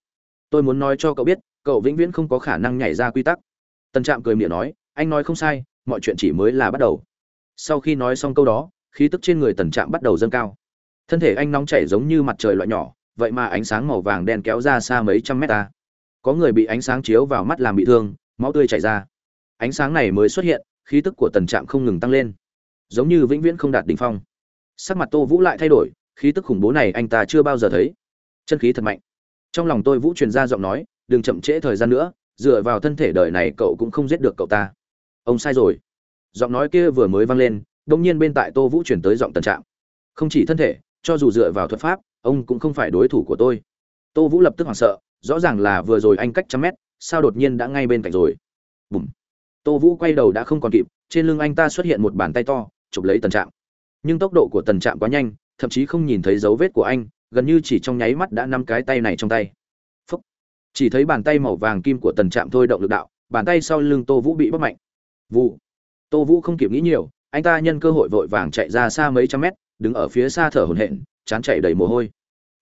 Tôi muốn nói cho cậu biết, cậu vĩnh viễn không có khả năng nhảy ra quy tắc. Tần trạm cười miệng nói, anh nói không sai, mọi chuyện chỉ mới là bắt đầu. Sau khi nói xong câu đó, khí tức trên người tần trạm bắt đầu dâng cao. Thân thể anh nóng chảy giống như mặt trời loại nhỏ, vậy mà ánh sáng màu vàng đen kéo ra xa mấy trăm mét ta. Có người bị ánh sáng chiếu vào mắt làm bị thương, máu tươi chảy ra. Ánh sáng này mới xuất hiện, khí tức của tần trạm không ngừng tăng lên. Giống như vĩnh viễn không đạt đỉnh phong. Sắc mặt tô vũ lại thay đổi, khí tức khủng bố này anh ta chưa bao giờ thấy. Chân khí thật mạnh trong lòng tôi vũ truyền ra giọng nói, đừng chậm trễ thời gian nữa, dựa vào thân thể đời này cậu cũng không giết được cậu ta. Ông sai rồi. Giọng nói kia vừa mới vang lên đông nhiên bên tại tô vũ chuyển tới giọng tần trạm không chỉ thân thể, cho dù dựa vào thuật pháp, ông cũng không phải đối thủ của tôi. Tô vũ lập tức hoảng sợ, rõ ràng là vừa rồi anh cách trăm mét, sao đột nhiên đã ngay bên cạnh rồi? Bùm. Tô vũ quay đầu đã không còn kịp, trên lưng anh ta xuất hiện một bàn tay to, chụp lấy tần trạm nhưng tốc độ của tần trạm quá nhanh, thậm chí không nhìn thấy dấu vết của anh gần như chỉ trong nháy mắt đã năm cái tay này trong tay. Phúc. chỉ thấy bàn tay màu vàng kim của tần trạm thôi động lực đạo, bàn tay sau lưng tô vũ bị bóp mạnh. Vụ. Tô vũ không kịp nghĩ nhiều, anh ta nhân cơ hội vội vàng chạy ra xa mấy trăm mét, đứng ở phía xa thở hổn hển, chán chạy đầy mồ hôi.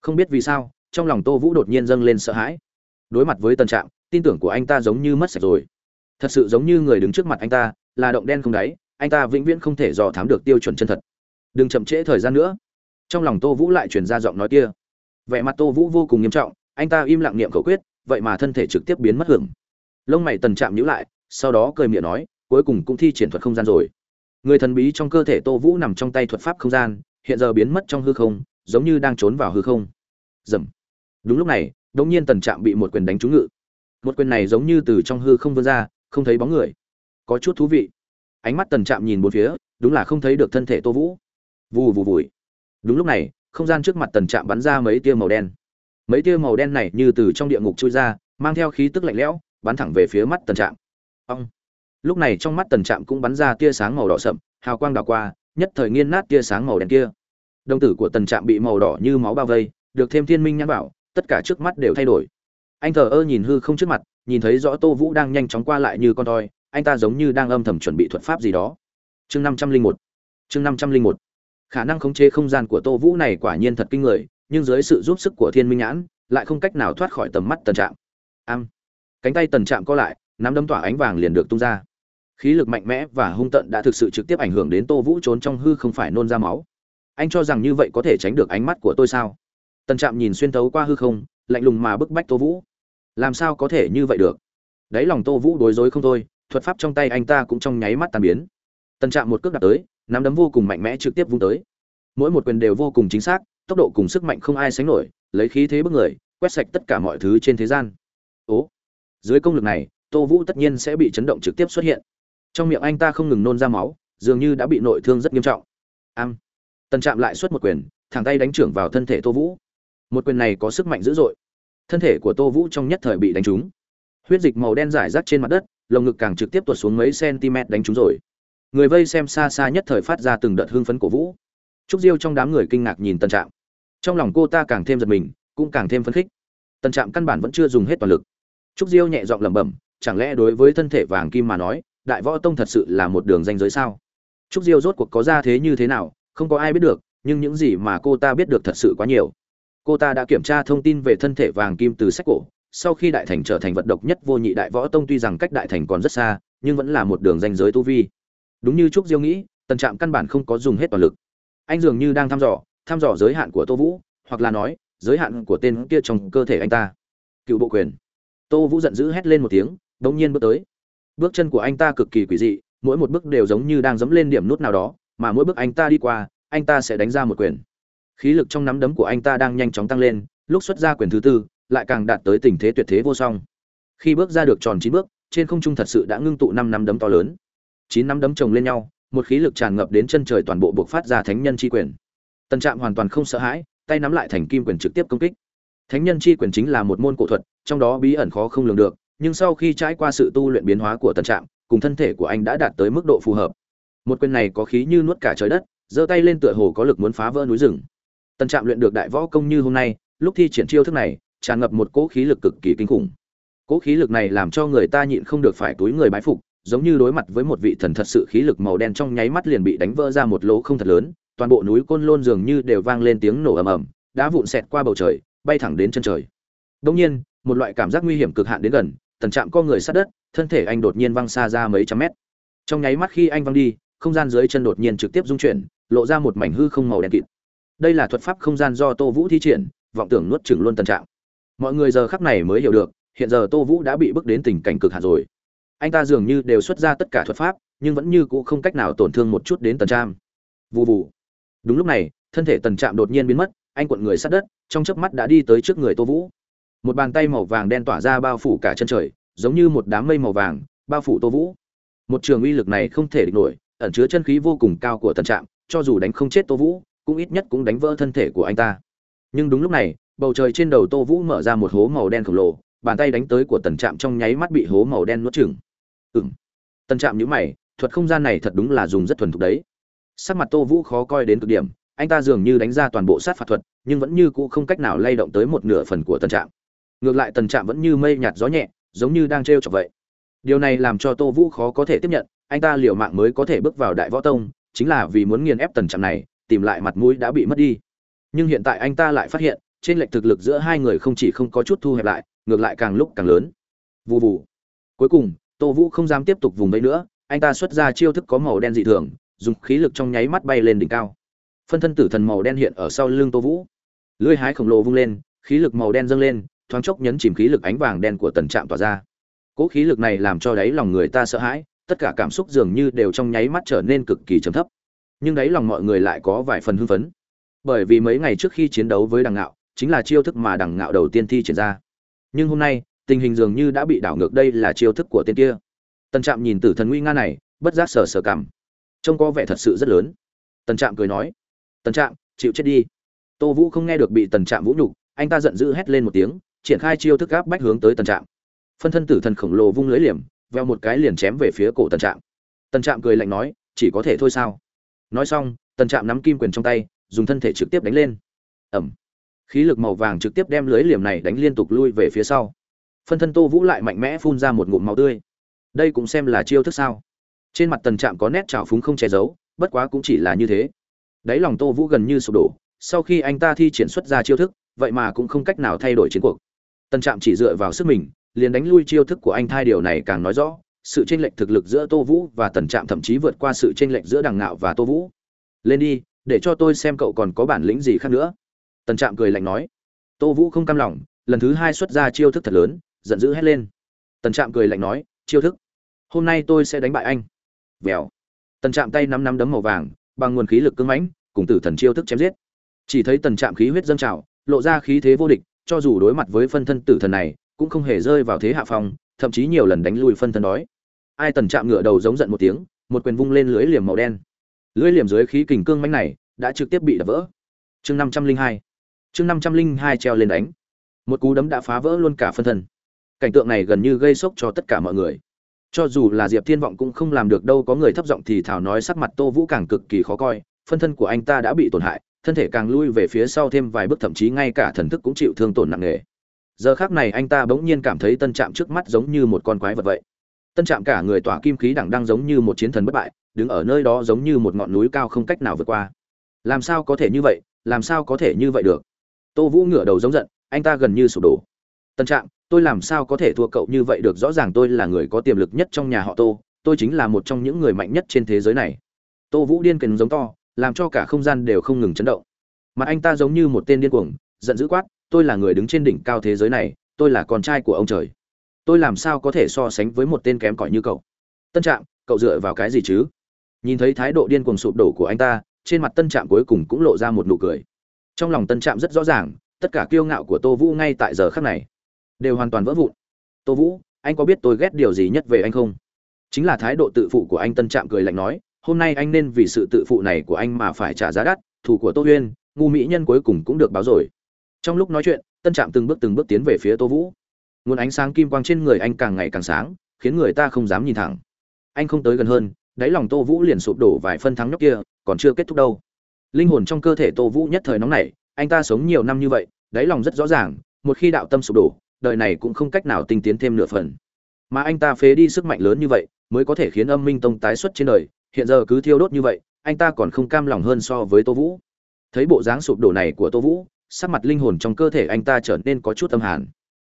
Không biết vì sao, trong lòng tô vũ đột nhiên dâng lên sợ hãi. Đối mặt với tần trạm, tin tưởng của anh ta giống như mất sạch rồi. Thật sự giống như người đứng trước mặt anh ta, là động đen không đáy, anh ta vĩnh viễn không thể dò thám được tiêu chuẩn chân thật. Đừng chậm trễ thời gian nữa trong lòng tô vũ lại truyền ra giọng nói kia. Vẻ mặt tô vũ vô cùng nghiêm trọng, anh ta im lặng niệm khẩu quyết, vậy mà thân thể trực tiếp biến mất hưởng lông mày tần chạm nhữ lại, sau đó cười miệng nói, cuối cùng cũng thi triển thuật không gian rồi. Người thần bí trong cơ thể tô vũ nằm trong tay thuật pháp không gian, hiện giờ biến mất trong hư không, giống như đang trốn vào hư không. Dầm. Đúng lúc này, đột nhiên tần trạm bị một quyền đánh trúng ngự. Một quyền này giống như từ trong hư không vươn ra, không thấy bóng người. Có chút thú vị. Ánh mắt tần trạm nhìn bốn phía, đúng là không thấy được thân thể tô vũ. Vù vù vùi đúng lúc này, không gian trước mặt tần trạm bắn ra mấy tia màu đen. Mấy tia màu đen này như từ trong địa ngục trôi ra, mang theo khí tức lạnh lẽo, bắn thẳng về phía mắt tần trạm. Ông! Lúc này trong mắt tần trạm cũng bắn ra tia sáng màu đỏ sậm, hào quang đào qua, nhất thời nghiên nát tia sáng màu đen kia. Đồng tử của tần trạm bị màu đỏ như máu bao vây, được thêm thiên minh nhãn bảo, tất cả trước mắt đều thay đổi. Anh thờ ơ nhìn hư không trước mặt, nhìn thấy rõ tô vũ đang nhanh chóng qua lại như con toi anh ta giống như đang âm thầm chuẩn bị thuật pháp gì đó. Chương năm trăm linh một. Chương năm trăm linh một khả năng khống chế không gian của tô vũ này quả nhiên thật kinh người, nhưng dưới sự giúp sức của thiên minh nhãn, lại không cách nào thoát khỏi tầm mắt tần trạm. Am. Cánh tay tần trạm co lại, nắm đấm tỏa ánh vàng liền được tung ra. Khí lực mạnh mẽ và hung tận đã thực sự trực tiếp ảnh hưởng đến tô vũ trốn trong hư không phải nôn ra máu. Anh cho rằng như vậy có thể tránh được ánh mắt của tôi sao? Tần trạm nhìn xuyên thấu qua hư không, lạnh lùng mà bức bách tô vũ. Làm sao có thể như vậy được? Đáy lòng tô vũ đối rối không thôi, thuật pháp trong tay anh ta cũng trong nháy mắt tan biến. Tần trạm một cước đặt tới nắm đấm vô cùng mạnh mẽ trực tiếp vung tới. Mỗi một quyền đều vô cùng chính xác, tốc độ cùng sức mạnh không ai sánh nổi, lấy khí thế bức người, quét sạch tất cả mọi thứ trên thế gian. Ố, dưới công lực này, tô vũ tất nhiên sẽ bị chấn động trực tiếp xuất hiện. Trong miệng anh ta không ngừng nôn ra máu, dường như đã bị nội thương rất nghiêm trọng. Am, tần trạm lại xuất một quyền, thẳng tay đánh trưởng vào thân thể tô vũ. Một quyền này có sức mạnh dữ dội. Thân thể của tô vũ trong nhất thời bị đánh trúng. Huyết dịch màu đen rải rác trên mặt đất, lồng ngực càng trực tiếp tuột xuống mấy cm đánh trúng rồi người vây xem xa xa nhất thời phát ra từng đợt hưng phấn cổ vũ. Trúc diêu trong đám người kinh ngạc nhìn tân trạm. Trong lòng cô ta càng thêm giật mình, cũng càng thêm phấn khích. Tân trạm căn bản vẫn chưa dùng hết toàn lực. Trúc diêu nhẹ giọng lẩm bẩm, chẳng lẽ đối với thân thể vàng kim mà nói, đại võ tông thật sự là một đường danh giới sao? Trúc diêu rốt cuộc có ra thế như thế nào, không có ai biết được, nhưng những gì mà cô ta biết được thật sự quá nhiều. Cô ta đã kiểm tra thông tin về thân thể vàng kim từ sách cổ, sau khi đại thành trở thành vật độc nhất vô nhị đại võ tông tuy rằng cách đại thành còn rất xa, nhưng vẫn là một đường danh giới tu vi đúng như trúc diêu nghĩ, tần trạm căn bản không có dùng hết toàn lực. Anh dường như đang thăm dò thăm dò giới hạn của tô vũ, hoặc là nói, giới hạn của tên kia trong cơ thể anh ta. Cựu bộ quyền. Tô vũ giận dữ hét lên một tiếng đ ỗ n g nhiên bước tới. Bước chân của anh ta cực kỳ quỷ dị, mỗi một bước đều giống như đang dẫm lên điểm nút nào đó, mà mỗi bước anh ta đi qua, anh ta sẽ đánh ra một quyền. Khí lực trong nắm đấm của anh ta đang nhanh chóng tăng lên, lúc xuất ra quyền thứ tư, lại càng đạt tới tình thế tuyệt thế vô song. Khi bước ra được tròn chín bước, trên không trung thật sự đã ngưng tụ năm nắm đấm to lớn chín nắm đấm chồng lên nhau, một khí lực tràn ngập đến chân trời toàn bộ buộc phát ra thánh nhân chi quyền. Tần trạm hoàn toàn không sợ hãi, tay nắm lại thành kim quyền trực tiếp công kích. Thánh nhân chi quyền chính là một môn cổ thuật, trong đó bí ẩn khó không lường được, nhưng sau khi trải qua sự tu luyện biến hóa của tần trạm, cùng thân thể của anh đã đạt tới mức độ phù hợp. Một quyền này có khí như nuốt cả trời đất, giơ tay lên tựa hồ có lực muốn phá vỡ núi rừng. Tần trạm luyện được đại võ công như hôm nay, lúc thi triển chiêu thức này, tràn ngập một cỗ khí lực cực kỳ kinh khủng. Cỗ khí lực này làm cho người ta nhịn không được phải túi người bái phục giống như đối mặt với một vị thần thật sự khí lực màu đen trong nháy mắt liền bị đánh vỡ ra một lỗ không thật lớn, toàn bộ núi Côn Lôn dường như đều vang lên tiếng nổ ầm ầm, đá vụn xẹt qua bầu trời, bay thẳng đến chân trời. Đương nhiên, một loại cảm giác nguy hiểm cực hạn đến gần, tần trạm co người sát đất, thân thể anh đột nhiên văng xa ra mấy trăm mét. Trong nháy mắt khi anh văng đi, không gian dưới chân đột nhiên trực tiếp rung chuyển, lộ ra một mảnh hư không màu đen kịt. Đây là thuật pháp không gian do Tô Vũ thi triển, vọng tưởng nuốt chửng luôn tần trạm. Mọi người giờ khắc này mới hiểu được, hiện giờ Tô Vũ đã bị bước đến tình cảnh cực hạn rồi anh ta dường như đều xuất ra tất cả thuật pháp, nhưng vẫn như cũ không cách nào tổn thương một chút đến tần trạm. Vụ vụ đúng lúc này, thân thể tần trạm đột nhiên biến mất, anh cuộn người sát đất, trong chớp mắt đã đi tới trước người tô vũ. Một bàn tay màu vàng đen tỏa ra bao phủ cả chân trời, giống như một đám mây màu vàng, bao phủ tô vũ. Một trường uy lực này không thể địch nổi, ẩn chứa chân khí vô cùng cao của tần trạm, cho dù đánh không chết tô vũ, cũng ít nhất cũng đánh vỡ thân thể của anh ta. Nhưng đúng lúc này, bầu trời trên đầu tô vũ mở ra một hố màu đen khổng lồ, bàn tay đánh tới của tần trạm trong nháy mắt bị hố màu đen nuốt chửng ừm. Tân trạm nhữ mày, thuật không gian này thật đúng là dùng rất thuần thục đấy. Sắc mặt tô vũ khó coi đến cực điểm, anh ta dường như đánh ra toàn bộ sát phạt thuật, nhưng vẫn như cũ không cách nào lay động tới một nửa phần của tân trạm. Ngược lại tần trạm vẫn như mây nhạt gió nhẹ, giống như đang t r e o chọc vậy. Điều này làm cho tô vũ khó có thể tiếp nhận, anh ta liều mạng mới có thể bước vào đại võ tông, chính là vì muốn nghiền ép tần trạm này, tìm lại mặt mũi đã bị mất đi. Nhưng hiện tại anh ta lại phát hiện, trên lệch thực lực giữa hai người không chỉ không có chút thu hẹp lại, ngược lại càng lúc càng lớn. Vụ vụ cuối cùng Tô Vũ không dám tiếp tục vùng vẫy nữa, anh ta xuất ra chiêu thức có màu đen dị thường, dùng khí lực trong nháy mắt bay lên đỉnh cao. Phân thân tử thần màu đen hiện ở sau lưng Tô Vũ. Lưỡi hái khổng lồ vung lên, khí lực màu đen dâng lên, thoáng chốc nhấn chìm khí lực ánh vàng đen của tần trạm tỏa ra. Cố khí lực này làm cho đáy lòng người ta sợ hãi, tất cả cảm xúc dường như đều trong nháy mắt trở nên cực kỳ trầm thấp. Nhưng đáy lòng mọi người lại có vài phần hưng phấn. Bởi vì mấy ngày trước khi chiến đấu với Đằng Ngạo, chính là chiêu thức mà Đằng Ngạo đầu tiên thi triển ra. Nhưng hôm nay, tình hình dường như đã bị đảo ngược đây là chiêu thức của tên kia. Tần trạm nhìn tử thần nguy nga này, bất giác sờ sờ cảm. Trông có vẻ thật sự rất lớn. Tần trạm cười nói, tần trạm, chịu chết đi. Tô vũ không nghe được bị tần trạm vũ nhục, anh ta giận dữ hét lên một tiếng, triển khai chiêu thức gáp bách hướng tới tần trạm. Phân thân tử thần khổng lồ vung lưới liềm, veo một cái liền chém về phía cổ tần trạm. Tần trạm cười lạnh nói, chỉ có thể thôi sao? Nói xong, tần trạm nắm kim quyền trong tay, dùng thân thể trực tiếp đánh lên. Ẩm. Khí lực màu vàng trực tiếp đem lưới liềm này đánh liên tục lui về phía sau phân thân tô vũ lại mạnh mẽ phun ra một ngụm máu tươi. Đây cũng xem là chiêu thức sao? Trên mặt tần trạm có nét trào phúng không che giấu, bất quá cũng chỉ là như thế. Đáy lòng tô vũ gần như sụp đổ, sau khi anh ta thi triển xuất ra chiêu thức, vậy mà cũng không cách nào thay đổi chiến cuộc. Tần trạm chỉ dựa vào sức mình, liền đánh lui chiêu thức của anh thai điều này càng nói rõ, sự chênh lệch thực lực giữa tô vũ và tần trạm thậm chí vượt qua sự chênh lệch giữa đằng ngạo và tô vũ. Lên đi, để cho tôi xem cậu còn có bản lĩnh gì khác nữa. Tần trạm cười lạnh nói. Tô vũ không cam lòng, lần thứ hai xuất ra chiêu thức thật lớn giận dữ hét lên. Tần trạm cười lạnh nói, chiêu thức, hôm nay tôi sẽ đánh bại anh. Vèo. Tần trạm tay nắm nắm đấm màu vàng, bằng nguồn khí lực cưng mãnh, cùng tử thần chiêu thức chém giết. Chỉ thấy tần trạm khí huyết dâng trào, lộ ra khí thế vô địch, cho dù đối mặt với phân thân tử thần này, cũng không hề rơi vào thế hạ phong, thậm chí nhiều lần đánh lui phân thân đói. Ai tần trạm ngựa đầu giống giận một tiếng, một quyền vung lên lưới liềm màu đen. Lưới liềm dưới khí kình cương mãnh này đã trực tiếp bị đập vỡ. Chương năm trăm linh hai, chương năm trăm linh hai treo lên đánh. Một cú đấm đã phá vỡ luôn cả phân thân cảnh tượng này gần như gây sốc cho tất cả mọi người. Cho dù là diệp thiên vọng cũng không làm được đâu, có người thấp giọng thì thảo nói sắc mặt tô vũ càng cực kỳ khó coi, phân thân của anh ta đã bị tổn hại, thân thể càng lui về phía sau thêm vài bước, thậm chí ngay cả thần thức cũng chịu thương tổn nặng nề. Giờ khác này anh ta bỗng nhiên cảm thấy tân trạm trước mắt giống như một con quái vật vậy. Tân trạm cả người tỏa kim khí đẳng đang giống như một chiến thần bất bại, đứng ở nơi đó giống như một ngọn núi cao không cách nào vượt qua. Làm sao có thể như vậy? Làm sao có thể như vậy được? Tô vũ ngửa đầu giống giận, anh ta gần như sụp đổ. Tân trạm tôi làm sao có thể thua cậu như vậy được, rõ ràng tôi là người có tiềm lực nhất trong nhà họ tô, tôi chính là một trong những người mạnh nhất trên thế giới này. Tô vũ điên kình giống to, làm cho cả không gian đều không ngừng chấn động. Mặt anh ta giống như một tên điên cuồng, giận dữ quát, tôi là người đứng trên đỉnh cao thế giới này, tôi là con trai của ông trời. Tôi làm sao có thể so sánh với một tên kém cỏi như cậu? Tân trạm, cậu dựa vào cái gì chứ? Nhìn thấy thái độ điên cuồng sụp đổ của anh ta, trên mặt tân trạm cuối cùng cũng lộ ra một nụ cười. Trong lòng tân trạm rất rõ ràng, tất cả kiêu ngạo của tô vũ ngay tại giờ khắc này đều hoàn toàn vỡ vụn. Tô vũ, anh có biết tôi ghét điều gì nhất về anh không? Chính là thái độ tự phụ của anh tân trạm cười lạnh nói, hôm nay anh nên vì sự tự phụ này của anh mà phải trả giá đắt thủ của tô huyên, ngu mỹ nhân cuối cùng cũng được báo rồi. Trong lúc nói chuyện, tân trạm từng bước từng bước tiến về phía tô vũ. Nguồn ánh sáng kim quang trên người anh càng ngày càng sáng, khiến người ta không dám nhìn thẳng. Anh không tới gần hơn, đáy lòng tô vũ liền sụp đổ vài phân thắng nhóc kia, còn chưa kết thúc đâu. Linh hồn trong cơ thể tô vũ nhất thời nóng nảy, anh ta sống nhiều năm như vậy, đáy lòng rất rõ ràng, một khi đạo tâm sụp đổ đời này cũng không cách nào tinh tiến thêm nửa phần. Mà anh ta phế đi sức mạnh lớn như vậy, mới có thể khiến âm minh tông tái xuất trên đời, hiện giờ cứ thiêu đốt như vậy, anh ta còn không cam lòng hơn so với tô vũ. Thấy bộ dáng sụp đổ này của tô vũ, sắc mặt linh hồn trong cơ thể anh ta trở nên có chút âm hàn.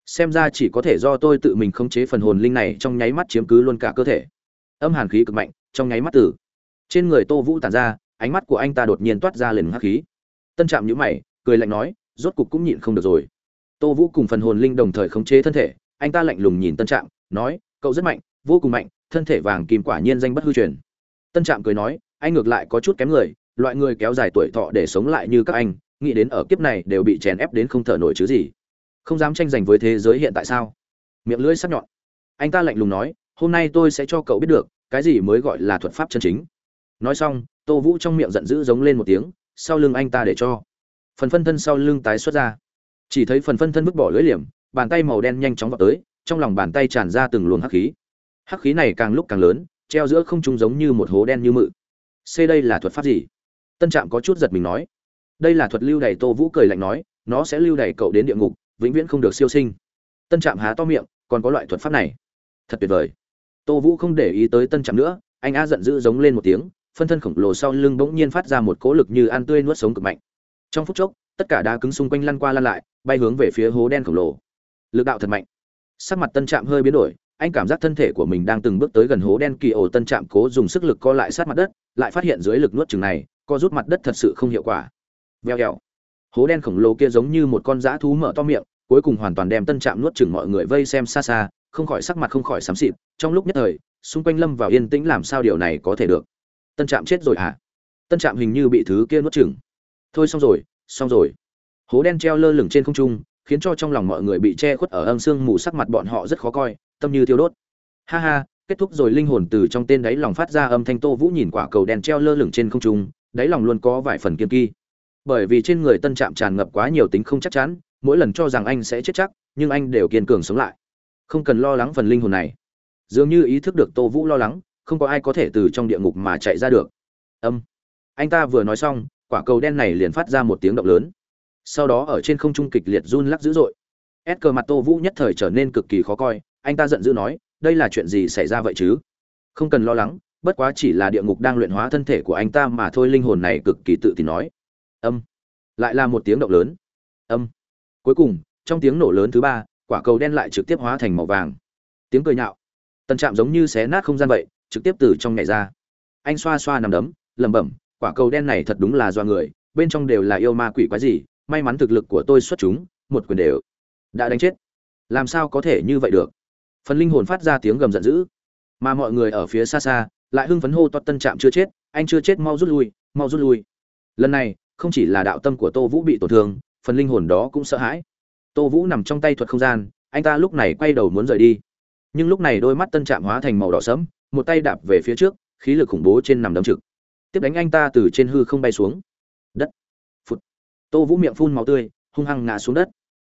Xem ra chỉ có thể do tôi tự mình khống chế phần hồn linh này trong nháy mắt chiếm cứ luôn cả cơ thể. Âm hàn khí cực mạnh, trong nháy mắt tử. Trên người tô vũ tàn ra, ánh mắt của anh ta đột nhiên toát ra lần hắc khí. Tân trạm nhữ mày, cười lạnh nói, rốt cục cũng nhịn không được rồi tô vũ cùng phần hồn linh đồng thời khống chế thân thể, anh ta lạnh lùng nhìn tân trạm, nói, cậu rất mạnh, vô cùng mạnh, thân thể vàng kim quả nhiên danh bất hư truyền. Tân trạm cười nói, anh ngược lại có chút kém người, loại người kéo dài tuổi thọ để sống lại như các anh, nghĩ đến ở kiếp này đều bị chèn ép đến không thở nổi chứ gì. Không dám tranh giành với thế giới hiện tại sao? Miệng lưỡi sắc nhọn. Anh ta lạnh lùng nói, hôm nay tôi sẽ cho cậu biết được, cái gì mới gọi là thuật pháp chân chính. Nói xong, tô vũ trong miệng giận dữ giống lên một tiếng, sau lưng anh ta để cho. Phần phân thân sau lưng tái xuất ra chỉ thấy phần phân thân vứt bỏ lưỡi liềm, bàn tay màu đen nhanh chóng vào tới, trong lòng bàn tay tràn ra từng luồng hắc khí. Hắc khí này càng lúc càng lớn, treo giữa không trung giống như một hố đen như mự c đây là thuật pháp gì? Tân trạm có chút giật mình nói. Đây là thuật lưu đày tô vũ cười lạnh nói, nó sẽ lưu đày cậu đến địa ngục, vĩnh viễn không được siêu sinh. Tân trạm há to miệng, còn có loại thuật pháp này. Thật tuyệt vời. Tô vũ không để ý tới tân trạm nữa, anh a giận dữ giống lên một tiếng, phân thân khổng lồ sau lưng bỗng nhiên phát ra một cỗ lực như ăn tươi nuốt sống cực mạnh. Trong phút chốc tất cả đá cứng xung quanh lăn qua lăn lại, bay hướng về phía hố đen khổng lồ. Lực đạo thật mạnh. Sắc mặt tân trạm hơi biến đổi, anh cảm giác thân thể của mình đang từng bước tới gần hố đen kỳ ổ tân trạm cố dùng sức lực co lại sát mặt đất, lại phát hiện dưới lực nuốt chừng này, co rút mặt đất thật sự không hiệu quả. Veo kẹo hố đen khổng lồ kia giống như một con dã thú mở to miệng, cuối cùng hoàn toàn đem tân trạm nuốt chừng mọi người vây xem xa xa, không khỏi sắc mặt không khỏi xám xịt, trong lúc nhất thời, xung quanh lâm vào yên tĩnh làm sao điều này có thể được. Tân trạm chết rồi à? tân trạm hình như bị thứ kia nuốt chừng thôi xong rồi xong rồi. Hố đen treo lơ lửng trên không trung, khiến cho trong lòng mọi người bị che khuất ở âm sương mù sắc mặt bọn họ rất khó coi, tâm như thiêu đốt. Ha ha, kết thúc rồi linh hồn từ trong tên đáy lòng phát ra âm thanh tô vũ nhìn quả cầu đen treo lơ lửng trên không trung, đáy lòng luôn có vài phần kiên kỳ bởi vì trên người tân trạm tràn ngập quá nhiều tính không chắc chắn, mỗi lần cho rằng anh sẽ chết chắc, nhưng anh đều kiên cường sống lại. Không cần lo lắng phần linh hồn này. Dường như ý thức được tô vũ lo lắng, không có ai có thể từ trong địa ngục mà chạy ra được. Âm. Anh ta vừa nói xong quả cầu đen này liền phát ra một tiếng động lớn. Sau đó ở trên không trung kịch liệt run lắc dữ dội. Ép cờ mặt tô vũ nhất thời trở nên cực kỳ khó coi, anh ta giận dữ nói, đây là chuyện gì xảy ra vậy chứ? Không cần lo lắng, bất quá chỉ là địa ngục đang luyện hóa thân thể của anh ta mà thôi, linh hồn này cực kỳ tự tin nói. Âm. Lại là một tiếng động lớn. Âm. Cuối cùng, trong tiếng nổ lớn thứ ba, quả cầu đen lại trực tiếp hóa thành màu vàng. Tiếng cười nhạo. Tân trạm giống như xé nát không gian vậy, trực tiếp từ trong nhảy ra. Anh xoa xoa nằm đấm, lẩm bẩm quả cầu đen này thật đúng là do người, bên trong đều là yêu ma quỷ quái gì, may mắn thực lực của tôi xuất chúng, một quyền đều đã đánh chết. Làm sao có thể như vậy được? Phần linh hồn phát ra tiếng gầm giận dữ. Mà mọi người ở phía xa xa, lại hưng phấn hô toát tân trạm chưa chết, anh chưa chết, mau rút lui, mau rút lui. Lần này, không chỉ là đạo tâm của tô vũ bị tổn thương, phần linh hồn đó cũng sợ hãi. Tô vũ nằm trong tay thuật không gian, anh ta lúc này quay đầu muốn rời đi. Nhưng lúc này đôi mắt tân trạm hóa thành màu đỏ sẫm, một tay đạp về phía trước, khí lực khủng bố trên nằm đấm trực tiếp đánh anh ta từ trên hư không bay xuống. Đất. Phụt. Tô vũ miệng phun máu tươi, hung hăng ngã xuống đất.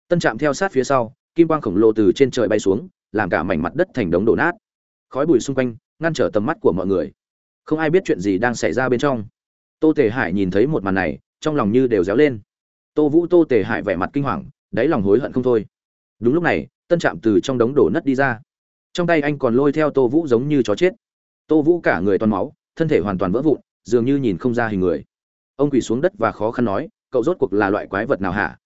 Tân trạm theo sát phía sau, kim quang khổng lồ từ trên trời bay xuống, làm cả mảnh mặt đất thành đống đổ nát. Khói bụi xung quanh, ngăn trở tầm mắt của mọi người. Không ai biết chuyện gì đang xảy ra bên trong. Tô tề hải nhìn thấy một màn này, trong lòng như đều réo lên. Tô vũ, tô tề hải vẻ mặt kinh hoàng, đáy lòng hối hận không thôi. Đúng lúc này, tân trạm từ trong đống đổ nất đi ra. Trong tay anh còn lôi theo tô vũ giống như chó chết. Tô vũ cả người toàn máu, thân thể hoàn toàn vỡ vụn dường như nhìn không ra hình người. Ông quỳ xuống đất và khó khăn nói, cậu rốt cuộc là loại quái vật nào hả?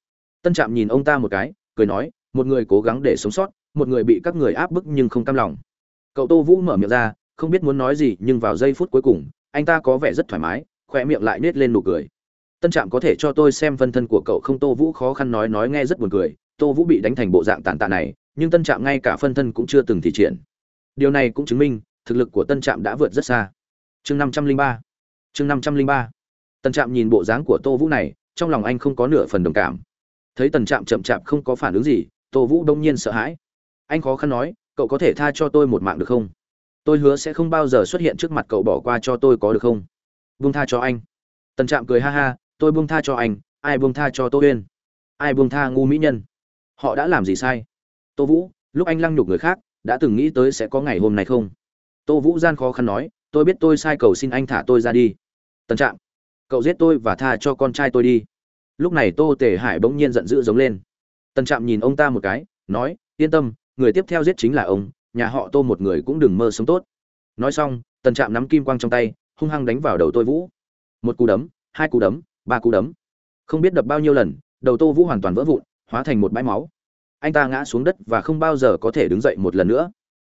Tân trạm nhìn ông ta một cái, cười nói, một người cố gắng để sống sót, một người bị các người áp bức nhưng không cam lòng. Cậu tô vũ mở miệng ra, không biết muốn nói gì nhưng vào giây phút cuối cùng, anh ta có vẻ rất thoải mái khoe miệng lại nết lên nụ cười. Tân trạm có thể cho tôi xem phân thân của cậu không? Tô vũ khó khăn nói nói nghe rất buồn cười. Tô vũ bị đánh thành bộ dạng tàn tạ này, nhưng tân trạm ngay cả phân thân cũng chưa từng thị triển. Điều này cũng chứng minh, thực lực của tân trạm đã vượt rất xa. Chương năm trăm linh ba chương năm trăm linh ba. Tần trạm nhìn bộ dáng của tô vũ này, trong lòng anh không có nửa phần đồng cảm. Thấy tần trạm chậm chạp không có phản ứng gì, tô vũ đông nhiên sợ hãi. Anh khó khăn nói, cậu có thể tha cho tôi một mạng được không? Tôi hứa sẽ không bao giờ xuất hiện trước mặt cậu bỏ qua cho tôi có được không? Buông tha cho anh. Tần trạm cười ha ha, tôi buông tha cho anh, ai buông tha cho tô uyên? Ai buông tha ngu mỹ nhân? Họ đã làm gì sai? Tô vũ, lúc anh lăng nhục người khác, đã từng nghĩ tới sẽ có ngày hôm nay không? Tô vũ gian khó khăn nói, tôi biết tôi sai, cầu xin anh thả tôi ra đi tân Trạm, cậu giết tôi và tha cho con trai tôi đi. Lúc này tô tề hải bỗng nhiên giận dữ giống lên. Tân trạm nhìn ông ta một cái nói yên tâm người tiếp theo giết chính là ông nhà họ tô một người cũng đừng mơ sống tốt. Nói xong tân trạm nắm kim quang trong tay hung hăng đánh vào đầu tôi vũ. Một cú đấm hai cú đấm ba cú đấm. Không biết đập bao nhiêu lần đầu tô vũ hoàn toàn vỡ vụn hóa thành một bãi máu. Anh ta ngã xuống đất và không bao giờ có thể đứng dậy một lần nữa.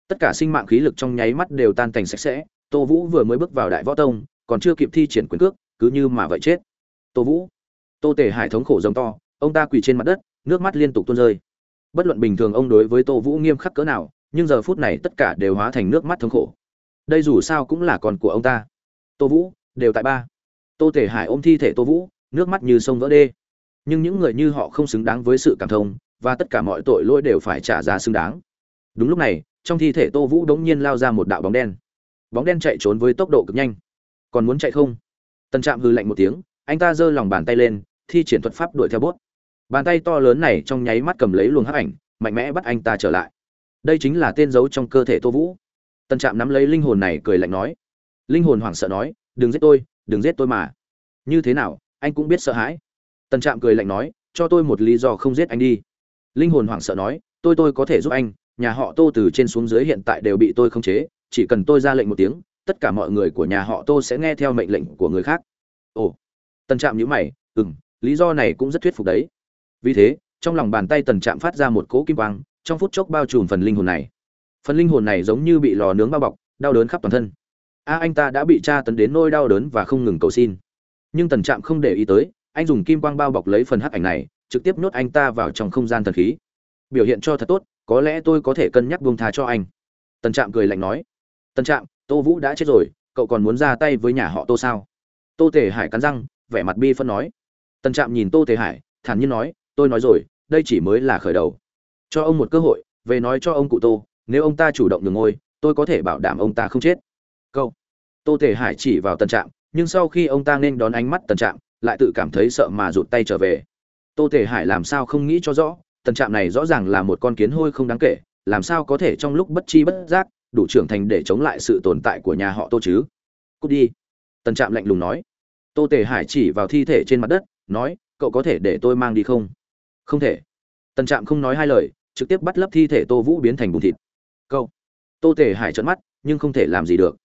Tất cả sinh mạng khí lực trong nháy mắt đều tan thành sạch sẽ tô vũ vừa mới bước vào đại võ tông còn chưa kịp thi triển quyền cước, cứ như mà vậy chết. Tô vũ, tô tề hải thống khổ giống to, ông ta quỳ trên mặt đất, nước mắt liên tục tuôn rơi. Bất luận bình thường ông đối với tô vũ nghiêm khắc cỡ nào, nhưng giờ phút này tất cả đều hóa thành nước mắt thống khổ. Đây dù sao cũng là con của ông ta. Tô vũ, đều tại ba. Tô tề hải ôm thi thể tô vũ, nước mắt như sông vỡ đê. Nhưng những người như họ không xứng đáng với sự cảm thông, và tất cả mọi tội lỗi đều phải trả giá xứng đáng. Đúng lúc này, trong thi thể tô vũ đống nhiên lao ra một đạo bóng đen. Bóng đen chạy trốn với tốc độ cực nhanh còn muốn chạy không? Tân trạm hư lạnh một tiếng, anh ta giơ lòng bàn tay lên, thi triển thuật pháp đuổi theo bốt. Bàn tay to lớn này trong nháy mắt cầm lấy luồng hắc ảnh, mạnh mẽ bắt anh ta trở lại. Đây chính là tên giấu trong cơ thể tô vũ. Tân trạm nắm lấy linh hồn này cười lạnh nói. Linh hồn hoảng sợ nói, đừng giết tôi, đừng giết tôi mà. Như thế nào, anh cũng biết sợ hãi. Tân trạm cười lạnh nói, cho tôi một lý do không giết anh đi. Linh hồn hoảng sợ nói, tôi tôi có thể giúp anh, nhà họ tô từ trên xuống dưới hiện tại đều bị tôi khống chế, chỉ cần tôi ra lệnh một tiếng tất cả mọi người của nhà họ tô sẽ nghe theo mệnh lệnh của người khác. Ồ, tần trạm nhữ mày ừ m lý do này cũng rất thuyết phục đấy. Vì thế, trong lòng bàn tay tần trạm phát ra một cỗ kim quang, trong phút chốc bao trùm phần linh hồn này. Phần linh hồn này giống như bị lò nướng bao bọc, đau đớn khắp toàn thân. A, anh ta đã bị tra tấn đến nôi đau đớn và không ngừng cầu xin. Nhưng tần trạm không để ý tới, anh dùng kim quang bao bọc lấy phần hắc ảnh này, trực tiếp nhốt anh ta vào trong không gian thần khí. Biểu hiện cho thật tốt, có lẽ tôi có thể cân nhắc buông tha cho anh. Tần trạm cười lạnh nói. Tần trạm tô vũ đã chết rồi, cậu còn muốn ra tay với nhà họ tô sao? Tô tề hải cắn răng, vẻ mặt bi phân nói. Tần trạm nhìn tô tề hải, thản nhiên nói, tôi nói rồi, đây chỉ mới là khởi đầu. Cho ông một cơ hội, về nói cho ông cụ tô, nếu ông ta chủ động đường ngôi, tôi có thể bảo đảm ông ta không chết. Câu. Tô tề hải chỉ vào tần trạm, nhưng sau khi ông ta nên đón ánh mắt tần trạm, lại tự cảm thấy sợ mà rụt tay trở về. Tô tề hải làm sao không nghĩ cho rõ, tần trạm này rõ ràng là một con kiến hôi không đáng kể, làm sao có thể trong lúc bất chi bất giác đủ trưởng thành để chống lại sự tồn tại của nhà họ tô chứ? Cút đi. Tần trạm lạnh lùng nói. Tô tề hải chỉ vào thi thể trên mặt đất, nói, cậu có thể để tôi mang đi không? Không thể. Tần trạm không nói hai lời, trực tiếp bắt lấp thi thể tô vũ biến thành bùn thịt. Cậu. tô tề hải trợn mắt, nhưng không thể làm gì được.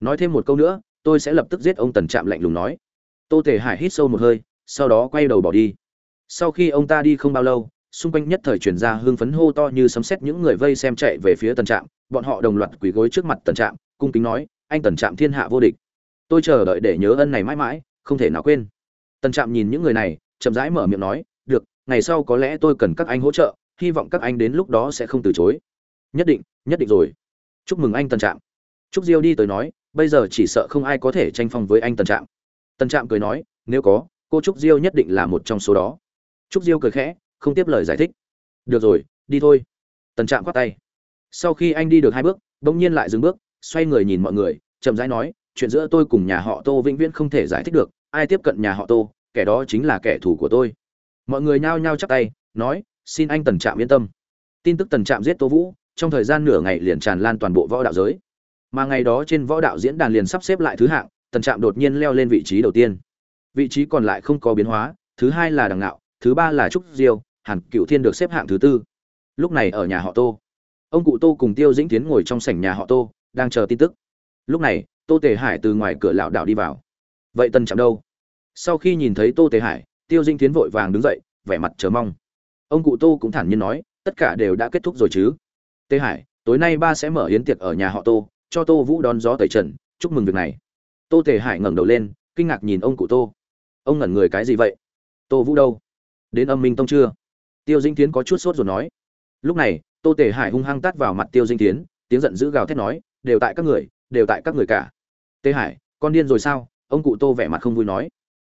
Nói thêm một câu nữa, tôi sẽ lập tức giết ông, tần trạm lạnh lùng nói. Tô tề hải hít sâu một hơi, sau đó quay đầu bỏ đi. Sau khi ông ta đi không bao lâu xung quanh nhất thời chuyển ra hương phấn hô to như sấm sét những người vây xem chạy về phía tần trạm, bọn họ đồng loạt quỳ gối trước mặt tần trạm, cung kính nói, anh tần trạm thiên hạ vô địch. Tôi chờ đợi để nhớ ân này mãi mãi, không thể nào quên. Tần trạm nhìn những người này, chậm rãi mở miệng nói, được, ngày sau có lẽ tôi cần các anh hỗ trợ, hy vọng các anh đến lúc đó sẽ không từ chối. Nhất định nhất định rồi. Chúc mừng anh tần trạm. Chúc diêu đi tới nói, bây giờ chỉ sợ không ai có thể tranh phong với anh tần trạm. Tần trạm cười nói, nếu có, cô trúc diêu nhất định là một trong số đó. Trúc diêu cười khẽ không tiếp lời giải thích. Được rồi, đi thôi. Tần trạm khoát tay. Sau khi anh đi được hai bước, bỗng nhiên lại dừng bước, xoay người nhìn mọi người, chậm rãi nói, chuyện giữa tôi cùng nhà họ tô vĩnh viễn không thể giải thích được, ai tiếp cận nhà họ tô, kẻ đó chính là kẻ thù của tôi. Mọi người nhao nhao chắp tay, nói, xin anh tần trạm yên tâm. Tin tức tần trạm giết tô vũ, trong thời gian nửa ngày liền tràn lan toàn bộ võ đạo giới. Mà ngày đó trên võ đạo diễn đàn liền sắp xếp lại thứ hạng, tần trạm đột nhiên leo lên vị trí đầu tiên. Vị trí còn lại không có biến hóa, thứ hai là đằng ngạo, thứ ba là trúc diêu hàn cựu thiên được xếp hạng thứ tư. Lúc này ở nhà họ tô. Ông cụ tô cùng tiêu dĩnh tiến ngồi trong sảnh nhà họ tô, đang chờ tin tức. Lúc này, tô tề hải từ ngoài cửa lão đảo đi vào. Vậy tân chạm đâu? Sau khi nhìn thấy tô tề hải, tiêu dĩnh tiến vội vàng đứng dậy, vẻ mặt chờ mong. Ông cụ tô cũng thản nhiên nói, tất cả đều đã kết thúc rồi chứ? Tề hải, tối nay ba sẽ mở yến tiệc ở nhà họ tô, cho tô vũ đón gió tẩy trần, chúc mừng việc này. Tô tề hải ngẩng đầu lên, kinh ngạc nhìn ông cụ tô. Ông ngẩn người cái gì vậy? Tô vũ đâu? Đến âm minh tông chưa? Tiêu dinh tiến có chút sốt rồi nói. Lúc này, tô tề hải hung hăng tát vào mặt tiêu dinh tiến tiếng giận dữ gào thét nói, đều tại các người, đều tại các người cả. Tề hải, con điên rồi sao? Ông cụ tô vẻ mặt không vui nói.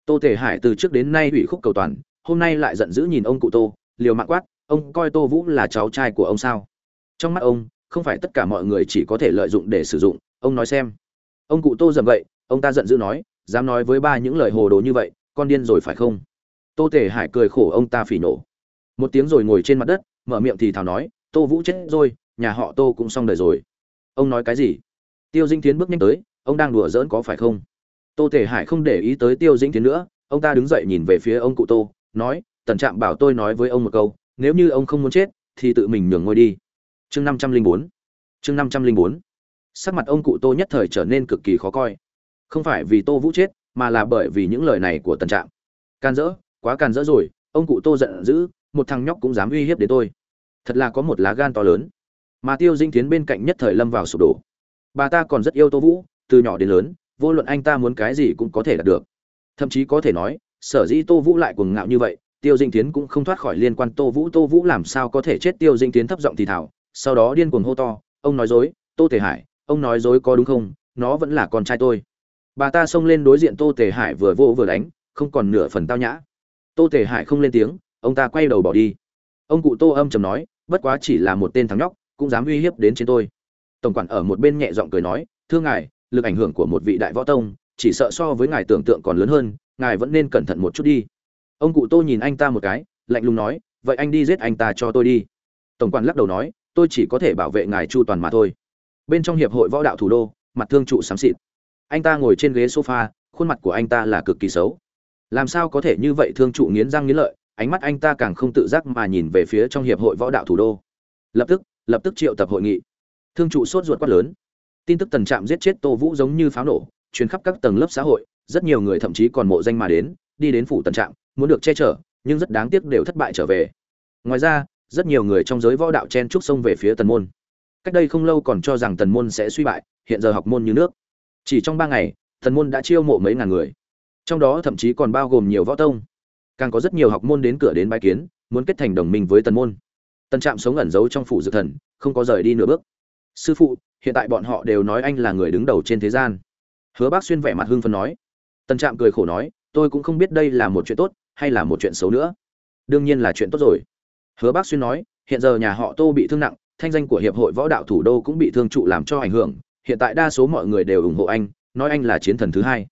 Tô tề hải từ trước đến nay ủy khúc cầu toàn, hôm nay lại giận dữ nhìn ông cụ tô, liều mạng quát, ông coi tô vũ là cháu trai của ông sao? Trong mắt ông, không phải tất cả mọi người chỉ có thể lợi dụng để sử dụng, ông nói xem. Ông cụ tô dầm vậy ông ta giận dữ nói, dám nói với ba những lời hồ đồ như vậy, con điên rồi phải không? Tô tề hải cười khổ, ông ta phỉ nổ một tiếng rồi ngồi trên mặt đất, mở miệng thì thào nói, tô vũ chết rồi, nhà họ tô cũng xong đời rồi. Ông nói cái gì? Tiêu dinh tiến bước nhanh tới, ông đang đùa giỡn có phải không? Tô tề hải không để ý tới tiêu dinh tiến nữa, ông ta đứng dậy nhìn về phía ông cụ tô, nói, tần trạm bảo tôi nói với ông một câu, nếu như ông không muốn chết, thì tự mình nhường ngôi đi. Chương năm trăm linh bốn. Chương năm trăm linh bốn. Sắc mặt ông cụ tô nhất thời trở nên cực kỳ khó coi. Không phải vì tô vũ chết, mà là bởi vì những lời này của tần trạm. Can dỡ, quá can dỡ rồi. Ông cụ tô giận dữ một thằng nhóc cũng dám uy hiếp đến tôi. Thật là có một lá gan to lớn. Mà tiêu dinh tiến bên cạnh nhất thời lâm vào sụp đổ. Bà ta còn rất yêu tô vũ, từ nhỏ đến lớn, vô luận anh ta muốn cái gì cũng có thể đạt được. Thậm chí có thể nói, sở dĩ tô vũ lại cuồng ngạo như vậy, tiêu dinh tiến cũng không thoát khỏi liên quan tô vũ. Tô vũ làm sao có thể chết? Tiêu dinh tiến thấp giọng thì thảo sau đó điên cuồng hô to, ông nói dối, tô tề hải, ông nói dối có đúng không? Nó vẫn là con trai tôi. Bà ta xông lên đối diện tô tề hải vừa vô vừa đánh, không còn nửa phần tao nhã. Tô tề hải không lên tiếng ông ta quay đầu bỏ đi. Ông cụ tô âm chầm nói, bất quá chỉ là một tên thằng nhóc, cũng dám uy hiếp đến trên tôi. Tổng quản ở một bên nhẹ giọng cười nói, thưa ngài, lực ảnh hưởng của một vị đại võ tông, chỉ sợ so với ngài tưởng tượng còn lớn hơn, ngài vẫn nên cẩn thận một chút đi. Ông cụ tô nhìn anh ta một cái, lạnh lùng nói, vậy anh đi giết anh ta cho tôi đi. Tổng quản lắc đầu nói, tôi chỉ có thể bảo vệ ngài chu toàn mà thôi. Bên trong hiệp hội võ đạo thủ đô, mặt thương trụ xám xịt. Anh ta ngồi trên ghế sofa, khuôn mặt của anh ta là cực kỳ xấu. Làm sao có thể như vậy thương trụ nghiến răng nghiến lợi? Ánh mắt anh ta càng không tự giác mà nhìn về phía trong hiệp hội võ đạo thủ đô. Lập tức lập tức triệu tập hội nghị. Thương trụ sốt ruột quát lớn. Tin tức tần trạm giết chết tô vũ giống như pháo nổ chuyến khắp các tầng lớp xã hội, rất nhiều người thậm chí còn mộ danh mà đến, đi đến phủ tần trạm, muốn được che chở, nhưng rất đáng tiếc đều thất bại trở về. Ngoài ra, rất nhiều người trong giới võ đạo chen trúc sông về phía tần môn. Cách đây không lâu còn cho rằng tần môn sẽ suy bại, hiện giờ học môn như nước. Chỉ trong ba ngày, tần môn đã chiêu mộ mấy ngàn người. Trong đó thậm chí còn bao gồm nhiều võ tông càng có rất nhiều học môn đến cửa đến bái kiến, muốn kết thành đồng minh với tần môn. Tần trạm sống ẩn giấu trong phủ dược thần, không có rời đi nửa bước. Sư phụ, hiện tại bọn họ đều nói anh là người đứng đầu trên thế gian. Hứa bác xuyên vẻ mặt hưng phấn nói. Tần trạm cười khổ nói, tôi cũng không biết đây là một chuyện tốt hay là một chuyện xấu nữa. Đương nhiên là chuyện tốt rồi. Hứa bác xuyên nói, hiện giờ nhà họ tô bị thương nặng, thanh danh của hiệp hội võ đạo thủ đô cũng bị thương trụ làm cho ảnh hưởng. Hiện tại đa số mọi người đều ủng hộ anh, nói anh là chiến thần thứ hai.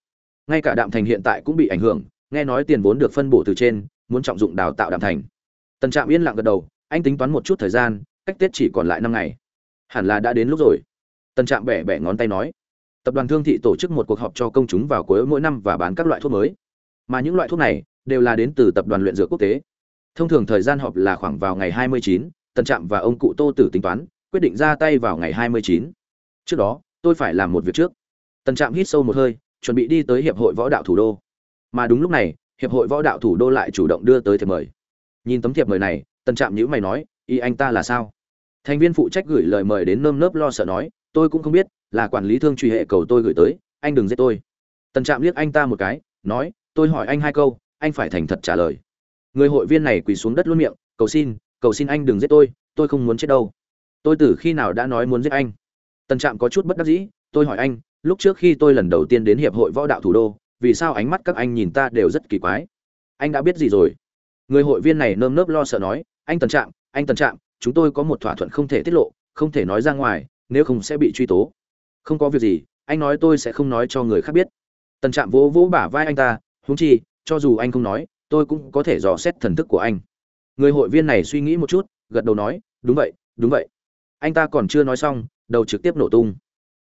Ngay cả đạm thành hiện tại cũng bị ảnh hưởng nghe nói tiền vốn được phân bổ từ trên muốn trọng dụng đào tạo đạm thành. Tần trạm yên lặng gật đầu anh tính toán một chút thời gian cách tết chỉ còn lại năm ngày. Hẳn là đã đến lúc rồi. Tần trạm bẻ bẻ ngón tay nói. Tập đoàn thương thị tổ chức một cuộc họp cho công chúng vào cuối mỗi năm và bán các loại thuốc mới. Mà những loại thuốc này đều là đến từ tập đoàn luyện dược quốc tế. Thông thường thời gian họp là khoảng vào ngày 29, tần trạm và ông cụ tô tử tính toán quyết định ra tay vào ngày 29. trước đó tôi phải làm một việc trước. Tần trạm hít sâu một hơi chuẩn bị đi tới hiệp hội võ đạo thủ đô mà đúng lúc này, hiệp hội võ đạo thủ đô lại chủ động đưa tới thiệp mời. Nhìn tấm thiệp mời này, tần trạm nhữ mày nói y anh ta là sao? Thành viên phụ trách gửi lời mời đến nơm nớp lo sợ nói, tôi cũng không biết, là quản lý thương truy hệ cầu tôi gửi tới, anh đừng giết tôi. Tần trạm liếc anh ta một cái, nói, tôi hỏi anh hai câu, anh phải thành thật trả lời. Người hội viên này quỳ xuống đất luôn miệng, cầu xin cầu xin anh đừng giết tôi tôi không muốn chết đâu. Tôi từ khi nào đã nói muốn giết anh? Tần trạm có chút bất đắc dĩ, tôi hỏi anh, lúc trước khi tôi lần đầu tiên đến hiệp hội võ đạo thủ đô vì sao ánh mắt các anh nhìn ta đều rất kỳ quái? Anh đã biết gì rồi? Người hội viên này nơm nớp lo sợ nói, anh tần trạm, anh tần trạm, chúng tôi có một thỏa thuận không thể tiết lộ, không thể nói ra ngoài, nếu không sẽ bị truy tố. Không có việc gì, anh nói tôi sẽ không nói cho người khác biết. Tần trạm vỗ vỗ bả vai anh ta, huống chi, cho dù anh không nói, tôi cũng có thể dò xét thần thức của anh. Người hội viên này suy nghĩ một chút, gật đầu nói, đúng vậy đúng vậy. Anh ta còn chưa nói xong, đầu trực tiếp nổ tung.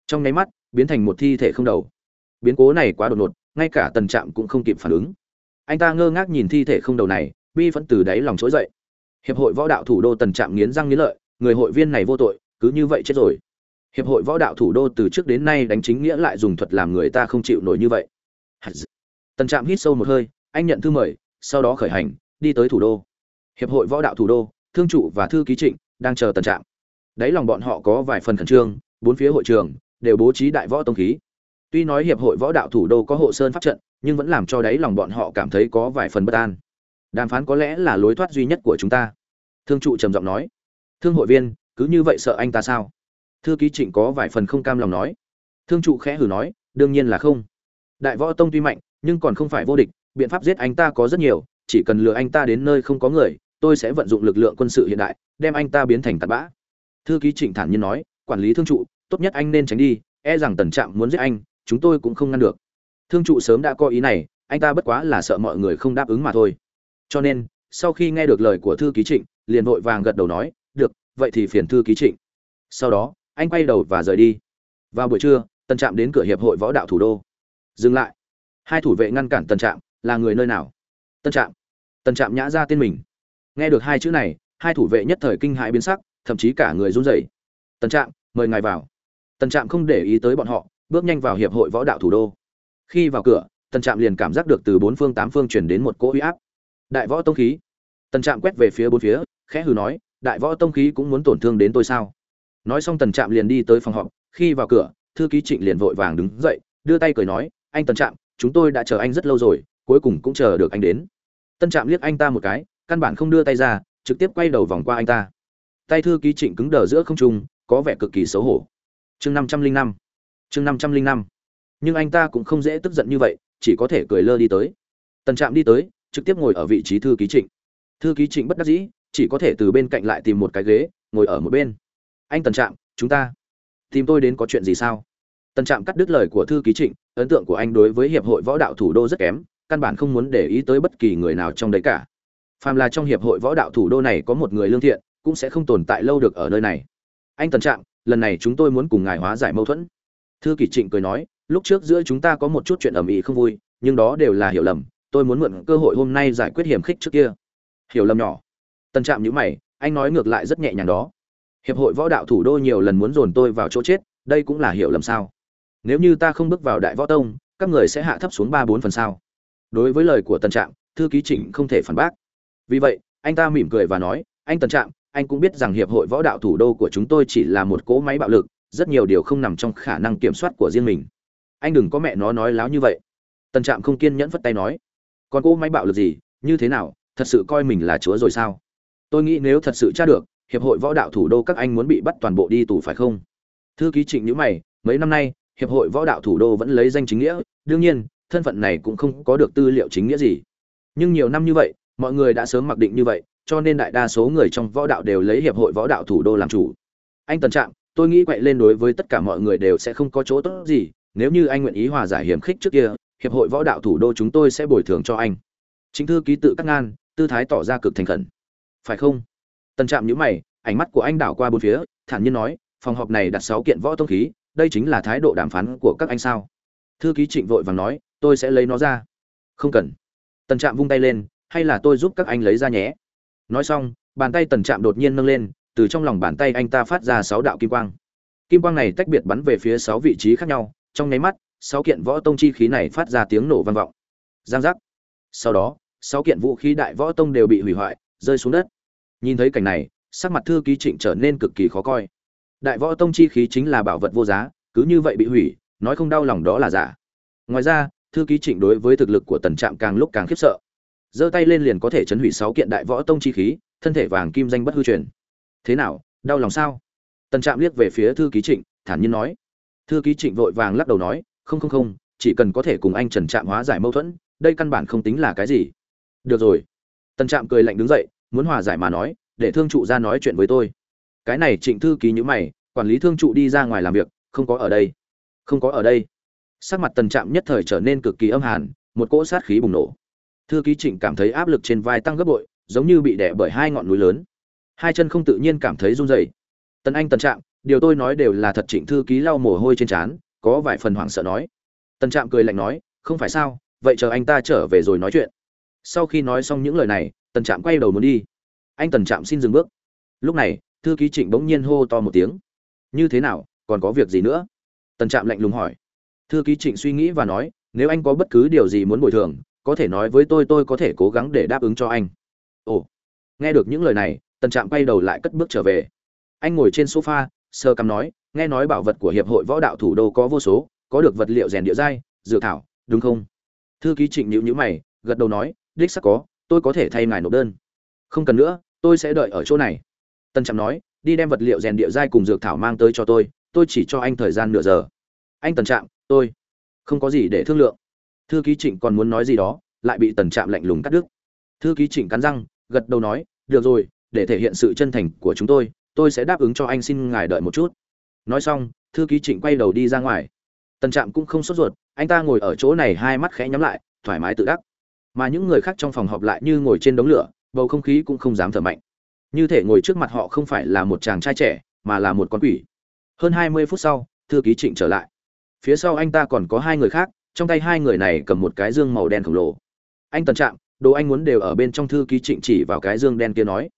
Trong nháy mắt, biến thành một thi thể không đầu. Biến cố này quá đột ngột ngay cả tần trạm cũng không kịp phản ứng. Anh ta ngơ ngác nhìn thi thể không đầu này, bi vẫn từ đáy lòng trỗi dậy. Hiệp hội võ đạo thủ đô tần trạm nghiến răng nghiến lợi, người hội viên này vô tội, cứ như vậy chết rồi. Hiệp hội võ đạo thủ đô từ trước đến nay đánh chính nghĩa lại dùng thuật làm người ta không chịu nổi như vậy. Tần trạm hít sâu một hơi, anh nhận thư mời, sau đó khởi hành, đi tới thủ đô. Hiệp hội võ đạo thủ đô, thương trụ và thư ký trịnh đang chờ tần trạm. Đáy lòng bọn họ có vài phần khẩn trương, bốn phía hội trường đều bố trí đại võ tông khí tuy nói hiệp hội võ đạo thủ đô có hộ sơn pháp trận, nhưng vẫn làm cho đáy lòng bọn họ cảm thấy có vài phần bất an. Đàm phán có lẽ là lối thoát duy nhất của chúng ta. Thương trụ trầm giọng nói. Thương hội viên, cứ như vậy sợ anh ta sao? Thư ký trịnh có vài phần không cam lòng nói. Thương trụ khẽ hừ nói, đương nhiên là không. Đại võ tông tuy mạnh, nhưng còn không phải vô địch, biện pháp giết anh ta có rất nhiều, chỉ cần lừa anh ta đến nơi không có người, tôi sẽ vận dụng lực lượng quân sự hiện đại, đem anh ta biến thành tạt bã. Thư ký trịnh thản nhiên nói, quản lý thương trụ, tốt nhất anh nên tránh đi e rằng tần trạm muốn giết anh chúng tôi cũng không ngăn được. Thương trụ sớm đã có ý này, anh ta bất quá là sợ mọi người không đáp ứng mà thôi. Cho nên, sau khi nghe được lời của thư ký trịnh, liền vội vàng gật đầu nói, được, vậy thì phiền thư ký trịnh. Sau đó, anh quay đầu và rời đi. Vào buổi trưa, tần trạm đến cửa hiệp hội võ đạo thủ đô. Dừng lại. Hai thủ vệ ngăn cản tần trạm, là người nơi nào? Tân trạm. Tần trạm nhã ra tên mình. Nghe được hai chữ này, hai thủ vệ nhất thời kinh hãi biến sắc, thậm chí cả người run rẩy. Tần trạm, mời ngài vào. Tần trạm không để ý tới bọn họ bước nhanh vào hiệp hội võ đạo thủ đô. Khi vào cửa, tần trạm liền cảm giác được từ bốn phương tám phương chuyển đến một cỗ uy áp. Đại võ tông khí. Tần trạm quét về phía bốn phía, khẽ hừ nói, đại võ tông khí cũng muốn tổn thương đến tôi sao? Nói xong tần trạm liền đi tới phòng họp. Khi vào cửa, thư ký trịnh liền vội vàng đứng dậy, đưa tay cười nói, anh tần trạm, chúng tôi đã chờ anh rất lâu rồi, cuối cùng cũng chờ được anh đến. Tân trạm liếc anh ta một cái, căn bản không đưa tay ra, trực tiếp quay đầu vòng qua anh ta. Tay thư ký trịnh cứng đờ giữa không trung, có vẻ cực kỳ xấu hổ. Chương năm trăm linh năm chương năm trăm linh năm. Nhưng anh ta cũng không dễ tức giận như vậy, chỉ có thể cười lơ đi tới. Tần trạm đi tới, trực tiếp ngồi ở vị trí thư ký trịnh. Thư ký trịnh bất đắc dĩ, chỉ có thể từ bên cạnh lại tìm một cái ghế, ngồi ở một bên. Anh tần trạm, chúng ta tìm tôi đến có chuyện gì sao? Tần trạm cắt đứt lời của thư ký trịnh, ấn tượng của anh đối với hiệp hội võ đạo thủ đô rất kém, căn bản không muốn để ý tới bất kỳ người nào trong đấy cả. Phàm là trong hiệp hội võ đạo thủ đô này có một người lương thiện, cũng sẽ không tồn tại lâu được ở nơi này. Anh tần trạm, lần này chúng tôi muốn cùng ngài hóa giải mâu thuẫn thư kỷ trịnh cười nói, lúc trước giữa chúng ta có một chút chuyện ầm ĩ không vui, nhưng đó đều là hiểu lầm, tôi muốn mượn cơ hội hôm nay giải quyết hiểm khích trước kia. Hiểu lầm nhỏ. Tần trạm nhữ mày, anh nói ngược lại rất nhẹ nhàng đó. Hiệp hội võ đạo thủ đô nhiều lần muốn dồn tôi vào chỗ chết, đây cũng là hiểu lầm sao? Nếu như ta không bước vào đại võ tông, các người sẽ hạ thấp xuống ba bốn phần sao? Đối với lời của tần trạm, thư ký trịnh không thể phản bác. Vì vậy, anh ta mỉm cười và nói, anh tần trạm, anh cũng biết rằng hiệp hội võ đạo thủ đô của chúng tôi chỉ là một cỗ máy bạo lực rất nhiều điều không nằm trong khả năng kiểm soát của riêng mình. Anh đừng có mẹ nó nói láo như vậy. Tần trạm không kiên nhẫn phất tay nói, còn cỗ máy bạo lực gì? Như thế nào? Thật sự coi mình là chúa rồi sao? Tôi nghĩ nếu thật sự tra được, hiệp hội võ đạo thủ đô các anh muốn bị bắt toàn bộ đi tù phải không? Thư ký trịnh nhữ mày, mấy năm nay, hiệp hội võ đạo thủ đô vẫn lấy danh chính nghĩa, đương nhiên, thân phận này cũng không có được tư liệu chính nghĩa gì. Nhưng nhiều năm như vậy, mọi người đã sớm mặc định như vậy, cho nên đại đa số người trong võ đạo đều lấy hiệp hội võ đạo thủ đô làm chủ. Anh tần trạm tôi nghĩ quậy lên đối với tất cả mọi người đều sẽ không có chỗ tốt gì, nếu như anh nguyện ý hòa giải hiểm khích trước kia, hiệp hội võ đạo thủ đô chúng tôi sẽ bồi thường cho anh. Chính thư ký tự cắt ngang tư thái tỏ ra cực thành khẩn. Phải không? Tần trạm nhữ mày, ánh mắt của anh đảo qua bốn phía, thản nhiên nói, phòng họp này đặt sáu kiện võ tông khí, đây chính là thái độ đàm phán của các anh sao? Thư ký trịnh vội vàng nói, tôi sẽ lấy nó ra. Không cần. Tần trạm vung tay lên, hay là tôi giúp các anh lấy ra nhé? Nói xong, bàn tay tần trạm đột nhiên nâng lên từ trong lòng bàn tay anh ta phát ra sáu đạo kim quang. Kim quang này tách biệt bắn về phía sáu vị trí khác nhau, trong nháy mắt, sáu kiện võ tông chi khí này phát ra tiếng nổ vang vọng. Giang giác. Sau đó, sáu kiện vũ khí đại võ tông đều bị hủy hoại, rơi xuống đất. Nhìn thấy cảnh này, sắc mặt thư ký trịnh trở nên cực kỳ khó coi. Đại võ tông chi khí chính là bảo vật vô giá, cứ như vậy bị hủy, nói không đau lòng đó là giả. Ngoài ra, thư ký trịnh đối với thực lực của tần trạm càng lúc càng khiếp sợ. Giơ tay lên liền có thể chấn hủy sáu kiện đại võ tông chi khí, thân thể vàng kim danh bất hư truyền thế nào, đau lòng sao? Tần trạm liếc về phía thư ký trịnh, thản nhiên nói. Thư ký trịnh vội vàng lắc đầu nói, không không không, chỉ cần có thể cùng anh trần trạm hóa giải mâu thuẫn, đây căn bản không tính là cái gì. Được rồi. Tần trạm cười lạnh đứng dậy, muốn hòa giải mà nói, để thương trụ ra nói chuyện với tôi. Cái này trịnh thư ký nhữ mày, quản lý thương trụ đi ra ngoài làm việc, không có ở đây. Không có ở đây. Sắc mặt tần trạm nhất thời trở nên cực kỳ âm hàn, một cỗ sát khí bùng nổ. Thư ký trịnh cảm thấy áp lực trên vai tăng gấp bội, giống như bị đẻ bởi hai ngọn núi lớn hai chân không tự nhiên cảm thấy run rẩy. Tần anh, tần trạm, điều tôi nói đều là thật trịnh thư ký lau mồ hôi trên trán, có vài phần hoảng sợ nói. Tần trạm cười lạnh nói, không phải sao, vậy chờ anh ta trở về rồi nói chuyện. Sau khi nói xong những lời này, tần trạm quay đầu muốn đi. Anh, tần trạm xin dừng bước. Lúc này, thư ký trịnh bỗng nhiên hô to một tiếng. Như thế nào, còn có việc gì nữa? Tần trạm lạnh lùng hỏi. Thư ký trịnh suy nghĩ và nói, nếu anh có bất cứ điều gì muốn bồi thường, có thể nói với tôi tôi có thể cố gắng để đáp ứng cho anh. Ồ, nghe được những lời này tần trạm quay đầu lại cất bước trở về. Anh ngồi trên sofa sơ cắm nói, nghe nói bảo vật của hiệp hội võ đạo thủ đô có vô số, có được vật liệu rèn địa giai, dược thảo, đúng không? Thư ký trịnh nhữ nhữ mày, gật đầu nói, đích sắc có, tôi có thể thay ngài nộp đơn. Không cần nữa, tôi sẽ đợi ở chỗ này. Tân trạm nói, đi đem vật liệu rèn địa giai cùng dược thảo mang tới cho tôi tôi chỉ cho anh thời gian nửa giờ. Anh tần trạm, tôi không có gì để thương lượng. Thư ký trịnh còn muốn nói gì đó, lại bị tần trạm lạnh lùng cắt đứt. Thư ký trịnh cắn răng, gật đầu nói, được rồi để thể hiện sự chân thành của chúng tôi tôi sẽ đáp ứng cho anh xin ngài đợi một chút. Nói xong, thư ký trịnh quay đầu đi ra ngoài. Tần trạm cũng không sốt ruột, anh ta ngồi ở chỗ này hai mắt khẽ nhắm lại, thoải mái tự đắc. Mà những người khác trong phòng họp lại như ngồi trên đống lửa, bầu không khí cũng không dám thở mạnh. Như thể ngồi trước mặt họ không phải là một chàng trai trẻ, mà là một con quỷ. Hơn hai mươi phút sau, thư ký trịnh trở lại. Phía sau anh ta còn có hai người khác, trong tay hai người này cầm một cái dương màu đen khổng lồ. Anh tần trạm, đồ anh muốn đều ở bên trong, thư ký trịnh chỉ vào cái dương đen kia nói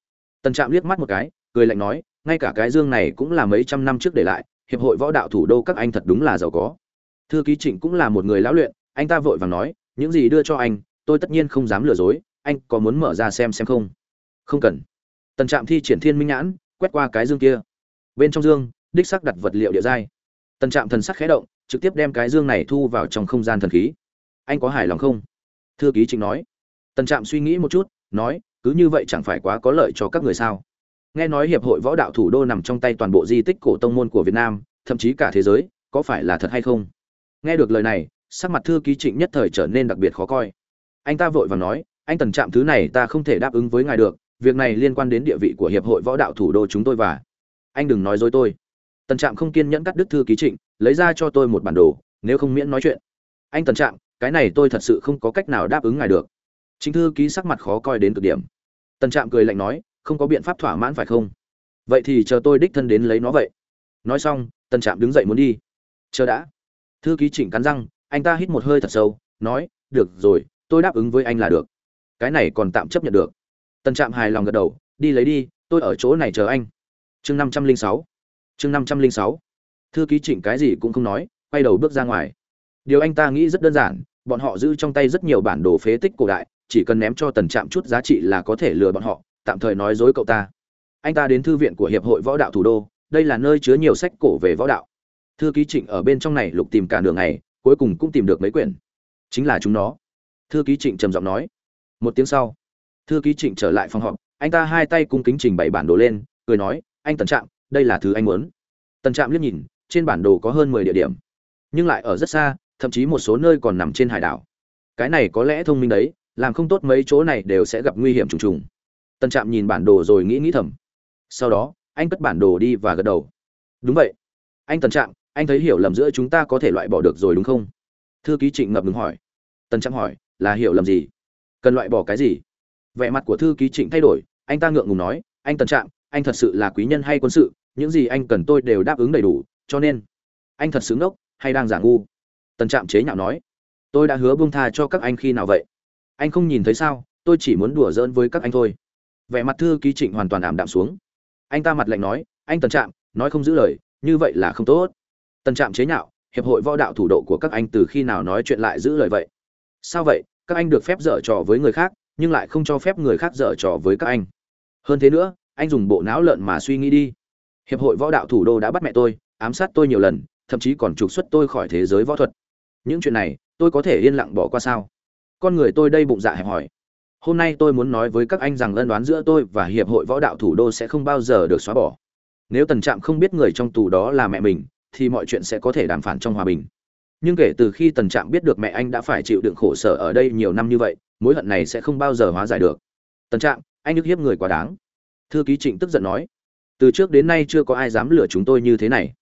tần trạm liếc mắt một cái, cười lạnh nói, ngay cả cái dương này cũng là mấy trăm năm trước để lại, hiệp hội võ đạo thủ đô các anh thật đúng là giàu có. Thư ký trịnh cũng là một người lão luyện, anh ta vội vàng nói, những gì đưa cho anh, tôi tất nhiên không dám lừa dối, anh có muốn mở ra xem xem không? Không cần. Tần trạm thi triển thiên minh nhãn, quét qua cái dương kia. Bên trong dương, đích xác đặt vật liệu địa giai. Tần trạm thần sắc khẽ động, trực tiếp đem cái dương này thu vào trong không gian thần khí. Anh có hài lòng không? Thư ký trịnh nói. Tần trạm suy nghĩ một chút, nói cứ như vậy chẳng phải quá có lợi cho các người sao? Nghe nói hiệp hội võ đạo thủ đô nằm trong tay toàn bộ di tích cổ tông môn của việt nam, thậm chí cả thế giới, có phải là thật hay không? Nghe được lời này, sắc mặt thư ký trịnh nhất thời trở nên đặc biệt khó coi. Anh ta vội vàng nói, anh tần trạm, thứ này ta không thể đáp ứng với ngài được, việc này liên quan đến địa vị của hiệp hội võ đạo thủ đô chúng tôi và anh đừng nói dối tôi. Tần trạm không kiên nhẫn cắt đứt thư ký trịnh, lấy ra cho tôi một bản đồ, nếu không miễn nói chuyện. Anh tần trạm, cái này tôi thật sự không có cách nào đáp ứng ngài được chính thư ký sắc mặt khó coi đến cực điểm. Tần trạm cười lạnh nói, không có biện pháp thỏa mãn phải không? Vậy thì chờ tôi đích thân đến lấy nó vậy. Nói xong, tần trạm đứng dậy muốn đi. Chờ đã. Thư ký chỉnh cắn răng, anh ta hít một hơi thật sâu, nói, được rồi, tôi đáp ứng với anh là được. Cái này còn tạm chấp nhận được. Tần trạm hài lòng gật đầu, đi lấy đi, tôi ở chỗ này chờ anh. Chương năm trăm linh sáu. Chương năm trăm linh sáu. Thư ký chỉnh cái gì cũng không nói, quay đầu bước ra ngoài. Điều anh ta nghĩ rất đơn giản, bọn họ giữ trong tay rất nhiều bản đồ phế tích cổ đại chỉ cần ném cho tần trạm chút giá trị là có thể lừa bọn họ, tạm thời nói dối cậu ta. Anh ta đến thư viện của hiệp hội võ đạo thủ đô, đây là nơi chứa nhiều sách cổ về võ đạo. Thư ký trịnh ở bên trong này lục tìm cả đường này cuối cùng cũng tìm được mấy quyển. Chính là chúng nó. Thư ký trịnh trầm giọng nói. Một tiếng sau, thư ký trịnh trở lại phòng họp, anh ta hai tay cung kính trình bày bản đồ lên, cười nói, anh tần trạm, đây là thứ anh muốn. Tần trạm liếc nhìn, trên bản đồ có hơn mười địa điểm. Nhưng lại ở rất xa, thậm chí một số nơi còn nằm trên hải đảo. Cái này có lẽ thông minh đấy làm không tốt mấy chỗ này đều sẽ gặp nguy hiểm trùng trùng. Tần trạm nhìn bản đồ rồi nghĩ nghĩ thầm. Sau đó, anh cất bản đồ đi và gật đầu. Đúng vậy. Anh tần trạm, anh thấy hiểu lầm giữa chúng ta có thể loại bỏ được rồi đúng không? Thư ký trịnh ngập ngừng hỏi. Tần trạm hỏi, là hiểu lầm gì? Cần loại bỏ cái gì? Vẻ mặt của thư ký trịnh thay đổi, anh ta ngượng ngùng nói, anh tần trạm, anh thật sự là quý nhân hay quân sự, những gì anh cần tôi đều đáp ứng đầy đủ, cho nên, anh thật xứng đốc hay đang giả ngu? Tần trạm chế nhạo nói, tôi đã hứa buông tha cho các anh khi nào vậy? Anh không nhìn thấy sao, tôi chỉ muốn đùa giỡn với các anh thôi. Vẻ mặt thư ký trịnh hoàn toàn ảm đạm xuống. Anh ta mặt lạnh nói, anh tần trạm, nói không giữ lời, như vậy là không tốt. Tần trạm chế nhạo, hiệp hội võ đạo thủ độ của các anh từ khi nào nói chuyện lại giữ lời vậy? Sao vậy? Các anh được phép dở trò với người khác, nhưng lại không cho phép người khác dở trò với các anh. Hơn thế nữa, anh dùng bộ não lợn mà suy nghĩ đi. Hiệp hội võ đạo thủ đô đã bắt mẹ tôi, ám sát tôi nhiều lần, thậm chí còn trục xuất tôi khỏi thế giới võ thuật. Những chuyện này, tôi có thể yên lặng bỏ qua sao? Con người tôi đây bụng dạ hẹp hỏi hôm nay tôi muốn nói với các anh rằng ân đoán giữa tôi và hiệp hội võ đạo thủ đô sẽ không bao giờ được xóa bỏ. Nếu tần trạm không biết người trong tù đó là mẹ mình, thì mọi chuyện sẽ có thể đàm phán trong hòa bình. Nhưng kể từ khi tần trạm biết được mẹ anh đã phải chịu đựng khổ sở ở đây nhiều năm như vậy, mối hận này sẽ không bao giờ hóa giải được. Tần trạm, anh ức hiếp người quá đáng. Thư ký trịnh tức giận nói, từ trước đến nay chưa có ai dám lừa chúng tôi như thế này.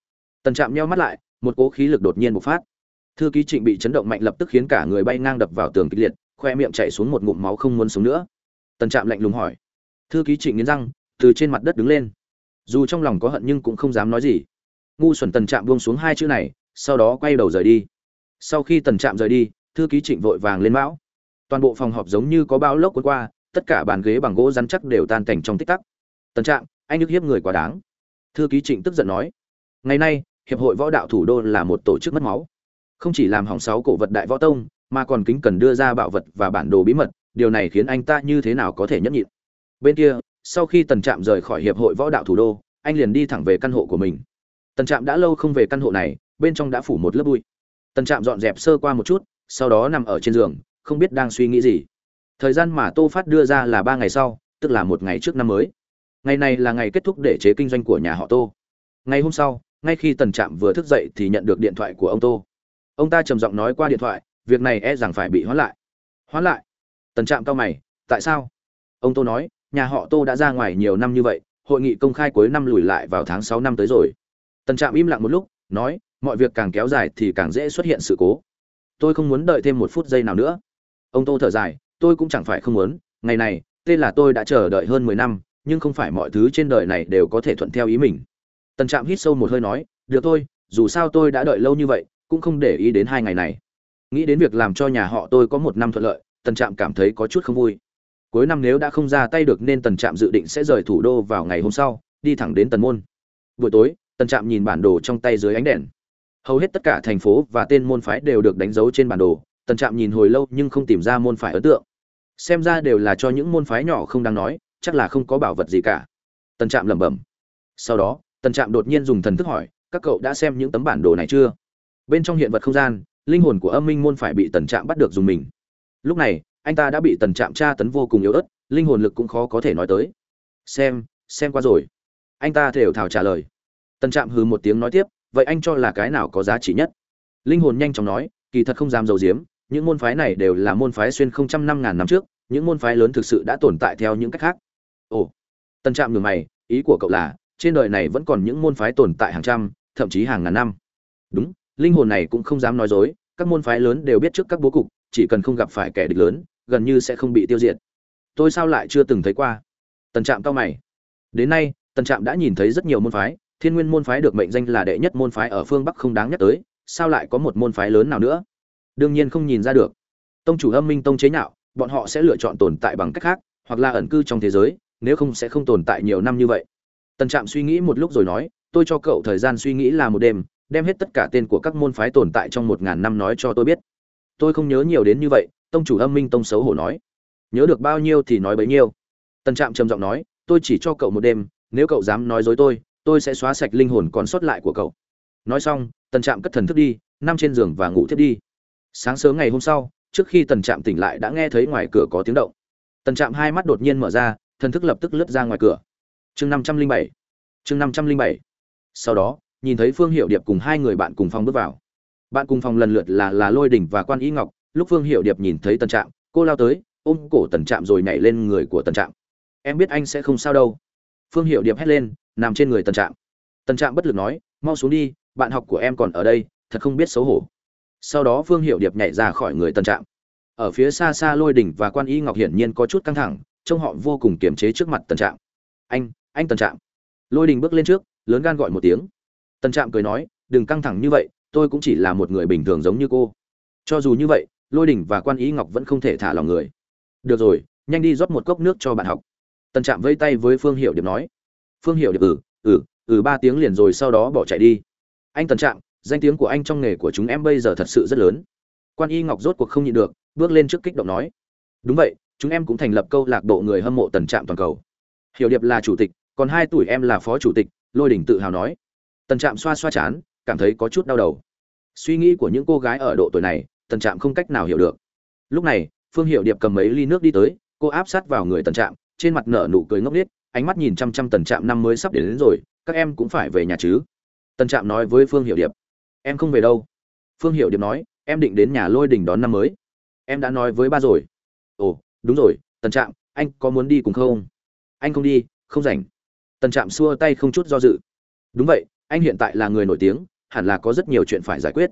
Tần trạm nheo mắt lại, một cố khí lực đột nhiên bộc phát thư ký trịnh bị chấn động mạnh lập tức khiến cả người bay ngang đập vào tường kịch liệt, khoe miệng chạy xuống một ngụm máu không muốn sống nữa. Tần trạm lạnh lùng hỏi. Thư ký trịnh nghiến răng, từ trên mặt đất đứng lên. Dù trong lòng có hận nhưng cũng không dám nói gì. Ngu xuẩn tần trạm buông xuống hai chữ này, sau đó quay đầu rời đi. Sau khi tần trạm rời đi, thư ký trịnh vội vàng lên bão toàn bộ phòng họp giống như có bão lốc cuốn qua, tất cả bàn ghế bằng gỗ rắn chắc đều tan cảnh trong tích tắc. Tần trạm, anh ức hiếp người quá đáng. Thư ký trịnh tức giận nói. Ngày nay, hiệp hội võ đạo thủ đô là một tổ chức mất máu không chỉ làm hỏng sáu cổ vật đại võ tông, mà còn kính cần đưa ra bảo vật và bản đồ bí mật, điều này khiến anh ta như thế nào có thể nhẫn nhịn? Bên kia, sau khi tần trạm rời khỏi hiệp hội võ đạo thủ đô, anh liền đi thẳng về căn hộ của mình. Tần trạm đã lâu không về căn hộ này, bên trong đã phủ một lớp bụi. Tần trạm dọn dẹp sơ qua một chút, sau đó nằm ở trên giường, không biết đang suy nghĩ gì. Thời gian mà tô phát đưa ra là ba ngày sau, tức là một ngày trước năm mới. Ngày này là ngày kết thúc để chế kinh doanh của nhà họ tô. Ngày hôm sau, ngay khi tần trạm vừa thức dậy thì nhận được điện thoại của ông tô ông ta trầm giọng nói qua điện thoại, việc này e rằng phải bị hoãn lại. Hoãn lại? Tần trạm cao mày, tại sao? Ông tô nói, nhà họ tô đã ra ngoài nhiều năm như vậy, hội nghị công khai cuối năm lùi lại vào tháng sáu năm tới rồi. Tần trạm im lặng một lúc, nói, mọi việc càng kéo dài thì càng dễ xuất hiện sự cố. Tôi không muốn đợi thêm một phút giây nào nữa. Ông tô thở dài, tôi cũng chẳng phải không muốn, ngày này, tên là tôi đã chờ đợi hơn mười năm, nhưng không phải mọi thứ trên đời này đều có thể thuận theo ý mình. Tần trạm hít sâu một hơi nói, được thôi, dù sao tôi đã đợi lâu như vậy cũng không để ý đến hai ngày này. Nghĩ đến việc làm cho nhà họ tôi có một năm thuận lợi, tần trạm cảm thấy có chút không vui. Cuối năm nếu đã không ra tay được nên tần trạm dự định sẽ rời thủ đô vào ngày hôm sau, đi thẳng đến tần môn. Buổi tối, tần trạm nhìn bản đồ trong tay dưới ánh đèn. Hầu hết tất cả thành phố và tên môn phái đều được đánh dấu trên bản đồ, tần trạm nhìn hồi lâu nhưng không tìm ra môn phái ấn tượng. Xem ra đều là cho những môn phái nhỏ không đáng nói, chắc là không có bảo vật gì cả. Tần trạm lẩm bẩm. Sau đó, tần trạm đột nhiên dùng thần thức hỏi, các cậu đã xem những tấm bản đồ này chưa? Bên trong hiện vật không gian, linh hồn của âm minh môn phải bị tần trạm bắt được dùng mình. Lúc này, anh ta đã bị tần trạm tra tấn vô cùng yếu ớt, linh hồn lực cũng khó có thể nói tới. Xem xem qua rồi. Anh ta thều thào trả lời. Tần trạm hừ một tiếng nói tiếp, vậy anh cho là cái nào có giá trị nhất? Linh hồn nhanh chóng nói, kỳ thật không dám dầu diếm, những môn phái này đều là môn phái xuyên không trăm năm ngàn năm trước, những môn phái lớn thực sự đã tồn tại theo những cách khác. Ồ. Tần trạm ngừng mày, ý của cậu là, trên đời này vẫn còn những môn phái tồn tại hàng trăm, thậm chí hàng ngàn năm. Đúng linh hồn này cũng không dám nói dối, các môn phái lớn đều biết trước các bố cục, chỉ cần không gặp phải kẻ địch lớn, gần như sẽ không bị tiêu diệt. Tôi sao lại chưa từng thấy qua? Tần trạm cao mày. Đến nay, tần trạm đã nhìn thấy rất nhiều môn phái, thiên nguyên môn phái được mệnh danh là đệ nhất môn phái ở phương bắc không đáng nhắc tới, sao lại có một môn phái lớn nào nữa? Đương nhiên không nhìn ra được. Tông chủ âm minh tông chế nhạo, bọn họ sẽ lựa chọn tồn tại bằng cách khác, hoặc là ẩn cư trong thế giới, nếu không sẽ không tồn tại nhiều năm như vậy. Tần trạm suy nghĩ một lúc rồi nói, tôi cho cậu thời gian suy nghĩ là một đêm đem hết tất cả tên của các môn phái tồn tại trong một ngàn năm nói cho tôi biết. Tôi không nhớ nhiều đến như vậy, tông chủ âm minh tông xấu hổ nói. Nhớ được bao nhiêu thì nói bấy nhiêu. Tần trạm trầm giọng nói, tôi chỉ cho cậu một đêm, nếu cậu dám nói dối tôi tôi sẽ xóa sạch linh hồn còn sót lại của cậu. Nói xong, tần trạm cất thần thức đi, nằm trên giường và ngủ thiết đi. Sáng sớm ngày hôm sau, trước khi tần trạm tỉnh lại đã nghe thấy ngoài cửa có tiếng động. Tần trạm hai mắt đột nhiên mở ra, thần thức lập tức lướt ra ngoài cửa. Chương năm trăm linh bảy. Chương năm trăm linh bảy. Sau đó nhìn thấy phương hiệu điệp cùng hai người bạn cùng phòng bước vào. Bạn cùng phòng lần lượt là là lôi đỉnh và quan ý ngọc. Lúc phương hiệu điệp nhìn thấy tần trạm, cô lao tới, ôm cổ tần trạm rồi nhảy lên người của tần trạm. Em biết anh sẽ không sao đâu. Phương hiệu điệp hét lên, nằm trên người tần trạm. Tần trạm bất lực nói, mau xuống đi, bạn học của em còn ở đây, thật không biết xấu hổ. Sau đó phương hiệu điệp nhảy ra khỏi người tần trạm. Ở phía xa xa lôi đỉnh và quan y ngọc hiển nhiên có chút căng thẳng, trông họ vô cùng kiềm chế trước mặt tần trạm. Anh anh tần trạm. Lôi đình bước lên trước, lớn gan gọi một tiếng. Tần trạm cười nói, đừng căng thẳng như vậy, tôi cũng chỉ là một người bình thường giống như cô. Cho dù như vậy, lôi đình và quan ý ngọc vẫn không thể thả lòng người. Được rồi, nhanh đi rót một cốc nước cho bạn học. Tần trạm vẫy tay với phương Hiểu điệp nói. Phương Hiểu điệp ừ ừ ừ ba tiếng liền rồi sau đó bỏ chạy đi. Anh Tần trạm, danh tiếng của anh trong nghề của chúng em bây giờ thật sự rất lớn. Quan y ngọc rốt cuộc không nhịn được, bước lên trước kích động nói. Đúng vậy, chúng em cũng thành lập câu lạc bộ người hâm mộ tần trạm toàn cầu. Hiểu điệp là chủ tịch, còn hai tuổi em là phó chủ tịch, lôi đình tự hào nói tần trạm xoa xoa chán cảm thấy có chút đau đầu. Suy nghĩ của những cô gái ở độ tuổi này tần trạm không cách nào hiểu được. Lúc này phương hiệu điệp cầm mấy ly nước đi tới cô áp sát vào người tần trạm trên mặt nở nụ cười ngốc nghếch ánh mắt nhìn chăm chăm tần trạm năm mới sắp đến, đến rồi các em cũng phải về nhà chứ? Tần trạm nói với phương hiệu điệp. Em không về đâu. Phương hiệu điệp nói em định đến nhà lôi đình đón năm mới. Em đã nói với ba rồi. Ồ đúng rồi tần trạm anh có muốn đi cùng không? Anh không đi không rảnh. Tần trạm xua tay không chút do dự. Đúng vậy anh hiện tại là người nổi tiếng, hẳn là có rất nhiều chuyện phải giải quyết.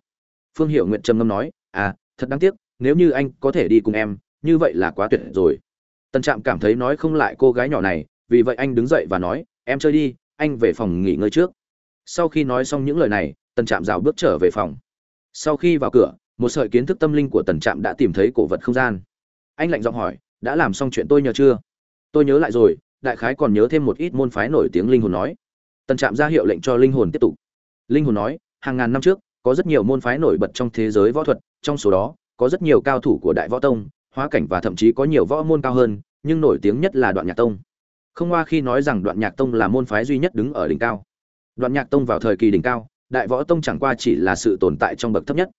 Phương hiệu nguyện trầm ngâm nói à thật đáng tiếc, nếu như anh có thể đi cùng em, như vậy là quá tuyệt rồi. Tần trạm cảm thấy nói không lại cô gái nhỏ này, vì vậy anh đứng dậy và nói, em chơi đi, anh về phòng nghỉ ngơi trước. Sau khi nói xong những lời này, tần trạm rào bước trở về phòng. Sau khi vào cửa, một sợi kiến thức tâm linh của tần trạm đã tìm thấy cổ vật không gian. Anh lạnh giọng hỏi, đã làm xong chuyện tôi nhờ chưa? Tôi nhớ lại rồi, đại khái còn nhớ thêm một ít môn phái nổi tiếng linh hồn nói tần trạm ra hiệu lệnh cho linh hồn tiếp tục. Linh hồn nói, hàng ngàn năm trước, có rất nhiều môn phái nổi bật trong thế giới võ thuật, trong số đó, có rất nhiều cao thủ của đại võ tông, hóa cảnh và thậm chí có nhiều võ môn cao hơn, nhưng nổi tiếng nhất là đoạn nhạc tông. Không qua khi nói rằng đoạn nhạc tông là môn phái duy nhất đứng ở đỉnh cao. Đoạn nhạc tông vào thời kỳ đỉnh cao, đại võ tông chẳng qua chỉ là sự tồn tại trong bậc thấp nhất.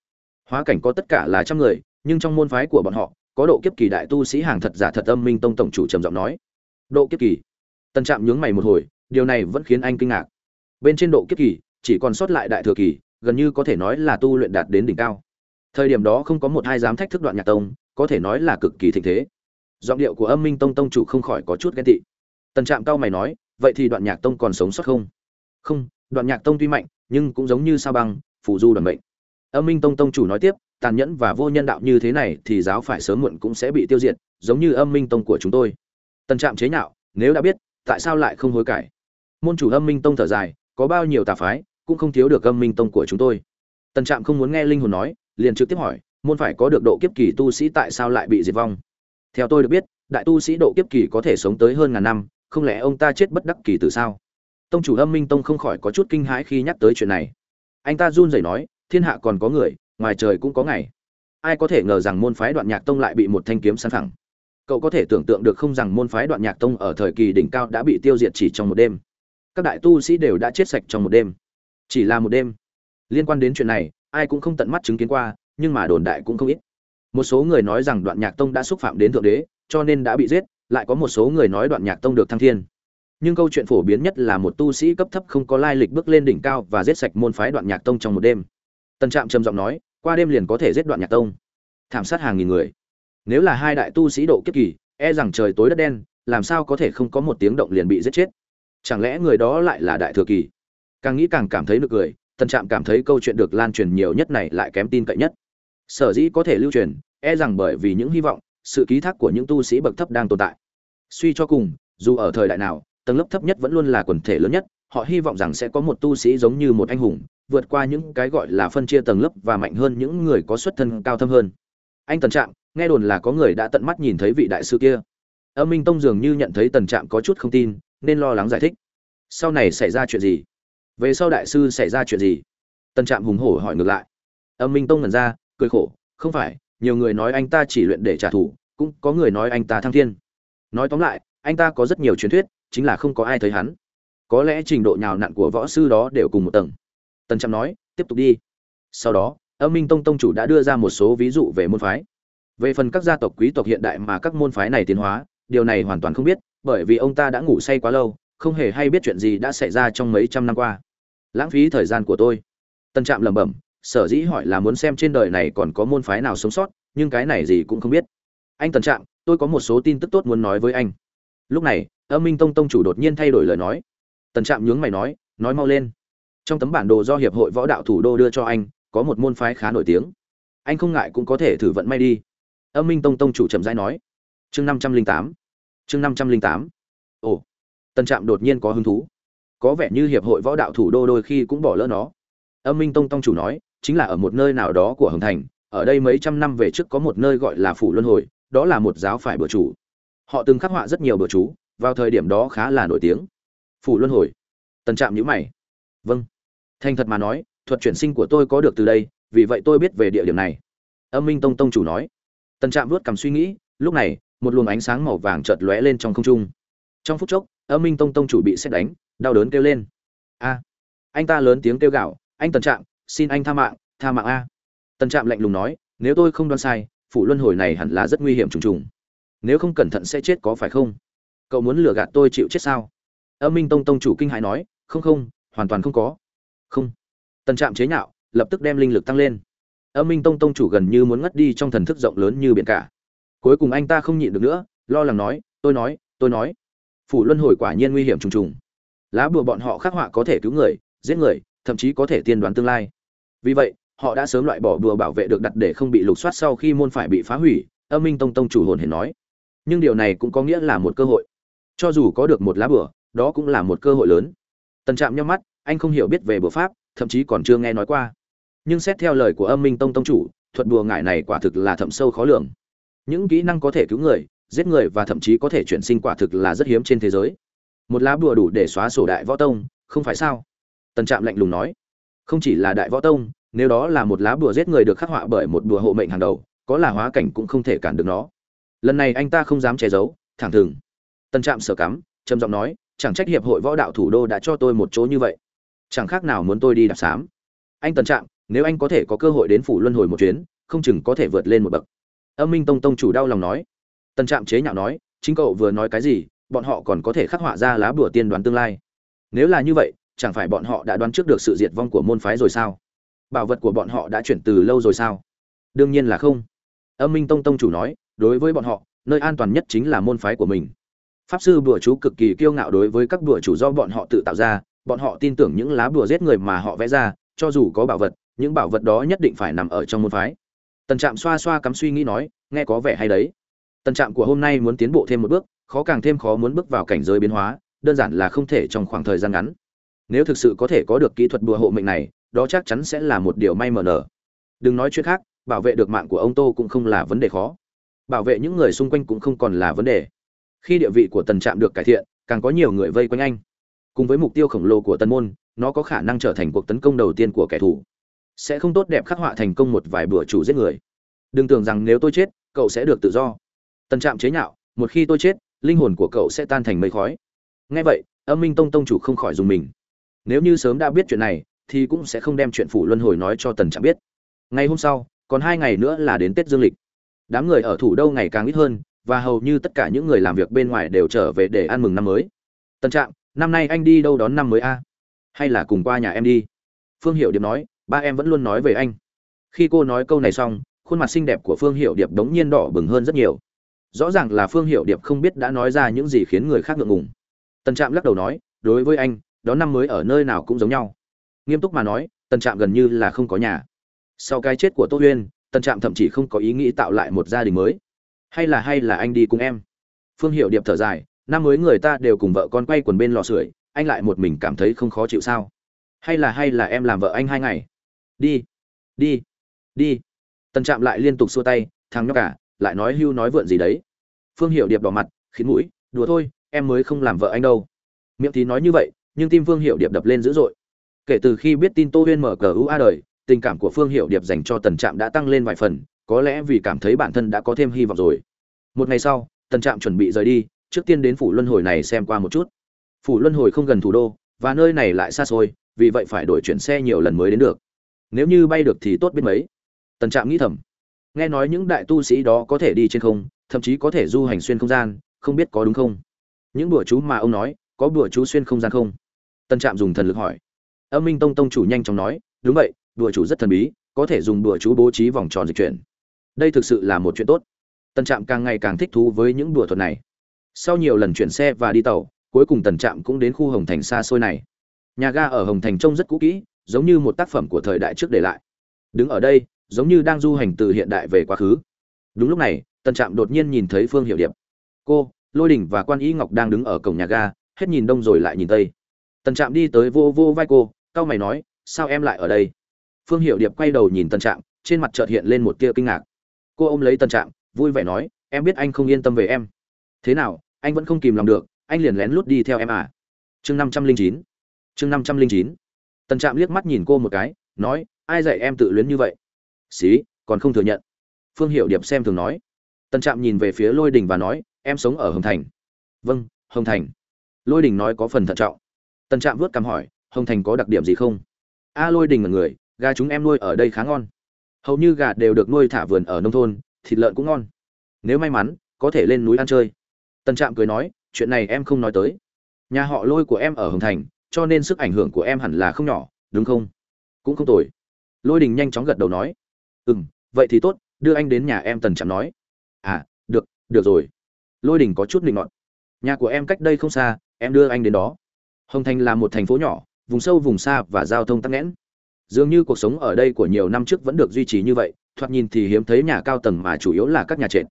Hóa cảnh có tất cả là trăm người, nhưng trong môn phái của bọn họ, có độ kiếp kỳ đại tu sĩ hàng thật giả thật âm minh tông tổng chủ trầm giọng nói. Độ kiếp kỳ. Tân trạm nhướng mày một hồi điều này vẫn khiến anh kinh ngạc. Bên trên độ kiếp kỳ, chỉ còn sót lại đại thừa kỳ, gần như có thể nói là tu luyện đạt đến đỉnh cao. Thời điểm đó không có một hai dám thách thức đoạn nhạc tông, có thể nói là cực kỳ thịnh thế. Giọng điệu của âm minh tông tông chủ không khỏi có chút ghen tị. Tần trạm cao mày nói, vậy thì đoạn nhạc tông còn sống sót không? Không, đoạn nhạc tông tuy mạnh, nhưng cũng giống như sao băng, phù du đoàn mệnh. Âm minh tông tông chủ nói tiếp, tàn nhẫn và vô nhân đạo như thế này thì giáo phải sớm muộn cũng sẽ bị tiêu diệt, giống như âm minh tông của chúng tôi. Tần trạm chế nhạo, nếu đã biết, tại sao lại không hối cải? Môn chủ âm minh tông thở dài, có bao nhiêu tà phái, cũng không thiếu được âm minh tông của chúng tôi. Tần trạm không muốn nghe linh hồn nói, liền trực tiếp hỏi, môn phải có được độ kiếp kỳ tu sĩ tại sao lại bị diệt vong? Theo tôi được biết, đại tu sĩ độ kiếp kỳ có thể sống tới hơn ngàn năm, không lẽ ông ta chết bất đắc kỳ từ sao? Tông chủ âm minh tông không khỏi có chút kinh hãi khi nhắc tới chuyện này. Anh ta run rẩy nói, thiên hạ còn có người, ngoài trời cũng có ngày. Ai có thể ngờ rằng môn phái đoạn nhạc tông lại bị một thanh kiếm săn phẳng cậu có thể tưởng tượng được không rằng môn phái đoạn nhạc tông ở thời kỳ đỉnh cao đã bị tiêu diệt chỉ trong một đêm các đại tu sĩ đều đã chết sạch trong một đêm. Chỉ là một đêm. Liên quan đến chuyện này, ai cũng không tận mắt chứng kiến qua, nhưng mà đồn đại cũng không ít. Một số người nói rằng đoạn nhạc tông đã xúc phạm đến thượng đế, cho nên đã bị giết, lại có một số người nói đoạn nhạc tông được thăng thiên. Nhưng câu chuyện phổ biến nhất là một tu sĩ cấp thấp không có lai lịch bước lên đỉnh cao và giết sạch môn phái đoạn nhạc tông trong một đêm. Tân trạm trầm giọng nói, qua đêm liền có thể giết đoạn nhạc tông. Thảm sát hàng nghìn người. Nếu là hai đại tu sĩ độ kiếp kỳ e rằng trời tối đất đen, làm sao có thể không có một tiếng động liền bị giết chết? Chẳng lẽ người đó lại là đại thừa kỳ? Càng nghĩ càng cảm thấy nực cười tân trạm cảm thấy câu chuyện được lan truyền nhiều nhất này lại kém tin cậy nhất. Sở dĩ có thể lưu truyền e rằng bởi vì những hy vọng, sự ký thác của những tu sĩ bậc thấp đang tồn tại. Suy cho cùng, dù ở thời đại nào, tầng lớp thấp nhất vẫn luôn là quần thể lớn nhất, họ hy vọng rằng sẽ có một tu sĩ giống như một anh hùng, vượt qua những cái gọi là phân chia tầng lớp và mạnh hơn những người có xuất thân cao thâm hơn. Anh tần trạm, nghe đồn là có người đã tận mắt nhìn thấy vị đại sư kia. Âm minh tông dường như nhận thấy tần trạm có chút không tin nên lo lắng giải thích. Sau này xảy ra chuyện gì? Về sau đại sư xảy ra chuyện gì? Tần trạm hùng hổ hỏi ngược lại. Âm minh tông ngẩn ra, cười khổ, không phải, nhiều người nói anh ta chỉ luyện để trả thù, cũng có người nói anh ta thăng thiên. Nói tóm lại, anh ta có rất nhiều truyền thuyết, chính là không có ai thấy hắn. Có lẽ trình độ nhào nặn của võ sư đó đều cùng một tầng. Tần trạm nói, tiếp tục đi. Sau đó, âm minh tông tông chủ đã đưa ra một số ví dụ về môn phái. Về phần các gia tộc quý tộc hiện đại mà các môn phái này tiến hóa, điều này hoàn toàn không biết bởi vì ông ta đã ngủ say quá lâu, không hề hay biết chuyện gì đã xảy ra trong mấy trăm năm qua. Lãng phí thời gian của tôi. Tân trạm lẩm bẩm, sở dĩ hỏi là muốn xem trên đời này còn có môn phái nào sống sót, nhưng cái này gì cũng không biết. Anh tần trạm, tôi có một số tin tức tốt muốn nói với anh. Lúc này, âm minh tông tông chủ đột nhiên thay đổi lời nói. Tần trạm nhướng mày nói nói mau lên. Trong tấm bản đồ do hiệp hội võ đạo thủ đô đưa cho anh, có một môn phái khá nổi tiếng. Anh không ngại cũng có thể thử vận may đi. Âm minh tông tông chủ trầm rãi nói. Chương năm trăm linh tám chương năm trăm linh tám. Ồ tân trạm đột nhiên có hứng thú. Có vẻ như hiệp hội võ đạo thủ đô đôi khi cũng bỏ lỡ nó. Âm minh tông tông chủ nói, chính là ở một nơi nào đó của hồng thành, ở đây mấy trăm năm về trước có một nơi gọi là phủ luân hồi, đó là một giáo phải bừa chủ. Họ từng khắc họa rất nhiều bừa chú, vào thời điểm đó khá là nổi tiếng. Phủ luân hồi. Tần trạm nhữ mày. Vâng. Thành thật mà nói, thuật chuyển sinh của tôi có được từ đây, vì vậy tôi biết về địa điểm này. Âm minh tông tông chủ nói. Tần trạm vuốt cầm suy nghĩ, lúc này một luồng ánh sáng màu vàng chợt lóe lên trong không trung. Trong phút chốc, âm minh tông tông chủ bị xét đánh, đau đớn kêu lên. A, anh ta lớn tiếng kêu gạo anh tần trạm, xin anh tha mạng tha mạng a. Tần trạm lạnh lùng nói, nếu tôi không đoán sai, phủ luân hồi này hẳn là rất nguy hiểm trùng trùng. Nếu không cẩn thận sẽ chết có phải không? Cậu muốn lừa gạt tôi chịu chết sao? Âm minh tông tông chủ kinh hãi nói, không không, hoàn toàn không có. Không. Tần trạm chế nhạo, lập tức đem linh lực tăng lên. Âm minh tông tông chủ gần như muốn ngất đi trong thần thức rộng lớn như biển cả cuối cùng anh ta không nhịn được nữa, lo lắng nói, tôi nói tôi nói. Phủ luân hồi quả nhiên nguy hiểm trùng trùng. Lá bùa bọn họ khắc họa có thể cứu người, giết người, thậm chí có thể tiên đoán tương lai. Vì vậy, họ đã sớm loại bỏ bùa bảo vệ được đặt để không bị lục soát sau khi môn phải bị phá hủy, âm minh tông tông chủ hồn hển nói. Nhưng điều này cũng có nghĩa là một cơ hội. Cho dù có được một lá bùa, đó cũng là một cơ hội lớn. Tần trạm nhắm mắt, anh không hiểu biết về bùa pháp, thậm chí còn chưa nghe nói qua. Nhưng xét theo lời của âm minh tông tông chủ, thuật bùa ngải này quả thực là thậm sâu khó lường những kỹ năng có thể cứu người, giết người và thậm chí có thể chuyển sinh quả thực là rất hiếm trên thế giới. Một lá bùa đủ để xóa sổ đại võ tông, không phải sao? Tần trạm lạnh lùng nói. Không chỉ là đại võ tông, nếu đó là một lá bùa giết người được khắc họa bởi một bùa hộ mệnh hàng đầu, có là hóa cảnh cũng không thể cản được nó. Lần này anh ta không dám che giấu, thẳng thừng. Tần trạm sở cắm, trầm giọng nói, chẳng trách hiệp hội võ đạo thủ đô đã cho tôi một chỗ như vậy. Chẳng khác nào muốn tôi đi đạp xám anh tần trạm, nếu anh có thể có cơ hội đến phủ luân hồi một chuyến, không chừng có thể vượt lên một bậc âm minh tông tông chủ đau lòng nói. Tần trạm chế nhạo nói, chính cậu vừa nói cái gì, bọn họ còn có thể khắc họa ra lá bùa tiên đoán tương lai. Nếu là như vậy, chẳng phải bọn họ đã đoán trước được sự diệt vong của môn phái rồi sao? Bảo vật của bọn họ đã chuyển từ lâu rồi sao? Đương nhiên là không. Âm minh tông tông chủ nói, đối với bọn họ, nơi an toàn nhất chính là môn phái của mình. Pháp sư bùa chú cực kỳ kiêu ngạo đối với các bùa chủ do bọn họ tự tạo ra, bọn họ tin tưởng những lá bùa giết người mà họ vẽ ra, cho dù có bảo vật, những bảo vật đó nhất định phải nằm ở trong môn phái tần trạm xoa xoa cắm suy nghĩ nói, nghe có vẻ hay đấy. Tần trạm của hôm nay muốn tiến bộ thêm một bước, khó càng thêm khó muốn bước vào cảnh giới biến hóa, đơn giản là không thể trong khoảng thời gian ngắn. Nếu thực sự có thể có được kỹ thuật bùa hộ mệnh này, đó chắc chắn sẽ là một điều may mờ nở. Đừng nói chuyện khác, bảo vệ được mạng của ông tô cũng không là vấn đề khó. Bảo vệ những người xung quanh cũng không còn là vấn đề. Khi địa vị của tần trạm được cải thiện, càng có nhiều người vây quanh anh. Cùng với mục tiêu khổng lồ của tân môn, nó có khả năng trở thành cuộc tấn công đầu tiên của kẻ thù sẽ không tốt đẹp khắc họa thành công một vài bữa chủ giết người. Đừng tưởng rằng nếu tôi chết, cậu sẽ được tự do. Tần trạm chế nhạo, một khi tôi chết, linh hồn của cậu sẽ tan thành mây khói. Ngay vậy, âm minh tông tông chủ không khỏi dùng mình. Nếu như sớm đã biết chuyện này, thì cũng sẽ không đem chuyện phủ luân hồi nói cho tần trạm biết. Ngày hôm sau, còn hai ngày nữa là đến tết dương lịch. Đám người ở thủ đô ngày càng ít hơn, và hầu như tất cả những người làm việc bên ngoài đều trở về để ăn mừng năm mới. Tần trạm, năm nay anh đi đâu đón năm mới a? Hay là cùng qua nhà em đi? Phương hiệu điệp nói ba em vẫn luôn nói về anh. Khi cô nói câu này xong, khuôn mặt xinh đẹp của phương hiệu điệp đống nhiên đỏ bừng hơn rất nhiều. Rõ ràng là phương hiệu điệp không biết đã nói ra những gì khiến người khác ngượng ngùng. Tần trạm lắc đầu nói, đối với anh, đón năm mới ở nơi nào cũng giống nhau. Nghiêm túc mà nói, tần trạm gần như là không có nhà. Sau cái chết của tô huyên, tần trạm thậm chí không có ý nghĩ tạo lại một gia đình mới. Hay là hay là anh đi cùng em? Phương hiệu điệp thở dài, năm mới người ta đều cùng vợ con quay quần bên lò sưởi, anh lại một mình cảm thấy không khó chịu sao? Hay là hay là em làm vợ anh hai ngày? Đi. Đi. Đi. Tần trạm lại liên tục xua tay, thằng nhóc cả, lại nói hưu nói vượn gì đấy. Phương hiệu điệp đỏ mặt khiến mũi, đùa thôi, em mới không làm vợ anh đâu. Miệng thì nói như vậy, nhưng tim phương hiệu điệp đập lên dữ dội. Kể từ khi biết tin tô huyên mở cờ A đời, tình cảm của phương hiệu điệp dành cho tần trạm đã tăng lên vài phần, có lẽ vì cảm thấy bản thân đã có thêm hy vọng rồi. Một ngày sau, tần trạm chuẩn bị rời đi, trước tiên đến phủ luân hồi này xem qua một chút. Phủ luân hồi không gần thủ đô, và nơi này lại xa xôi, vì vậy phải đổi chuyển xe nhiều lần mới đến được nếu như bay được thì tốt biết mấy. Tần trạm nghĩ thầm. Nghe nói những đại tu sĩ đó có thể đi trên không, thậm chí có thể du hành xuyên không gian, không biết có đúng không? Những bữa chú mà ông nói, có bữa chú xuyên không gian không? Tần trạm dùng thần lực hỏi. Âm minh tông tông chủ nhanh chóng nói, đúng vậy bữa chú rất thần bí, có thể dùng bữa chú bố trí vòng tròn dịch chuyển. Đây thực sự là một chuyện tốt. Tần trạm càng ngày càng thích thú với những đùa thuật này. Sau nhiều lần chuyển xe và đi tàu, cuối cùng tần trạm cũng đến khu hồng thành xa xôi này. Nhà ga ở hồng thành trông rất cũ kỹ giống như một tác phẩm của thời đại trước để lại. Đứng ở đây, giống như đang du hành từ hiện đại về quá khứ. Đúng lúc này, tần trạm đột nhiên nhìn thấy phương hiệu điệp. Cô, lôi đình và quan y ngọc đang đứng ở cổng nhà ga, hết nhìn đông rồi lại nhìn tây. Tần trạm đi tới vô vô vai cô, cau mày nói, sao em lại ở đây? Phương hiệu điệp quay đầu nhìn tần trạm, trên mặt chợt hiện lên một tia kinh ngạc. Cô ôm lấy tần trạm, vui vẻ nói, em biết anh không yên tâm về em. Thế nào, anh vẫn không kìm lòng được, anh liền lén lút đi theo em à? Chương năm trăm linh chín. Chương năm trăm linh chín tần trạm liếc mắt nhìn cô một cái, nói, ai dạy em tự luyến như vậy? Xí, còn không thừa nhận. Phương hiệu điệp xem thường nói. Tần trạm nhìn về phía lôi đình và nói, em sống ở hồng thành. Vâng hồng thành. Lôi đình nói có phần thận trọng. Tần trạm vớt cằm hỏi, hồng thành có đặc điểm gì không? A, lôi đình là người, gà chúng em nuôi ở đây khá ngon. Hầu như gà đều được nuôi thả vườn ở nông thôn, thịt lợn cũng ngon. Nếu may mắn, có thể lên núi ăn chơi. Tần trạm cười nói, chuyện này em không nói tới. Nhà họ lôi của em ở hồng thành cho nên sức ảnh hưởng của em hẳn là không nhỏ, đúng không? Cũng không tồi. Lôi đình nhanh chóng gật đầu nói. Ừ m vậy thì tốt, đưa anh đến nhà em tần trạm nói. À được được rồi. Lôi đình có chút định ngọn nhà của em cách đây không xa, em đưa anh đến đó. Hồng thành là một thành phố nhỏ, vùng sâu vùng xa và giao thông tắc nghẽn. Dường như cuộc sống ở đây của nhiều năm trước vẫn được duy trì như vậy, thoạt nhìn thì hiếm thấy nhà cao tầng mà chủ yếu là các nhà trệt.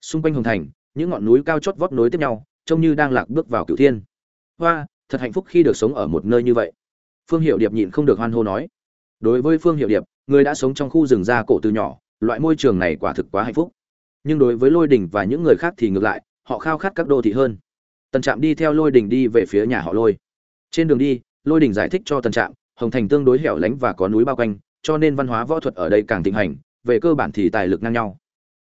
Xung quanh hồng thành, những ngọn núi cao chót vót nối tiếp nhau, trông như đang lạc bước vào cửu thiên. Hoa thật hạnh phúc khi được sống ở một nơi như vậy. Phương hiệu điệp nhịn không được hoan hô nói, đối với phương hiệu điệp, người đã sống trong khu rừng gia cổ từ nhỏ, loại môi trường này quả thực quá hạnh phúc. Nhưng đối với lôi đình và những người khác thì ngược lại, họ khao khát các đô thị hơn. Tần trạm đi theo lôi đình đi về phía nhà họ lôi. Trên đường đi, lôi đình giải thích cho tần trạm, hồng thành tương đối hẻo lánh và có núi bao quanh, cho nên văn hóa võ thuật ở đây càng thịnh hành, về cơ bản thì tài lực ngang nhau.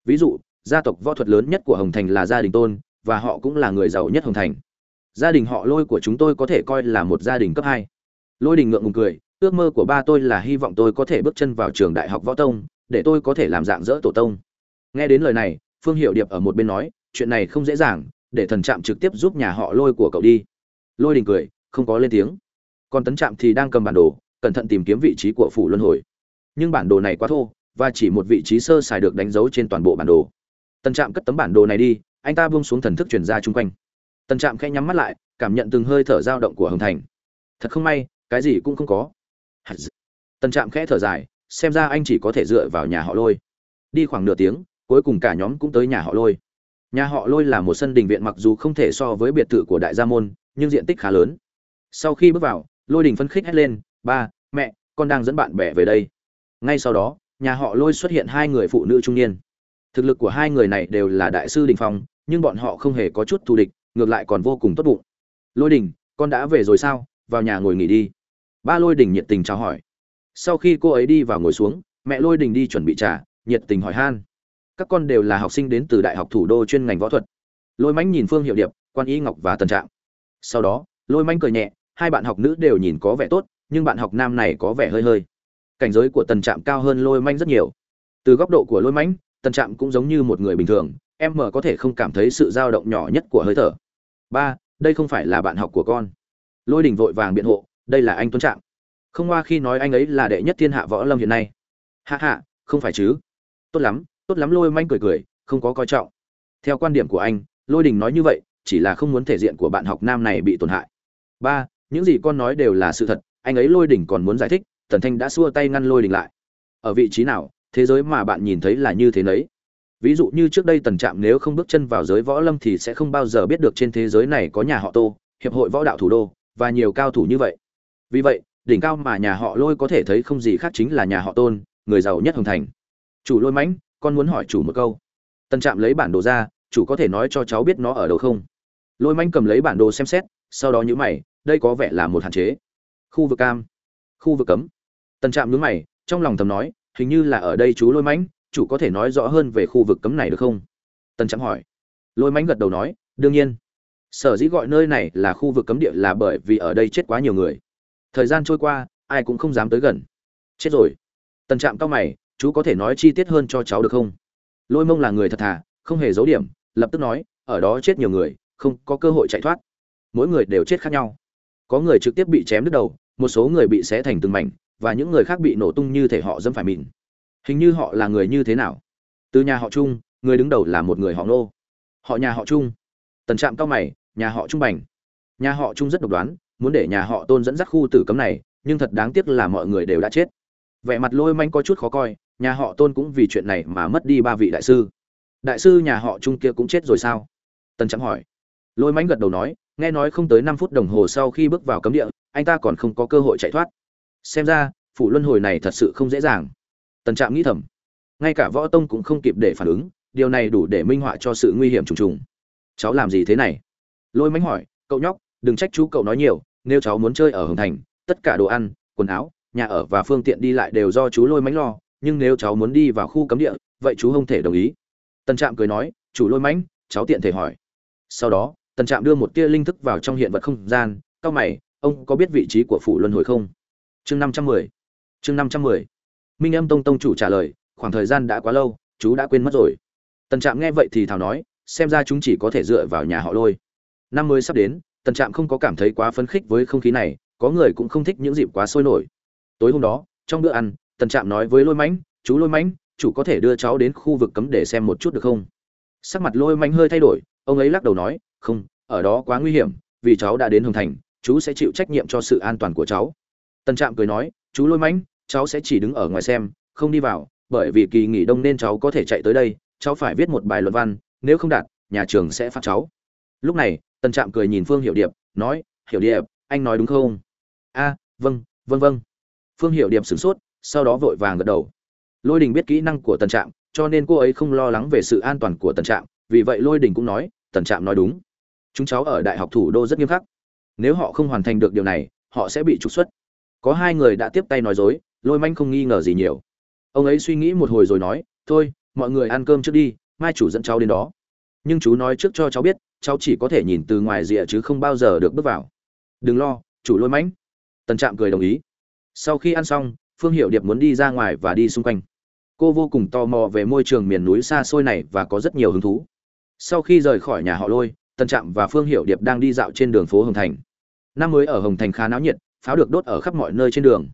Ví dụ, gia tộc võ thuật lớn nhất của hồng thành là gia đình tôn, và họ cũng là người giàu nhất hồng thành gia đình họ lôi của chúng tôi có thể coi là một gia đình cấp hai. Lôi đình ngượng ngùng cười, ước mơ của ba tôi là hy vọng tôi có thể bước chân vào trường đại học võ tông, để tôi có thể làm dạng dỡ tổ tông. Nghe đến lời này, phương hiệu điệp ở một bên nói, chuyện này không dễ dàng, để thần trạm trực tiếp giúp nhà họ lôi của cậu đi. Lôi đình cười, không có lên tiếng. Còn tấn trạm thì đang cầm bản đồ, cẩn thận tìm kiếm vị trí của phủ luân hồi. Nhưng bản đồ này quá thô, và chỉ một vị trí sơ xài được đánh dấu trên toàn bộ bản đồ. Tần trạm cất tấm bản đồ này đi, anh ta buông xuống thần thức chuyển ra chung quanh tần trạm khẽ nhắm mắt lại, cảm nhận từng hơi thở dao động của hồng thành. Thật không may, cái gì cũng không có. Tần trạm khẽ thở dài, xem ra anh chỉ có thể dựa vào nhà họ lôi. Đi khoảng nửa tiếng, cuối cùng cả nhóm cũng tới nhà họ lôi. Nhà họ lôi là một sân đình viện mặc dù không thể so với biệt thự của đại gia môn, nhưng diện tích khá lớn. Sau khi bước vào, lôi đình phân khích hét lên, ba, mẹ, con đang dẫn bạn bè về đây. Ngay sau đó, nhà họ lôi xuất hiện hai người phụ nữ trung niên. Thực lực của hai người này đều là đại sư đình phong, nhưng bọn họ không hề có chút thù địch ngược lại còn vô cùng tốt bụng. Lôi đình, con đã về rồi sao? Vào nhà ngồi nghỉ đi. Ba lôi đình nhiệt tình chào hỏi. Sau khi cô ấy đi vào ngồi xuống, mẹ lôi đình đi chuẩn bị trà, nhiệt tình hỏi han. Các con đều là học sinh đến từ đại học thủ đô chuyên ngành võ thuật. Lôi mánh nhìn phương hiệu điệp, quan y ngọc và tần trạng. Sau đó, lôi mánh cười nhẹ, hai bạn học nữ đều nhìn có vẻ tốt, nhưng bạn học nam này có vẻ hơi hơi. Cảnh giới của tần trạm cao hơn lôi manh rất nhiều. Từ góc độ của lôi mánh tần trạm cũng giống như một người bình thường, em mờ có thể không cảm thấy sự dao động nhỏ nhất của hơi thở ba, đây không phải là bạn học của con. Lôi đình vội vàng biện hộ, đây là anh tuấn trạng. Không qua khi nói anh ấy là đệ nhất thiên hạ võ lâm hiện nay. Hạ hạ không phải chứ. Tốt lắm tốt lắm lôi manh cười cười, không có coi trọng. Theo quan điểm của anh, lôi đình nói như vậy, chỉ là không muốn thể diện của bạn học nam này bị tổn hại. Ba, những gì con nói đều là sự thật, anh ấy lôi đình còn muốn giải thích, tần thanh đã xua tay ngăn lôi đình lại. Ở vị trí nào, thế giới mà bạn nhìn thấy là như thế nấy ví dụ như trước đây tần trạm nếu không bước chân vào giới võ lâm thì sẽ không bao giờ biết được trên thế giới này có nhà họ tô, hiệp hội võ đạo thủ đô, và nhiều cao thủ như vậy. Vì vậy, đỉnh cao mà nhà họ lôi có thể thấy không gì khác chính là nhà họ tôn, người giàu nhất hồng thành. Chủ lôi mãnh, con muốn hỏi chủ một câu. Tần trạm lấy bản đồ ra, chủ có thể nói cho cháu biết nó ở đâu không? Lôi mãnh cầm lấy bản đồ xem xét, sau đó nhữ mày, đây có vẻ là một hạn chế. Khu vực cam, khu vực cấm. Tần trạm nhữ mày, trong lòng thầm nói, hình như là ở đây chú lôi mãnh chủ có thể nói rõ hơn về khu vực cấm này được không? Tần trạm hỏi. Lôi Mánh gật đầu nói, đương nhiên. Sở dĩ gọi nơi này là khu vực cấm địa là bởi vì ở đây chết quá nhiều người. Thời gian trôi qua, ai cũng không dám tới gần. Chết rồi. Tần trạm cao mày, chú có thể nói chi tiết hơn cho cháu được không? Lôi mông là người thật thà, không hề giấu điểm, lập tức nói, ở đó chết nhiều người, không có cơ hội chạy thoát. Mỗi người đều chết khác nhau. Có người trực tiếp bị chém đứt đầu, một số người bị xé thành từng mảnh, và những người khác bị nổ tung như thể họ dâm phải mìn hình như họ là người như thế nào? Từ nhà họ trung, người đứng đầu là một người họ nô họ nhà họ trung. Tần trạm cao mày, nhà họ trung bành. Nhà họ trung rất độc đoán, muốn để nhà họ tôn dẫn dắt khu tử cấm này, nhưng thật đáng tiếc là mọi người đều đã chết. Vẻ mặt lôi manh có chút khó coi, nhà họ tôn cũng vì chuyện này mà mất đi ba vị đại sư. Đại sư nhà họ trung kia cũng chết rồi sao? Tần trạm hỏi. Lôi manh gật đầu nói, nghe nói không tới năm phút đồng hồ sau khi bước vào cấm địa, anh ta còn không có cơ hội chạy thoát. Xem ra, phủ luân hồi này thật sự không dễ dàng tần trạm nghĩ thầm. Ngay cả võ tông cũng không kịp để phản ứng, điều này đủ để minh họa cho sự nguy hiểm trùng trùng. Cháu làm gì thế này? Lôi mánh hỏi, cậu nhóc, đừng trách chú cậu nói nhiều, nếu cháu muốn chơi ở hồng thành, tất cả đồ ăn, quần áo, nhà ở và phương tiện đi lại đều do chú lôi mánh lo, nhưng nếu cháu muốn đi vào khu cấm địa, vậy chú không thể đồng ý. Tần trạm cười nói, chủ lôi mánh, cháu tiện thể hỏi. Sau đó, tần trạm đưa một tia linh thức vào trong hiện vật không gian, cao mày, ông có biết vị trí của phủ luân hồi không? Chương năm trăm mười. Chương năm trăm mười minh âm tông tông chủ trả lời, khoảng thời gian đã quá lâu, chú đã quên mất rồi. Tần trạm nghe vậy thì thào nói, xem ra chúng chỉ có thể dựa vào nhà họ lôi. Năm mới sắp đến, tần trạm không có cảm thấy quá phấn khích với không khí này, có người cũng không thích những dịp quá sôi nổi. Tối hôm đó, trong bữa ăn, tần trạm nói với lôi mãnh, chú lôi mãnh, chủ có thể đưa cháu đến khu vực cấm để xem một chút được không? Sắc mặt lôi mãnh hơi thay đổi, ông ấy lắc đầu nói, không, ở đó quá nguy hiểm, vì cháu đã đến hồng thành, chú sẽ chịu trách nhiệm cho sự an toàn của cháu. Tần trạm cười nói, chú lôi mãnh cháu sẽ chỉ đứng ở ngoài xem, không đi vào, bởi vì kỳ nghỉ đông nên cháu có thể chạy tới đây, cháu phải viết một bài luận văn, nếu không đạt, nhà trường sẽ phạt cháu. Lúc này, tần trạm cười nhìn phương hiểu điệp, nói, hiểu điệp, anh nói đúng không? A vâng vâng vâng. Phương hiểu điệp sửng sốt, sau đó vội vàng gật đầu. Lôi đình biết kỹ năng của tần trạm, cho nên cô ấy không lo lắng về sự an toàn của tần trạm, vì vậy lôi đình cũng nói, tần trạm nói đúng. Chúng cháu ở đại học thủ đô rất nghiêm khắc. Nếu họ không hoàn thành được điều này, họ sẽ bị trục xuất. Có hai người đã tiếp tay nói dối lôi manh không nghi ngờ gì nhiều. Ông ấy suy nghĩ một hồi rồi nói, thôi, mọi người ăn cơm trước đi, mai chủ dẫn cháu đến đó. Nhưng chú nói trước cho cháu biết, cháu chỉ có thể nhìn từ ngoài rìa chứ không bao giờ được bước vào. Đừng lo, chủ lôi mãnh tần trạm cười đồng ý. Sau khi ăn xong, phương hiệu điệp muốn đi ra ngoài và đi xung quanh. Cô vô cùng tò mò về môi trường miền núi xa xôi này và có rất nhiều hứng thú. Sau khi rời khỏi nhà họ lôi, tần trạm và phương hiệu điệp đang đi dạo trên đường phố hồng thành. Năm mới ở hồng thành khá náo nhiệt, pháo được đốt ở khắp mọi nơi trên đường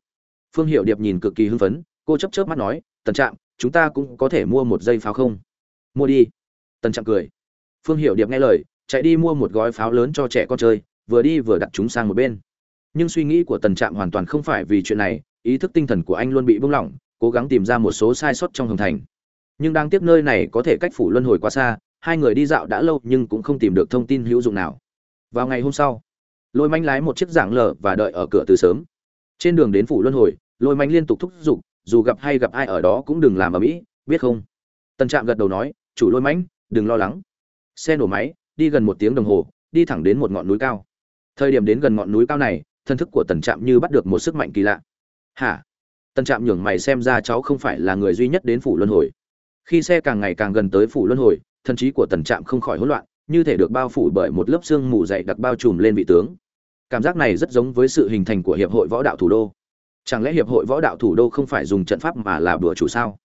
phương hiệu điệp nhìn cực kỳ hưng phấn, cô chấp chớp mắt nói, tần trạm, chúng ta cũng có thể mua một dây pháo không? Mua đi. Tần trạm cười. Phương hiệu điệp nghe lời, chạy đi mua một gói pháo lớn cho trẻ con chơi, vừa đi vừa đặt chúng sang một bên. Nhưng suy nghĩ của tần trạm hoàn toàn không phải vì chuyện này, ý thức tinh thần của anh luôn bị buông lỏng, cố gắng tìm ra một số sai sót trong hồng thành. Nhưng đang tiếp nơi này có thể cách phủ luân hồi quá xa, hai người đi dạo đã lâu nhưng cũng không tìm được thông tin hữu dụng nào. Vào ngày hôm sau, lôi manh lái một chiếc giảng lờ và đợi ở cửa từ sớm trên đường đến phủ luân hồi, lôi Mạnh liên tục thúc giục, dù gặp hay gặp ai ở đó cũng đừng làm ở mỹ biết không? Tần trạm gật đầu nói, chủ lôi mãnh, đừng lo lắng. Xe nổ máy, đi gần một tiếng đồng hồ, đi thẳng đến một ngọn núi cao. Thời điểm đến gần ngọn núi cao này, thân thức của tần trạm như bắt được một sức mạnh kỳ lạ. Hả? Tần trạm nhường mày xem ra cháu không phải là người duy nhất đến phủ luân hồi. Khi xe càng ngày càng gần tới phủ luân hồi thần trí của tần trạm không khỏi hỗn loạn, như thể được bao phủ bởi một lớp xương mù dày đặc bao trùm lên vị tướng cảm giác này rất giống với sự hình thành của hiệp hội võ đạo thủ đô. Chẳng lẽ hiệp hội võ đạo thủ đô không phải dùng trận pháp mà là đùa chủ sao?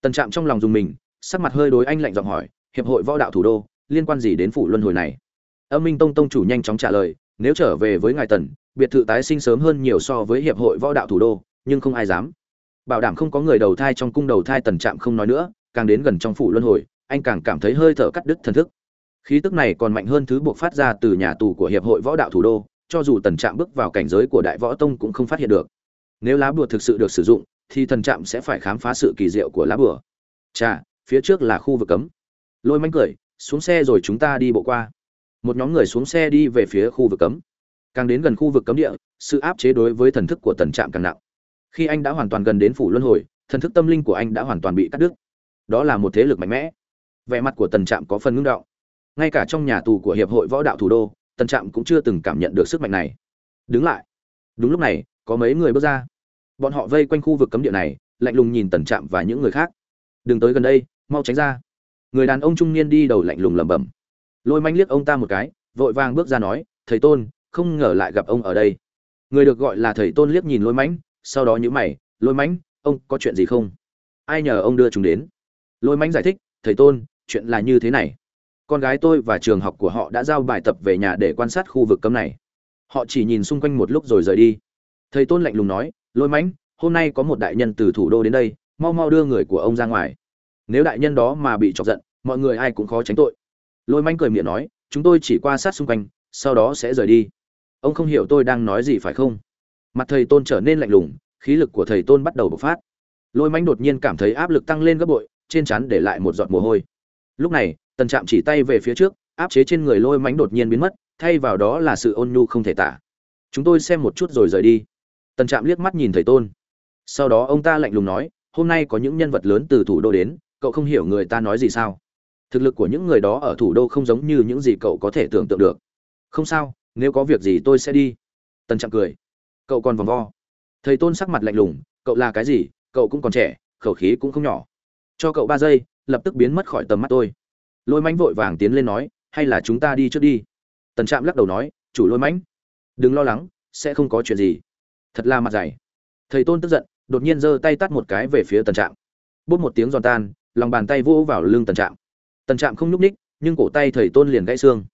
Tần trạm trong lòng dùng mình, sắc mặt hơi đối anh lạnh giọng hỏi, hiệp hội võ đạo thủ đô, liên quan gì đến phủ luân hồi này? Âm minh tông tông chủ nhanh chóng trả lời, nếu trở về với ngài tần, biệt thự tái sinh sớm hơn nhiều so với hiệp hội võ đạo thủ đô, nhưng không ai dám. Bảo đảm không có người đầu thai trong cung đầu thai tần trạm không nói nữa, càng đến gần trong phủ luân hồi, anh càng cảm thấy hơi thở cắt đứt thần thức. Khí tức này còn mạnh hơn thứ buộc phát ra từ nhà tù của hiệp hội võ đạo thủ đô cho dù tần trạm bước vào cảnh giới của đại võ tông cũng không phát hiện được. Nếu lá bùa thực sự được sử dụng, thì thần trạm sẽ phải khám phá sự kỳ diệu của lá bùa. Chà, phía trước là khu vực cấm. Lôi mánh cười, xuống xe rồi chúng ta đi bộ qua. Một nhóm người xuống xe đi về phía khu vực cấm. Càng đến gần khu vực cấm địa, sự áp chế đối với thần thức của tần trạm càng nặng. Khi anh đã hoàn toàn gần đến phủ luân hồi, thần thức tâm linh của anh đã hoàn toàn bị cắt đứt. Đó là một thế lực mạnh mẽ. Vẻ mặt của tần trạm có phần ngưng đạo. ngay cả trong nhà tù của hiệp hội võ đạo thủ đô tần trạm cũng chưa từng cảm nhận được sức mạnh này. Đứng lại. Đúng lúc này, có mấy người bước ra. Bọn họ vây quanh khu vực cấm địa này, lạnh lùng nhìn tần trạm và những người khác. Đừng tới gần đây, mau tránh ra. Người đàn ông trung niên đi đầu lạnh lùng lẩm bẩm. Lôi manh liếc ông ta một cái, vội vàng bước ra nói, thầy tôn, không ngờ lại gặp ông ở đây. Người được gọi là thầy tôn liếc nhìn lôi mãnh sau đó nhữ mày, lôi mãnh ông có chuyện gì không? Ai nhờ ông đưa chúng đến? Lôi mãnh giải thích, thầy tôn, chuyện là như thế này con gái tôi và trường học của họ đã giao bài tập về nhà để quan sát khu vực cấm này. Họ chỉ nhìn xung quanh một lúc rồi rời đi. Thầy tôn lạnh lùng nói, lôi mãnh, hôm nay có một đại nhân từ thủ đô đến đây, mau mau đưa người của ông ra ngoài. Nếu đại nhân đó mà bị chọc giận, mọi người ai cũng khó tránh tội. Lôi mãnh cười miệng nói, chúng tôi chỉ qua sát xung quanh, sau đó sẽ rời đi. Ông không hiểu tôi đang nói gì phải không? Mặt thầy tôn trở nên lạnh lùng, khí lực của thầy tôn bắt đầu bộc phát. Lôi mãnh đột nhiên cảm thấy áp lực tăng lên gấp bội, trên chắn để lại một giọt mồ hôi lúc này, tần trạm chỉ tay về phía trước, áp chế trên người lôi mánh đột nhiên biến mất, thay vào đó là sự ôn nhu không thể tả. Chúng tôi xem một chút rồi rời đi. Tần trạm liếc mắt nhìn thầy tôn. Sau đó ông ta lạnh lùng nói, hôm nay có những nhân vật lớn từ thủ đô đến, cậu không hiểu người ta nói gì sao? Thực lực của những người đó ở thủ đô không giống như những gì cậu có thể tưởng tượng được. Không sao, nếu có việc gì tôi sẽ đi. Tần trạm cười. Cậu còn vòng vo. Thầy tôn sắc mặt lạnh lùng, cậu là cái gì? Cậu cũng còn trẻ, khẩu khí cũng không nhỏ. Cho cậu ba giây lập tức biến mất khỏi tầm mắt tôi. Lôi mánh vội vàng tiến lên nói, hay là chúng ta đi trước đi? Tần trạm lắc đầu nói, chủ lôi mánh đừng lo lắng, sẽ không có chuyện gì. Thật là mặt dày. Thầy tôn tức giận, đột nhiên giơ tay tắt một cái về phía tần trạm. Bút một tiếng giòn tan, lòng bàn tay vỗ vào lưng tần trạm. Tần trạm không nhúc ních nhưng cổ tay thầy tôn liền gãy xương.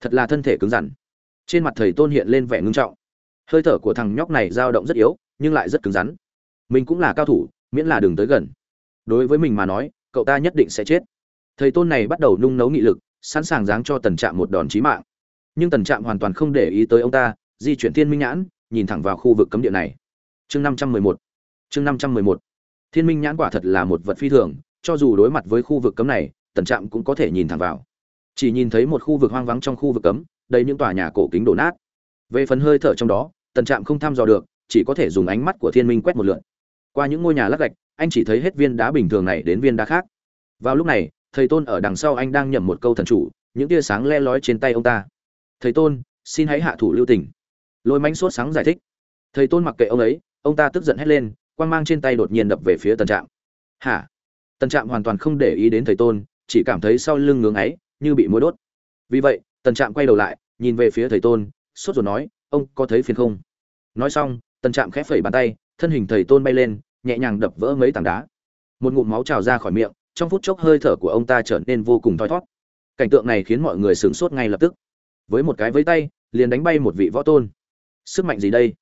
Thật là thân thể cứng rắn. Trên mặt thầy tôn hiện lên vẻ ngưng trọng. Hơi thở của thằng nhóc này dao động rất yếu, nhưng lại rất cứng rắn. Mình cũng là cao thủ, miễn là đừng tới gần. Đối với mình mà nói cậu ta nhất định sẽ chết. Thầy tôn này bắt đầu nung nấu nghị lực, sẵn sàng giáng cho tần trạm một đòn chí mạng. Nhưng tần trạm hoàn toàn không để ý tới ông ta, di chuyển thiên minh nhãn, nhìn thẳng vào khu vực cấm địa này. Chương năm trăm mười một. Chương năm trăm mười một. Thiên minh nhãn quả thật là một vật phi thường, cho dù đối mặt với khu vực cấm này, tần trạm cũng có thể nhìn thẳng vào. Chỉ nhìn thấy một khu vực hoang vắng trong khu vực cấm, đầy những tòa nhà cổ kính đổ nát. Về phần hơi thở trong đó, tần trạm không thăm dò được, chỉ có thể dùng ánh mắt của thiên minh quét một lượn qua những ngôi nhà lắc gạch anh chỉ thấy hết viên đá bình thường này đến viên đá khác. Vào lúc này, thầy tôn ở đằng sau anh đang nhầm một câu thần chủ, những tia sáng le lói trên tay ông ta. Thầy tôn, xin hãy hạ thủ lưu tình. Lôi mánh sốt sáng giải thích. Thầy tôn mặc kệ ông ấy, ông ta tức giận hét lên, quang mang trên tay đột nhiên đập về phía tần trạm. Hả? Tần trạm hoàn toàn không để ý đến thầy tôn, chỉ cảm thấy sau lưng ngưỡng ấy như bị muỗi đốt. Vì vậy, tần trạm quay đầu lại, nhìn về phía thầy tôn, sốt rồi nói, ông có thấy phiền không? Nói xong, tần trạm khẽ phẩy bàn tay, thân hình thầy tôn bay lên nhẹ nhàng đập vỡ mấy tảng đá. Một ngụm máu trào ra khỏi miệng, trong phút chốc hơi thở của ông ta trở nên vô cùng thoi thót. Cảnh tượng này khiến mọi người sửng sốt ngay lập tức. Với một cái với tay, liền đánh bay một vị võ tôn. Sức mạnh gì đây?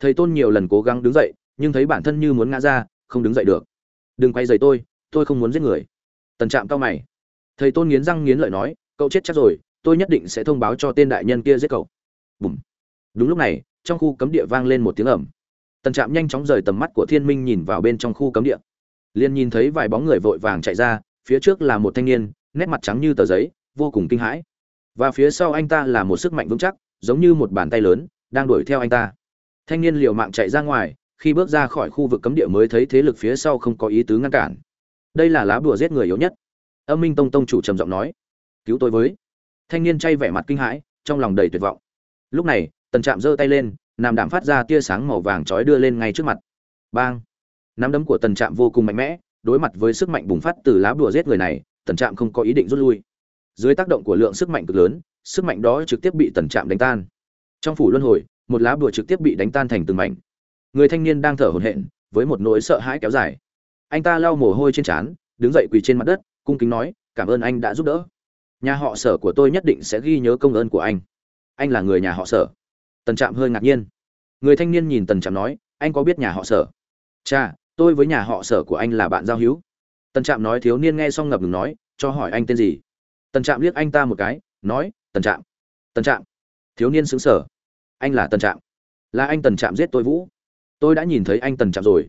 Thầy tôn nhiều lần cố gắng đứng dậy, nhưng thấy bản thân như muốn ngã ra, không đứng dậy được. Đừng quay dày tôi tôi không muốn giết người. Tần trạm cao mày. Thầy tôn nghiến răng nghiến lợi nói, cậu chết chắc rồi, tôi nhất định sẽ thông báo cho tên đại nhân kia giết cậu. Bùm. Đúng lúc này, trong khu cấm địa vang lên một tiếng ẩm tần trạm nhanh chóng rời tầm mắt của thiên minh nhìn vào bên trong khu cấm địa. Liền nhìn thấy vài bóng người vội vàng chạy ra, phía trước là một thanh niên, nét mặt trắng như tờ giấy, vô cùng kinh hãi. Và phía sau anh ta là một sức mạnh vững chắc, giống như một bàn tay lớn, đang đuổi theo anh ta. Thanh niên liều mạng chạy ra ngoài, khi bước ra khỏi khu vực cấm địa mới thấy thế lực phía sau không có ý tứ ngăn cản. Đây là lá bùa giết người yếu nhất. Âm minh tông tông chủ trầm giọng nói, cứu tôi với. Thanh niên chay vẻ mặt kinh hãi, trong lòng đầy tuyệt vọng. Lúc này, tần trạm giơ tay lên nằm đạm phát ra tia sáng màu vàng chói đưa lên ngay trước mặt. Bang! Nắm đấm của tần trạm vô cùng mạnh mẽ, đối mặt với sức mạnh bùng phát từ lá bùa giết người này, tần trạm không có ý định rút lui. Dưới tác động của lượng sức mạnh cực lớn, sức mạnh đó trực tiếp bị tần trạm đánh tan. Trong phủ luân hồi, một lá bùa trực tiếp bị đánh tan thành từng mảnh. Người thanh niên đang thở hổn hển, với một nỗi sợ hãi kéo dài. Anh ta lau mồ hôi trên trán, đứng dậy quỳ trên mặt đất, cung kính nói, cảm ơn anh đã giúp đỡ. Nhà họ sở của tôi nhất định sẽ ghi nhớ công ơn của anh. Anh là người nhà họ sở tần trạm hơi ngạc nhiên. Người thanh niên nhìn tần trạm nói, anh có biết nhà họ sở? Cha tôi với nhà họ sở của anh là bạn giao hữu. Tần trạm nói, thiếu niên nghe xong ngập ngừng nói, cho hỏi anh tên gì? Tần trạm liếc anh ta một cái, nói, tần trạm tần trạm. Thiếu niên xứng sở anh là tần trạm. Là anh tần trạm giết tôi vũ. Tôi đã nhìn thấy anh tần trạm rồi.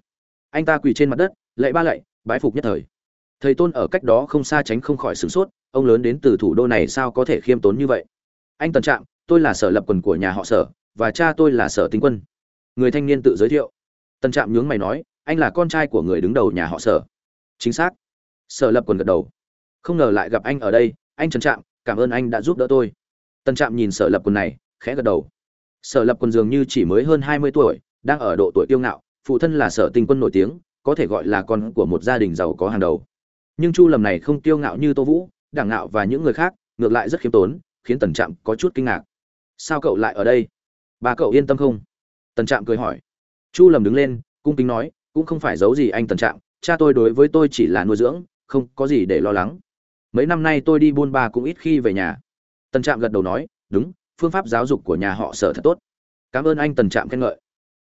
Anh ta quỳ trên mặt đất, lạy ba lạy, bái phục nhất thời. Thầy tôn ở cách đó không xa tránh không khỏi sửng sốt, ông lớn đến từ thủ đô này sao có thể khiêm tốn như vậy? Anh tần trạm, tôi là sở lập quần của nhà họ sở và cha tôi là sở tinh quân. Người thanh niên tự giới thiệu. Tân trạm nhướng mày nói, anh là con trai của người đứng đầu nhà họ sở. Chính xác. Sở lập quần gật đầu. Không ngờ lại gặp anh ở đây, anh trần trạm, cảm ơn anh đã giúp đỡ tôi. Tân trạm nhìn sở lập quần này, khẽ gật đầu. Sở lập quần dường như chỉ mới hơn hai mươi tuổi, đang ở độ tuổi kiêu ngạo, phụ thân là sở tinh quân nổi tiếng, có thể gọi là con của một gia đình giàu có hàng đầu. Nhưng chu lầm này không kiêu ngạo như tô vũ, đảng ngạo và những người khác, ngược lại rất khiêm tốn, khiến tần trạm có chút kinh ngạc. Sao cậu lại ở đây? Bà cậu yên tâm không? Tần trạm cười hỏi. Chu lầm đứng lên, cung kính nói, cũng không phải giấu gì anh tần trạm, cha tôi đối với tôi chỉ là nuôi dưỡng, không có gì để lo lắng. Mấy năm nay tôi đi buôn ba cũng ít khi về nhà. Tần trạm gật đầu nói, đúng, phương pháp giáo dục của nhà họ sở thật tốt. Cảm ơn anh tần trạm khen ngợi.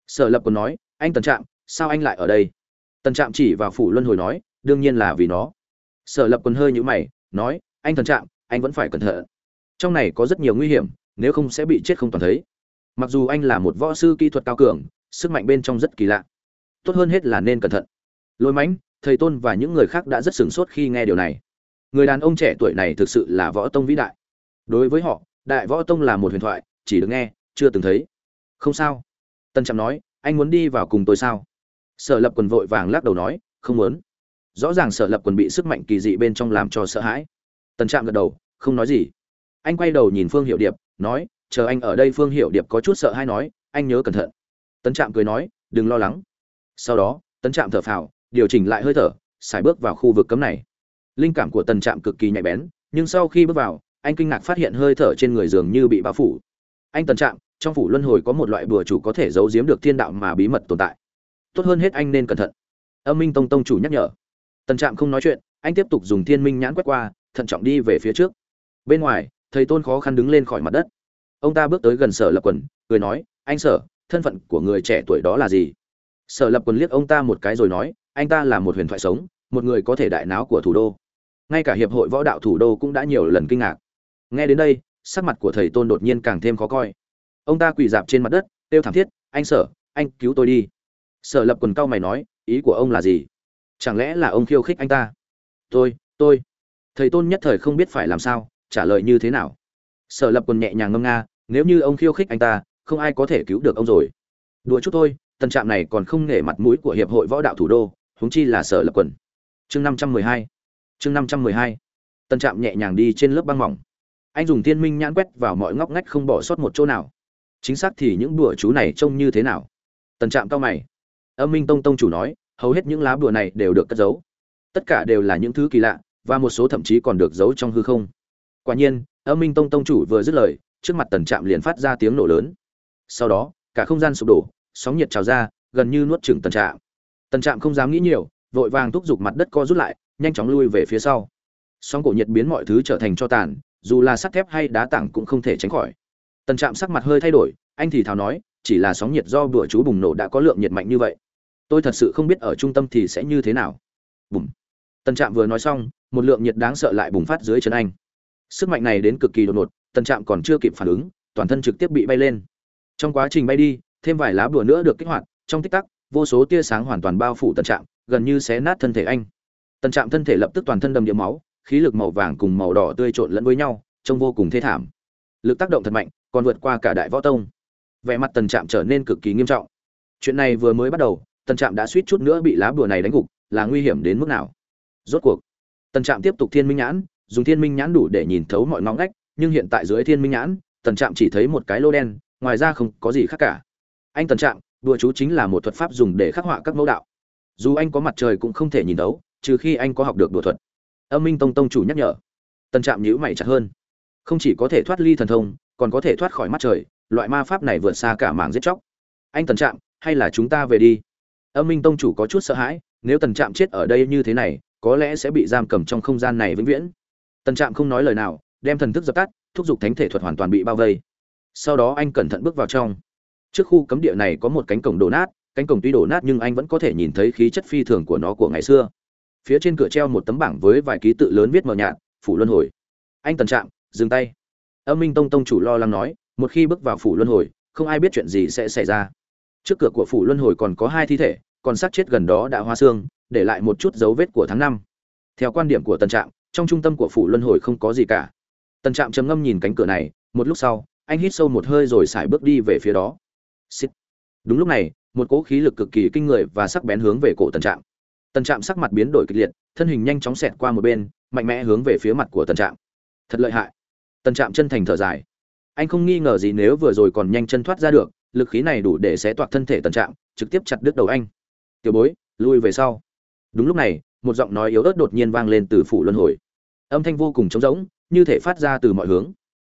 Sở lập còn nói, anh tần trạm, sao anh lại ở đây? Tần trạm chỉ vào phủ luân hồi nói, đương nhiên là vì nó. Sở lập còn hơi nhũ mày, nói, anh tần trạm, anh vẫn phải cẩn thận. Trong này có rất nhiều nguy hiểm, nếu không sẽ bị chết không toàn thấy mặc dù anh là một võ sư kỹ thuật cao cường, sức mạnh bên trong rất kỳ lạ. Tốt hơn hết là nên cẩn thận. Lôi mãnh, thầy tôn và những người khác đã rất sửng sốt khi nghe điều này. Người đàn ông trẻ tuổi này thực sự là võ tông vĩ đại. Đối với họ, đại võ tông là một huyền thoại, chỉ được nghe, chưa từng thấy. Không sao. Tân trạm nói, anh muốn đi vào cùng tôi sao? Sở lập quần vội vàng lắc đầu nói, không muốn. Rõ ràng sở lập quần bị sức mạnh kỳ dị bên trong làm cho sợ hãi. Tân trạm gật đầu, không nói gì. Anh quay đầu nhìn phương hiệu điệp, nói chờ anh ở đây phương hiểu điệp có chút sợ hay nói, anh nhớ cẩn thận. Tấn trạm cười nói, đừng lo lắng. Sau đó, tấn trạm thở phào, điều chỉnh lại hơi thở, xài bước vào khu vực cấm này. Linh cảm của tần trạm cực kỳ nhạy bén, nhưng sau khi bước vào, anh kinh ngạc phát hiện hơi thở trên người dường như bị bao phủ. Anh tần trạm, trong phủ luân hồi có một loại bừa chủ có thể giấu giếm được thiên đạo mà bí mật tồn tại. Tốt hơn hết anh nên cẩn thận. Âm minh tông tông chủ nhắc nhở. Tần trạm không nói chuyện, anh tiếp tục dùng thiên minh nhãn quét qua, thận trọng đi về phía trước. Bên ngoài, thầy tôn khó khăn đứng lên khỏi mặt đất ông ta bước tới gần sở lập quần, cười nói, anh sở, thân phận của người trẻ tuổi đó là gì? Sở lập quần liếc ông ta một cái rồi nói, anh ta là một huyền thoại sống, một người có thể đại náo của thủ đô. Ngay cả hiệp hội võ đạo thủ đô cũng đã nhiều lần kinh ngạc. Nghe đến đây, sắc mặt của thầy tôn đột nhiên càng thêm khó coi. Ông ta quỳ dạp trên mặt đất, kêu thảm thiết, anh sở, anh cứu tôi đi. Sở lập quần cao mày nói, ý của ông là gì? Chẳng lẽ là ông khiêu khích anh ta? Tôi tôi. Thầy tôn nhất thời không biết phải làm sao, trả lời như thế nào. Sở lập quần nhẹ nhàng ngâm nga nếu như ông khiêu khích anh ta, không ai có thể cứu được ông rồi. Đùa chút thôi tân trạm này còn không nể mặt mũi của hiệp hội võ đạo thủ đô, huống chi là sở lập quần. Chương năm trăm mười hai, chương năm trăm mười hai. Tân trạm nhẹ nhàng đi trên lớp băng mỏng. Anh dùng thiên minh nhãn quét vào mọi ngóc ngách không bỏ sót một chỗ nào. Chính xác thì những bùa chú này trông như thế nào? Tân trạm cao mày. Âm minh tông tông chủ nói, hầu hết những lá bùa này đều được cất giấu. Tất cả đều là những thứ kỳ lạ, và một số thậm chí còn được giấu trong hư không. Quả nhiên, âm minh tông tông chủ vừa dứt lời trước mặt tần trạm liền phát ra tiếng nổ lớn. Sau đó, cả không gian sụp đổ, sóng nhiệt trào ra, gần như nuốt chửng tần trạm. Tần trạm không dám nghĩ nhiều, vội vàng thúc giục mặt đất co rút lại, nhanh chóng lui về phía sau. Sóng cổ nhiệt biến mọi thứ trở thành cho tàn, dù là sắt thép hay đá tảng cũng không thể tránh khỏi. Tần trạm sắc mặt hơi thay đổi, anh thì thào nói, chỉ là sóng nhiệt do bữa chú bùng nổ đã có lượng nhiệt mạnh như vậy. Tôi thật sự không biết ở trung tâm thì sẽ như thế nào. Bùm. Tần trạm vừa nói xong, một lượng nhiệt đáng sợ lại bùng phát dưới chân anh. Sức mạnh này đến cực kỳ đột ngột tần trạm còn chưa kịp phản ứng, toàn thân trực tiếp bị bay lên. Trong quá trình bay đi, thêm vài lá bùa nữa được kích hoạt, trong tích tắc, vô số tia sáng hoàn toàn bao phủ tần trạm, gần như xé nát thân thể anh. Tần trạm thân thể lập tức toàn thân đầm điệu máu, khí lực màu vàng cùng màu đỏ tươi trộn lẫn với nhau, trông vô cùng thê thảm. Lực tác động thật mạnh, còn vượt qua cả đại võ tông. Vẻ mặt tần trạm trở nên cực kỳ nghiêm trọng. Chuyện này vừa mới bắt đầu, tần trạm đã suýt chút nữa bị lá bùa này đánh gục, là nguy hiểm đến mức nào? Rốt cuộc, tần trạm tiếp tục thiên minh nhãn, dùng thiên minh nhãn đủ để nhìn thấu mọi ngóng ngách nhưng hiện tại dưới thiên minh nhãn, tần trạm chỉ thấy một cái lô đen, ngoài ra không có gì khác cả. Anh tần trạm, đùa chú chính là một thuật pháp dùng để khắc họa các mẫu đạo. Dù anh có mặt trời cũng không thể nhìn đấu trừ khi anh có học được đùa thuật. Âm minh tông tông chủ nhắc nhở. Tần trạm nhíu mày chặt hơn. Không chỉ có thể thoát ly thần thông, còn có thể thoát khỏi mắt trời, loại ma pháp này vượt xa cả mảng giết chóc. Anh tần trạm, hay là chúng ta về đi? Âm minh tông chủ có chút sợ hãi, nếu tần trạm chết ở đây như thế này, có lẽ sẽ bị giam cầm trong không gian này vĩnh viễn. Tần trạm không nói lời nào đem thần thức dập tắt, thúc giục thánh thể thuật hoàn toàn bị bao vây. Sau đó anh cẩn thận bước vào trong. Trước khu cấm địa này có một cánh cổng đổ nát, cánh cổng tuy đổ nát nhưng anh vẫn có thể nhìn thấy khí chất phi thường của nó của ngày xưa. Phía trên cửa treo một tấm bảng với vài ký tự lớn viết mờ nhạt, phủ luân hồi. Anh tần trạm dừng tay. Âm minh tông tông chủ lo lắng nói, một khi bước vào phủ luân hồi, không ai biết chuyện gì sẽ xảy ra. Trước cửa của phủ luân hồi còn có hai thi thể, còn xác chết gần đó đã hoa xương, để lại một chút dấu vết của tháng năm. Theo quan điểm của tần trạm trong trung tâm của phủ luân hồi không có gì cả tần trạm trầm ngâm nhìn cánh cửa này, một lúc sau, anh hít sâu một hơi rồi xài bước đi về phía đó. Xịt. đúng lúc này, một cỗ khí lực cực kỳ kinh người và sắc bén hướng về cổ tần trạm. Tần trạm sắc mặt biến đổi kịch liệt, thân hình nhanh chóng xẹt qua một bên, mạnh mẽ hướng về phía mặt của tần trạm. Thật lợi hại. Tần trạm chân thành thở dài. Anh không nghi ngờ gì nếu vừa rồi còn nhanh chân thoát ra được, lực khí này đủ để xé toạc thân thể tần trạm, trực tiếp chặt đứt đầu anh. Tiểu bối, lui về sau. Đúng lúc này, một giọng nói yếu ớt đột nhiên vang lên từ phủ luân hồi. Âm thanh vô cùng trống rỗng như thể phát ra từ mọi hướng.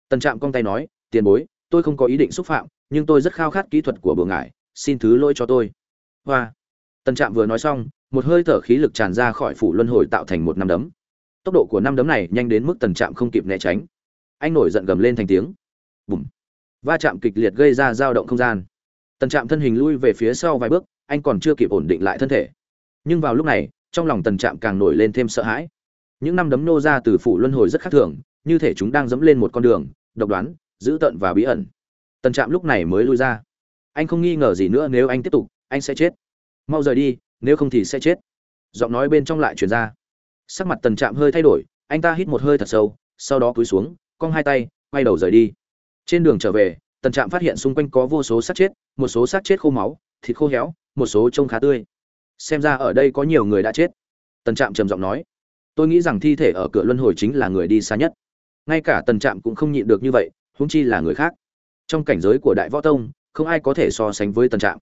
Tần trạm cong tay nói, tiền bối, tôi không có ý định xúc phạm, nhưng tôi rất khao khát kỹ thuật của bừa ngải, xin thứ lỗi cho tôi. Hoa. Tần trạm vừa nói xong, một hơi thở khí lực tràn ra khỏi phủ luân hồi tạo thành một năm đấm. Tốc độ của năm đấm này nhanh đến mức tần trạm không kịp né tránh. Anh nổi giận gầm lên thành tiếng. Bùm. Va chạm kịch liệt gây ra dao động không gian. Tần trạm thân hình lui về phía sau vài bước, anh còn chưa kịp ổn định lại thân thể. Nhưng vào lúc này, trong lòng tần trạm càng nổi lên thêm sợ hãi những năm đấm nô ra từ phủ luân hồi rất khác thường, như thể chúng đang dẫm lên một con đường, độc đoán, dữ tợn và bí ẩn. Tần trạm lúc này mới lui ra. Anh không nghi ngờ gì nữa, nếu anh tiếp tục, anh sẽ chết. Mau rời đi, nếu không thì sẽ chết. Giọng nói bên trong lại chuyển ra. Sắc mặt tần trạm hơi thay đổi, anh ta hít một hơi thật sâu, sau đó cúi xuống, cong hai tay, quay đầu rời đi. Trên đường trở về, tần trạm phát hiện xung quanh có vô số xác chết, một số xác chết khô máu, thịt khô héo, một số trông khá tươi. Xem ra ở đây có nhiều người đã chết. Tần trạm trầm giọng nói tôi nghĩ rằng thi thể ở cửa luân hồi chính là người đi xa nhất. Ngay cả tần trạm cũng không nhịn được như vậy, huống chi là người khác. Trong cảnh giới của đại võ tông, không ai có thể so sánh với tần trạm.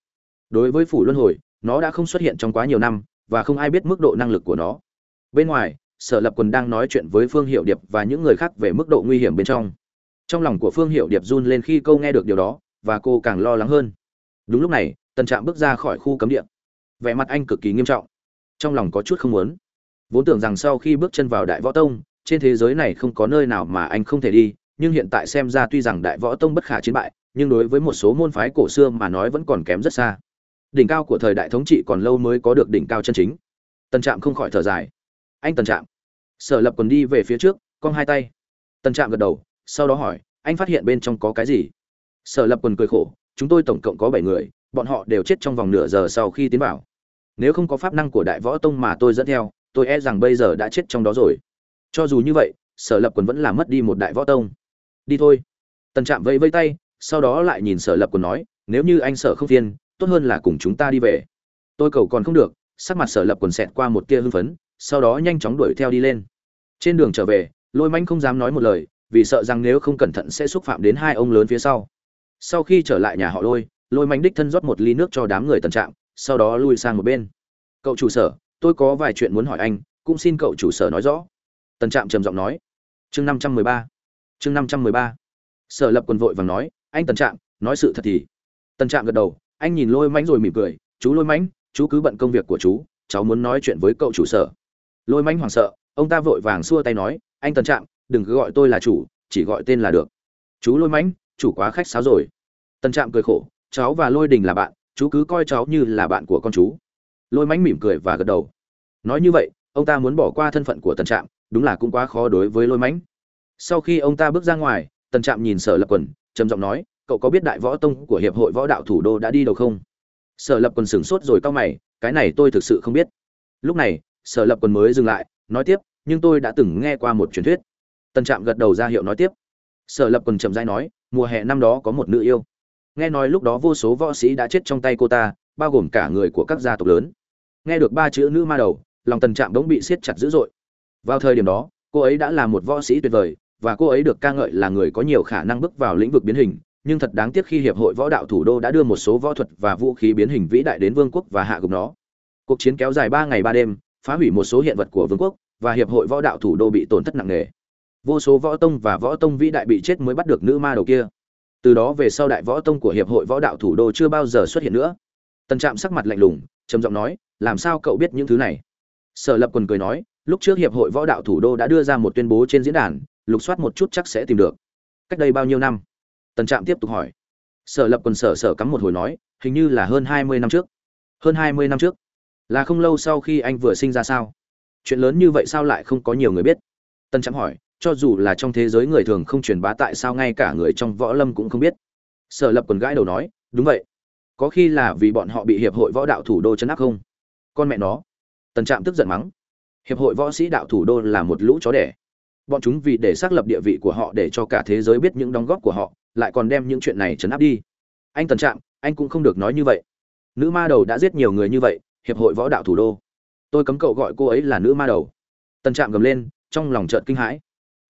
Đối với phủ luân hồi, nó đã không xuất hiện trong quá nhiều năm, và không ai biết mức độ năng lực của nó. Bên ngoài, sở lập quần đang nói chuyện với phương hiệu điệp và những người khác về mức độ nguy hiểm bên trong. Trong lòng của phương hiệu điệp run lên khi câu nghe được điều đó, và cô càng lo lắng hơn. Đúng lúc này, tần trạm bước ra khỏi khu cấm địa. Vẻ mặt anh cực kỳ nghiêm trọng. Trong lòng có chút không muốn vốn tưởng rằng sau khi bước chân vào đại võ tông, trên thế giới này không có nơi nào mà anh không thể đi, nhưng hiện tại xem ra tuy rằng đại võ tông bất khả chiến bại, nhưng đối với một số môn phái cổ xưa mà nói vẫn còn kém rất xa. Đỉnh cao của thời đại thống trị còn lâu mới có được đỉnh cao chân chính. Tần trạm không khỏi thở dài. Anh tần trạm. Sở lập còn đi về phía trước, cong hai tay. Tần trạm gật đầu, sau đó hỏi, anh phát hiện bên trong có cái gì? Sở lập quần cười khổ, chúng tôi tổng cộng có bảy người, bọn họ đều chết trong vòng nửa giờ sau khi tiến vào. Nếu không có pháp năng của đại võ tông mà tôi dẫn theo tôi e rằng bây giờ đã chết trong đó rồi. Cho dù như vậy, sở lập quần vẫn là mất đi một đại võ tông. Đi thôi. Tần trạm vẫy vây tay, sau đó lại nhìn sở lập quần nói, nếu như anh sở không phiên, tốt hơn là cùng chúng ta đi về. Tôi cầu còn không được, sắc mặt sở lập quần xẹt qua một tia hưng phấn, sau đó nhanh chóng đuổi theo đi lên. Trên đường trở về, lôi manh không dám nói một lời, vì sợ rằng nếu không cẩn thận sẽ xúc phạm đến hai ông lớn phía sau. Sau khi trở lại nhà họ lôi lôi manh đích thân rót một ly nước cho đám người tần trạm, sau đó lui sang một bên. Cậu chủ sở tôi có vài chuyện muốn hỏi anh, cũng xin cậu chủ sở nói rõ. Tần trạm trầm giọng nói. Chương năm trăm mười ba. Chương năm trăm mười ba. Sở lập quần vội vàng nói, anh tần trạm, nói sự thật thì. Tần trạm gật đầu, anh nhìn lôi mánh rồi mỉm cười, chú lôi mánh chú cứ bận công việc của chú, cháu muốn nói chuyện với cậu chủ sở. Lôi mánh hoảng sợ, ông ta vội vàng xua tay nói, anh tần trạm, đừng cứ gọi tôi là chủ, chỉ gọi tên là được. Chú lôi mánh chủ quá khách sáo rồi. Tần trạm cười khổ, cháu và lôi đình là bạn, chú cứ coi cháu như là bạn của con chú lôi mánh mỉm cười và gật đầu. Nói như vậy, ông ta muốn bỏ qua thân phận của tần trạm, đúng là cũng quá khó đối với lôi mánh. Sau khi ông ta bước ra ngoài, tần trạm nhìn sở lập quần, trầm giọng nói, cậu có biết đại võ tông của hiệp hội võ đạo thủ đô đã đi đâu không? Sở lập quần sửng sốt rồi cau mày, cái này tôi thực sự không biết. Lúc này, sở lập quần mới dừng lại, nói tiếp, nhưng tôi đã từng nghe qua một truyền thuyết. Tần trạm gật đầu ra hiệu nói tiếp. Sở lập quần chậm dai nói, mùa hè năm đó có một nữ yêu. Nghe nói lúc đó vô số võ sĩ đã chết trong tay cô ta, bao gồm cả người của các gia tộc lớn nghe được ba chữ nữ ma đầu, lòng tần trạm bỗng bị siết chặt dữ dội. Vào thời điểm đó, cô ấy đã là một võ sĩ tuyệt vời, và cô ấy được ca ngợi là người có nhiều khả năng bước vào lĩnh vực biến hình, nhưng thật đáng tiếc khi hiệp hội võ đạo thủ đô đã đưa một số võ thuật và vũ khí biến hình vĩ đại đến vương quốc và hạ gục nó. Cuộc chiến kéo dài ba ngày ba đêm, phá hủy một số hiện vật của vương quốc, và hiệp hội võ đạo thủ đô bị tổn thất nặng nề. Vô số võ tông và võ tông vĩ đại bị chết mới bắt được nữ ma đầu kia. Từ đó về sau đại võ tông của hiệp hội võ đạo thủ đô chưa bao giờ xuất hiện nữa. Tần trạm sắc mặt lạnh lùng trầm giọng nói, làm sao cậu biết những thứ này? Sở lập quần cười nói, lúc trước hiệp hội võ đạo thủ đô đã đưa ra một tuyên bố trên diễn đàn, lục soát một chút chắc sẽ tìm được. Cách đây bao nhiêu năm? Tần trạm tiếp tục hỏi. Sở lập quần sở sở cắm một hồi nói, hình như là hơn hai mươi năm trước. Hơn hai mươi năm trước? Là không lâu sau khi anh vừa sinh ra sao? Chuyện lớn như vậy sao lại không có nhiều người biết? Tần trạm hỏi, cho dù là trong thế giới người thường không truyền bá tại sao ngay cả người trong võ lâm cũng không biết? Sở lập quần gãi đầu nói, đúng vậy có khi là vì bọn họ bị hiệp hội võ đạo thủ đô chấn áp không? Con mẹ nó. Tần trạm tức giận mắng. Hiệp hội võ sĩ đạo thủ đô là một lũ chó đẻ. Bọn chúng vì để xác lập địa vị của họ để cho cả thế giới biết những đóng góp của họ, lại còn đem những chuyện này chấn áp đi. Anh tần trạm, anh cũng không được nói như vậy. Nữ ma đầu đã giết nhiều người như vậy, hiệp hội võ đạo thủ đô. Tôi cấm cậu gọi cô ấy là nữ ma đầu. Tần trạm gầm lên, trong lòng trợn kinh hãi.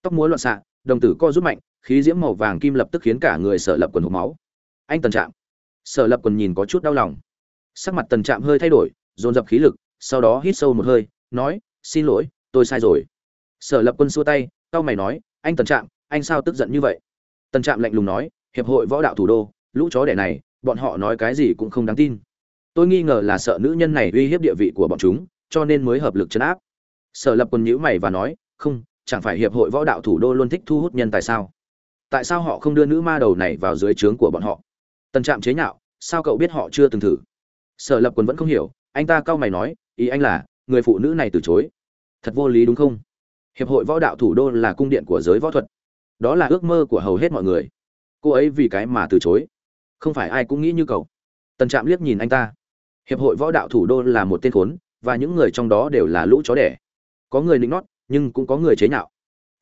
Tóc múa loạn xạ, đồng tử co rút mạnh, khí diễm màu vàng kim lập tức khiến cả người sở lập quần hộp máu. Anh tần trạm sở lập quần nhìn có chút đau lòng. Sắc mặt tần trạm hơi thay đổi, dồn dập khí lực, sau đó hít sâu một hơi, nói, xin lỗi, tôi sai rồi. Sở lập quân xua tay, cau mày nói, anh tần trạm, anh sao tức giận như vậy? Tần trạm lạnh lùng nói, hiệp hội võ đạo thủ đô, lũ chó đẻ này, bọn họ nói cái gì cũng không đáng tin. Tôi nghi ngờ là sợ nữ nhân này uy hiếp địa vị của bọn chúng, cho nên mới hợp lực chấn áp. Sở lập quân nhữ mày và nói, không, chẳng phải hiệp hội võ đạo thủ đô luôn thích thu hút nhân tài sao? Tại sao họ không đưa nữ ma đầu này vào dưới trướng của bọn họ? Tần trạm chế nhạo, sao cậu biết họ chưa từng thử? Sở lập quân vẫn không hiểu, anh ta cau mày nói, ý anh là, người phụ nữ này từ chối. Thật vô lý đúng không? Hiệp hội võ đạo thủ đô là cung điện của giới võ thuật. Đó là ước mơ của hầu hết mọi người. Cô ấy vì cái mà từ chối. Không phải ai cũng nghĩ như cậu. Tần trạm liếc nhìn anh ta. Hiệp hội võ đạo thủ đô là một tên khốn, và những người trong đó đều là lũ chó đẻ. Có người nịnh nót nhưng cũng có người chế nhạo.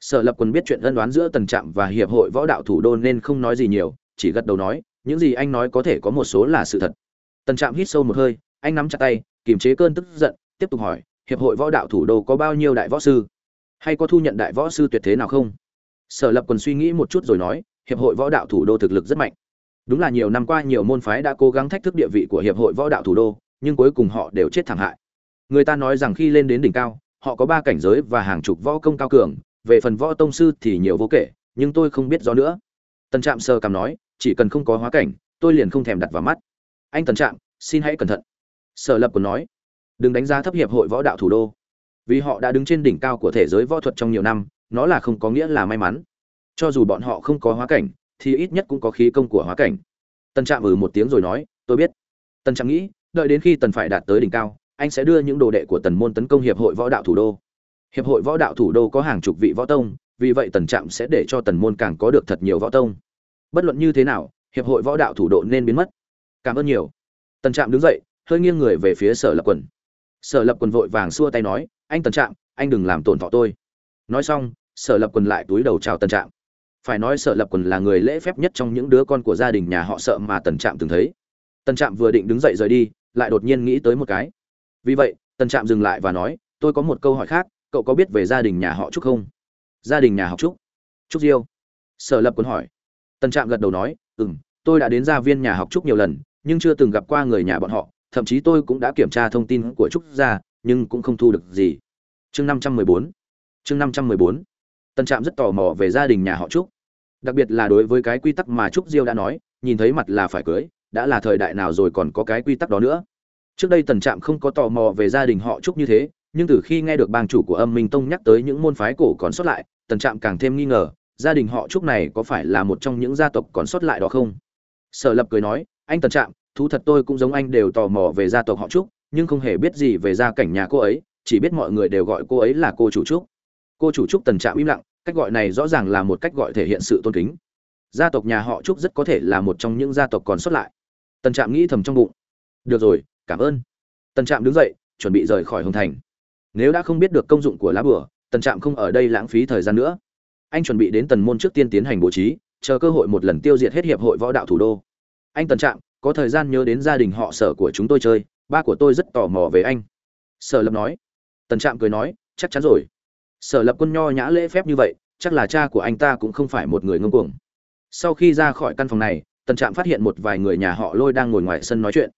Sở lập quân biết chuyện ân đoán giữa tần trạm và hiệp hội võ đạo thủ đô nên không nói gì nhiều, chỉ gật đầu nói những gì anh nói có thể có một số là sự thật. Tần trạm hít sâu một hơi, anh nắm chặt tay kiềm chế cơn tức giận, tiếp tục hỏi, hiệp hội võ đạo thủ đô có bao nhiêu đại võ sư? Hay có thu nhận đại võ sư tuyệt thế nào không? Sở lập quân suy nghĩ một chút rồi nói, hiệp hội võ đạo thủ đô thực lực rất mạnh. Đúng là nhiều năm qua nhiều môn phái đã cố gắng thách thức địa vị của hiệp hội võ đạo thủ đô, nhưng cuối cùng họ đều chết thảm hại. Người ta nói rằng khi lên đến đỉnh cao, họ có ba cảnh giới và hàng chục võ công cao cường, về phần võ tông sư thì nhiều vô kể, nhưng tôi không biết rõ nữa. Tần trạm sơ cảm nói chỉ cần không có hóa cảnh, tôi liền không thèm đặt vào mắt. Anh tần trạm, xin hãy cẩn thận. Sở lập còn nói, đừng đánh giá thấp hiệp hội võ đạo thủ đô. Vì họ đã đứng trên đỉnh cao của thế giới võ thuật trong nhiều năm, nó là không có nghĩa là may mắn. Cho dù bọn họ không có hóa cảnh, thì ít nhất cũng có khí công của hóa cảnh. Tần trạm ừ một tiếng rồi nói, tôi biết. Tần trạm nghĩ, đợi đến khi tần phải đạt tới đỉnh cao, anh sẽ đưa những đồ đệ của tần môn tấn công hiệp hội võ đạo thủ đô. Hiệp hội võ đạo thủ đô có hàng chục vị võ tông, vì vậy tần trạm sẽ để cho tần môn càng có được thật nhiều võ tông bất luận như thế nào, hiệp hội võ đạo thủ độ nên biến mất. Cảm ơn nhiều. Tần trạm đứng dậy, hơi nghiêng người về phía sở lập quần. Sở lập quần vội vàng xua tay nói, anh tần trạm, anh đừng làm tổn thọ tôi. Nói xong, sở lập quần lại túi đầu chào tần trạm. Phải nói sở lập quần là người lễ phép nhất trong những đứa con của gia đình nhà họ sợ mà tần trạm từng thấy. Tần trạm vừa định đứng dậy rời đi, lại đột nhiên nghĩ tới một cái. Vì vậy, tần trạm dừng lại và nói, tôi có một câu hỏi khác, cậu có biết về gia đình nhà họ trúc không? Gia đình nhà họ trúc. Trúc diêu. Sở lập quần hỏi tần trạm gật đầu nói ừm, tôi đã đến gia viên nhà học trúc nhiều lần nhưng chưa từng gặp qua người nhà bọn họ thậm chí tôi cũng đã kiểm tra thông tin của trúc gia nhưng cũng không thu được gì chương năm trăm mười bốn chương năm trăm mười bốn Tần Trạm rất tò mò về gia đình nhà họ Trúc. Đặc biệt là đối với cái quy tắc mà Trúc Diêu đã nói, nhìn thấy mặt là phải cưới, đã là thời đại nào rồi còn có cái quy tắc đó nữa. Trước đây Tần Trạm không có tò mò về gia đình họ Trúc như thế, nhưng từ khi nghe được bang chủ của Âm Minh Tông nhắc tới những môn phái cổ còn sót lại, Tần Trạm càng thêm nghi ngờ, gia đình họ Trúc này có phải là một trong những gia tộc còn sót lại đó không? Sở Lập cười nói, anh Tần Trạm, thú thật tôi cũng giống anh đều tò mò về gia tộc họ Trúc, nhưng không hề biết gì về gia cảnh nhà cô ấy, chỉ biết mọi người đều gọi cô ấy là cô chủ Trúc. Cô chủ trúc tần trạm im lặng cách gọi này rõ ràng là một cách gọi thể hiện sự tôn kính. Gia tộc nhà họ trúc rất có thể là một trong những gia tộc còn sót lại. Tần trạm nghĩ thầm trong bụng. Được rồi cảm ơn. Tần trạm đứng dậy chuẩn bị rời khỏi hồng thành. Nếu đã không biết được công dụng của lá bửa tần trạm không ở đây lãng phí thời gian nữa anh chuẩn bị đến tần môn trước tiên tiến hành bố trí, chờ cơ hội một lần tiêu diệt hết hiệp hội võ đạo thủ đô. Anh tần trạm có thời gian nhớ đến gia đình họ sở của chúng tôi chơi, ba của tôi rất tò mò về anh. Sở lập nói. Tần trạm cười nói, chắc chắn rồi. Sở lập quân nho nhã lễ phép như vậy, chắc là cha của anh ta cũng không phải một người ngông cuồng. Sau khi ra khỏi căn phòng này, tần trạm phát hiện một vài người nhà họ lôi đang ngồi ngoài sân nói chuyện.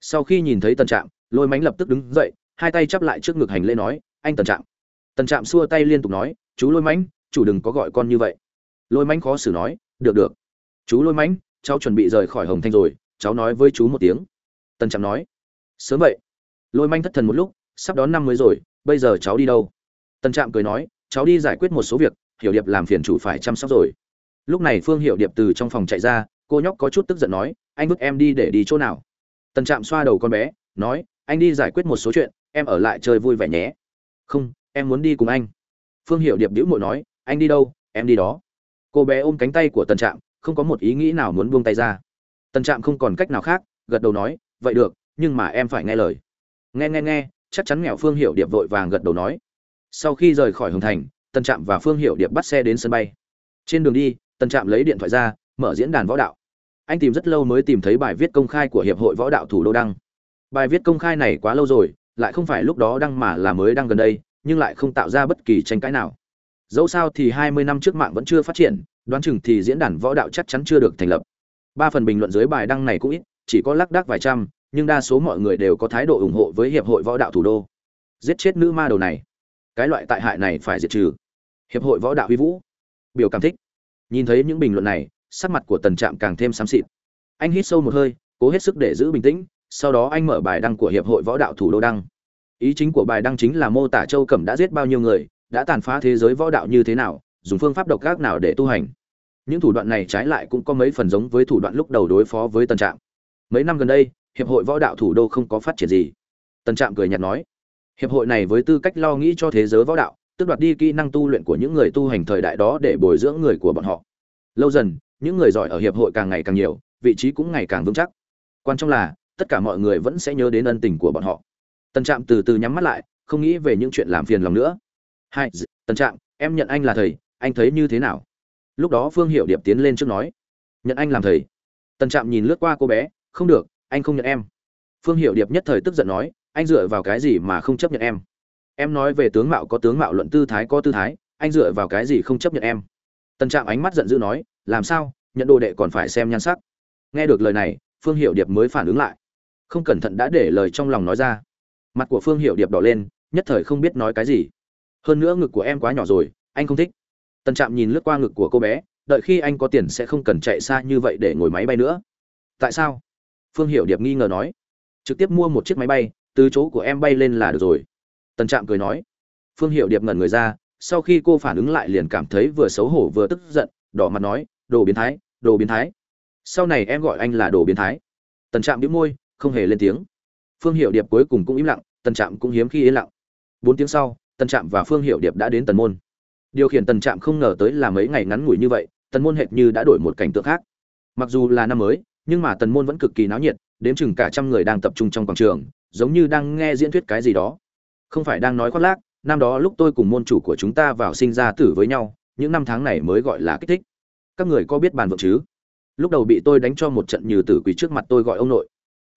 Sau khi nhìn thấy tần trạm lôi mánh lập tức đứng dậy, hai tay chắp lại trước ngực hành lễ nói, anh tần trạm tần trạm xua tay liên tục nói, chú lôi mánh chủ đừng có gọi con như vậy lôi mánh khó xử nói được được chú lôi mánh cháu chuẩn bị rời khỏi hồng thanh rồi cháu nói với chú một tiếng tần trạm nói sớm vậy lôi manh thất thần một lúc sắp đón năm mới rồi bây giờ cháu đi đâu Tần Trạm cười nói, cháu đi giải quyết một số việc, Hiểu Điệp làm phiền chủ phải chăm sóc rồi. Lúc này Phương Hiểu Điệp từ trong phòng chạy ra, cô nhóc có chút tức giận nói, anh vứt em đi để đi chỗ nào? Tần Trạm xoa đầu con bé, nói, anh đi giải quyết một số chuyện, em ở lại chơi vui vẻ nhé. Không, em muốn đi cùng anh. Phương Hiểu Điệp đĩu mội nói, anh đi đâu, em đi đó. Cô bé ôm cánh tay của Tần Trạm, không có một ý nghĩ nào muốn buông tay ra. Tần Trạm không còn cách nào khác, gật đầu nói, vậy được, nhưng mà em phải nghe lời. Nghe nghe nghe, chắc chắn nghèo Phương Hiểu Điệp vội vàng gật đầu nói, sau khi rời khỏi hồng thành Tần trạm và phương hiệu điệp bắt xe đến sân bay trên đường đi Tần trạm lấy điện thoại ra mở diễn đàn võ đạo anh tìm rất lâu mới tìm thấy bài viết công khai của hiệp hội võ đạo thủ đô đăng bài viết công khai này quá lâu rồi lại không phải lúc đó đăng mà là mới đăng gần đây nhưng lại không tạo ra bất kỳ tranh cãi nào dẫu sao thì hai mươi năm trước mạng vẫn chưa phát triển, đoán chừng thì diễn đàn võ đạo chắc chắn chưa được thành lập. Ba phần bình luận dưới bài đăng này cũng ít, chỉ có lác đác vài trăm, nhưng đa số mọi người đều có thái độ ủng hộ với hiệp hội võ đạo thủ đô. Giết chết nữ ma đầu này. Cái loại tại hại này phải diệt trừ. Hiệp hội võ đạo huy vũ. Biểu cảm thích. Nhìn thấy những bình luận này, sắc mặt của tần trạm càng thêm xám xịt. Anh hít sâu một hơi, cố hết sức để giữ bình tĩnh, sau đó anh mở bài đăng của hiệp hội võ đạo thủ đô đăng. Ý chính của bài đăng chính là mô tả châu cẩm đã giết bao nhiêu người đã tàn phá thế giới võ đạo như thế nào, dùng phương pháp độc ác nào để tu hành. Những thủ đoạn này trái lại cũng có mấy phần giống với thủ đoạn lúc đầu đối phó với tần trạm. Mấy năm gần đây, hiệp hội võ đạo thủ đô không có phát triển gì. Tần trạm cười nhạt nói, hiệp hội này với tư cách lo nghĩ cho thế giới võ đạo, tước đoạt đi kỹ năng tu luyện của những người tu hành thời đại đó để bồi dưỡng người của bọn họ. Lâu dần, những người giỏi ở hiệp hội càng ngày càng nhiều, vị trí cũng ngày càng vững chắc. Quan trọng là, tất cả mọi người vẫn sẽ nhớ đến ân tình của bọn họ. Tần trạm từ từ nhắm mắt lại, không nghĩ về những chuyện làm phiền lòng nữa hai tần trạm, em nhận anh là thầy, anh thấy như thế nào? Lúc đó phương hiệu điệp tiến lên trước nói. Nhận anh làm thầy. Tần trạm nhìn lướt qua cô bé, không được, anh không nhận em. Phương hiệu điệp nhất thời tức giận nói, anh dựa vào cái gì mà không chấp nhận em? Em nói về tướng mạo có tướng mạo luận tư thái có tư thái, anh dựa vào cái gì không chấp nhận em? Tần trạm ánh mắt giận dữ nói, làm sao, nhận đồ đệ còn phải xem nhan sắc. Nghe được lời này, phương hiệu điệp mới phản ứng lại. Không cẩn thận đã để lời trong lòng nói ra. Mặt của phương hiệu điệp đỏ lên, nhất thời không biết nói cái gì hơn nữa ngực của em quá nhỏ rồi, anh không thích. Tần trạm nhìn lướt qua ngực của cô bé, đợi khi anh có tiền sẽ không cần chạy xa như vậy để ngồi máy bay nữa. Tại sao? Phương hiểu điệp nghi ngờ nói. Trực tiếp mua một chiếc máy bay, từ chỗ của em bay lên là được rồi. Tần trạm cười nói. Phương hiểu điệp ngẩn người ra, sau khi cô phản ứng lại liền cảm thấy vừa xấu hổ vừa tức giận, đỏ mặt nói, đồ biến thái, đồ biến thái. Sau này em gọi anh là đồ biến thái. Tần trạm đĩu môi, không hề lên tiếng. Phương hiệu điệp cuối cùng cũng im lặng, tần trạm cũng hiếm khi yên lặng. Bốn tiếng sau tần trạm và phương hiệu điệp đã đến tần môn. Điều khiển tần trạm không ngờ tới là mấy ngày ngắn ngủi như vậy, tần môn hệt như đã đổi một cảnh tượng khác. Mặc dù là năm mới, nhưng mà tần môn vẫn cực kỳ náo nhiệt, đếm chừng cả trăm người đang tập trung trong quảng trường, giống như đang nghe diễn thuyết cái gì đó. Không phải đang nói khoác lác, năm đó lúc tôi cùng môn chủ của chúng ta vào sinh ra tử với nhau, những năm tháng này mới gọi là kích thích. Các người có biết bàn vợ chứ? Lúc đầu bị tôi đánh cho một trận như tử quỷ trước mặt tôi gọi ông nội.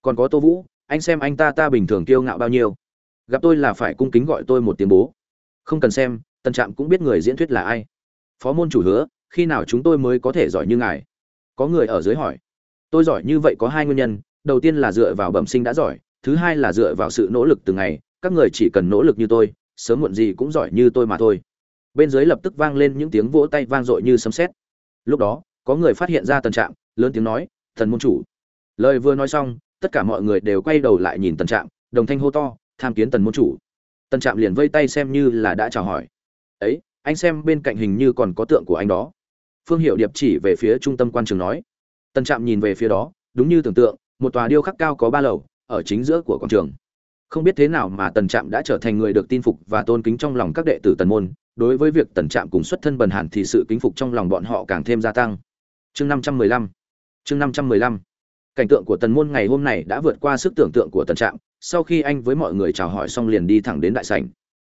Còn có tô vũ, anh xem anh ta ta bình thường kiêu ngạo bao nhiêu gặp tôi là phải cung kính gọi tôi một tiếng bố. Không cần xem tân trạm cũng biết người diễn thuyết là ai. Phó môn chủ hứa, khi nào chúng tôi mới có thể giỏi như ngài? Có người ở dưới hỏi. Tôi giỏi như vậy có hai nguyên nhân, đầu tiên là dựa vào bẩm sinh đã giỏi, thứ hai là dựa vào sự nỗ lực từng ngày, các người chỉ cần nỗ lực như tôi, sớm muộn gì cũng giỏi như tôi mà thôi. Bên dưới lập tức vang lên những tiếng vỗ tay vang dội như sấm sét. Lúc đó, có người phát hiện ra tần trạm, lớn tiếng nói, thần môn chủ. Lời vừa nói xong, tất cả mọi người đều quay đầu lại nhìn tần trạm, đồng thanh hô to tham kiến tần môn chủ. Tần trạm liền vây tay xem như là đã chào hỏi. Ấy, anh xem bên cạnh hình như còn có tượng của anh đó. Phương hiệu điệp chỉ về phía trung tâm quan trường nói. Tần trạm nhìn về phía đó, đúng như tưởng tượng, một tòa điêu khắc cao có ba lầu, ở chính giữa của quảng trường. Không biết thế nào mà tần trạm đã trở thành người được tin phục và tôn kính trong lòng các đệ tử tần môn, đối với việc tần trạm cùng xuất thân bần hàn thì sự kính phục trong lòng bọn họ càng thêm gia tăng. Chương năm trăm mười lăm. Chương năm trăm mười lăm. Cảnh tượng của tần môn ngày hôm này đã vượt qua sức tưởng tượng của tần trạm sau khi anh với mọi người chào hỏi xong liền đi thẳng đến đại sảnh.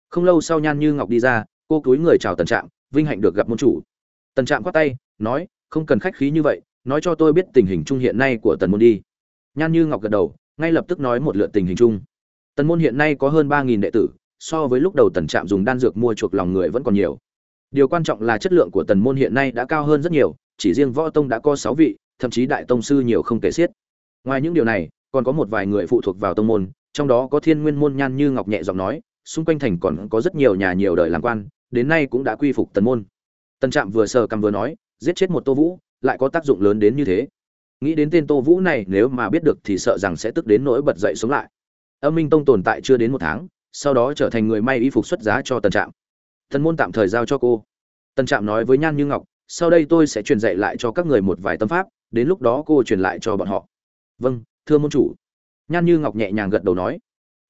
Không lâu sau nhan như ngọc đi ra, cô cúi người chào tần trạm, vinh hạnh được gặp môn chủ. Tần trạm khoát tay, nói, không cần khách khí như vậy, nói cho tôi biết tình hình chung hiện nay của tần môn đi. Nhan như ngọc gật đầu, ngay lập tức nói một lượt tình hình chung. Tần môn hiện nay có hơn ba nghìn đệ tử, so với lúc đầu tần trạm dùng đan dược mua chuộc lòng người vẫn còn nhiều. Điều quan trọng là chất lượng của tần môn hiện nay đã cao hơn rất nhiều, chỉ riêng võ tông đã có sáu vị, thậm chí đại tông sư nhiều không kể xiết. Ngoài những điều này còn có một vài người phụ thuộc vào tông môn, trong đó có thiên nguyên môn nhan như ngọc nhẹ giọng nói, xung quanh thành còn có rất nhiều nhà nhiều đời làm quan, đến nay cũng đã quy phục tần môn. Tần trạm vừa sờ cầm vừa nói, giết chết một tô vũ, lại có tác dụng lớn đến như thế. Nghĩ đến tên tô vũ này, nếu mà biết được thì sợ rằng sẽ tức đến nỗi bật dậy sống lại. Âm minh tông tồn tại chưa đến một tháng, sau đó trở thành người may y phục xuất giá cho tần trạm. Tần môn tạm thời giao cho cô. Tần trạm nói với nhan như ngọc, sau đây tôi sẽ truyền dạy lại cho các người một vài tâm pháp, đến lúc đó cô truyền lại cho bọn họ. Vâng thưa môn chủ. Nhan như ngọc nhẹ nhàng gật đầu nói.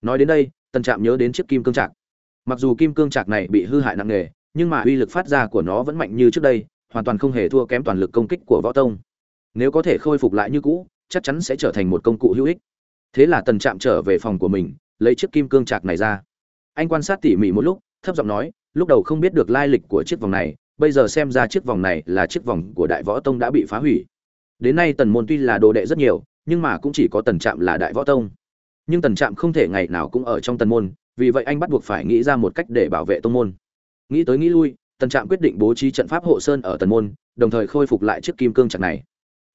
Nói đến đây, tần trạm nhớ đến chiếc kim cương trạc. Mặc dù kim cương trạc này bị hư hại nặng nề, nhưng mà uy lực phát ra của nó vẫn mạnh như trước đây, hoàn toàn không hề thua kém toàn lực công kích của võ tông. Nếu có thể khôi phục lại như cũ, chắc chắn sẽ trở thành một công cụ hữu ích. Thế là tần trạm trở về phòng của mình, lấy chiếc kim cương trạc này ra. Anh quan sát tỉ mỉ một lúc, thấp giọng nói, lúc đầu không biết được lai lịch của chiếc vòng này, bây giờ xem ra chiếc vòng này là chiếc vòng của đại võ tông đã bị phá hủy. Đến nay tần môn tuy là đồ đệ rất nhiều nhưng mà cũng chỉ có tần trạm là đại võ tông. Nhưng tần trạm không thể ngày nào cũng ở trong tần môn, vì vậy anh bắt buộc phải nghĩ ra một cách để bảo vệ tông môn. Nghĩ tới nghĩ lui, tần trạm quyết định bố trí trận pháp hộ sơn ở tần môn, đồng thời khôi phục lại chiếc kim cương chặt này.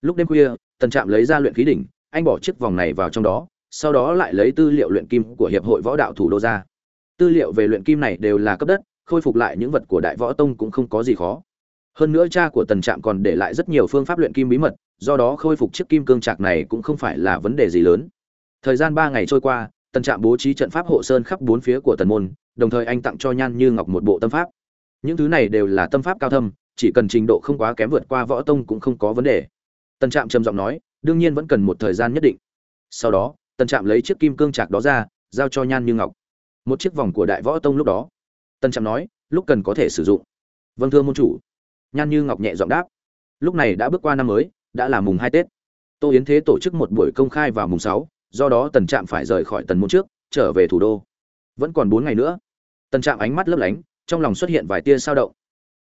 Lúc đêm khuya, tần trạm lấy ra luyện khí đỉnh, anh bỏ chiếc vòng này vào trong đó, sau đó lại lấy tư liệu luyện kim của hiệp hội võ đạo thủ đô ra. Tư liệu về luyện kim này đều là cấp đất, khôi phục lại những vật của đại võ tông cũng không có gì khó. Hơn nữa cha của tần trạm còn để lại rất nhiều phương pháp luyện kim bí mật do đó khôi phục chiếc kim cương trạc này cũng không phải là vấn đề gì lớn. Thời gian ba ngày trôi qua, tần trạm bố trí trận pháp hộ sơn khắp bốn phía của tần môn, đồng thời anh tặng cho nhan như ngọc một bộ tâm pháp. Những thứ này đều là tâm pháp cao thâm, chỉ cần trình độ không quá kém vượt qua võ tông cũng không có vấn đề. Tần trạm trầm giọng nói, đương nhiên vẫn cần một thời gian nhất định. Sau đó, tần trạm lấy chiếc kim cương trạc đó ra, giao cho nhan như ngọc. Một chiếc vòng của đại võ tông lúc đó, tần trạm nói, lúc cần có thể sử dụng. Vâng thưa môn chủ. Nhan như ngọc nhẹ giọng đáp. Lúc này đã bước qua năm mới đã là mùng hai tết. Tô yến thế tổ chức một buổi công khai vào mùng sáu, do đó tần trạm phải rời khỏi tần môn trước, trở về thủ đô. Vẫn còn bốn ngày nữa. Tần trạm ánh mắt lấp lánh, trong lòng xuất hiện vài tia sao động.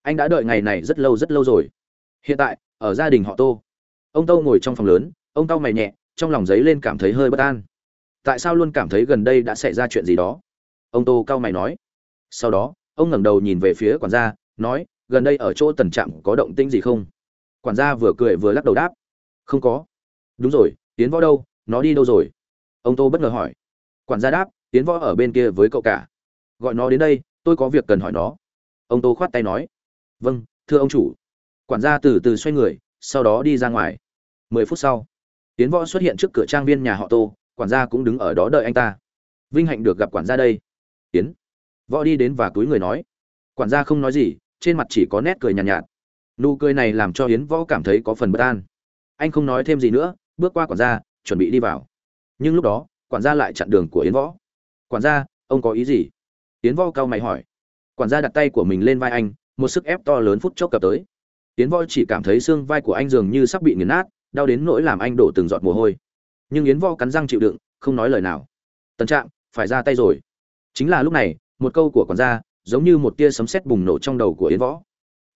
Anh đã đợi ngày này rất lâu rất lâu rồi. Hiện tại, ở gia đình họ tô. Ông tô ngồi trong phòng lớn, ông tao mày nhẹ, trong lòng giấy lên cảm thấy hơi bất an. Tại sao luôn cảm thấy gần đây đã xảy ra chuyện gì đó? Ông tô cao mày nói. Sau đó, ông ngẩng đầu nhìn về phía quản gia, nói, gần đây ở chỗ tần trạm có động tĩnh gì không? Quản gia vừa cười vừa lắc đầu đáp. Không có. Đúng rồi tiến võ đâu? Nó đi đâu rồi? Ông tô bất ngờ hỏi. Quản gia đáp tiến võ ở bên kia với cậu cả. Gọi nó đến đây tôi có việc cần hỏi nó. Ông tô khoát tay nói. Vâng thưa ông chủ. Quản gia từ từ xoay người sau đó đi ra ngoài. Mười phút sau tiến võ xuất hiện trước cửa trang viên nhà họ tô quản gia cũng đứng ở đó đợi anh ta. Vinh hạnh được gặp quản gia đây. Tiến võ đi đến và túi người nói. Quản gia không nói gì trên mặt chỉ có nét cười nhàn nhạt, nhạt nụ cười này làm cho hiến võ cảm thấy có phần bất an. Anh không nói thêm gì nữa, bước qua quản gia, chuẩn bị đi vào. Nhưng lúc đó, quản gia lại chặn đường của yến võ. Quản gia, ông có ý gì? Yến võ cao mày hỏi. Quản gia đặt tay của mình lên vai anh, một sức ép to lớn phút chốc cập tới. Yến võ chỉ cảm thấy xương vai của anh dường như sắp bị nghiền nát, đau đến nỗi làm anh đổ từng giọt mồ hôi. Nhưng yến võ cắn răng chịu đựng, không nói lời nào. Tần trạm, phải ra tay rồi. Chính là lúc này, một câu của quản gia, giống như một tia sấm sét bùng nổ trong đầu của yến võ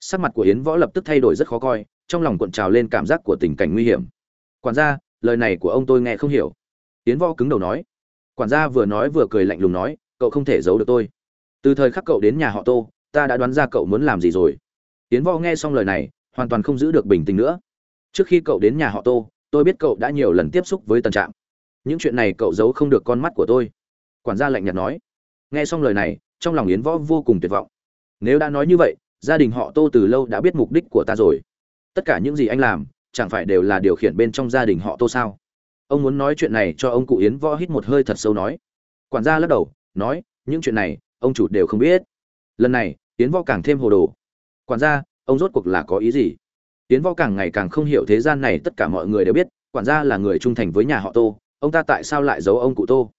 sắc mặt của yến võ lập tức thay đổi rất khó coi, trong lòng cuộn trào lên cảm giác của tình cảnh nguy hiểm. Quản gia, lời này của ông tôi nghe không hiểu. Yến võ cứng đầu nói. Quản gia vừa nói vừa cười lạnh lùng nói, cậu không thể giấu được tôi. Từ thời khắc cậu đến nhà họ tô, ta đã đoán ra cậu muốn làm gì rồi. Yến võ nghe xong lời này, hoàn toàn không giữ được bình tĩnh nữa. Trước khi cậu đến nhà họ tô, tôi biết cậu đã nhiều lần tiếp xúc với tần trạm những chuyện này cậu giấu không được con mắt của tôi. Quản gia lạnh nhạt nói. Nghe xong lời này, trong lòng yến võ vô cùng tuyệt vọng. Nếu đã nói như vậy gia đình họ tô từ lâu đã biết mục đích của ta rồi. Tất cả những gì anh làm, chẳng phải đều là điều khiển bên trong gia đình họ tô sao? Ông muốn nói chuyện này cho ông cụ yến võ hít một hơi thật sâu nói. Quản gia lắc đầu, nói, những chuyện này, ông chủ đều không biết. Lần này, yến võ càng thêm hồ đồ. Quản gia, ông rốt cuộc là có ý gì? Yến võ càng ngày càng không hiểu thế gian này tất cả mọi người đều biết, quản gia là người trung thành với nhà họ tô, ông ta tại sao lại giấu ông cụ tô?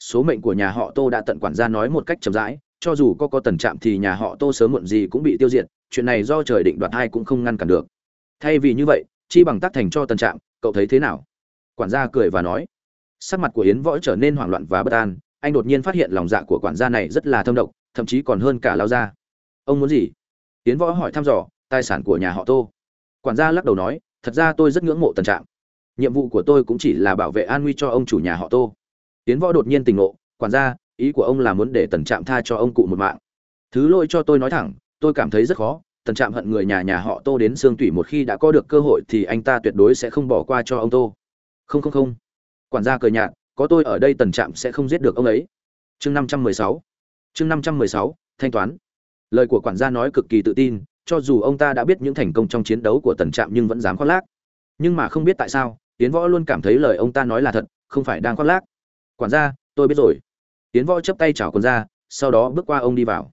Số mệnh của nhà họ tô đã tận quản gia nói một cách chậm rãi cho dù có có tần trạm thì nhà họ tô sớm muộn gì cũng bị tiêu diệt, chuyện này do trời định đoạt hai cũng không ngăn cản được. Thay vì như vậy, chi bằng tác thành cho tần trạm, cậu thấy thế nào? Quản gia cười và nói. Sắc mặt của yến võ trở nên hoảng loạn và bất an, anh đột nhiên phát hiện lòng dạ của quản gia này rất là thâm độc, thậm chí còn hơn cả lao gia. Ông muốn gì? Yến võ hỏi thăm dò, tài sản của nhà họ tô. Quản gia lắc đầu nói, thật ra tôi rất ngưỡng mộ tần trạm. Nhiệm vụ của tôi cũng chỉ là bảo vệ an nguy cho ông chủ nhà họ tô. Yến võ đột nhiên tỉnh ngộ, quản gia ý của ông là muốn để tần trạm tha cho ông cụ một mạng. Thứ lỗi cho tôi nói thẳng, tôi cảm thấy rất khó, tần trạm hận người nhà nhà họ tô đến xương tủy một khi đã có được cơ hội thì anh ta tuyệt đối sẽ không bỏ qua cho ông tô. Không không không. Quản gia cười nhạt, có tôi ở đây tần trạm sẽ không giết được ông ấy. Chương năm trăm mười sáu. Chương năm trăm mười sáu, thanh toán. Lời của quản gia nói cực kỳ tự tin, cho dù ông ta đã biết những thành công trong chiến đấu của tần trạm nhưng vẫn dám khoác lác. Nhưng mà không biết tại sao tiến võ luôn cảm thấy lời ông ta nói là thật, không phải đang khoác lác. Quản gia, tôi biết rồi tiến võ chấp tay chào quản gia, sau đó bước qua ông đi vào.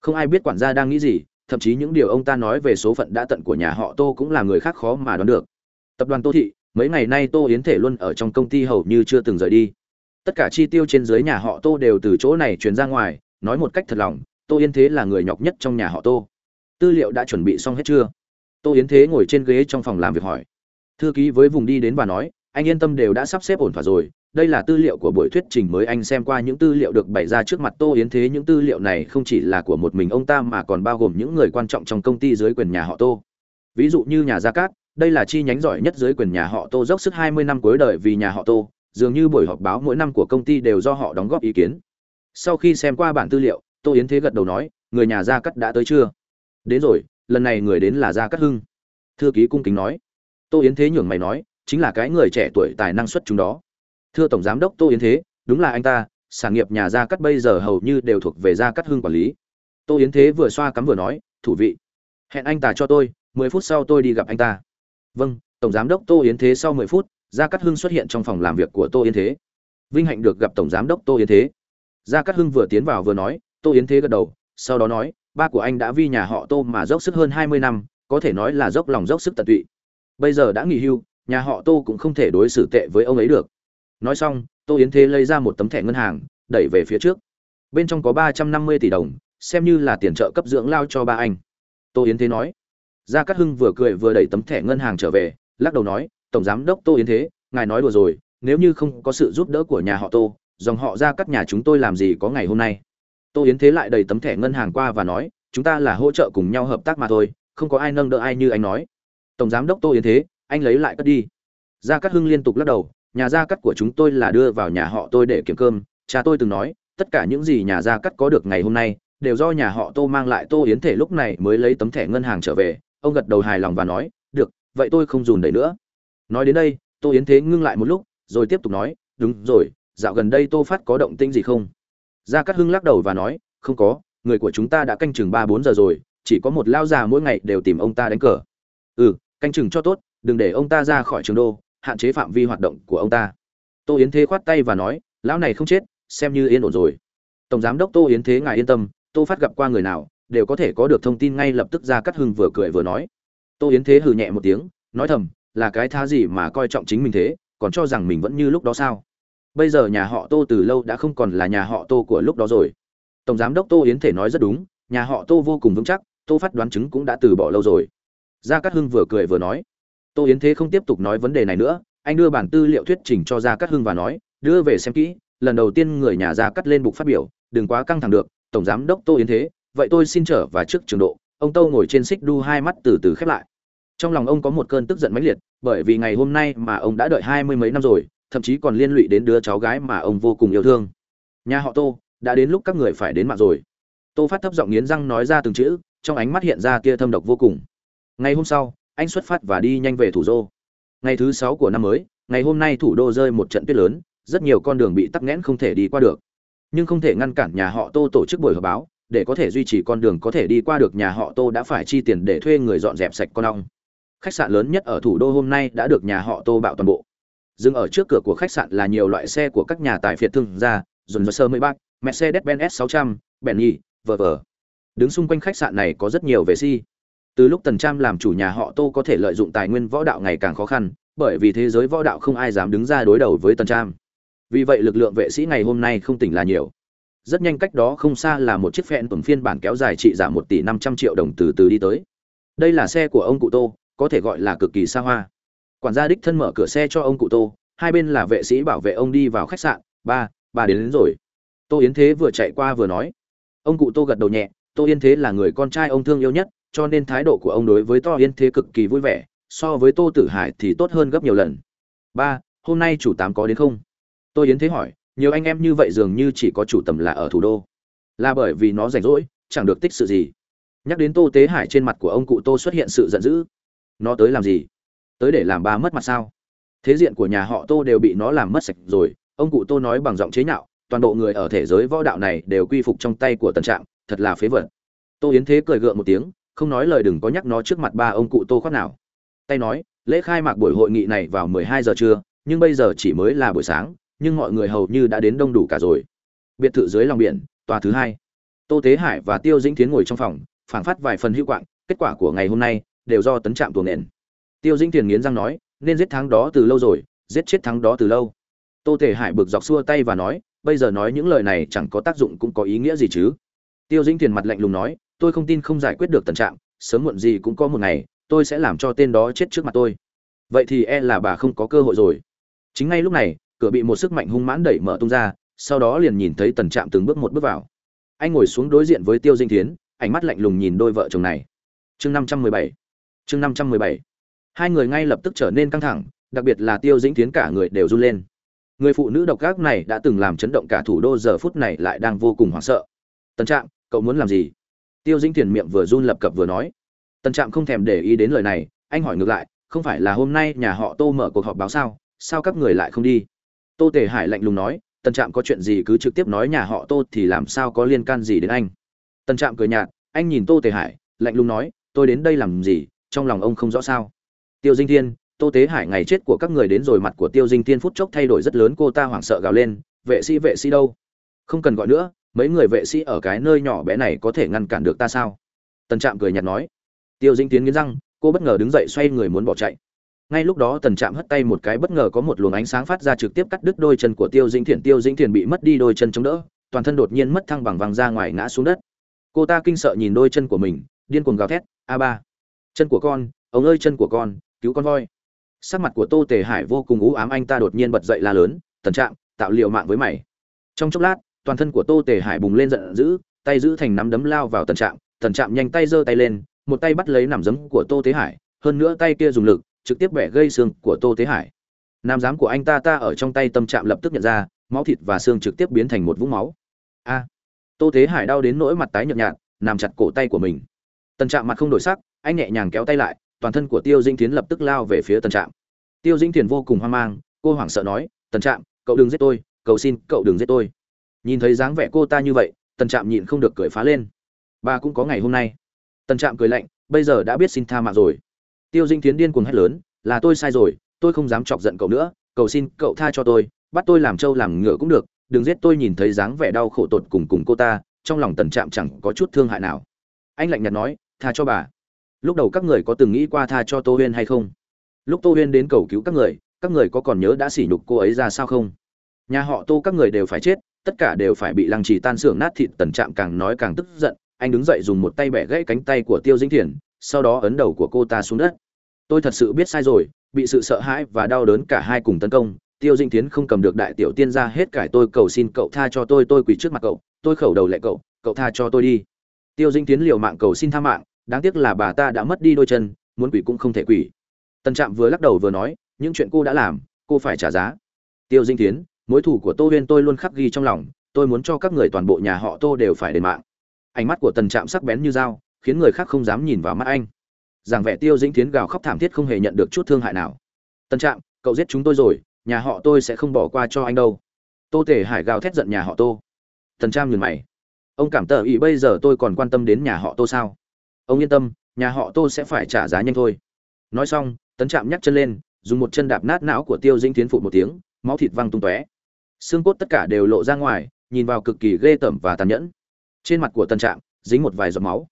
Không ai biết quản gia đang nghĩ gì, thậm chí những điều ông ta nói về số phận đã tận của nhà họ tô cũng là người khác khó mà đoán được. Tập đoàn tô thị, mấy ngày nay tô yến thể luôn ở trong công ty hầu như chưa từng rời đi. Tất cả chi tiêu trên dưới nhà họ tô đều từ chỗ này truyền ra ngoài, nói một cách thật lòng, tô yến thế là người nhọc nhất trong nhà họ tô. Tư liệu đã chuẩn bị xong hết chưa? Tô yến thế ngồi trên ghế trong phòng làm việc hỏi. Thư ký với vùng đi đến và nói anh yên tâm đều đã sắp xếp ổn thỏa rồi. Đây là tư liệu của buổi thuyết trình mới. Anh xem qua những tư liệu được bày ra trước mặt tô yến thế. Những tư liệu này không chỉ là của một mình ông ta mà còn bao gồm những người quan trọng trong công ty dưới quyền nhà họ tô. Ví dụ như nhà gia cát, đây là chi nhánh giỏi nhất dưới quyền nhà họ tô dốc sức 20 năm cuối đời vì nhà họ tô. Dường như buổi họp báo mỗi năm của công ty đều do họ đóng góp ý kiến. Sau khi xem qua bản tư liệu, tô yến thế gật đầu nói, người nhà gia cát đã tới chưa? Đến rồi, lần này người đến là gia cát hưng. Thư ký cung kính nói. Tô yến thế nhường mày nói chính là cái người trẻ tuổi tài năng xuất chúng đó. Thưa tổng giám đốc tô yến thế, đúng là anh ta, sản nghiệp nhà gia cắt bây giờ hầu như đều thuộc về gia cắt hưng quản lý. Tô yến thế vừa xoa cắm vừa nói, thủ vị, hẹn anh ta cho tôi, mười phút sau tôi đi gặp anh ta. Vâng tổng giám đốc tô yến thế sau mười phút, gia cắt hưng xuất hiện trong phòng làm việc của tô yến thế. Vinh hạnh được gặp tổng giám đốc tô yến thế. Gia cắt hưng vừa tiến vào vừa nói, tô yến thế gật đầu, sau đó nói, ba của anh đã vi nhà họ tô mà dốc sức hơn hai mươi năm, có thể nói là dốc lòng dốc sức tận tụy. Bây giờ đã nghỉ hưu nhà họ tô cũng không thể đối xử tệ với ông ấy được. Nói xong, tô yến thế lấy ra một tấm thẻ ngân hàng, đẩy về phía trước. Bên trong có ba trăm năm mươi tỷ đồng, xem như là tiền trợ cấp dưỡng lao cho ba anh. Tô yến thế nói. Gia cát hưng vừa cười vừa đẩy tấm thẻ ngân hàng trở về, lắc đầu nói, tổng giám đốc tô yến thế, ngài nói đùa rồi, nếu như không có sự giúp đỡ của nhà họ tô, dòng họ gia cát nhà chúng tôi làm gì có ngày hôm nay? Tô yến thế lại đầy tấm thẻ ngân hàng qua và nói, chúng ta là hỗ trợ cùng nhau hợp tác mà thôi, không có ai nâng đỡ ai như anh nói. Tổng giám đốc tô yến thế anh lấy lại cất đi. Gia cát hưng liên tục lắc đầu, nhà gia cắt của chúng tôi là đưa vào nhà họ tôi để kiếm cơm. Cha tôi từng nói, tất cả những gì nhà gia cắt có được ngày hôm nay, đều do nhà họ tô mang lại. Tô yến thể lúc này mới lấy tấm thẻ ngân hàng trở về. Ông gật đầu hài lòng và nói, được, vậy tôi không dùn đẩy nữa. Nói đến đây, tô yến thế ngưng lại một lúc, rồi tiếp tục nói, đúng rồi, dạo gần đây tô phát có động tĩnh gì không? Gia cát hưng lắc đầu và nói, không có, người của chúng ta đã canh chừng ba bốn giờ rồi, chỉ có một lao già mỗi ngày đều tìm ông ta đánh cờ. Ừ canh chừng cho tốt đừng để ông ta ra khỏi trường đô, hạn chế phạm vi hoạt động của ông ta. Tô yến thế khoát tay và nói, lão này không chết, xem như yên ổn rồi. Tổng giám đốc tô yến thế ngài yên tâm, tô phát gặp qua người nào, đều có thể có được thông tin ngay lập tức ra cắt hưng vừa cười vừa nói. Tô yến thế hừ nhẹ một tiếng, nói thầm, là cái tha gì mà coi trọng chính mình thế, còn cho rằng mình vẫn như lúc đó sao? Bây giờ nhà họ tô từ lâu đã không còn là nhà họ tô của lúc đó rồi. Tổng giám đốc tô yến thể nói rất đúng, nhà họ tô vô cùng vững chắc, tô phát đoán chứng cũng đã từ bỏ lâu rồi. Gia cát hưng vừa cười vừa nói tô yến thế không tiếp tục nói vấn đề này nữa, anh đưa bản tư liệu thuyết trình cho gia cát hưng và nói, đưa về xem kỹ, lần đầu tiên người nhà gia cát lên bục phát biểu, đừng quá căng thẳng được, tổng giám đốc tô yến thế, vậy tôi xin trở và trước trường độ, ông Tô ngồi trên xích đu hai mắt từ từ khép lại. Trong lòng ông có một cơn tức giận mãnh liệt, bởi vì ngày hôm nay mà ông đã đợi hai mươi mấy năm rồi, thậm chí còn liên lụy đến đứa cháu gái mà ông vô cùng yêu thương. Nhà họ tô, đã đến lúc các người phải đến mạng rồi. Tô phát thấp giọng nghiến răng nói ra từng chữ, trong ánh mắt hiện ra tia thâm độc vô cùng. Ngày hôm sau anh xuất phát và đi nhanh về thủ đô. Ngày thứ sáu của năm mới ngày hôm nay thủ đô rơi một trận tuyết lớn rất nhiều con đường bị tắc nghẽn không thể đi qua được. Nhưng không thể ngăn cản nhà họ tô tổ chức buổi họp báo để có thể duy trì con đường có thể đi qua được nhà họ tô đã phải chi tiền để thuê người dọn dẹp sạch con ong. Khách sạn lớn nhất ở thủ đô hôm nay đã được nhà họ tô bạo toàn bộ. Dừng ở trước cửa của khách sạn là nhiều loại xe của các nhà tài phiệt thương gia dồn dơ sơ mới bác mercedes-benz s 600 Bentley, vờ vờ đứng xung quanh khách sạn này có rất nhiều vệ si từ lúc tần trang làm chủ nhà họ tô có thể lợi dụng tài nguyên võ đạo ngày càng khó khăn bởi vì thế giới võ đạo không ai dám đứng ra đối đầu với tần trang vì vậy lực lượng vệ sĩ ngày hôm nay không tỉnh là nhiều. Rất nhanh cách đó không xa là một chiếc phẹn tuần phiên bản kéo dài trị giá một tỷ năm trăm triệu đồng từ từ đi tới. Đây là xe của ông cụ tô có thể gọi là cực kỳ xa hoa. Quản gia đích thân mở cửa xe cho ông cụ tô hai bên là vệ sĩ bảo vệ ông đi vào khách sạn. Ba ba đến, đến rồi. Tô yến thế vừa chạy qua vừa nói. Ông cụ tô gật đầu nhẹ tô yến thế là người con trai ông thương yêu nhất cho nên thái độ của ông đối với to yến thế cực kỳ vui vẻ, so với tô tử hải thì tốt hơn gấp nhiều lần. Ba, hôm nay chủ tám có đến không? Tô yến thế hỏi, nhiều anh em như vậy dường như chỉ có chủ tầm là ở thủ đô. Là bởi vì nó rảnh rỗi, chẳng được tích sự gì. Nhắc đến tô tế hải trên mặt của ông cụ tô xuất hiện sự giận dữ. Nó tới làm gì? Tới để làm ba mất mặt sao? Thế diện của nhà họ tô đều bị nó làm mất sạch rồi, ông cụ tô nói bằng giọng chế nhạo, toàn bộ người ở thế giới võ đạo này đều quy phục trong tay của tần trạm thật là phế vật. Tô yến thế cười gượng một tiếng không nói lời đừng có nhắc nó trước mặt ba ông cụ tô khoác nào. Tay nói, lễ khai mạc buổi hội nghị này vào mười hai giờ trưa, nhưng bây giờ chỉ mới là buổi sáng, nhưng mọi người hầu như đã đến đông đủ cả rồi. Biệt thự dưới lòng biển, tòa thứ hai. Tô tế hải và tiêu dĩnh tiến ngồi trong phòng, phảng phát vài phần hữu quạng, kết quả của ngày hôm nay đều do tấn trạm tuồng nền tiêu dĩnh tiền nghiến răng nói, nên giết thắng đó từ lâu rồi, giết chết thắng đó từ lâu. Tô tề hải bực dọc xua tay và nói, bây giờ nói những lời này chẳng có tác dụng cũng có ý nghĩa gì chứ. Tiêu dĩnh tiền mặt lạnh lùng nói tôi không tin không giải quyết được tần trạng, sớm muộn gì cũng có một ngày, tôi sẽ làm cho tên đó chết trước mặt tôi. Vậy thì e là bà không có cơ hội rồi. Chính ngay lúc này, cửa bị một sức mạnh hung mãn đẩy mở tung ra, sau đó liền nhìn thấy tần trạm từng bước một bước vào. Anh ngồi xuống đối diện với tiêu dinh thiến, ánh mắt lạnh lùng nhìn đôi vợ chồng này. Chương năm trăm mười bảy. Chương năm trăm mười bảy. Hai người ngay lập tức trở nên căng thẳng, đặc biệt là tiêu dĩnh thiến cả người đều run lên. Người phụ nữ độc ác này đã từng làm chấn động cả thủ đô, giờ phút này lại đang vô cùng hoảng sợ. Tần trạm cậu muốn làm gì? Tiêu dĩnh thiền miệng vừa run lập cập vừa nói. Tần trạm không thèm để ý đến lời này, anh hỏi ngược lại, không phải là hôm nay nhà họ tô mở cuộc họp báo sao? Sao các người lại không đi? Tô tề hải lạnh lùng nói, tần trạm có chuyện gì cứ trực tiếp nói nhà họ tô thì làm sao có liên can gì đến anh? Tần trạm cười nhạt, anh nhìn tô tề hải, lạnh lùng nói, tôi đến đây làm gì? Trong lòng ông không rõ sao? Tiêu dinh thiên, tô tế hải ngày chết của các người đến rồi mặt của tiêu dinh thiên phút chốc thay đổi rất lớn, cô ta hoảng sợ gào lên, vệ sĩ vệ sĩ đâu? Không cần gọi nữa mấy người vệ sĩ ở cái nơi nhỏ bé này có thể ngăn cản được ta sao? Tần trạm cười nhạt nói. Tiêu dinh tiến nghiến răng, cô bất ngờ đứng dậy xoay người muốn bỏ chạy. Ngay lúc đó tần trạm hất tay một cái bất ngờ có một luồng ánh sáng phát ra trực tiếp cắt đứt đôi chân của tiêu dĩnh thiện tiêu dĩnh thiện bị mất đi đôi chân chống đỡ, toàn thân đột nhiên mất thăng bằng vàng ra ngoài ngã xuống đất. Cô ta kinh sợ nhìn đôi chân của mình, điên cuồng gào thét, a ba! Chân của con, ông ơi, chân của con, cứu con voi! Sắc mặt của tô tề hải vô cùng ú ám, anh ta đột nhiên bật dậy la lớn, tần trạm, tạo liệu mạng với mày. Trong chốc lát toàn thân của tô tề hải bùng lên giận dữ, tay giữ thành nắm đấm lao vào tần trạm tần trạm nhanh tay giơ tay lên, một tay bắt lấy nằm đấm của tô tế hải, hơn nữa tay kia dùng lực, trực tiếp bẻ gây xương của tô tế hải. Nam giám của anh ta ta ở trong tay tâm trạm lập tức nhận ra, máu thịt và xương trực tiếp biến thành một vũng máu. A! Tô tế hải đau đến nỗi mặt tái nhợt nhạt, nằm chặt cổ tay của mình. Tần trạm mặt không đổi sắc, anh nhẹ nhàng kéo tay lại, toàn thân của tiêu dinh tiến lập tức lao về phía tần trạm. Tiêu dinh thiền vô cùng hoang mang, cô hoảng sợ nói, tần trạm, cậu đừng giết tôi, cầu xin cậu đừng giết tôi nhìn thấy dáng vẻ cô ta như vậy, tần trạm nhịn không được cười phá lên. Bà cũng có ngày hôm nay. Tần trạm cười lạnh, bây giờ đã biết xin tha mạng rồi. Tiêu dinh tiến điên cuồng hét lớn, là tôi sai rồi, tôi không dám chọc giận cậu nữa, cầu xin cậu tha cho tôi, bắt tôi làm trâu làm ngựa cũng được, đừng giết tôi. Nhìn thấy dáng vẻ đau khổ tột cùng cùng cô ta, trong lòng tần trạm chẳng có chút thương hại nào. Anh lạnh nhạt nói, tha cho bà. Lúc đầu các người có từng nghĩ qua tha cho tô huyên hay không? Lúc tô huyên đến cầu cứu các người các người có còn nhớ đã sỉ nhục cô ấy ra sao không? Nhà họ tô các người đều phải chết tất cả đều phải bị lăng trì tan xưởng nát thịt, tần trạm càng nói càng tức giận, anh đứng dậy dùng một tay bẻ gãy cánh tay của tiêu dĩnh thiền sau đó ấn đầu của cô ta xuống đất. Tôi thật sự biết sai rồi, bị sự sợ hãi và đau đớn cả hai cùng tấn công, tiêu dinh tiến không cầm được đại tiểu tiên ra hết cải tôi, cầu xin cậu tha cho tôi tôi quỳ trước mặt cậu, tôi khẩu đầu lại cậu cậu tha cho tôi đi. Tiêu dinh tiến liều mạng cầu xin tha mạng, đáng tiếc là bà ta đã mất đi đôi chân, muốn quỷ cũng không thể quỷ tần trạm vừa lắc đầu vừa nói, những chuyện cô đã làm, cô phải trả giá. Tiêu dinh tiến mối thủ của tô huyên tôi luôn khắc ghi trong lòng, tôi muốn cho các người toàn bộ nhà họ tô đều phải đền mạng. Ánh mắt của tần trạm sắc bén như dao, khiến người khác không dám nhìn vào mắt anh. Giảng vẻ tiêu dĩnh tiến gào khóc thảm thiết không hề nhận được chút thương hại nào. Tần trạm, cậu giết chúng tôi rồi, nhà họ tôi sẽ không bỏ qua cho anh đâu. Tô tể hải gào thét giận nhà họ tô. Tần trạm nhường mày. Ông cảm tờ ý bây giờ tôi còn quan tâm đến nhà họ tô sao? Ông yên tâm, nhà họ tô sẽ phải trả giá nhanh thôi. Nói xong tấn trạm nhắc chân lên, dùng một chân đạp nát não của tiêu dĩnh tiến phụ một tiếng, máu thịt văng tung tóe xương cốt tất cả đều lộ ra ngoài, nhìn vào cực kỳ ghê tởm và tàn nhẫn. Trên mặt của tần trạm, dính một vài giọt máu.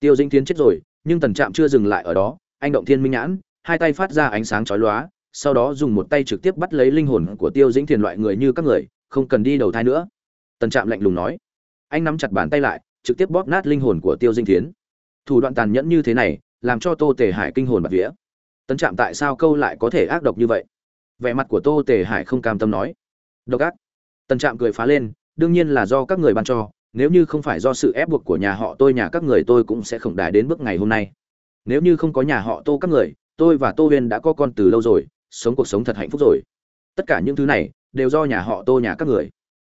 Tiêu dĩnh tiến chết rồi, nhưng tần trạm chưa dừng lại ở đó. Anh động thiên minh nhãn, hai tay phát ra ánh sáng chói lóa, sau đó dùng một tay trực tiếp bắt lấy linh hồn của tiêu dĩnh thiền loại người như các người, không cần đi đầu thai nữa. Tần trạm lạnh lùng nói. Anh nắm chặt bàn tay lại, trực tiếp bóp nát linh hồn của tiêu dinh thiến. Thủ đoạn tàn nhẫn như thế này, làm cho tô tề hải kinh hồn bạt vía. Tần trạm tại sao câu lại có thể ác độc như vậy? Vẻ mặt của tô tề hải không cam tâm nói độc ác. Tần trạm cười phá lên, đương nhiên là do các người ban cho, nếu như không phải do sự ép buộc của nhà họ tôi, nhà các người tôi cũng sẽ khổng đài đến bước ngày hôm nay. Nếu như không có nhà họ tô các người, tôi và tô huyên đã có con từ lâu rồi, sống cuộc sống thật hạnh phúc rồi. Tất cả những thứ này đều do nhà họ tô, nhà các người.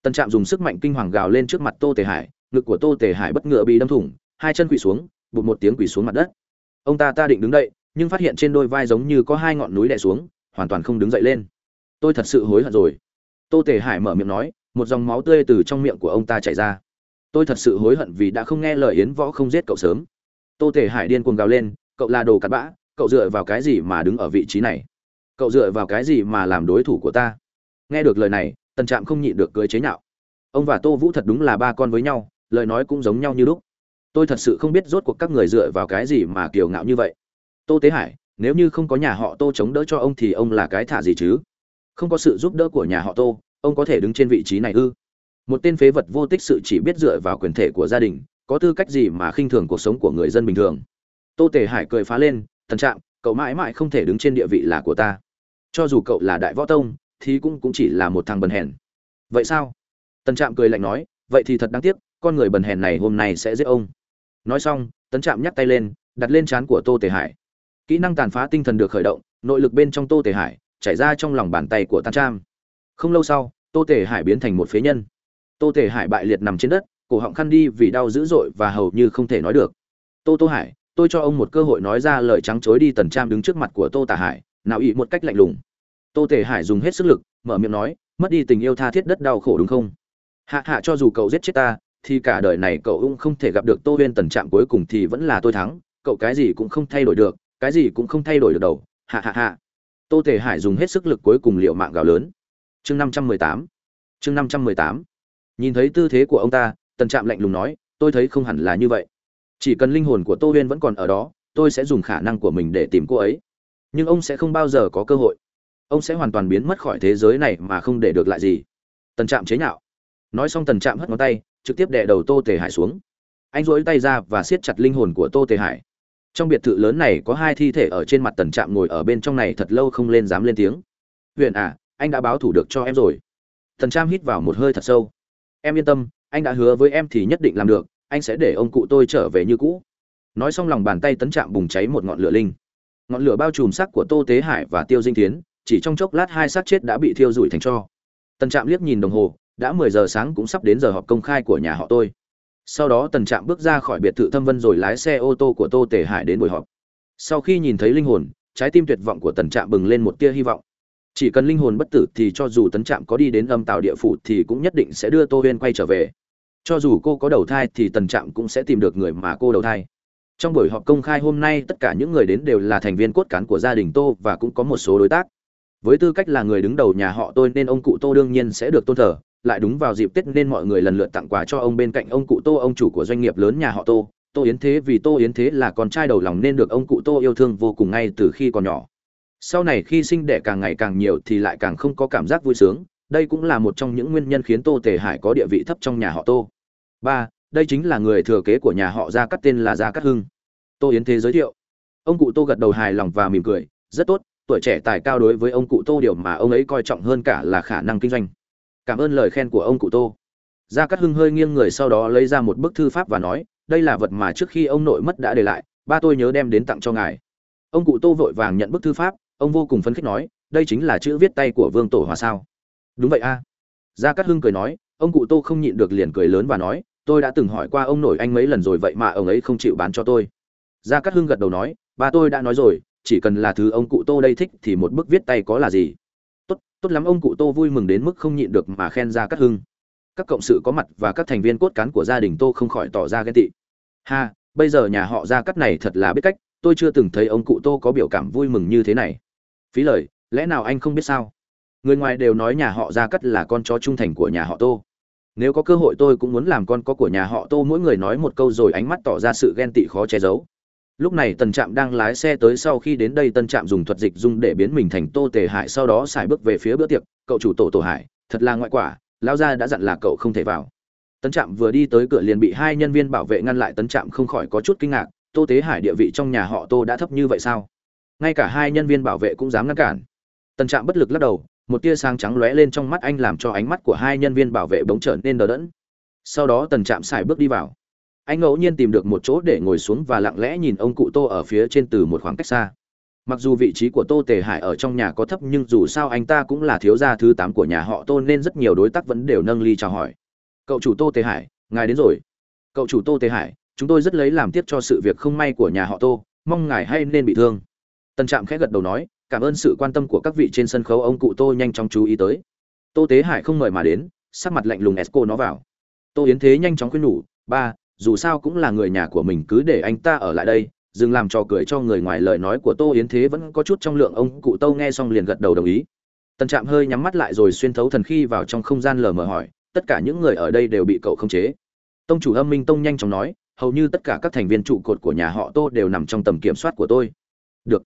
Tần trạm dùng sức mạnh kinh hoàng gào lên trước mặt tô tề hải, ngực của tô tề hải bất ngờ bị đâm thủng, hai chân quỳ xuống, bụt một tiếng quỳ xuống mặt đất. Ông ta ta định đứng dậy, nhưng phát hiện trên đôi vai giống như có hai ngọn núi đè xuống, hoàn toàn không đứng dậy lên. Tôi thật sự hối hận rồi tô tề hải mở miệng nói, một dòng máu tươi từ trong miệng của ông ta chảy ra. Tôi thật sự hối hận vì đã không nghe lời yến võ không giết cậu sớm. Tô tề hải điên cuồng gào lên, cậu là đồ cặn bã, cậu dựa vào cái gì mà đứng ở vị trí này? Cậu dựa vào cái gì mà làm đối thủ của ta? Nghe được lời này, tần trạm không nhịn được cưới chế nhạo. Ông và tô vũ thật đúng là ba con với nhau, lời nói cũng giống nhau như lúc. Tôi thật sự không biết rốt cuộc các người dựa vào cái gì mà kiều ngạo như vậy. Tô tế hải, nếu như không có nhà họ tô chống đỡ cho ông thì ông là cái thả gì chứ? Không có sự giúp đỡ của nhà họ tô, ông có thể đứng trên vị trí này ư? Một tên phế vật vô tích sự chỉ biết dựa vào quyền thể của gia đình, có tư cách gì mà khinh thường cuộc sống của người dân bình thường? Tô tề hải cười phá lên, thần trạng cậu mãi mãi không thể đứng trên địa vị là của ta. Cho dù cậu là đại võ tông, thì cũng cũng chỉ là một thằng bần hèn. Vậy sao? Tần trạm cười lạnh nói, vậy thì thật đáng tiếc, con người bần hèn này hôm nay sẽ giết ông. Nói xong tấn trạm nhắc tay lên, đặt lên trán của tô tề hải. Kỹ năng tàn phá tinh thần được khởi động, nội lực bên trong tô tề hải chảy ra trong lòng bàn tay của tan trạm. Không lâu sau, tô tề hải biến thành một phế nhân. Tô tề hải bại liệt nằm trên đất, cổ họng khăn đi vì đau dữ dội và hầu như không thể nói được. Tô tô hải, tôi cho ông một cơ hội nói ra lời trắng chối đi. Tần trạm đứng trước mặt của tô tả hải, nào ý một cách lạnh lùng. Tô tề hải dùng hết sức lực, mở miệng nói, mất đi tình yêu tha thiết đất đau khổ đúng không? Hạ hạ, cho dù cậu giết chết ta, thì cả đời này cậu cũng không thể gặp được tô huyên. Tần trạm cuối cùng thì vẫn là tôi thắng, cậu cái gì cũng không thay đổi được, cái gì cũng không thay đổi được đầu. Hạ hạ hạ tô tề hải dùng hết sức lực cuối cùng liệu mạng gào lớn. Chương năm trăm mười tám. Chương năm trăm mười tám. Nhìn thấy tư thế của ông ta, tần trạm lạnh lùng nói, tôi thấy không hẳn là như vậy. Chỉ cần linh hồn của tô huyên vẫn còn ở đó, tôi sẽ dùng khả năng của mình để tìm cô ấy. Nhưng ông sẽ không bao giờ có cơ hội. Ông sẽ hoàn toàn biến mất khỏi thế giới này mà không để được lại gì. Tần trạm chế nhạo. Nói xong tần trạm hất ngón tay, trực tiếp đè đầu tô tề hải xuống. Anh duỗi tay ra và siết chặt linh hồn của tô tề hải trong biệt thự lớn này có hai thi thể ở trên mặt tần trạm ngồi ở bên trong này thật lâu không lên dám lên tiếng. Huyện à anh đã báo thủ được cho em rồi. Tần trạm hít vào một hơi thật sâu. Em yên tâm, anh đã hứa với em thì nhất định làm được, anh sẽ để ông cụ tôi trở về như cũ. Nói xong lòng bàn tay tấn trạm bùng cháy một ngọn lửa linh. Ngọn lửa bao trùm sắc của tô tế hải và tiêu dinh tiến chỉ trong chốc lát hai xác chết đã bị thiêu rụi thành cho tần trạm liếc nhìn đồng hồ, đã mười giờ sáng cũng sắp đến giờ họp công khai của nhà họ tôi sau đó tần trạm bước ra khỏi biệt thự thâm vân rồi lái xe ô tô của tô Tề hải đến buổi họp. Sau khi nhìn thấy linh hồn, trái tim tuyệt vọng của tần trạm bừng lên một tia hy vọng. Chỉ cần linh hồn bất tử thì cho dù tấn trạm có đi đến âm tàu địa phủ thì cũng nhất định sẽ đưa tô huyên quay trở về. Cho dù cô có đầu thai thì tần trạm cũng sẽ tìm được người mà cô đầu thai. Trong buổi họp công khai hôm nay, tất cả những người đến đều là thành viên cốt cán của gia đình tô và cũng có một số đối tác. Với tư cách là người đứng đầu nhà họ tôi nên ông cụ tô đương nhiên sẽ được tôn thờ lại đúng vào dịp tết nên mọi người lần lượt tặng quà cho ông bên cạnh ông cụ tô, ông chủ của doanh nghiệp lớn nhà họ tô. Tô yến thế, vì tô yến thế là con trai đầu lòng nên được ông cụ tô yêu thương vô cùng ngay từ khi còn nhỏ. Sau này khi sinh đẻ càng ngày càng nhiều thì lại càng không có cảm giác vui sướng. Đây cũng là một trong những nguyên nhân khiến tô tề hải có địa vị thấp trong nhà họ tô. Ba, đây chính là người thừa kế của nhà họ gia cắt tên là gia cắt hưng. Tô yến thế giới thiệu. Ông cụ tô gật đầu hài lòng và mỉm cười. Rất tốt, tuổi trẻ tài cao đối với ông cụ tô, điều mà ông ấy coi trọng hơn cả là khả năng kinh doanh cảm ơn lời khen của ông cụ tô. Gia cát hưng hơi nghiêng người sau đó lấy ra một bức thư pháp và nói, đây là vật mà trước khi ông nội mất đã để lại, ba tôi nhớ đem đến tặng cho ngài. Ông cụ tô vội vàng nhận bức thư pháp, ông vô cùng phấn khích nói, đây chính là chữ viết tay của vương tổ hòa sao? Đúng vậy a. Gia cát hưng cười nói, ông cụ tô không nhịn được liền cười lớn và nói, tôi đã từng hỏi qua ông nội anh mấy lần rồi vậy mà ông ấy không chịu bán cho tôi. Gia cát hưng gật đầu nói, ba tôi đã nói rồi, chỉ cần là thứ ông cụ tô đây thích thì một bức viết tay có là gì? Tốt lắm, ông cụ tô vui mừng đến mức không nhịn được mà khen ra cát hưng. Các cộng sự có mặt và các thành viên cốt cán của gia đình tô không khỏi tỏ ra ghen tị. Ha, bây giờ nhà họ gia cắt này thật là biết cách, tôi chưa từng thấy ông cụ tô có biểu cảm vui mừng như thế này. Phí lời, lẽ nào anh không biết sao? Người ngoài đều nói nhà họ gia cắt là con chó trung thành của nhà họ tô. Nếu có cơ hội tôi cũng muốn làm con có của nhà họ tô, mỗi người nói một câu rồi ánh mắt tỏ ra sự ghen tị khó che giấu lúc này tần trạm đang lái xe tới sau khi đến đây tân trạm dùng thuật dịch dung để biến mình thành tô tề hải, sau đó xài bước về phía bữa tiệc, cậu chủ tổ tổ hải, thật là ngoại quả lao ra đã dặn là cậu không thể vào. Tấn trạm vừa đi tới cửa liền bị hai nhân viên bảo vệ ngăn lại tấn trạm không khỏi có chút kinh ngạc, tô tế hải địa vị trong nhà họ tô đã thấp như vậy sao? Ngay cả hai nhân viên bảo vệ cũng dám ngăn cản. Tần trạm bất lực lắc đầu, một tia sáng trắng lóe lên trong mắt anh làm cho ánh mắt của hai nhân viên bảo vệ bỗng trở nên đờ đẫn. Sau đó tần trạm xài bước đi vào anh ngẫu nhiên tìm được một chỗ để ngồi xuống và lặng lẽ nhìn ông cụ tô ở phía trên từ một khoảng cách xa. Mặc dù vị trí của tô tề hải ở trong nhà có thấp nhưng dù sao anh ta cũng là thiếu gia thứ tám của nhà họ tô nên rất nhiều đối tác vẫn đều nâng ly chào hỏi. Cậu chủ tô tề hải, ngài đến rồi. Cậu chủ tô tề hải, chúng tôi rất lấy làm tiếc cho sự việc không may của nhà họ tô, mong ngài hay nên bị thương. Tân trạm khẽ gật đầu nói, cảm ơn sự quan tâm của các vị trên sân khấu, ông cụ tô nhanh chóng chú ý tới. Tô tế hải không mời mà đến, sắc mặt lạnh lùng esco nó vào. Tô yến thế nhanh chóng khuyên nhủ, ba dù sao cũng là người nhà của mình, cứ để anh ta ở lại đây, dừng làm trò cười cho người ngoài lời nói của tô yến thế vẫn có chút trong lượng, ông cụ tâu nghe xong liền gật đầu đồng ý. Tần trạm hơi nhắm mắt lại rồi xuyên thấu thần khi vào trong không gian lờ mờ hỏi, tất cả những người ở đây đều bị cậu khống chế? Tông chủ âm minh tông nhanh chóng nói, hầu như tất cả các thành viên trụ cột của nhà họ tô đều nằm trong tầm kiểm soát của tôi. Được.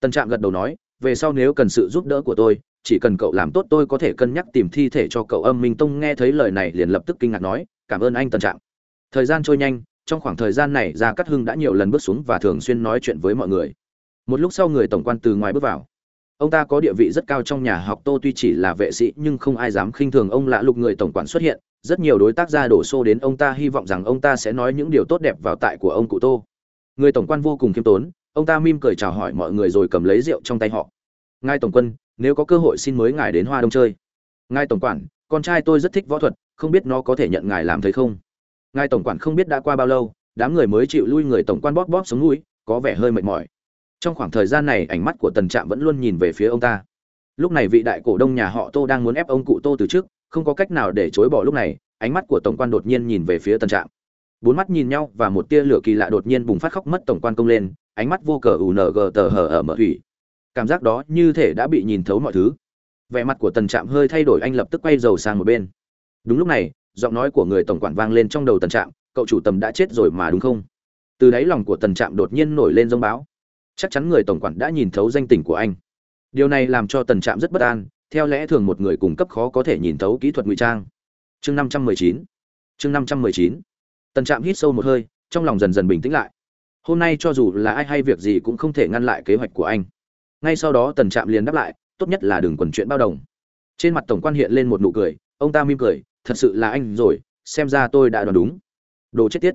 Tần trạm gật đầu nói, về sau nếu cần sự giúp đỡ của tôi, chỉ cần cậu làm tốt tôi có thể cân nhắc tìm thi thể cho cậu. Âm minh tông nghe thấy lời này liền lập tức kinh ngạc nói, cảm ơn anh tần trạm thời gian trôi nhanh, trong khoảng thời gian này, gia cát hưng đã nhiều lần bước xuống và thường xuyên nói chuyện với mọi người. Một lúc sau người tổng quan từ ngoài bước vào. Ông ta có địa vị rất cao trong nhà học tô tuy chỉ là vệ sĩ, nhưng không ai dám khinh thường ông lạ lục người tổng quản xuất hiện. Rất nhiều đối tác ra đổ xô đến ông ta hy vọng rằng ông ta sẽ nói những điều tốt đẹp vào tại của ông cụ tô. Người tổng quan vô cùng khiêm tốn, ông ta mỉm cười chào hỏi mọi người rồi cầm lấy rượu trong tay họ. Ngài tổng quân, nếu có cơ hội xin mới ngài đến hoa đông chơi. Ngài tổng quản, con trai tôi rất thích võ thuật, không biết nó có thể nhận ngài làm thấy không? Ngài tổng quản không biết đã qua bao lâu đám người mới chịu lui người tổng quan bóp bóp xuống núi, có vẻ hơi mệt mỏi. Trong khoảng thời gian này ánh mắt của tần trạm vẫn luôn nhìn về phía ông ta. Lúc này vị đại cổ đông nhà họ tô đang muốn ép ông cụ tô từ trước không có cách nào để chối bỏ lúc này ánh mắt của tổng quan đột nhiên nhìn về phía tần trạm. Bốn mắt nhìn nhau và một tia lửa kỳ lạ đột nhiên bùng phát khóc mất tổng quan công lên ánh mắt vô cờ gờ tờ hờ ở mở thủy. Cảm giác đó như thể đã bị nhìn thấu mọi thứ. Vẻ mặt của tần trạm hơi thay đổi anh lập tức quay dầu sang một bên. Đúng lúc này giọng nói của người tổng quản vang lên trong đầu tần trạm, cậu chủ tầm đã chết rồi mà đúng không? Từ đáy lòng của tần trạm đột nhiên nổi lên dông báo chắc chắn người tổng quản đã nhìn thấu danh tình của anh. Điều này làm cho tần trạm rất bất an, theo lẽ thường một người cung cấp khó có thể nhìn thấu kỹ thuật ngụy trang. Chương năm trăm mười chín. Chương năm trăm mười chín. Tần trạm hít sâu một hơi, trong lòng dần dần bình tĩnh lại. Hôm nay cho dù là ai hay việc gì cũng không thể ngăn lại kế hoạch của anh. Ngay sau đó tần trạm liền đáp lại, tốt nhất là đừng quần chuyện bao đồng. Trên mặt tổng quan hiện lên một nụ cười, ông ta mỉm cười thật sự là anh rồi, xem ra tôi đã đoán đúng. Đồ chết tiết.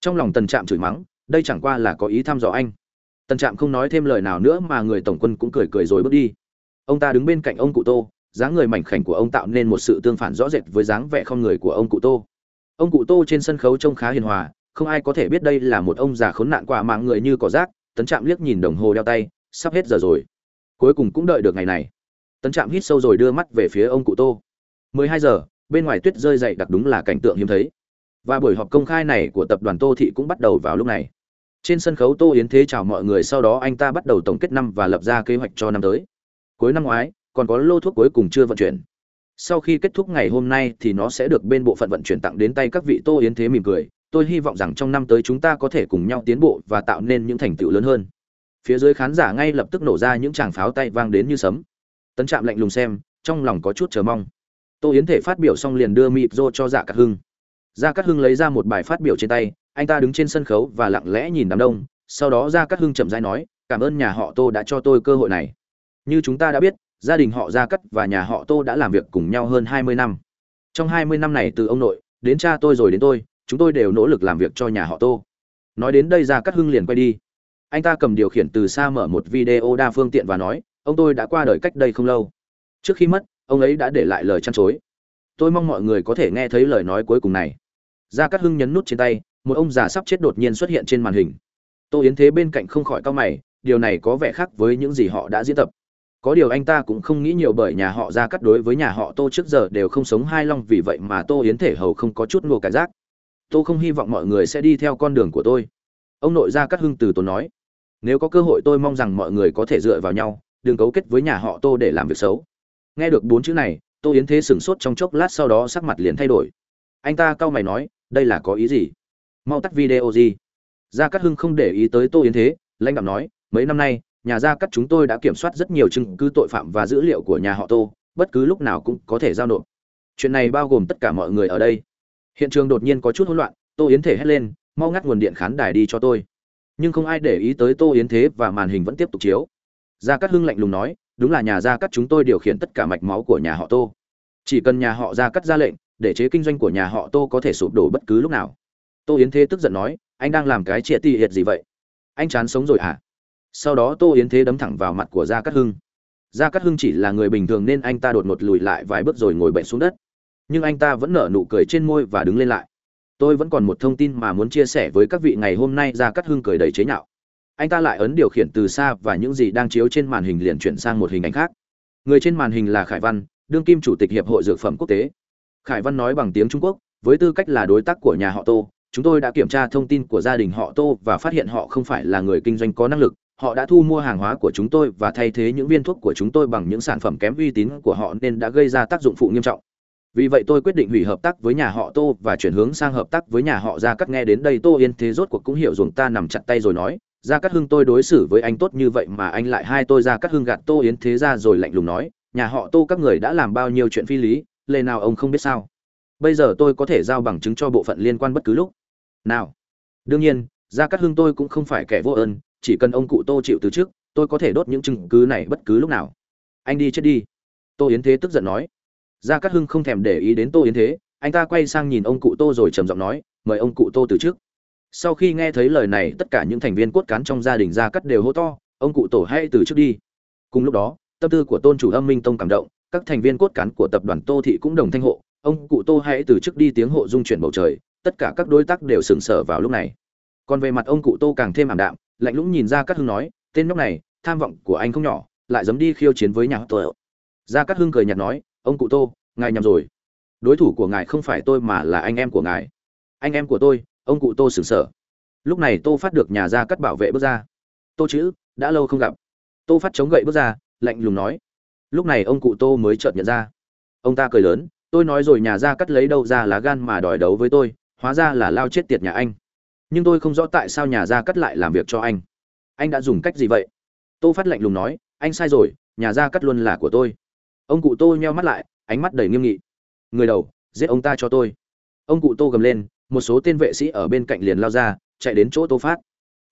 Trong lòng tần trạm chửi mắng, đây chẳng qua là có ý thăm dò anh. Tần trạm không nói thêm lời nào nữa mà người tổng quân cũng cười cười rồi bước đi. Ông ta đứng bên cạnh ông cụ tô, dáng người mảnh khảnh của ông tạo nên một sự tương phản rõ rệt với dáng vẻ không người của ông cụ tô. Ông cụ tô trên sân khấu trông khá hiền hòa, không ai có thể biết đây là một ông già khốn nạn quả mạng người như cỏ rác. Tấn trạm liếc nhìn đồng hồ đeo tay, sắp hết giờ rồi. Cuối cùng cũng đợi được ngày này. Tấn trạm hít sâu rồi đưa mắt về phía ông cụ tô. 12 giờ bên ngoài tuyết rơi dày đặc đúng là cảnh tượng hiếm thấy. Và buổi họp công khai này của tập đoàn tô thị cũng bắt đầu vào lúc này. Trên sân khấu tô yến thế chào mọi người, sau đó anh ta bắt đầu tổng kết năm và lập ra kế hoạch cho năm tới. Cuối năm ngoái, còn có lô thuốc cuối cùng chưa vận chuyển. Sau khi kết thúc ngày hôm nay thì nó sẽ được bên bộ phận vận chuyển tặng đến tay các vị tô yến thế mỉm cười. Tôi hy vọng rằng trong năm tới chúng ta có thể cùng nhau tiến bộ và tạo nên những thành tựu lớn hơn. Phía dưới khán giả ngay lập tức nổ ra những tràng pháo tay vang đến như sấm. Tấn trạm lạnh lùng xem, trong lòng có chút chờ mong tô yến thể phát biểu xong liền đưa mịp rô cho dạ cát hưng. Dạ cát hưng lấy ra một bài phát biểu trên tay, anh ta đứng trên sân khấu và lặng lẽ nhìn đám đông. Sau đó dạ cát hưng chậm rãi nói, cảm ơn nhà họ tô đã cho tôi cơ hội này. Như chúng ta đã biết, gia đình họ dạ gia cắt và nhà họ tô đã làm việc cùng nhau hơn hai mươi năm. Trong hai mươi năm này từ ông nội, đến cha tôi rồi đến tôi, chúng tôi đều nỗ lực làm việc cho nhà họ tô. Nói đến đây dạ gia cắt hưng liền quay đi. Anh ta cầm điều khiển từ xa mở một video đa phương tiện và nói, ông tôi đã qua đời cách đây không lâu. Trước khi mất ông ấy đã để lại lời chăn chối. Tôi mong mọi người có thể nghe thấy lời nói cuối cùng này. Gia cát hưng nhấn nút trên tay, một ông già sắp chết đột nhiên xuất hiện trên màn hình. Tô yến thế bên cạnh không khỏi cau mày, điều này có vẻ khác với những gì họ đã diễn tập. Có điều anh ta cũng không nghĩ nhiều bởi nhà họ gia Cát đối với nhà họ tô trước giờ đều không sống hai long vì vậy mà tô yến thể hầu không có chút ngô cả giác. Tôi không hy vọng mọi người sẽ đi theo con đường của tôi. Ông nội gia Cát hưng từ tốn nói, nếu có cơ hội tôi mong rằng mọi người có thể dựa vào nhau, đừng cấu kết với nhà họ tô để làm việc xấu nghe được bốn chữ này, tô yến thế sửng sốt trong chốc lát sau đó sắc mặt liền thay đổi. Anh ta cau mày nói, đây là có ý gì? Mau tắt video gì gia cát hưng không để ý tới tô yến thế, lãnh đạo nói, mấy năm nay, nhà gia cát chúng tôi đã kiểm soát rất nhiều chứng cứ tội phạm và dữ liệu của nhà họ tô, bất cứ lúc nào cũng có thể giao nộp. Chuyện này bao gồm tất cả mọi người ở đây. Hiện trường đột nhiên có chút hỗn loạn, tô yến thể hét lên, mau ngắt nguồn điện khán đài đi cho tôi. Nhưng không ai để ý tới tô yến thế và màn hình vẫn tiếp tục chiếu. Gia cát hưng lạnh lùng nói đúng là nhà gia cát chúng tôi điều khiển tất cả mạch máu của nhà họ tô. Chỉ cần nhà họ gia cát ra lệnh, để chế kinh doanh của nhà họ tô có thể sụp đổ bất cứ lúc nào. Tô yến thế tức giận nói, anh đang làm cái chia ti hiệt gì vậy? Anh chán sống rồi hả? Sau đó tô yến thế đấm thẳng vào mặt của gia cát hưng. Gia cát hưng chỉ là người bình thường nên anh ta đột ngột lùi lại vài bước rồi ngồi bệnh xuống đất. Nhưng anh ta vẫn nở nụ cười trên môi và đứng lên lại. Tôi vẫn còn một thông tin mà muốn chia sẻ với các vị ngày hôm nay, gia cát hưng cười đầy chế nhạo anh ta lại ấn điều khiển từ xa và những gì đang chiếu trên màn hình liền chuyển sang một hình ảnh khác. Người trên màn hình là khải văn, đương kim chủ tịch hiệp hội dược phẩm quốc tế. Khải văn nói bằng tiếng trung quốc, với tư cách là đối tác của nhà họ tô, chúng tôi đã kiểm tra thông tin của gia đình họ tô và phát hiện họ không phải là người kinh doanh có năng lực. Họ đã thu mua hàng hóa của chúng tôi và thay thế những viên thuốc của chúng tôi bằng những sản phẩm kém uy tín của họ nên đã gây ra tác dụng phụ nghiêm trọng. Vì vậy tôi quyết định hủy hợp tác với nhà họ tô và chuyển hướng sang hợp tác với nhà họ Ra. Cắt nghe đến đây tô yên thế rốt cuộc cũng hiểu dùng ta nằm chặt tay rồi nói gia cát hưng tôi đối xử với anh tốt như vậy mà anh lại hai tôi gia cát hưng gạt tô yến thế ra rồi lạnh lùng nói, nhà họ tô các người đã làm bao nhiêu chuyện phi lý lề nào ông không biết sao? Bây giờ tôi có thể giao bằng chứng cho bộ phận liên quan bất cứ lúc. Nào. Đương nhiên, gia cát hưng tôi cũng không phải kẻ vô ơn, chỉ cần ông cụ tô chịu từ trước, tôi có thể đốt những chứng cứ này bất cứ lúc nào. Anh đi chết đi. Tô yến thế tức giận nói. Gia cát hưng không thèm để ý đến tô yến thế, anh ta quay sang nhìn ông cụ tô rồi trầm giọng nói, mời ông cụ tô từ trước sau khi nghe thấy lời này, tất cả những thành viên cốt cán trong gia đình gia cắt đều hô to, ông cụ tổ hãy từ trước đi. Cùng lúc đó, tâm tư của tôn chủ âm minh tông cảm động, các thành viên cốt cán của tập đoàn tô thị cũng đồng thanh hộ, ông cụ tô hãy từ trước đi tiếng hộ dung chuyển bầu trời, tất cả các đối tác đều sừng sờ vào lúc này. Còn về mặt ông cụ tô càng thêm ảm đạm, lạnh lũng nhìn ra các hưng nói, tên nhóc này, tham vọng của anh không nhỏ, lại dám đi khiêu chiến với nhà tôi gia cát hưng cười nhạt nói, ông cụ tô, ngài nhầm rồi. Đối thủ của ngài không phải tôi mà là anh em của ngài. Anh em của tôi ông cụ tô sửng sở. Lúc này tô phát được nhà ra cắt bảo vệ bước ra. Tô chữ, đã lâu không gặp. Tô phát chống gậy bước ra, lạnh lùng nói. Lúc này ông cụ tô mới chợt nhận ra. Ông ta cười lớn, tôi nói rồi nhà ra cắt lấy đâu ra lá gan mà đòi đấu với tôi, hóa ra là lao chết tiệt nhà anh. Nhưng tôi không rõ tại sao nhà ra cắt lại làm việc cho anh. Anh đã dùng cách gì vậy? Tô phát lạnh lùng nói. Anh sai rồi, nhà ra cắt luôn là của tôi. Ông cụ tô nheo mắt lại, ánh mắt đầy nghiêm nghị. Người đầu, giết ông ta cho tôi. Ông cụ tô gầm lên một số tên vệ sĩ ở bên cạnh liền lao ra, chạy đến chỗ tô phát.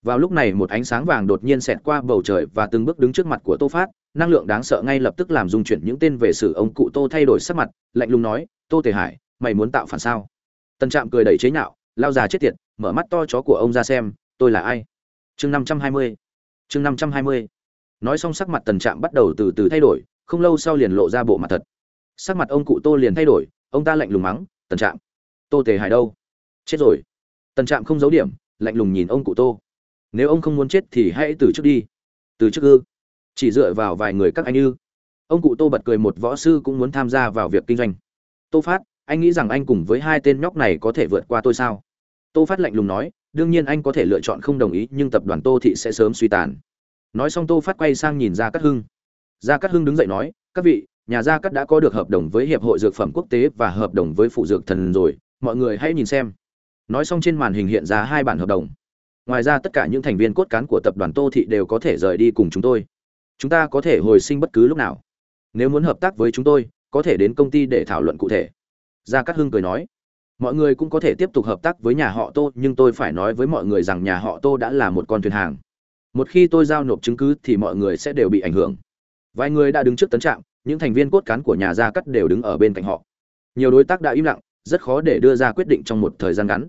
Vào lúc này một ánh sáng vàng đột nhiên xẹt qua bầu trời và từng bước đứng trước mặt của tô phát, năng lượng đáng sợ ngay lập tức làm dung chuyển những tên về sử ông cụ tô thay đổi sắc mặt, lạnh lùng nói, tô tề hải, mày muốn tạo phản sao? Tân trạm cười đẩy chế nhạo, lao già chết tiệt, mở mắt to chó của ông ra xem, tôi là ai? Chương năm trăm hai mươi. Chương năm trăm hai mươi. Nói xong sắc mặt tần trạm bắt đầu từ từ thay đổi, không lâu sau liền lộ ra bộ mặt thật. Sắc mặt ông cụ tô liền thay đổi, ông ta lạnh lùng mắng, tần trạm, tô tề hải đâu? Chết rồi. Tần trạm không giấu điểm, lạnh lùng nhìn ông cụ tô. Nếu ông không muốn chết thì hãy từ trước đi. Từ trước ư? Chỉ dựa vào vài người các anh ư? Ông cụ tô bật cười một võ sư cũng muốn tham gia vào việc kinh doanh. Tô phát, anh nghĩ rằng anh cùng với hai tên nhóc này có thể vượt qua tôi sao? Tô phát lạnh lùng nói, đương nhiên anh có thể lựa chọn không đồng ý, nhưng tập đoàn tô thị sẽ sớm suy tàn. Nói xong tô phát quay sang nhìn ra cát hưng. Gia cát hưng đứng dậy nói, các vị, nhà gia cát đã có được hợp đồng với hiệp hội dược phẩm quốc tế và hợp đồng với phụ dược thần rồi, mọi người hãy nhìn xem nói xong trên màn hình hiện ra hai bản hợp đồng. Ngoài ra tất cả những thành viên cốt cán của tập đoàn tô thị đều có thể rời đi cùng chúng tôi. Chúng ta có thể hồi sinh bất cứ lúc nào. Nếu muốn hợp tác với chúng tôi, có thể đến công ty để thảo luận cụ thể. Gia cát hưng cười nói. Mọi người cũng có thể tiếp tục hợp tác với nhà họ tô, nhưng tôi phải nói với mọi người rằng nhà họ tô đã là một con thuyền hàng. Một khi tôi giao nộp chứng cứ thì mọi người sẽ đều bị ảnh hưởng. Vài người đã đứng trước tấn trạng những thành viên cốt cán của nhà gia cắt đều đứng ở bên cạnh họ. Nhiều đối tác đã im lặng rất khó để đưa ra quyết định trong một thời gian ngắn.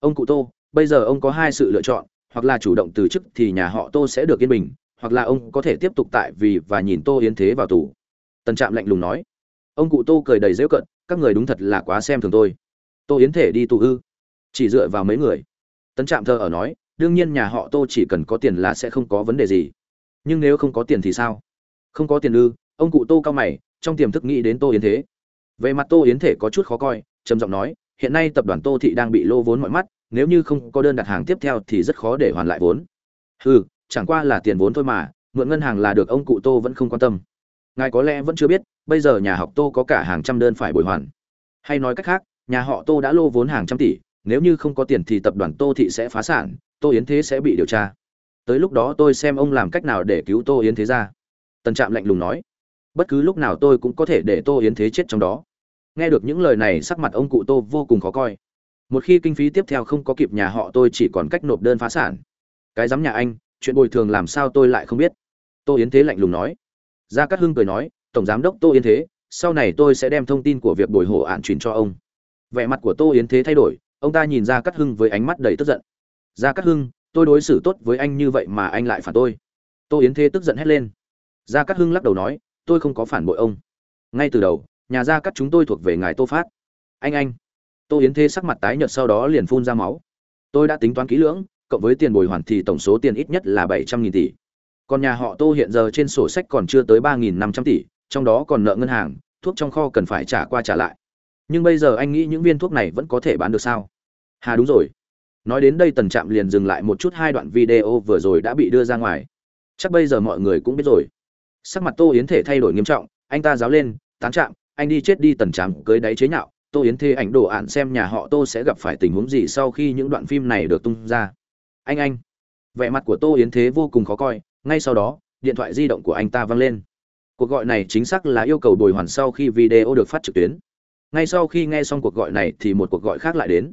Ông cụ tô, bây giờ ông có hai sự lựa chọn, hoặc là chủ động từ chức thì nhà họ tô sẽ được yên bình, hoặc là ông có thể tiếp tục tại vì và nhìn tô yến thế vào tù. Tần trạm lạnh lùng nói. Ông cụ tô cười đầy dễu cận, các người đúng thật là quá xem thường tôi. Tô yến thể đi tù ư? Chỉ dựa vào mấy người. Tần trạm thơ ở nói, đương nhiên nhà họ tô chỉ cần có tiền là sẽ không có vấn đề gì. Nhưng nếu không có tiền thì sao? Không có tiền ư? Ông cụ tô cao mày, trong tiềm thức nghĩ đến tô yến thế. Về mặt tô yến thể có chút khó coi trầm giọng nói, hiện nay tập đoàn tô thị đang bị lô vốn mọi mắt, nếu như không có đơn đặt hàng tiếp theo thì rất khó để hoàn lại vốn. Ừ chẳng qua là tiền vốn thôi mà, mượn ngân hàng là được, ông cụ tô vẫn không quan tâm. Ngài có lẽ vẫn chưa biết, bây giờ nhà học tô có cả hàng trăm đơn phải bồi hoàn. Hay nói cách khác, nhà họ tô đã lô vốn hàng trăm tỷ, nếu như không có tiền thì tập đoàn tô thị sẽ phá sản, tô yến thế sẽ bị điều tra. Tới lúc đó tôi xem ông làm cách nào để cứu tô yến thế ra. Tần trạm lạnh lùng nói. Bất cứ lúc nào tôi cũng có thể để tô yến thế chết trong đó nghe được những lời này sắc mặt ông cụ tô vô cùng khó coi. Một khi kinh phí tiếp theo không có kịp nhà họ tôi chỉ còn cách nộp đơn phá sản. Cái giám nhà anh, chuyện bồi thường làm sao tôi lại không biết. Tô yến thế lạnh lùng nói. Gia cát hưng cười nói, tổng giám đốc tô yến thế, sau này tôi sẽ đem thông tin của việc bồi hộ ạn truyền cho ông. Vẻ mặt của tô yến thế thay đổi, ông ta nhìn ra cát hưng với ánh mắt đầy tức giận. Gia cát hưng, tôi đối xử tốt với anh như vậy mà anh lại phản tôi. Tô yến thế tức giận hét lên. Gia cát hưng lắc đầu nói, tôi không có phản bội ông. Ngay từ đầu nhà gia Cắt chúng tôi thuộc về ngài tô phát. Anh anh. Tô yến thế sắc mặt tái nhợt sau đó liền phun ra máu. Tôi đã tính toán kỹ lưỡng, cộng với tiền bồi hoàn thì tổng số tiền ít nhất là bảy trăm nghìn tỷ. Còn nhà họ tô hiện giờ trên sổ sách còn chưa tới ba nghìn năm trăm tỷ, trong đó còn nợ ngân hàng, thuốc trong kho cần phải trả qua trả lại. Nhưng bây giờ anh nghĩ những viên thuốc này vẫn có thể bán được sao? Hà đúng rồi. Nói đến đây tần trạm liền dừng lại một chút hai đoạn video vừa rồi đã bị đưa ra ngoài. Chắc bây giờ mọi người cũng biết rồi. Sắc mặt tô yến thể thay đổi nghiêm trọng, anh ta giáo lên, tán trạm anh đi chết đi tần trạm cưới đáy chế nhạo, tô yến thê ảnh đồ ạn xem nhà họ tô sẽ gặp phải tình huống gì sau khi những đoạn phim này được tung ra. Anh anh. Vẻ mặt của tô yến thế vô cùng khó coi, ngay sau đó, điện thoại di động của anh ta vang lên. Cuộc gọi này chính xác là yêu cầu bồi hoàn sau khi video được phát trực tuyến. Ngay sau khi nghe xong cuộc gọi này thì một cuộc gọi khác lại đến.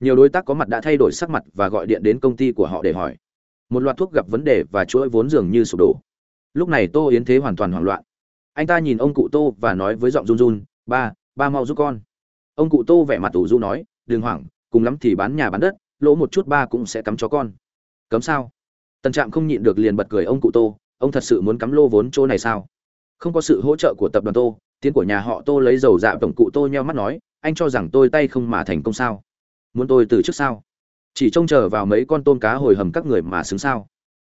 Nhiều đối tác có mặt đã thay đổi sắc mặt và gọi điện đến công ty của họ để hỏi. Một loạt thuốc gặp vấn đề và chuỗi vốn dường như sụp đổ. Lúc này tô yến thế hoàn toàn hoảng loạn anh ta nhìn ông cụ tô và nói với giọng run run, ba ba mau giúp con. Ông cụ tô vẻ mặt ủ du nói, đừng hoảng, cùng lắm thì bán nhà bán đất, lỗ một chút ba cũng sẽ cắm cho con. Cấm sao? Tần trạm không nhịn được liền bật cười ông cụ tô, ông thật sự muốn cắm lô vốn chỗ này sao? Không có sự hỗ trợ của tập đoàn tô, tiến của nhà họ tô lấy dầu dạ tổng cụ tô nheo mắt nói, anh cho rằng tôi tay không mà thành công sao? Muốn tôi từ trước sao? Chỉ trông chờ vào mấy con tôm cá hồi hầm các người mà xứng sao?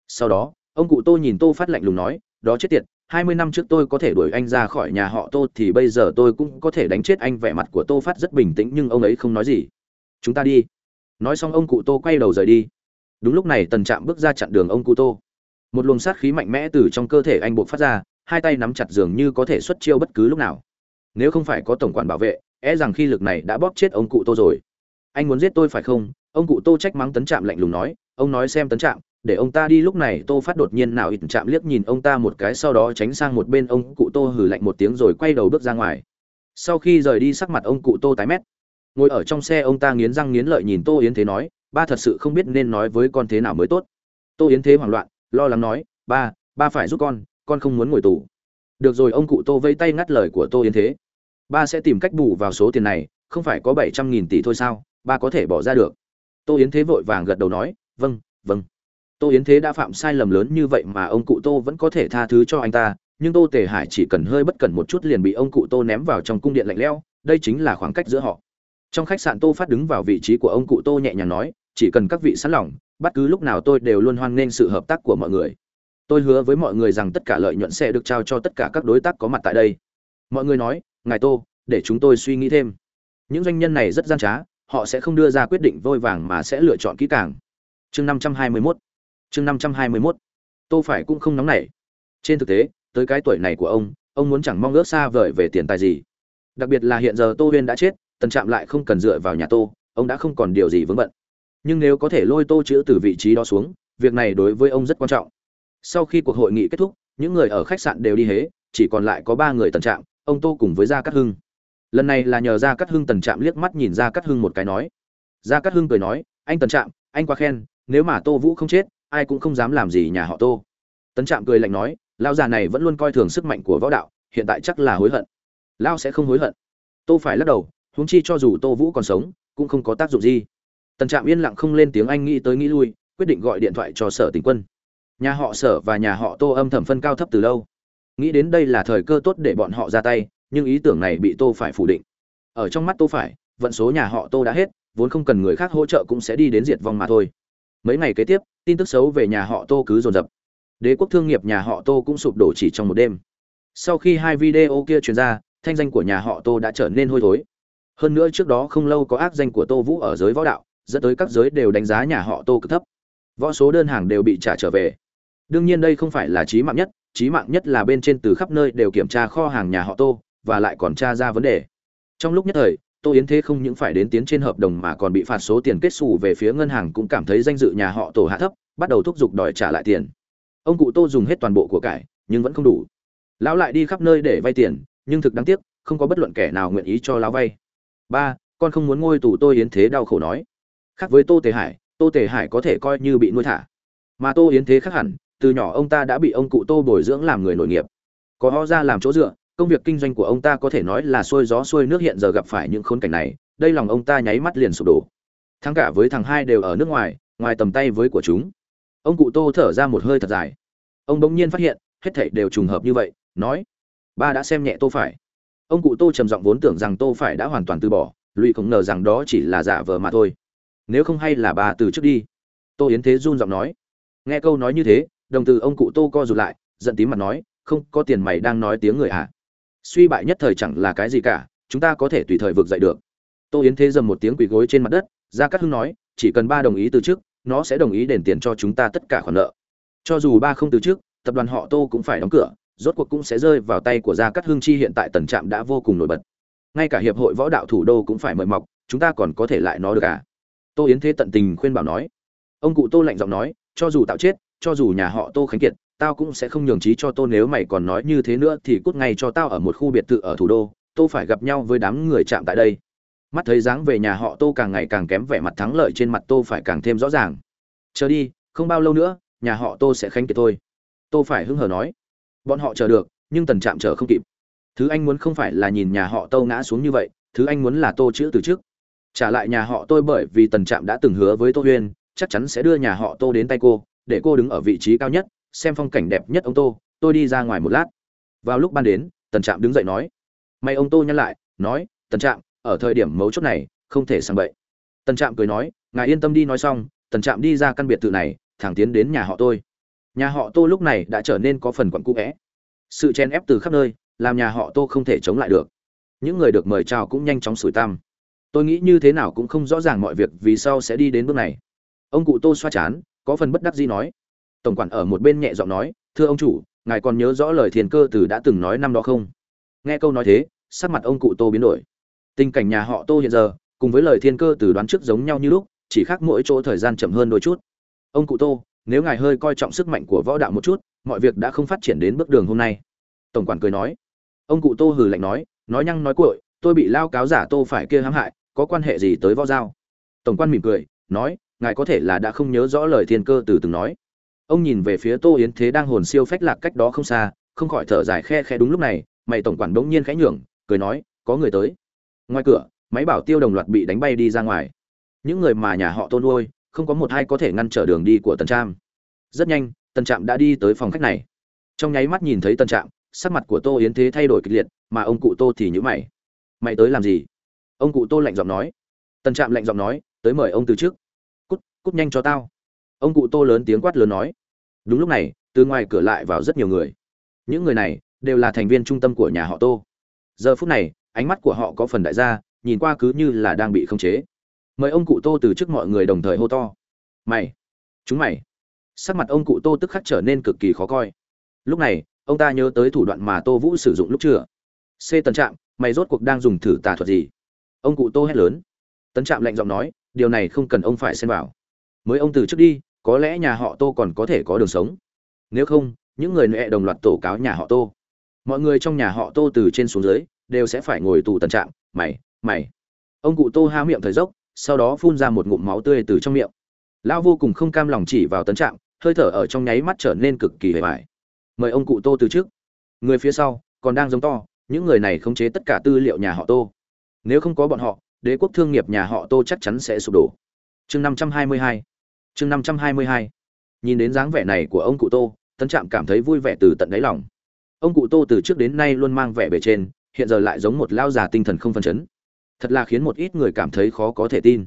Sau đó, ông cụ tô nhìn tô phát lạnh lùng nói, đó chết tiệt hai mươi năm trước tôi có thể đuổi anh ra khỏi nhà họ tô thì bây giờ tôi cũng có thể đánh chết anh. Vẻ mặt của tô phát rất bình tĩnh nhưng ông ấy không nói gì. Chúng ta đi. Nói xong ông cụ tô quay đầu rời đi. Đúng lúc này tần trạm bước ra chặn đường ông cụ tô. Một luồng sát khí mạnh mẽ từ trong cơ thể anh buộc phát ra, hai tay nắm chặt dường như có thể xuất chiêu bất cứ lúc nào. Nếu không phải có tổng quản bảo vệ e rằng khi lực này đã bóp chết ông cụ tô rồi. Anh muốn giết tôi phải không? Ông cụ tô trách mắng tấn trạm lạnh lùng nói, ông nói xem tấn trạm để ông ta đi. Lúc này tô phát đột nhiên nào ít chạm liếc nhìn ông ta một cái, sau đó tránh sang một bên ông cụ tô hừ lạnh một tiếng rồi quay đầu bước ra ngoài. Sau khi rời đi, sắc mặt ông cụ tô tái mét. Ngồi ở trong xe, ông ta nghiến răng nghiến lợi nhìn tô yến thế nói, ba thật sự không biết nên nói với con thế nào mới tốt. Tô yến thế hoảng loạn, lo lắng nói, ba ba phải giúp con con không muốn ngồi tù. Được rồi, ông cụ tô vây tay ngắt lời của tô yến thế. Ba sẽ tìm cách bù vào số tiền này, không phải có bảy trăm nghìn tỷ thôi sao? Ba có thể bỏ ra được. Tô yến thế vội vàng gật đầu nói vâng vâng tô yến thế đã phạm sai lầm lớn như vậy mà ông cụ tô vẫn có thể tha thứ cho anh ta, nhưng tô tề hải chỉ cần hơi bất cẩn một chút liền bị ông cụ tô ném vào trong cung điện lạnh lẽo, đây chính là khoảng cách giữa họ. Trong khách sạn tô phát đứng vào vị trí của ông cụ tô nhẹ nhàng nói, chỉ cần các vị sẵn lòng, bất cứ lúc nào tôi đều luôn hoan nghênh sự hợp tác của mọi người. Tôi hứa với mọi người rằng tất cả lợi nhuận sẽ được trao cho tất cả các đối tác có mặt tại đây. Mọi người nói, ngài tô, để chúng tôi suy nghĩ thêm. Những doanh nhân này rất gian trá, họ sẽ không đưa ra quyết định vội vàng mà sẽ lựa chọn kỹ càng. Chương năm trăm hai mươi mốt chương năm trăm hai mươi 521 tô phải cũng không nóng nảy. Trên thực tế, tới cái tuổi này của ông ông muốn chẳng mong ước xa vời về tiền tài gì. Đặc biệt là hiện giờ tô huyên đã chết, tần trạm lại không cần dựa vào nhà tô, ông đã không còn điều gì vướng bận. Nhưng nếu có thể lôi tô chữ từ vị trí đó xuống, việc này đối với ông rất quan trọng. Sau khi cuộc hội nghị kết thúc, những người ở khách sạn đều đi hế, chỉ còn lại có ba người tần trạm, ông tô cùng với gia cát hưng. Lần này là nhờ gia cát hưng tần trạm liếc mắt nhìn gia cát hưng một cái nói. Gia cát hưng cười nói, anh tần trạm, anh quá khen, nếu mà tô vũ không chết ai cũng không dám làm gì nhà họ tô. Tấn trạm cười lạnh nói, lão già này vẫn luôn coi thường sức mạnh của võ đạo, hiện tại chắc là hối hận. Lão sẽ không hối hận. Tô phải lắc đầu, huống chi cho dù tô vũ còn sống, cũng không có tác dụng gì. Tần trạm yên lặng không lên tiếng anh nghĩ tới nghĩ lui, quyết định gọi điện thoại cho sở tình quân. Nhà họ sở và nhà họ tô âm thầm phân cao thấp từ lâu. Nghĩ đến đây là thời cơ tốt để bọn họ ra tay, nhưng ý tưởng này bị tô phải phủ định. Ở trong mắt tô phải, vận số nhà họ tô đã hết, vốn không cần người khác hỗ trợ cũng sẽ đi đến diệt vong mà thôi. Mấy ngày kế tiếp tin tức xấu về nhà họ tô cứ dồn dập. Đế quốc thương nghiệp nhà họ tô cũng sụp đổ chỉ trong một đêm. Sau khi hai video kia truyền ra, thanh danh của nhà họ tô đã trở nên hôi thối. Hơn nữa trước đó không lâu có ác danh của tô vũ ở giới võ đạo, dẫn tới các giới đều đánh giá nhà họ tô cực thấp. Võ số đơn hàng đều bị trả trở về. Đương nhiên đây không phải là trí mạng nhất trí mạng nhất là bên trên từ khắp nơi đều kiểm tra kho hàng nhà họ tô, và lại còn tra ra vấn đề. Trong lúc nhất thời tô yến thế không những phải đến tiến trên hợp đồng mà còn bị phạt số tiền kết xù về phía ngân hàng cũng cảm thấy danh dự nhà họ tổ hạ thấp, bắt đầu thúc giục đòi trả lại tiền. Ông cụ tô dùng hết toàn bộ của cải, nhưng vẫn không đủ. Lão lại đi khắp nơi để vay tiền, nhưng thực đáng tiếc, không có bất luận kẻ nào nguyện ý cho lão vay. Ba, con không muốn ngôi tù Tô yến thế đau khổ nói. Khác với tô tề hải, tô tề hải có thể coi như bị nuôi thả. Mà tô yến thế khác hẳn, từ nhỏ ông ta đã bị ông cụ tô bồi dưỡng làm người nội nghiệp. Có ho ra làm chỗ dựa công việc kinh doanh của ông ta có thể nói là xuôi gió xuôi nước hiện giờ gặp phải những khốn cảnh này, đây lòng ông ta nháy mắt liền sụp đổ. Thắng cả với thằng hai đều ở nước ngoài ngoài tầm tay với của chúng. Ông cụ tô thở ra một hơi thật dài. Ông bỗng nhiên phát hiện, hết thảy đều trùng hợp như vậy, nói, ba đã xem nhẹ tô phải. Ông cụ tô trầm giọng vốn tưởng rằng tô phải đã hoàn toàn từ bỏ, lụy không ngờ rằng đó chỉ là giả vờ mà thôi. Nếu không hay là bà từ trước đi. Tô yến thế run giọng nói. Nghe câu nói như thế, đồng từ ông cụ tô co rụt lại, giận tím mặt nói, không, có tiền mày đang nói tiếng người à? Suy bại nhất thời chẳng là cái gì cả, chúng ta có thể tùy thời vực dậy được. Tô yến thế dầm một tiếng quỳ gối trên mặt đất, gia cát hưng nói, chỉ cần ba đồng ý từ chức nó sẽ đồng ý đền tiền cho chúng ta tất cả khoản nợ. Cho dù ba không từ chức tập đoàn họ tô cũng phải đóng cửa, rốt cuộc cũng sẽ rơi vào tay của gia cát hưng chi hiện tại tần trạm đã vô cùng nổi bật. Ngay cả hiệp hội võ đạo thủ đô cũng phải mời mọc, chúng ta còn có thể lại nó được à? Tô yến thế tận tình khuyên bảo nói. Ông cụ tô lạnh giọng nói, cho dù tạo chết, cho dù nhà họ tô khánh kiệt tao cũng sẽ không nhường trí cho tô nếu mày còn nói như thế nữa thì cút ngay cho tao ở một khu biệt thự ở thủ đô tô phải gặp nhau với đám người chạm tại đây. Mắt thấy dáng về nhà họ tô càng ngày càng kém vẻ mặt thắng lợi trên mặt tô phải càng thêm rõ ràng. Chờ đi, không bao lâu nữa, nhà họ tô sẽ khánh kiệt thôi. Tô phải hưng hờ nói. Bọn họ chờ được, nhưng tần trạm chờ không kịp. Thứ anh muốn không phải là nhìn nhà họ tô ngã xuống như vậy, thứ anh muốn là tô chữ từ trước. Trả lại nhà họ tôi bởi vì tần trạm đã từng hứa với tô huyên, chắc chắn sẽ đưa nhà họ tô đến tay cô, để cô đứng ở vị trí cao nhất xem phong cảnh đẹp nhất ông tô, tôi đi ra ngoài một lát. Vào lúc ban đến, tần trạm đứng dậy nói, may ông tô nhắc lại, nói, tần trạm, ở thời điểm mấu chốt này, không thể sang bậy. Tần trạm cười nói, ngài yên tâm đi nói xong, tần trạm đi ra căn biệt thự này, thẳng tiến đến nhà họ tôi. Nhà họ tô lúc này đã trở nên có phần quặn cũ vẽ. Sự chen ép từ khắp nơi, làm nhà họ tô không thể chống lại được. Những người được mời chào cũng nhanh chóng sủi tăm. Tôi nghĩ như thế nào cũng không rõ ràng mọi việc vì sao sẽ đi đến bước này. Ông cụ tô xoa chán, có phần bất đắc dĩ nói tổng quản ở một bên nhẹ giọng nói, thưa ông chủ, ngài còn nhớ rõ lời thiền cơ từ đã từng nói năm đó không? Nghe câu nói thế, sắc mặt ông cụ tô biến đổi. Tình cảnh nhà họ tô hiện giờ, cùng với lời thiên cơ từ đoán trước giống nhau như lúc, chỉ khác mỗi chỗ thời gian chậm hơn đôi chút. Ông cụ tô, nếu ngài hơi coi trọng sức mạnh của võ đạo một chút, mọi việc đã không phát triển đến bước đường hôm nay. Tổng quản cười nói. Ông cụ tô hừ lạnh nói nói nhăng nói cuội, tôi bị lao cáo giả tô phải kia hãm hại, có quan hệ gì tới võ giao? Tổng quan mỉm cười, nói, ngài có thể là đã không nhớ rõ lời thiên cơ từ từng nói ông nhìn về phía tô yến thế đang hồn siêu phách lạc cách đó không xa, không khỏi thở dài khe khe đúng lúc này, mày tổng quản bỗng nhiên khẽ nhường cười nói, có người tới. Ngoài cửa, máy bảo tiêu đồng loạt bị đánh bay đi ra ngoài. Những người mà nhà họ tôn nuôi, không có một ai có thể ngăn trở đường đi của tần trạm. Rất nhanh, tần trạm đã đi tới phòng khách này. Trong nháy mắt nhìn thấy tần trạm, sắc mặt của tô yến thế thay đổi kịch liệt, mà ông cụ tô thì nhữ mày. Mày tới làm gì? Ông cụ tô lạnh giọng nói. Tần trạm lạnh giọng nói, tới mời ông từ trước cút cút nhanh cho tao ông cụ tô lớn tiếng quát lớn nói. Đúng lúc này, từ ngoài cửa lại vào rất nhiều người. Những người này đều là thành viên trung tâm của nhà họ tô. Giờ phút này, ánh mắt của họ có phần đại gia, nhìn qua cứ như là đang bị khống chế. Mời ông cụ tô từ trước mọi người đồng thời hô to. Mày! Chúng mày! Sắc mặt ông cụ tô tức khắc trở nên cực kỳ khó coi. Lúc này, ông ta nhớ tới thủ đoạn mà tô vũ sử dụng lúc chưa c tần trạm, mày rốt cuộc đang dùng thử tà thuật gì? Ông cụ tô hét lớn. Tấn trạm lạnh giọng nói, điều này không cần ông phải xen vào. Mới ông từ trước đi có lẽ nhà họ tô còn có thể có đường sống. Nếu không, những người nệ đồng loạt tổ cáo nhà họ tô. Mọi người trong nhà họ tô từ trên xuống dưới, đều sẽ phải ngồi tù tần trạng, mày mày. Ông cụ tô há miệng thời dốc, sau đó phun ra một ngụm máu tươi từ trong miệng. Lão vô cùng không cam lòng chỉ vào tấn trạng, hơi thở ở trong nháy mắt trở nên cực kỳ hề vải mời ông cụ tô từ trước. Người phía sau, còn đang giống to, những người này khống chế tất cả tư liệu nhà họ tô. Nếu không có bọn họ, đế quốc thương nghiệp nhà họ tô chắc chắn sẽ sụp đổ. Chương năm trăm hai mươi hai chương năm trăm hai mươi hai. Nhìn đến dáng vẻ này của ông cụ tô tân trạm cảm thấy vui vẻ từ tận đáy lòng. Ông cụ tô từ trước đến nay luôn mang vẻ bề trên, hiện giờ lại giống một lao già tinh thần không phân chấn. Thật là khiến một ít người cảm thấy khó có thể tin.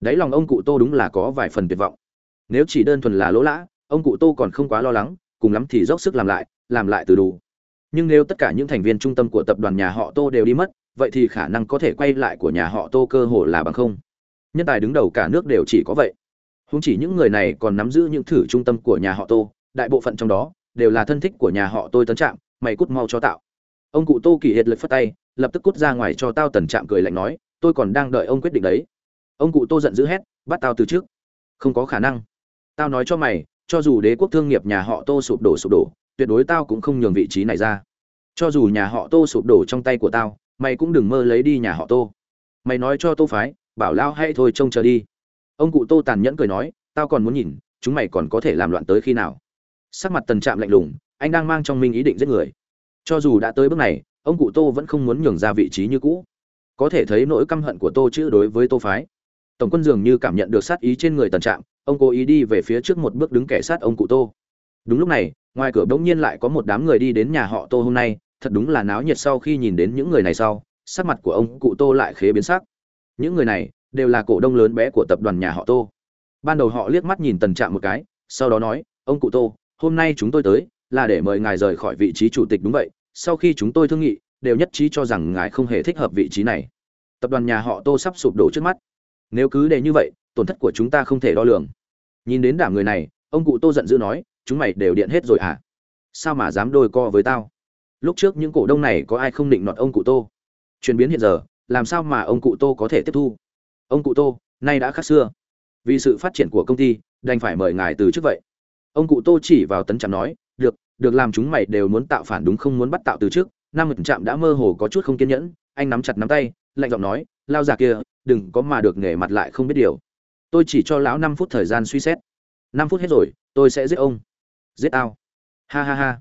Đáy lòng ông cụ tô đúng là có vài phần tuyệt vọng. Nếu chỉ đơn thuần là lỗ lã, ông cụ tô còn không quá lo lắng, cùng lắm thì dốc sức làm lại làm lại từ đủ. Nhưng nếu tất cả những thành viên trung tâm của tập đoàn nhà họ tô đều đi mất, vậy thì khả năng có thể quay lại của nhà họ tô cơ hồ là bằng không. Nhân tài đứng đầu cả nước đều chỉ có vậy không chỉ những người này còn nắm giữ những thử trung tâm của nhà họ tô, đại bộ phận trong đó đều là thân thích của nhà họ tôi tấn trạm, mày cút mau cho tạo. Ông cụ tô kỳ hiệt lực phất tay, lập tức cút ra ngoài cho tao tần trạm cười lạnh nói, tôi còn đang đợi ông quyết định đấy. Ông cụ tô giận dữ hét, bắt tao từ trước. Không có khả năng. Tao nói cho mày, cho dù đế quốc thương nghiệp nhà họ tô sụp đổ sụp đổ, tuyệt đối tao cũng không nhường vị trí này ra. Cho dù nhà họ tô sụp đổ trong tay của tao, mày cũng đừng mơ lấy đi nhà họ tô. Mày nói cho tô phái, bảo lao hay thôi trông chờ đi ông cụ tô tàn nhẫn cười nói, tao còn muốn nhìn, chúng mày còn có thể làm loạn tới khi nào? Sắc mặt tần trạm lạnh lùng, anh đang mang trong mình ý định giết người. Cho dù đã tới bước này, ông cụ tô vẫn không muốn nhường ra vị trí như cũ. Có thể thấy nỗi căm hận của tô chữ đối với tô phái. Tổng quân dường như cảm nhận được sát ý trên người tần trạm, ông cố ý đi về phía trước một bước đứng kẻ sát ông cụ tô. Đúng lúc này, ngoài cửa bỗng nhiên lại có một đám người đi đến nhà họ tô hôm nay, thật đúng là náo nhiệt sau khi nhìn đến những người này sau, sắc mặt của ông cụ tô lại khế biến sắc. Những người này đều là cổ đông lớn bé của tập đoàn nhà họ tô. Ban đầu họ liếc mắt nhìn tần trạm một cái, sau đó nói, ông cụ tô, hôm nay chúng tôi tới là để mời ngài rời khỏi vị trí chủ tịch đúng vậy, sau khi chúng tôi thương nghị, đều nhất trí cho rằng ngài không hề thích hợp vị trí này. Tập đoàn nhà họ tô sắp sụp đổ trước mắt. Nếu cứ để như vậy, tổn thất của chúng ta không thể đo lường. Nhìn đến đảng người này, ông cụ tô giận dữ nói, chúng mày đều điện hết rồi à sao mà dám đôi co với tao? Lúc trước những cổ đông này có ai không định nọt ông cụ tô? Chuyển biến hiện giờ, làm sao mà ông cụ tô có thể tiếp thu? Ông cụ tô, nay đã khác xưa. Vì sự phát triển của công ty, đành phải mời ngài từ trước vậy. Ông cụ tô chỉ vào tấn trạm nói, được được làm chúng mày đều muốn tạo phản đúng không muốn bắt tạo từ trước. Năm mươi trạm đã mơ hồ có chút không kiên nhẫn, anh nắm chặt nắm tay, lạnh giọng nói, lao già kia, đừng có mà được nghề mặt lại không biết điều. Tôi chỉ cho lão năm phút thời gian suy xét. Năm phút hết rồi, tôi sẽ giết ông. Giết tao? Ha ha ha.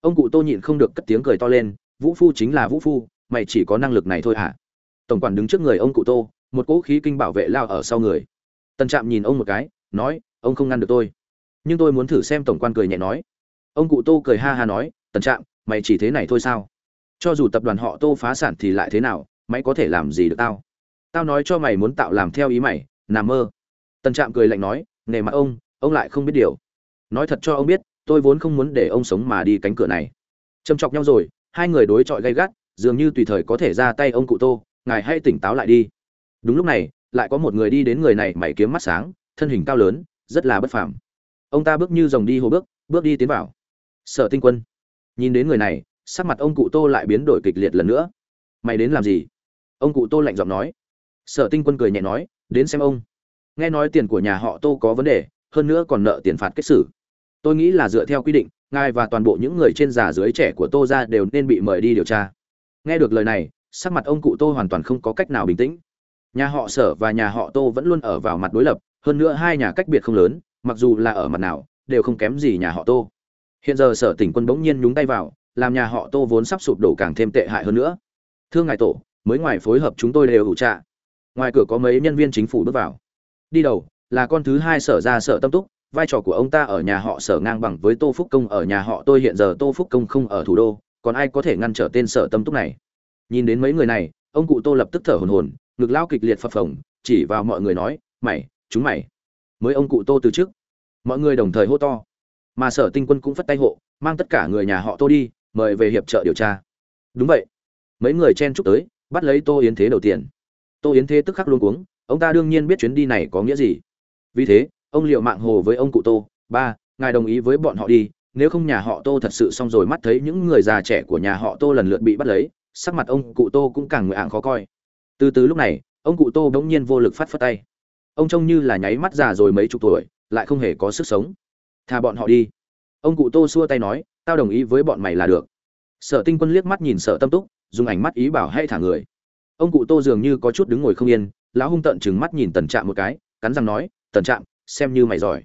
Ông cụ tô nhịn không được cất tiếng cười to lên, vũ phu chính là vũ phu, mày chỉ có năng lực này thôi hả? Tổng quản đứng trước người ông cụ tô một cỗ khí kinh bảo vệ lao ở sau người. Tần trạm nhìn ông một cái, nói, ông không ngăn được tôi. Nhưng tôi muốn thử xem tổng quan cười nhẹ nói. Ông cụ tô cười ha ha nói, tần trạm, mày chỉ thế này thôi sao? Cho dù tập đoàn họ tô phá sản thì lại thế nào, mày có thể làm gì được tao? Tao nói cho mày muốn tạo làm theo ý mày nằm mơ. Tần trạm cười lạnh nói, nề mặt ông ông lại không biết điều. Nói thật cho ông biết, tôi vốn không muốn để ông sống mà đi cánh cửa này. Châm chọc nhau rồi, hai người đối chọi gay gắt, dường như tùy thời có thể ra tay ông cụ tô, ngài hãy tỉnh táo lại đi đúng lúc này, lại có một người đi đến người này mày kiếm mắt sáng, thân hình cao lớn, rất là bất phàm. Ông ta bước như dòng đi hồ bước bước đi tiến vào. Sở tinh quân. Nhìn đến người này, sắc mặt ông cụ tô lại biến đổi kịch liệt lần nữa. Mày đến làm gì? Ông cụ tô lạnh giọng nói. Sở tinh quân cười nhẹ nói, đến xem ông. Nghe nói tiền của nhà họ tô có vấn đề, hơn nữa còn nợ tiền phạt kết xử. Tôi nghĩ là dựa theo quy định, ngài và toàn bộ những người trên già dưới trẻ của tô ra đều nên bị mời đi điều tra. Nghe được lời này, sắc mặt ông cụ tô hoàn toàn không có cách nào bình tĩnh nhà họ sở và nhà họ tô vẫn luôn ở vào mặt đối lập, hơn nữa hai nhà cách biệt không lớn, mặc dù là ở mặt nào, đều không kém gì nhà họ tô. Hiện giờ sở tỉnh quân bỗng nhiên nhúng tay vào, làm nhà họ tô vốn sắp sụp đổ càng thêm tệ hại hơn nữa. Thưa ngài tổ, mới ngoài phối hợp chúng tôi đều hữu trạ. Ngoài cửa có mấy nhân viên chính phủ bước vào. Đi đầu, là con thứ hai sở ra sở tâm túc, vai trò của ông ta ở nhà họ sở ngang bằng với tô phúc công, ở nhà họ tôi hiện giờ tô phúc công không ở thủ đô, còn ai có thể ngăn trở tên sở tâm túc này? Nhìn đến mấy người này, ông cụ tô lập tức thở hồn hồn ngực lao kịch liệt phập phồng, chỉ vào mọi người nói, mày, chúng mày, mới ông cụ tô từ trước. Mọi người đồng thời hô to. Mà sở tinh quân cũng phất tay hộ, mang tất cả người nhà họ tô đi, mời về hiệp trợ điều tra. Đúng vậy. Mấy người chen chúc tới, bắt lấy tô yến thế đầu tiên tô yến thế tức khắc luôn cuống, ông ta đương nhiên biết chuyến đi này có nghĩa gì. Vì thế, ông liệu mạng hồ với ông cụ tô, ba, ngài đồng ý với bọn họ đi, nếu không nhà họ tô thật sự xong rồi mắt thấy những người già trẻ của nhà họ tô lần lượt bị bắt lấy, sắc mặt ông cụ tô cũng càng ngựa ạng khó coi từ từ lúc này, ông cụ tô bỗng nhiên vô lực phát phất tay. Ông trông như là nháy mắt già rồi mấy chục tuổi, lại không hề có sức sống. Thà bọn họ đi. Ông cụ tô xua tay nói, tao đồng ý với bọn mày là được. Sở tinh quân liếc mắt nhìn sở tâm túc, dùng ánh mắt ý bảo hay thả người. Ông cụ tô dường như có chút đứng ngồi không yên, lão hung tợn chừng mắt nhìn tần trạm một cái, cắn răng nói, tần trạm, xem như mày giỏi.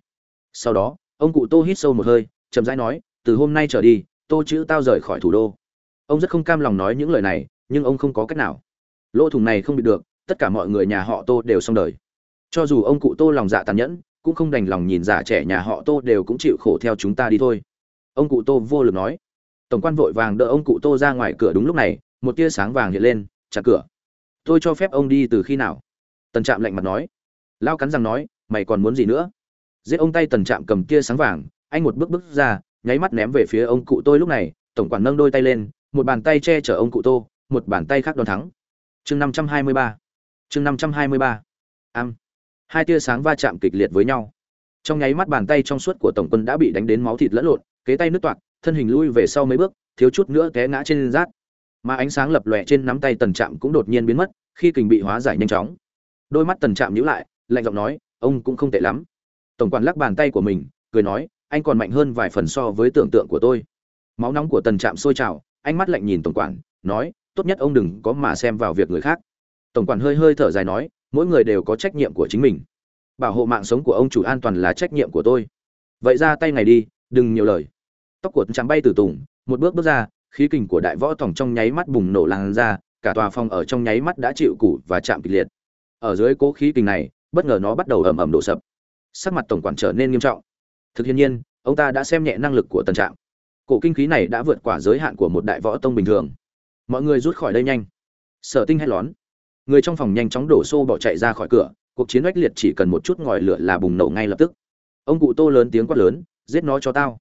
Sau đó, ông cụ tô hít sâu một hơi, chậm rãi nói, từ hôm nay trở đi, tô chữ tao rời khỏi thủ đô. Ông rất không cam lòng nói những lời này, nhưng ông không có cách nào lỗ thủng này không bị được, tất cả mọi người nhà họ tô đều xong đời. Cho dù ông cụ tô lòng dạ tàn nhẫn, cũng không đành lòng nhìn giả trẻ nhà họ tô đều cũng chịu khổ theo chúng ta đi thôi. Ông cụ tô vô lực nói. Tổng quan vội vàng đỡ ông cụ tô ra ngoài cửa đúng lúc này, một tia sáng vàng hiện lên chặt cửa. Tôi cho phép ông đi từ khi nào? Tần trạm lạnh mặt nói. Lao cắn răng nói, mày còn muốn gì nữa? Giết ông tay tần trạm cầm tia sáng vàng, anh một bước bước ra, nháy mắt ném về phía ông cụ tôi lúc này, tổng quản nâng đôi tay lên, một bàn tay che chở ông cụ tô, một bàn tay khác đón thắng chương năm trăm hai mươi ba. Chương năm trăm hai mươi ba. Am. Hai tia sáng va chạm kịch liệt với nhau. Trong nháy mắt bàn tay trong suốt của tổng quân đã bị đánh đến máu thịt lẫn lộn, kế tay nứt toạc, thân hình lui về sau mấy bước, thiếu chút nữa té ngã trên rác. Mà ánh sáng lập lòe trên nắm tay tần trạm cũng đột nhiên biến mất, khi kình bị hóa giải nhanh chóng. Đôi mắt tần trạm nhíu lại, lạnh giọng nói, ông cũng không tệ lắm. Tổng quản lắc bàn tay của mình, cười nói, anh còn mạnh hơn vài phần so với tưởng tượng của tôi. Máu nóng của tần trạm sôi trào, ánh mắt lạnh nhìn tổng quản, nói tốt nhất ông đừng có mà xem vào việc người khác. Tổng quản hơi hơi thở dài nói, mỗi người đều có trách nhiệm của chính mình. Bảo hộ mạng sống của ông chủ an toàn là trách nhiệm của tôi. Vậy ra tay này đi, đừng nhiều lời. Tóc của trắng bay từ tùng, một bước bước ra, khí kình của đại võ tổng trong nháy mắt bùng nổ lan ra, cả tòa phòng ở trong nháy mắt đã chịu củ và chạm kịch liệt. Ở dưới cố khí kình này, bất ngờ nó bắt đầu ầm ầm đổ sập. Sắc mặt tổng quản trở nên nghiêm trọng. Thực hiện nhiên, ông ta đã xem nhẹ năng lực của tần trạm. Cổ kinh khí này đã vượt qua giới hạn của một đại võ tông bình thường mọi người rút khỏi đây nhanh. Sở tinh hét lón người trong phòng nhanh chóng đổ xô bỏ chạy ra khỏi cửa, cuộc chiến oách liệt chỉ cần một chút ngòi lửa là bùng nổ ngay lập tức. Ông cụ tô lớn tiếng quát lớn, giết nó cho tao.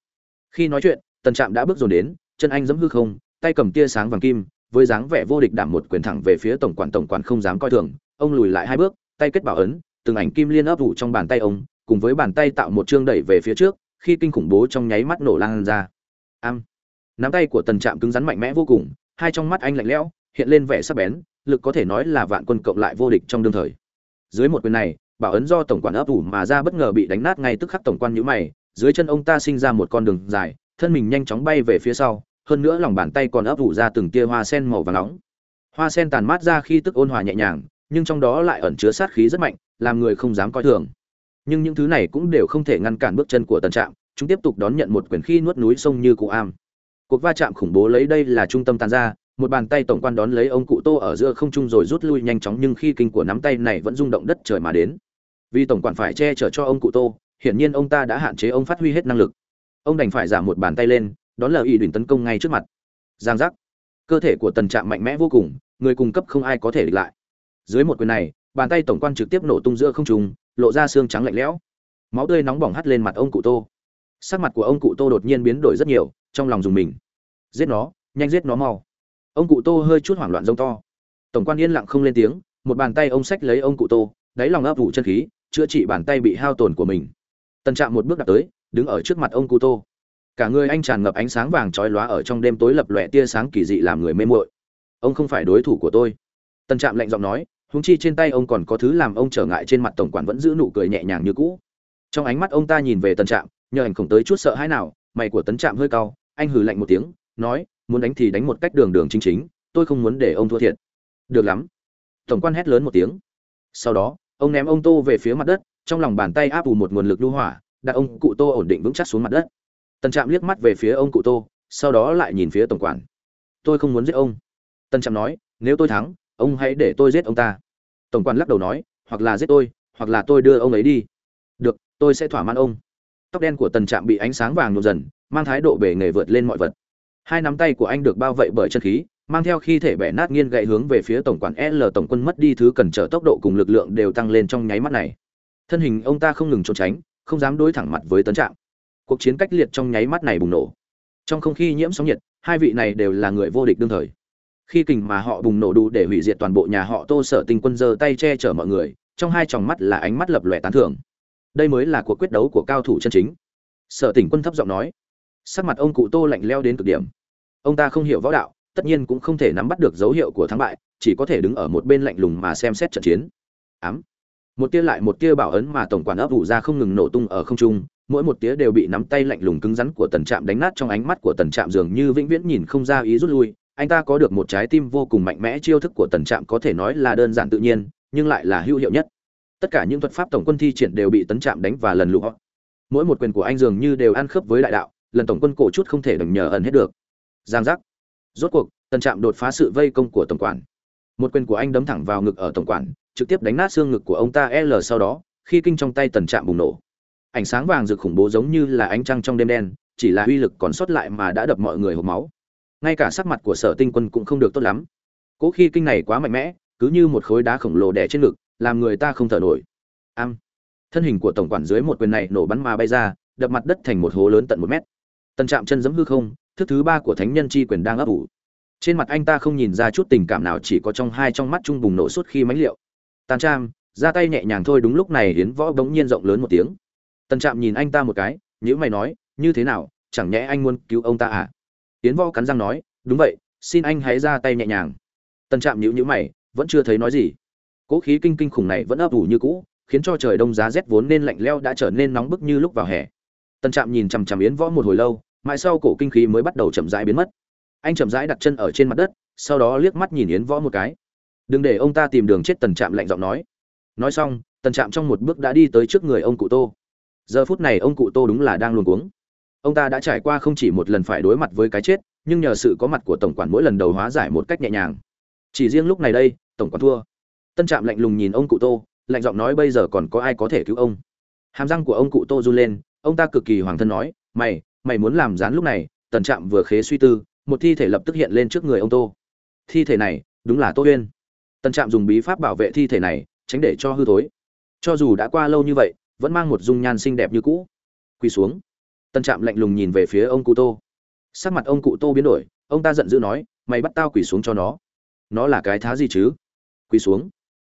Khi nói chuyện, tần trạm đã bước dồn đến, chân anh giẫm hư không, tay cầm tia sáng vàng kim, với dáng vẻ vô địch đảm một quyền thẳng về phía tổng quản tổng quản không dám coi thường. Ông lùi lại hai bước, tay kết bảo ấn, từng ảnh kim liên ấp ủ trong bàn tay ông, cùng với bàn tay tạo một chương đẩy về phía trước, khi kinh khủng bố trong nháy mắt nổ lan ra. Am. Nắm tay của tần trạm cứng rắn mạnh mẽ vô cùng hai trong mắt anh lạnh lẽo, hiện lên vẻ sắc bén, lực có thể nói là vạn quân cộng lại vô địch trong đương thời. Dưới một quyền này, bảo ấn do tổng quản ấp ủ mà ra bất ngờ bị đánh nát ngay tức khắc tổng quan nhíu mày, dưới chân ông ta sinh ra một con đường dài, thân mình nhanh chóng bay về phía sau, hơn nữa lòng bàn tay còn ấp ủ ra từng tia hoa sen màu vàng nóng. Hoa sen tàn mát ra khi tức ôn hòa nhẹ nhàng, nhưng trong đó lại ẩn chứa sát khí rất mạnh, làm người không dám coi thường. Nhưng những thứ này cũng đều không thể ngăn cản bước chân của tần trạm, chúng tiếp tục đón nhận một quyền khi nuốt núi sông như cụ am cuộc va chạm khủng bố lấy đây là trung tâm tàn ra, một bàn tay tổng quan đón lấy ông cụ tô ở giữa không trung rồi rút lui nhanh chóng nhưng khi kinh của nắm tay này vẫn rung động đất trời mà đến. Vì tổng quản phải che chở cho ông cụ tô, hiển nhiên ông ta đã hạn chế ông phát huy hết năng lực. Ông đành phải giảm một bàn tay lên, đón lời ý đỉnh tấn công ngay trước mặt. Giang giác. Cơ thể của tần trạm mạnh mẽ vô cùng, người cung cấp không ai có thể địch lại. Dưới một quyền này, bàn tay tổng quan trực tiếp nổ tung giữa không trung, lộ ra xương trắng lạnh lẽo. Máu tươi nóng bỏng hắt lên mặt ông cụ tô. Sắc mặt của ông cụ tô đột nhiên biến đổi rất nhiều trong lòng dùng mình. Giết nó, nhanh giết nó mau. Ông cụ tô hơi chút hoảng loạn rông to. Tổng quan yên lặng không lên tiếng, một bàn tay ông xách lấy ông cụ tô, đáy lòng ấp ủ chân khí, chữa trị bàn tay bị hao tổn của mình. Tần trạm một bước đặt tới, đứng ở trước mặt ông cụ tô. Cả người anh tràn ngập ánh sáng vàng trói lóa ở trong đêm tối lập lòe tia sáng kỳ dị làm người mê muội. Ông không phải đối thủ của tôi. Tần trạm lạnh giọng nói húng chi trên tay ông còn có thứ làm ông trở ngại trên mặt tổng quản vẫn giữ nụ cười nhẹ nhàng như cũ. Trong ánh mắt ông ta nhìn về tần trạm, nhờ ảnh khổng tới chút sợ hãi nào, mày của tấn trạm hơi cao anh hừ lạnh một tiếng, nói, muốn đánh thì đánh một cách đường đường chính chính, tôi không muốn để ông thua thiệt. Được lắm. Tổng quan hét lớn một tiếng. Sau đó, ông ném ông tô về phía mặt đất, trong lòng bàn tay áp ù một nguồn lực lưu hỏa, đặt ông cụ tô ổn định vững chắc xuống mặt đất. Tần trạm liếc mắt về phía ông cụ tô, sau đó lại nhìn phía tổng quản. Tôi không muốn giết ông. Tần trạm nói, nếu tôi thắng, ông hãy để tôi giết ông ta. Tổng quản lắc đầu nói, hoặc là giết tôi, hoặc là tôi đưa ông ấy đi. Được, tôi sẽ thỏa mãn ông. Tóc đen của tần trạm bị ánh sáng vàng nhuộm dần mang thái độ bề nghề vượt lên mọi vật. Hai nắm tay của anh được bao vây bởi chân khí, mang theo khi thể bẻ nát nghiêng gậy hướng về phía tổng quản l tổng quân mất đi thứ cần trở tốc độ cùng lực lượng đều tăng lên trong nháy mắt này. Thân hình ông ta không ngừng trốn tránh, không dám đối thẳng mặt với tấn trạng. cuộc chiến cách liệt trong nháy mắt này bùng nổ. Trong không khí nhiễm sóng nhiệt, hai vị này đều là người vô địch đương thời. Khi kình mà họ bùng nổ đủ để hủy diệt toàn bộ nhà họ tô sở tinh quân giơ tay che chở mọi người, trong hai tròng mắt là ánh mắt lập lòe tán thưởng. Đây mới là cuộc quyết đấu của cao thủ chân chính. Sở tỉnh quân thấp giọng nói sắc mặt ông cụ tô lạnh leo đến cực điểm. Ông ta không hiểu võ đạo, tất nhiên cũng không thể nắm bắt được dấu hiệu của thắng bại, chỉ có thể đứng ở một bên lạnh lùng mà xem xét trận chiến. Ám. Một tia lại một tia bảo ấn mà tổng quản ấp ủ ra không ngừng nổ tung ở không trung, mỗi một tia đều bị nắm tay lạnh lùng cứng rắn của tần trạm đánh nát trong ánh mắt của tần trạm dường như vĩnh viễn nhìn không ra ý rút lui. Anh ta có được một trái tim vô cùng mạnh mẽ, chiêu thức của tần trạm có thể nói là đơn giản tự nhiên, nhưng lại là hữu hiệu nhất. Tất cả những thuật pháp tổng quân thi triển đều bị tấn trạm đánh và lần lụa mỗi một quyền của anh dường như đều ăn khớp với đại đạo lần tổng quân cổ chút không thể đừng nhờ ẩn hết được. Giang giác. Rốt cuộc, tần trạm đột phá sự vây công của tổng quản. Một quyền của anh đấm thẳng vào ngực ở tổng quản, trực tiếp đánh nát xương ngực của ông ta l sau đó, khi kinh trong tay tần trạm bùng nổ. Ánh sáng vàng rực khủng bố giống như là ánh trăng trong đêm đen, chỉ là uy lực còn sót lại mà đã đập mọi người hộp máu. Ngay cả sắc mặt của sở tinh quân cũng không được tốt lắm. Cỗ khi kinh này quá mạnh mẽ, cứ như một khối đá khổng lồ đè trên ngực, làm người ta không thở nổi. Am. Thân hình của tổng quản dưới một quyền này nổ bắn mà bay ra, đập mặt đất thành một hố lớn tận một mét tần trạm chân giẫm hư không, thức thứ ba của thánh nhân chi quyền đang ấp ủ. Trên mặt anh ta không nhìn ra chút tình cảm nào, chỉ có trong hai trong mắt trung bùng nổ suốt khi mánh liệu. Tàn trạm, ra tay nhẹ nhàng thôi, đúng lúc này hiến võ bỗng nhiên rộng lớn một tiếng. Tần trạm nhìn anh ta một cái nhữ mày nói, như thế nào, chẳng nhẽ anh muốn cứu ông ta à? Hiến võ cắn răng nói, đúng vậy, xin anh hãy ra tay nhẹ nhàng. Tần trạm nhữ nhữ mày, vẫn chưa thấy nói gì. Cỗ khí kinh kinh khủng này vẫn ấp ủ như cũ, khiến cho trời đông giá rét vốn nên lạnh leo đã trở nên nóng bức như lúc vào hè. Tần trạm nhìn chằm chằm yến võ một hồi lâu mãi sau cổ kinh khí mới bắt đầu chậm rãi biến mất. Anh chậm rãi đặt chân ở trên mặt đất, sau đó liếc mắt nhìn yến võ một cái. Đừng để ông ta tìm đường chết tần trạm, lạnh giọng nói. Nói xong, tần trạm trong một bước đã đi tới trước người ông cụ tô. Giờ phút này ông cụ tô đúng là đang luồn cuống. Ông ta đã trải qua không chỉ một lần phải đối mặt với cái chết, nhưng nhờ sự có mặt của tổng quản mỗi lần đầu hóa giải một cách nhẹ nhàng. Chỉ riêng lúc này đây, tổng quản thua. Tân trạm lạnh lùng nhìn ông cụ tô, lạnh giọng nói bây giờ còn có ai có thể cứu ông? Hàm răng của ông cụ tô run lên, ông ta cực kỳ hoàng thân nói, mày mày muốn làm gián lúc này, tần trạm vừa khế suy tư, một thi thể lập tức hiện lên trước người ông tô. Thi thể này, đúng là tô huyên tần trạm dùng bí pháp bảo vệ thi thể này, tránh để cho hư thối. Cho dù đã qua lâu như vậy, vẫn mang một dung nhan xinh đẹp như cũ. Quỳ xuống. Tần trạm lạnh lùng nhìn về phía ông cụ tô. Sắc mặt ông cụ tô biến đổi, ông ta giận dữ nói, mày bắt tao quỳ xuống cho nó. Nó là cái thá gì chứ? Quỳ xuống.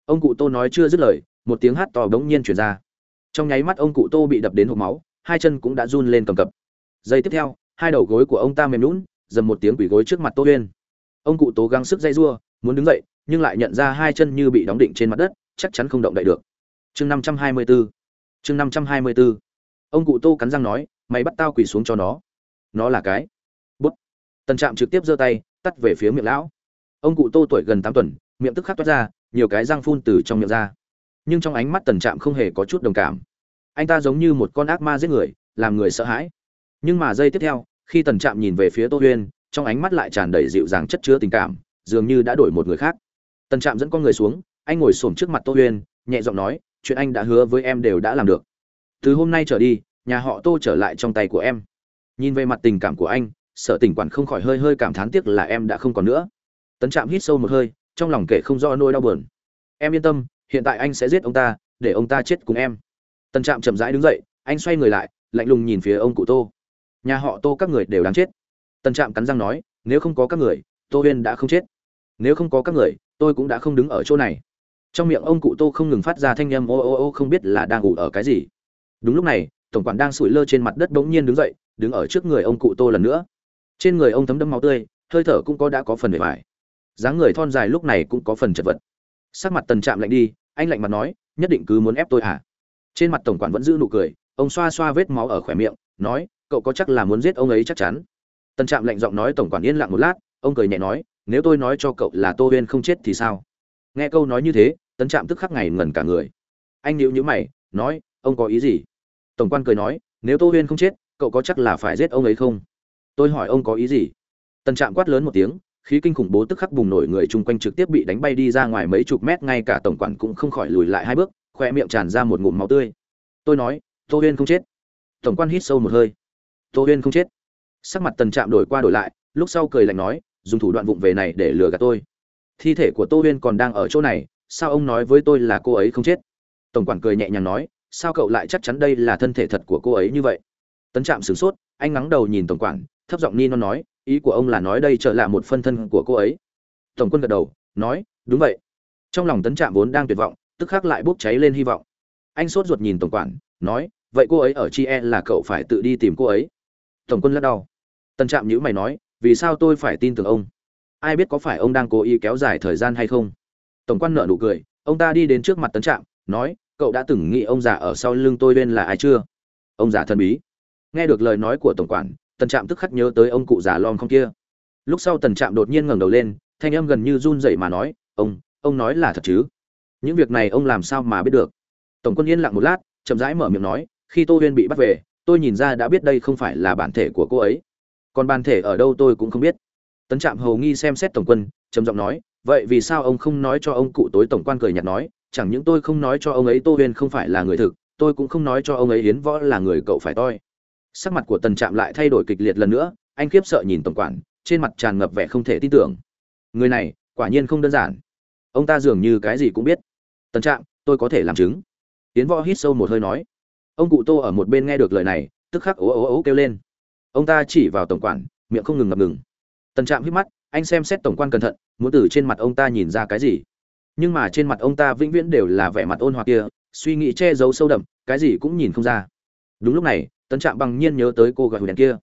Ông cụ tô nói chưa dứt lời, một tiếng hát to bỗng nhiên chuyển ra. Trong nháy mắt ông cụ tô bị đập đến hộp máu, hai chân cũng đã run lên cầm cập giây tiếp theo, hai đầu gối của ông ta mềm lún dầm một tiếng quỳ gối trước mặt tô huyên. Ông cụ tố gắng sức dây giụa muốn đứng dậy, nhưng lại nhận ra hai chân như bị đóng định trên mặt đất, chắc chắn không động đậy được. Chương năm trăm hai mươi bốn chương năm trăm hai mươi bốn ông cụ tô cắn răng nói, mày bắt tao quỳ xuống cho nó. Nó là cái? Bút. Tần trạm trực tiếp giơ tay, tắt về phía miệng lão. Ông cụ tô tuổi gần tám tuần, miệng tức khắc toát ra, nhiều cái răng phun từ trong miệng ra. Nhưng trong ánh mắt tần trạm không hề có chút đồng cảm. Anh ta giống như một con ác ma giết người, làm người sợ hãi nhưng mà giây tiếp theo, khi tần trạm nhìn về phía tô huyên, trong ánh mắt lại tràn đầy dịu dàng chất chứa tình cảm, dường như đã đổi một người khác. Tần trạm dẫn con người xuống, anh ngồi xổm trước mặt tô huyên, nhẹ giọng nói, chuyện anh đã hứa với em đều đã làm được. Từ hôm nay trở đi, nhà họ tô trở lại trong tay của em. Nhìn về mặt tình cảm của anh, sở tình quản không khỏi hơi hơi cảm thán tiếc là em đã không còn nữa. Tấn trạm hít sâu một hơi, trong lòng kể không do nỗi đau buồn. Em yên tâm, hiện tại anh sẽ giết ông ta, để ông ta chết cùng em. Tần trạm chậm rãi đứng dậy, anh xoay người lại, lạnh lùng nhìn phía ông cụ tô nhà họ tô các người đều đáng chết. Tần trạm cắn răng nói, nếu không có các người, tô huyên đã không chết. Nếu không có các người, tôi cũng đã không đứng ở chỗ này. Trong miệng ông cụ tô không ngừng phát ra thanh â m ô ô ô không biết là đang ngủ ở cái gì. Đúng lúc này, tổng quản đang sủi lơ trên mặt đất bỗng nhiên đứng dậy, đứng ở trước người ông cụ tô lần nữa. Trên người ông thấm đẫm máu tươi, hơi thở cũng có đã có phần bề bài dáng người thon dài lúc này cũng có phần chật vật. Sắc mặt tần trạm lạnh đi, anh lạnh mặt nói, nhất định cứ muốn ép tôi à? Trên mặt tổng quản vẫn giữ nụ cười, ông xoa xoa vết máu ở khỏe miệng, nói cậu có chắc là muốn giết ông ấy chắc chắn? Tân trạm lạnh giọng nói tổng quản yên lặng một lát, ông cười nhẹ nói, nếu tôi nói cho cậu là tô huyên không chết thì sao? Nghe câu nói như thế, tân trạm tức khắc ngày ngẩn cả người. Anh nhíu nhíu mày, nói, ông có ý gì? Tổng quan cười nói, nếu tô huyên không chết, cậu có chắc là phải giết ông ấy không? Tôi hỏi ông có ý gì? Tân trạm quát lớn một tiếng, khí kinh khủng bố tức khắc bùng nổi người chung quanh trực tiếp bị đánh bay đi ra ngoài mấy chục mét, ngay cả tổng quản cũng không khỏi lùi lại hai bước, khoe miệng tràn ra một ngụm máu tươi. Tôi nói, tô huyên không chết. Tổng quan hít sâu một hơi tô huyên không chết. Sắc mặt tần trạm đổi qua đổi lại, lúc sau cười lạnh nói, dùng thủ đoạn vụng về này để lừa gạt tôi. Thi thể của tô huyên còn đang ở chỗ này, sao ông nói với tôi là cô ấy không chết? Tổng quản cười nhẹ nhàng nói, sao cậu lại chắc chắn đây là thân thể thật của cô ấy như vậy? Tấn trạm sửng sốt, anh ngắng đầu nhìn tổng quản, thấp giọng ni nó nói, ý của ông là nói đây trở là một phân thân của cô ấy. Tổng quân gật đầu, nói, đúng vậy. Trong lòng tấn trạm vốn đang tuyệt vọng, tức khắc lại bốc cháy lên hy vọng. Anh sốt ruột nhìn tổng quản, nói, vậy cô ấy ở chi e là cậu phải tự đi tìm cô ấy tổng quân lắc đầu tần trạm nhữ mày nói, vì sao tôi phải tin tưởng ông? Ai biết có phải ông đang cố ý kéo dài thời gian hay không? Tổng quan nợ nụ cười, ông ta đi đến trước mặt tấn trạm, nói, cậu đã từng nghĩ ông già ở sau lưng tôi bên là ai chưa? Ông già thần bí. Nghe được lời nói của tổng quản, tần trạm tức khắc nhớ tới ông cụ già lom không kia. Lúc sau tần trạm đột nhiên ngẩng đầu lên, thanh âm gần như run rẩy mà nói, ông ông nói là thật chứ? Những việc này ông làm sao mà biết được? Tổng quân yên lặng một lát, chậm rãi mở miệng nói, khi tô huyên bị bắt về tôi nhìn ra đã biết đây không phải là bản thể của cô ấy. Còn bản thể ở đâu tôi cũng không biết. Tấn trạm hầu nghi xem xét tổng quân, trầm giọng nói, vậy vì sao ông không nói cho ông cụ tối tổng quan cười nhạt nói, chẳng những tôi không nói cho ông ấy tô huyên không phải là người thực, tôi cũng không nói cho ông ấy hiến võ là người cậu phải toi. Sắc mặt của tần trạm lại thay đổi kịch liệt lần nữa, anh khiếp sợ nhìn tổng quản, trên mặt tràn ngập vẻ không thể tin tưởng. Người này, quả nhiên không đơn giản. Ông ta dường như cái gì cũng biết. Tần trạm, tôi có thể làm chứng. Hiến võ hít sâu một hơi nói ông cụ tô ở một bên nghe được lời này, tức khắc ố ố ố kêu lên. Ông ta chỉ vào tổng quản, miệng không ngừng ngập ngừng. Tần trạm hít mắt, anh xem xét tổng quan cẩn thận, muốn từ trên mặt ông ta nhìn ra cái gì. Nhưng mà trên mặt ông ta vĩnh viễn đều là vẻ mặt ôn hòa kia, suy nghĩ che giấu sâu đậm, cái gì cũng nhìn không ra. Đúng lúc này, tần trạm bằng nhiên nhớ tới cô gái đèn kia.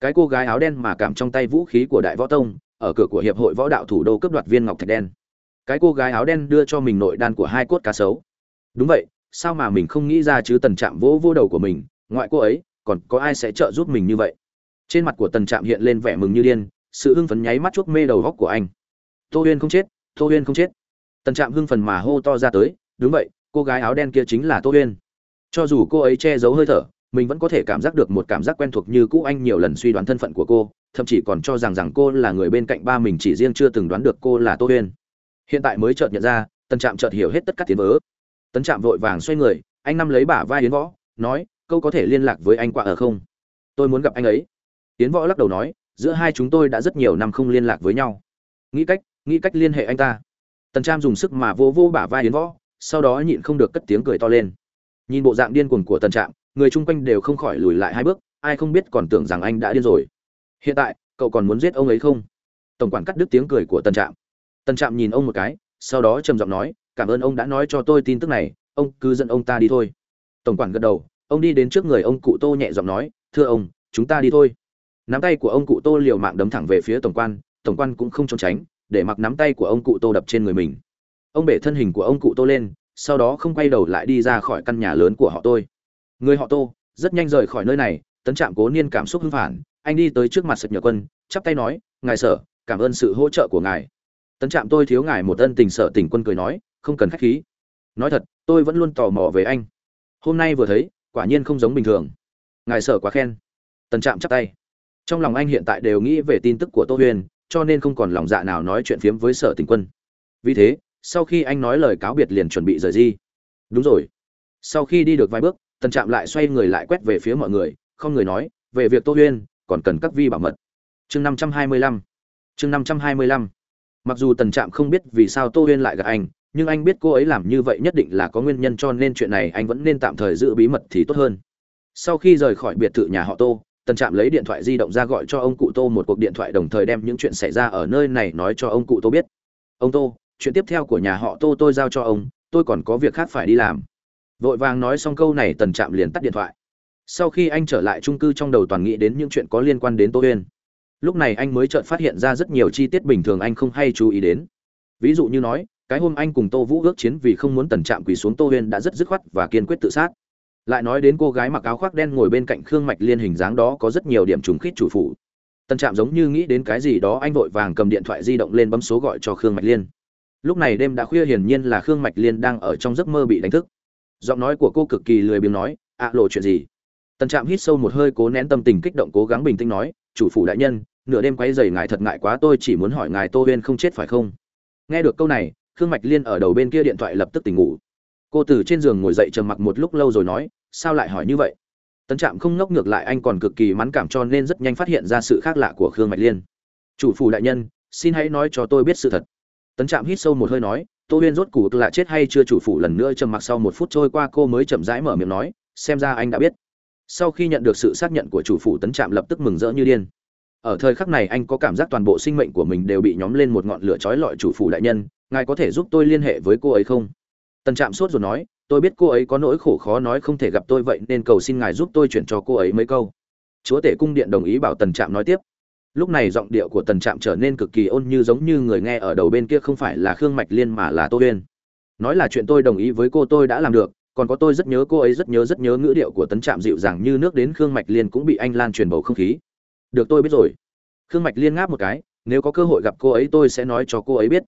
Cái cô gái áo đen mà cảm trong tay vũ khí của đại võ tông, ở cửa của hiệp hội võ đạo thủ đô cấp đoạt viên ngọc thạch đen. Cái cô gái áo đen đưa cho mình nội đan của hai cốt cá sấu. Đúng vậy sao mà mình không nghĩ ra chứ tần trạm vỗ vô đầu của mình, ngoại cô ấy, còn có ai sẽ trợ giúp mình như vậy? Trên mặt của tần trạm hiện lên vẻ mừng như điên, sự hưng phấn nháy mắt chuốc mê đầu góc của anh. Tô huyên không chết, tô huyên không chết. Tần trạm hưng phần mà hô to ra tới, đúng vậy, cô gái áo đen kia chính là tô huyên. Cho dù cô ấy che giấu hơi thở, mình vẫn có thể cảm giác được một cảm giác quen thuộc như cũ anh nhiều lần suy đoán thân phận của cô, thậm chí còn cho rằng rằng cô là người bên cạnh ba mình chỉ riêng chưa từng đoán được cô là tô huyên. Hiện tại mới chợt nhận ra, tần trạm chợt hiểu hết tất cả tiếng vớ tấn trạm vội vàng xoay người, anh năm lấy bả vai yến võ, nói, câu có thể liên lạc với anh qua ở không? Tôi muốn gặp anh ấy. Yến võ lắc đầu nói, giữa hai chúng tôi đã rất nhiều năm không liên lạc với nhau. Nghĩ cách nghĩ cách liên hệ anh ta. Tần trạm dùng sức mà vô vô bả vai yến võ, sau đó nhịn không được cất tiếng cười to lên. Nhìn bộ dạng điên cuồng của tần trạm, người chung quanh đều không khỏi lùi lại hai bước, ai không biết còn tưởng rằng anh đã điên rồi. Hiện tại, cậu còn muốn giết ông ấy không? Tổng quản cắt đứt tiếng cười của tần trạm. Tần trạm nhìn ông một cái, sau đó trầm giọng nói cảm ơn ông đã nói cho tôi tin tức này, ông cứ dẫn ông ta đi thôi. Tổng quản gật đầu, ông đi đến trước người ông cụ tô nhẹ giọng nói, thưa ông, chúng ta đi thôi. Nắm tay của ông cụ tô liều mạng đấm thẳng về phía tổng quan tổng quan cũng không trốn tránh, để mặc nắm tay của ông cụ tô đập trên người mình. Ông bể thân hình của ông cụ tô lên, sau đó không quay đầu lại đi ra khỏi căn nhà lớn của họ tôi người họ tô, rất nhanh rời khỏi nơi này, tấn trạm cố niên cảm xúc hưng phản, anh đi tới trước mặt sập nhờ quân, chắp tay nói, ngài sở, cảm ơn sự hỗ trợ của ngài. Tấn trạm tôi thiếu ngài một ân tình sở tình quân cười nói không cần khách khí. Nói thật, tôi vẫn luôn tò mò về anh. Hôm nay vừa thấy, quả nhiên không giống bình thường. Ngài sở quá khen. Tần trạm chắp tay. Trong lòng anh hiện tại đều nghĩ về tin tức của tô huyền, cho nên không còn lòng dạ nào nói chuyện phiếm với sở tình quân. Vì thế, sau khi anh nói lời cáo biệt liền chuẩn bị rời đi đúng rồi. Sau khi đi được vài bước, tần trạm lại xoay người lại quét về phía mọi người, không người nói, về việc tô huyên còn cần các vi bảo mật. Chương năm trăm hai mươi lăm. Chương năm trăm hai mươi lăm. Mặc dù tần trạm không biết vì sao tô huyên lại gặp anh nhưng anh biết cô ấy làm như vậy nhất định là có nguyên nhân cho nên chuyện này anh vẫn nên tạm thời giữ bí mật thì tốt hơn. Sau khi rời khỏi biệt thự nhà họ tô, tần trạm lấy điện thoại di động ra gọi cho ông cụ tô một cuộc điện thoại đồng thời đem những chuyện xảy ra ở nơi này nói cho ông cụ tô biết. Ông tô, chuyện tiếp theo của nhà họ tô tôi giao cho ông, tôi còn có việc khác phải đi làm. Vội vàng nói xong câu này, tần trạm liền tắt điện thoại. Sau khi anh trở lại trung cư trong đầu toàn nghĩ đến những chuyện có liên quan đến tô huyên lúc này anh mới chợt phát hiện ra rất nhiều chi tiết bình thường anh không hay chú ý đến. Ví dụ như nói cái hôm anh cùng tô vũ ước chiến vì không muốn tần trạm quỳ xuống tô huyên đã rất dứt khoát và kiên quyết tự sát. Lại nói đến cô gái mặc áo khoác đen ngồi bên cạnh khương mạch liên hình dáng đó có rất nhiều điểm trùng khít chủ phụ tần trạm giống như nghĩ đến cái gì đó anh vội vàng cầm điện thoại di động lên bấm số gọi cho khương mạch liên. Lúc này đêm đã khuya hiển nhiên là khương mạch liên đang ở trong giấc mơ bị đánh thức. Giọng nói của cô cực kỳ lười biếng nói ạ lộ chuyện gì? Tần trạm hít sâu một hơi cố nén tâm tình kích động cố gắng bình tĩnh nói, chủ phủ đại nhân, nửa đêm quấy dày ngài thật ngại quá, tôi chỉ muốn hỏi ngài tô huyên không chết phải không? Nghe được câu này khương mạch liên ở đầu bên kia điện thoại lập tức tỉnh ngủ. Cô từ trên giường ngồi dậy trầm mặc một lúc lâu rồi nói, sao lại hỏi như vậy? Tấn trạm không ngốc ngược lại, anh còn cực kỳ mẫn cảm cho nên rất nhanh phát hiện ra sự khác lạ của khương mạch liên. Chủ phủ đại nhân, xin hãy nói cho tôi biết sự thật. Tấn trạm hít sâu một hơi nói, tô huyên rốt cục là chết hay chưa chủ phủ? Lần nữa trầm mặc sau một phút trôi qua, cô mới chậm rãi mở miệng nói, xem ra anh đã biết. Sau khi nhận được sự xác nhận của chủ phủ, tấn trạm lập tức mừng rỡ như điên ở thời khắc này anh có cảm giác toàn bộ sinh mệnh của mình đều bị nhóm lên một ngọn lửa trói lọi chủ phủ đại nhân, ngài có thể giúp tôi liên hệ với cô ấy không? Tần trạm sốt rồi nói, tôi biết cô ấy có nỗi khổ khó nói không thể gặp tôi vậy nên cầu xin ngài giúp tôi chuyển cho cô ấy mấy câu. Chúa tể cung điện đồng ý bảo tần trạm nói tiếp. Lúc này giọng điệu của tần trạm trở nên cực kỳ ôn như giống như người nghe ở đầu bên kia không phải là khương mạch liên mà là tô huyên. Nói là chuyện tôi đồng ý với cô tôi đã làm được, còn có tôi rất nhớ cô ấy rất nhớ rất nhớ ngữ điệu của tấn trạm dịu dàng như nước đến khương mạch liên cũng bị anh lan truyền bầu không khí được tôi biết rồi. Khương mạch liên ngáp một cái, nếu có cơ hội gặp cô ấy tôi sẽ nói cho cô ấy biết.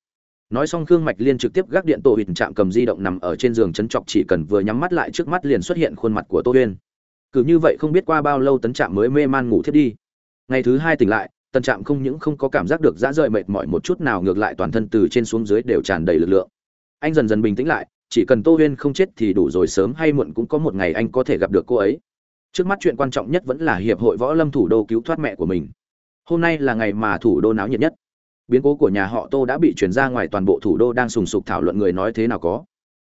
Nói xong khương mạch liên trực tiếp gác điện tổ hình trạm cầm di động nằm ở trên giường chấn chọc chỉ cần vừa nhắm mắt lại trước mắt liền xuất hiện khuôn mặt của tô huyên. Cứ như vậy không biết qua bao lâu tấn trạm mới mê man ngủ thiết đi. Ngày thứ hai tỉnh lại tân trạm không những không có cảm giác được dã rời mệt mỏi một chút nào, ngược lại toàn thân từ trên xuống dưới đều tràn đầy lực lượng. Anh dần dần bình tĩnh lại, chỉ cần tô huyên không chết thì đủ rồi, sớm hay muộn cũng có một ngày anh có thể gặp được cô ấy trước mắt chuyện quan trọng nhất vẫn là hiệp hội võ lâm thủ đô cứu thoát mẹ của mình. Hôm nay là ngày mà thủ đô náo nhiệt nhất. Biến cố của nhà họ tô đã bị chuyển ra ngoài toàn bộ thủ đô đang sùng sục thảo luận người nói thế nào có.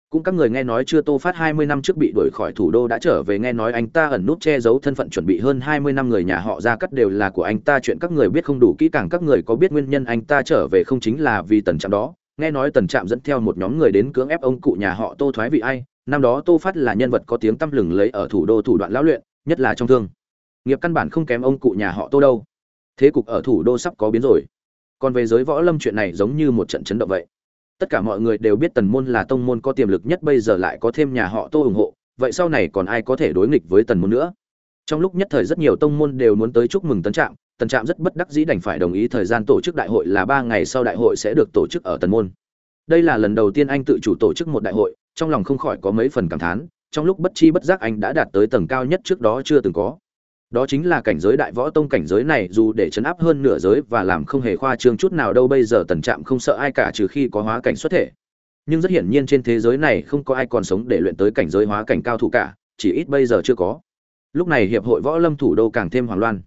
Cũng các người nghe nói chưa tô phát hai mươi năm trước bị đuổi khỏi thủ đô đã trở về nghe nói anh ta ẩn nút che giấu thân phận chuẩn bị hơn hai mươi năm người nhà họ ra cắt đều là của anh ta, chuyện các người biết không đủ kỹ càng các người có biết nguyên nhân anh ta trở về không chính là vì tần trạm đó. Nghe nói tần trạm dẫn theo một nhóm người đến cưỡng ép ông cụ nhà họ tô thoái vị ai. Năm đó tô phát là nhân vật có tiếng tăm lừng lấy ở thủ đô thủ đoạn lão luyện nhất là trong thương. Nghiệp căn bản không kém ông cụ nhà họ tô đâu. Thế cục ở thủ đô sắp có biến rồi. Còn về giới võ lâm chuyện này giống như một trận chấn động vậy. Tất cả mọi người đều biết tần môn là tông môn có tiềm lực nhất, bây giờ lại có thêm nhà họ tô ủng hộ, vậy sau này còn ai có thể đối nghịch với tần môn nữa? Trong lúc nhất thời rất nhiều tông môn đều muốn tới chúc mừng tấn trạm, tần trạm rất bất đắc dĩ đành phải đồng ý thời gian tổ chức đại hội là ba ngày sau đại hội sẽ được tổ chức ở tần môn. Đây là lần đầu tiên anh tự chủ tổ chức một đại hội, trong lòng không khỏi có mấy phần cảm thán trong lúc bất chi bất giác anh đã đạt tới tầng cao nhất trước đó chưa từng có. Đó chính là cảnh giới đại võ tông cảnh giới này dù để chấn áp hơn nửa giới và làm không hề khoa trương chút nào đâu bây giờ tần trạm không sợ ai cả trừ khi có hóa cảnh xuất thể. Nhưng rất hiển nhiên trên thế giới này không có ai còn sống để luyện tới cảnh giới hóa cảnh cao thủ cả, chỉ ít bây giờ chưa có. Lúc này hiệp hội võ lâm thủ đô càng thêm hoảng loạn.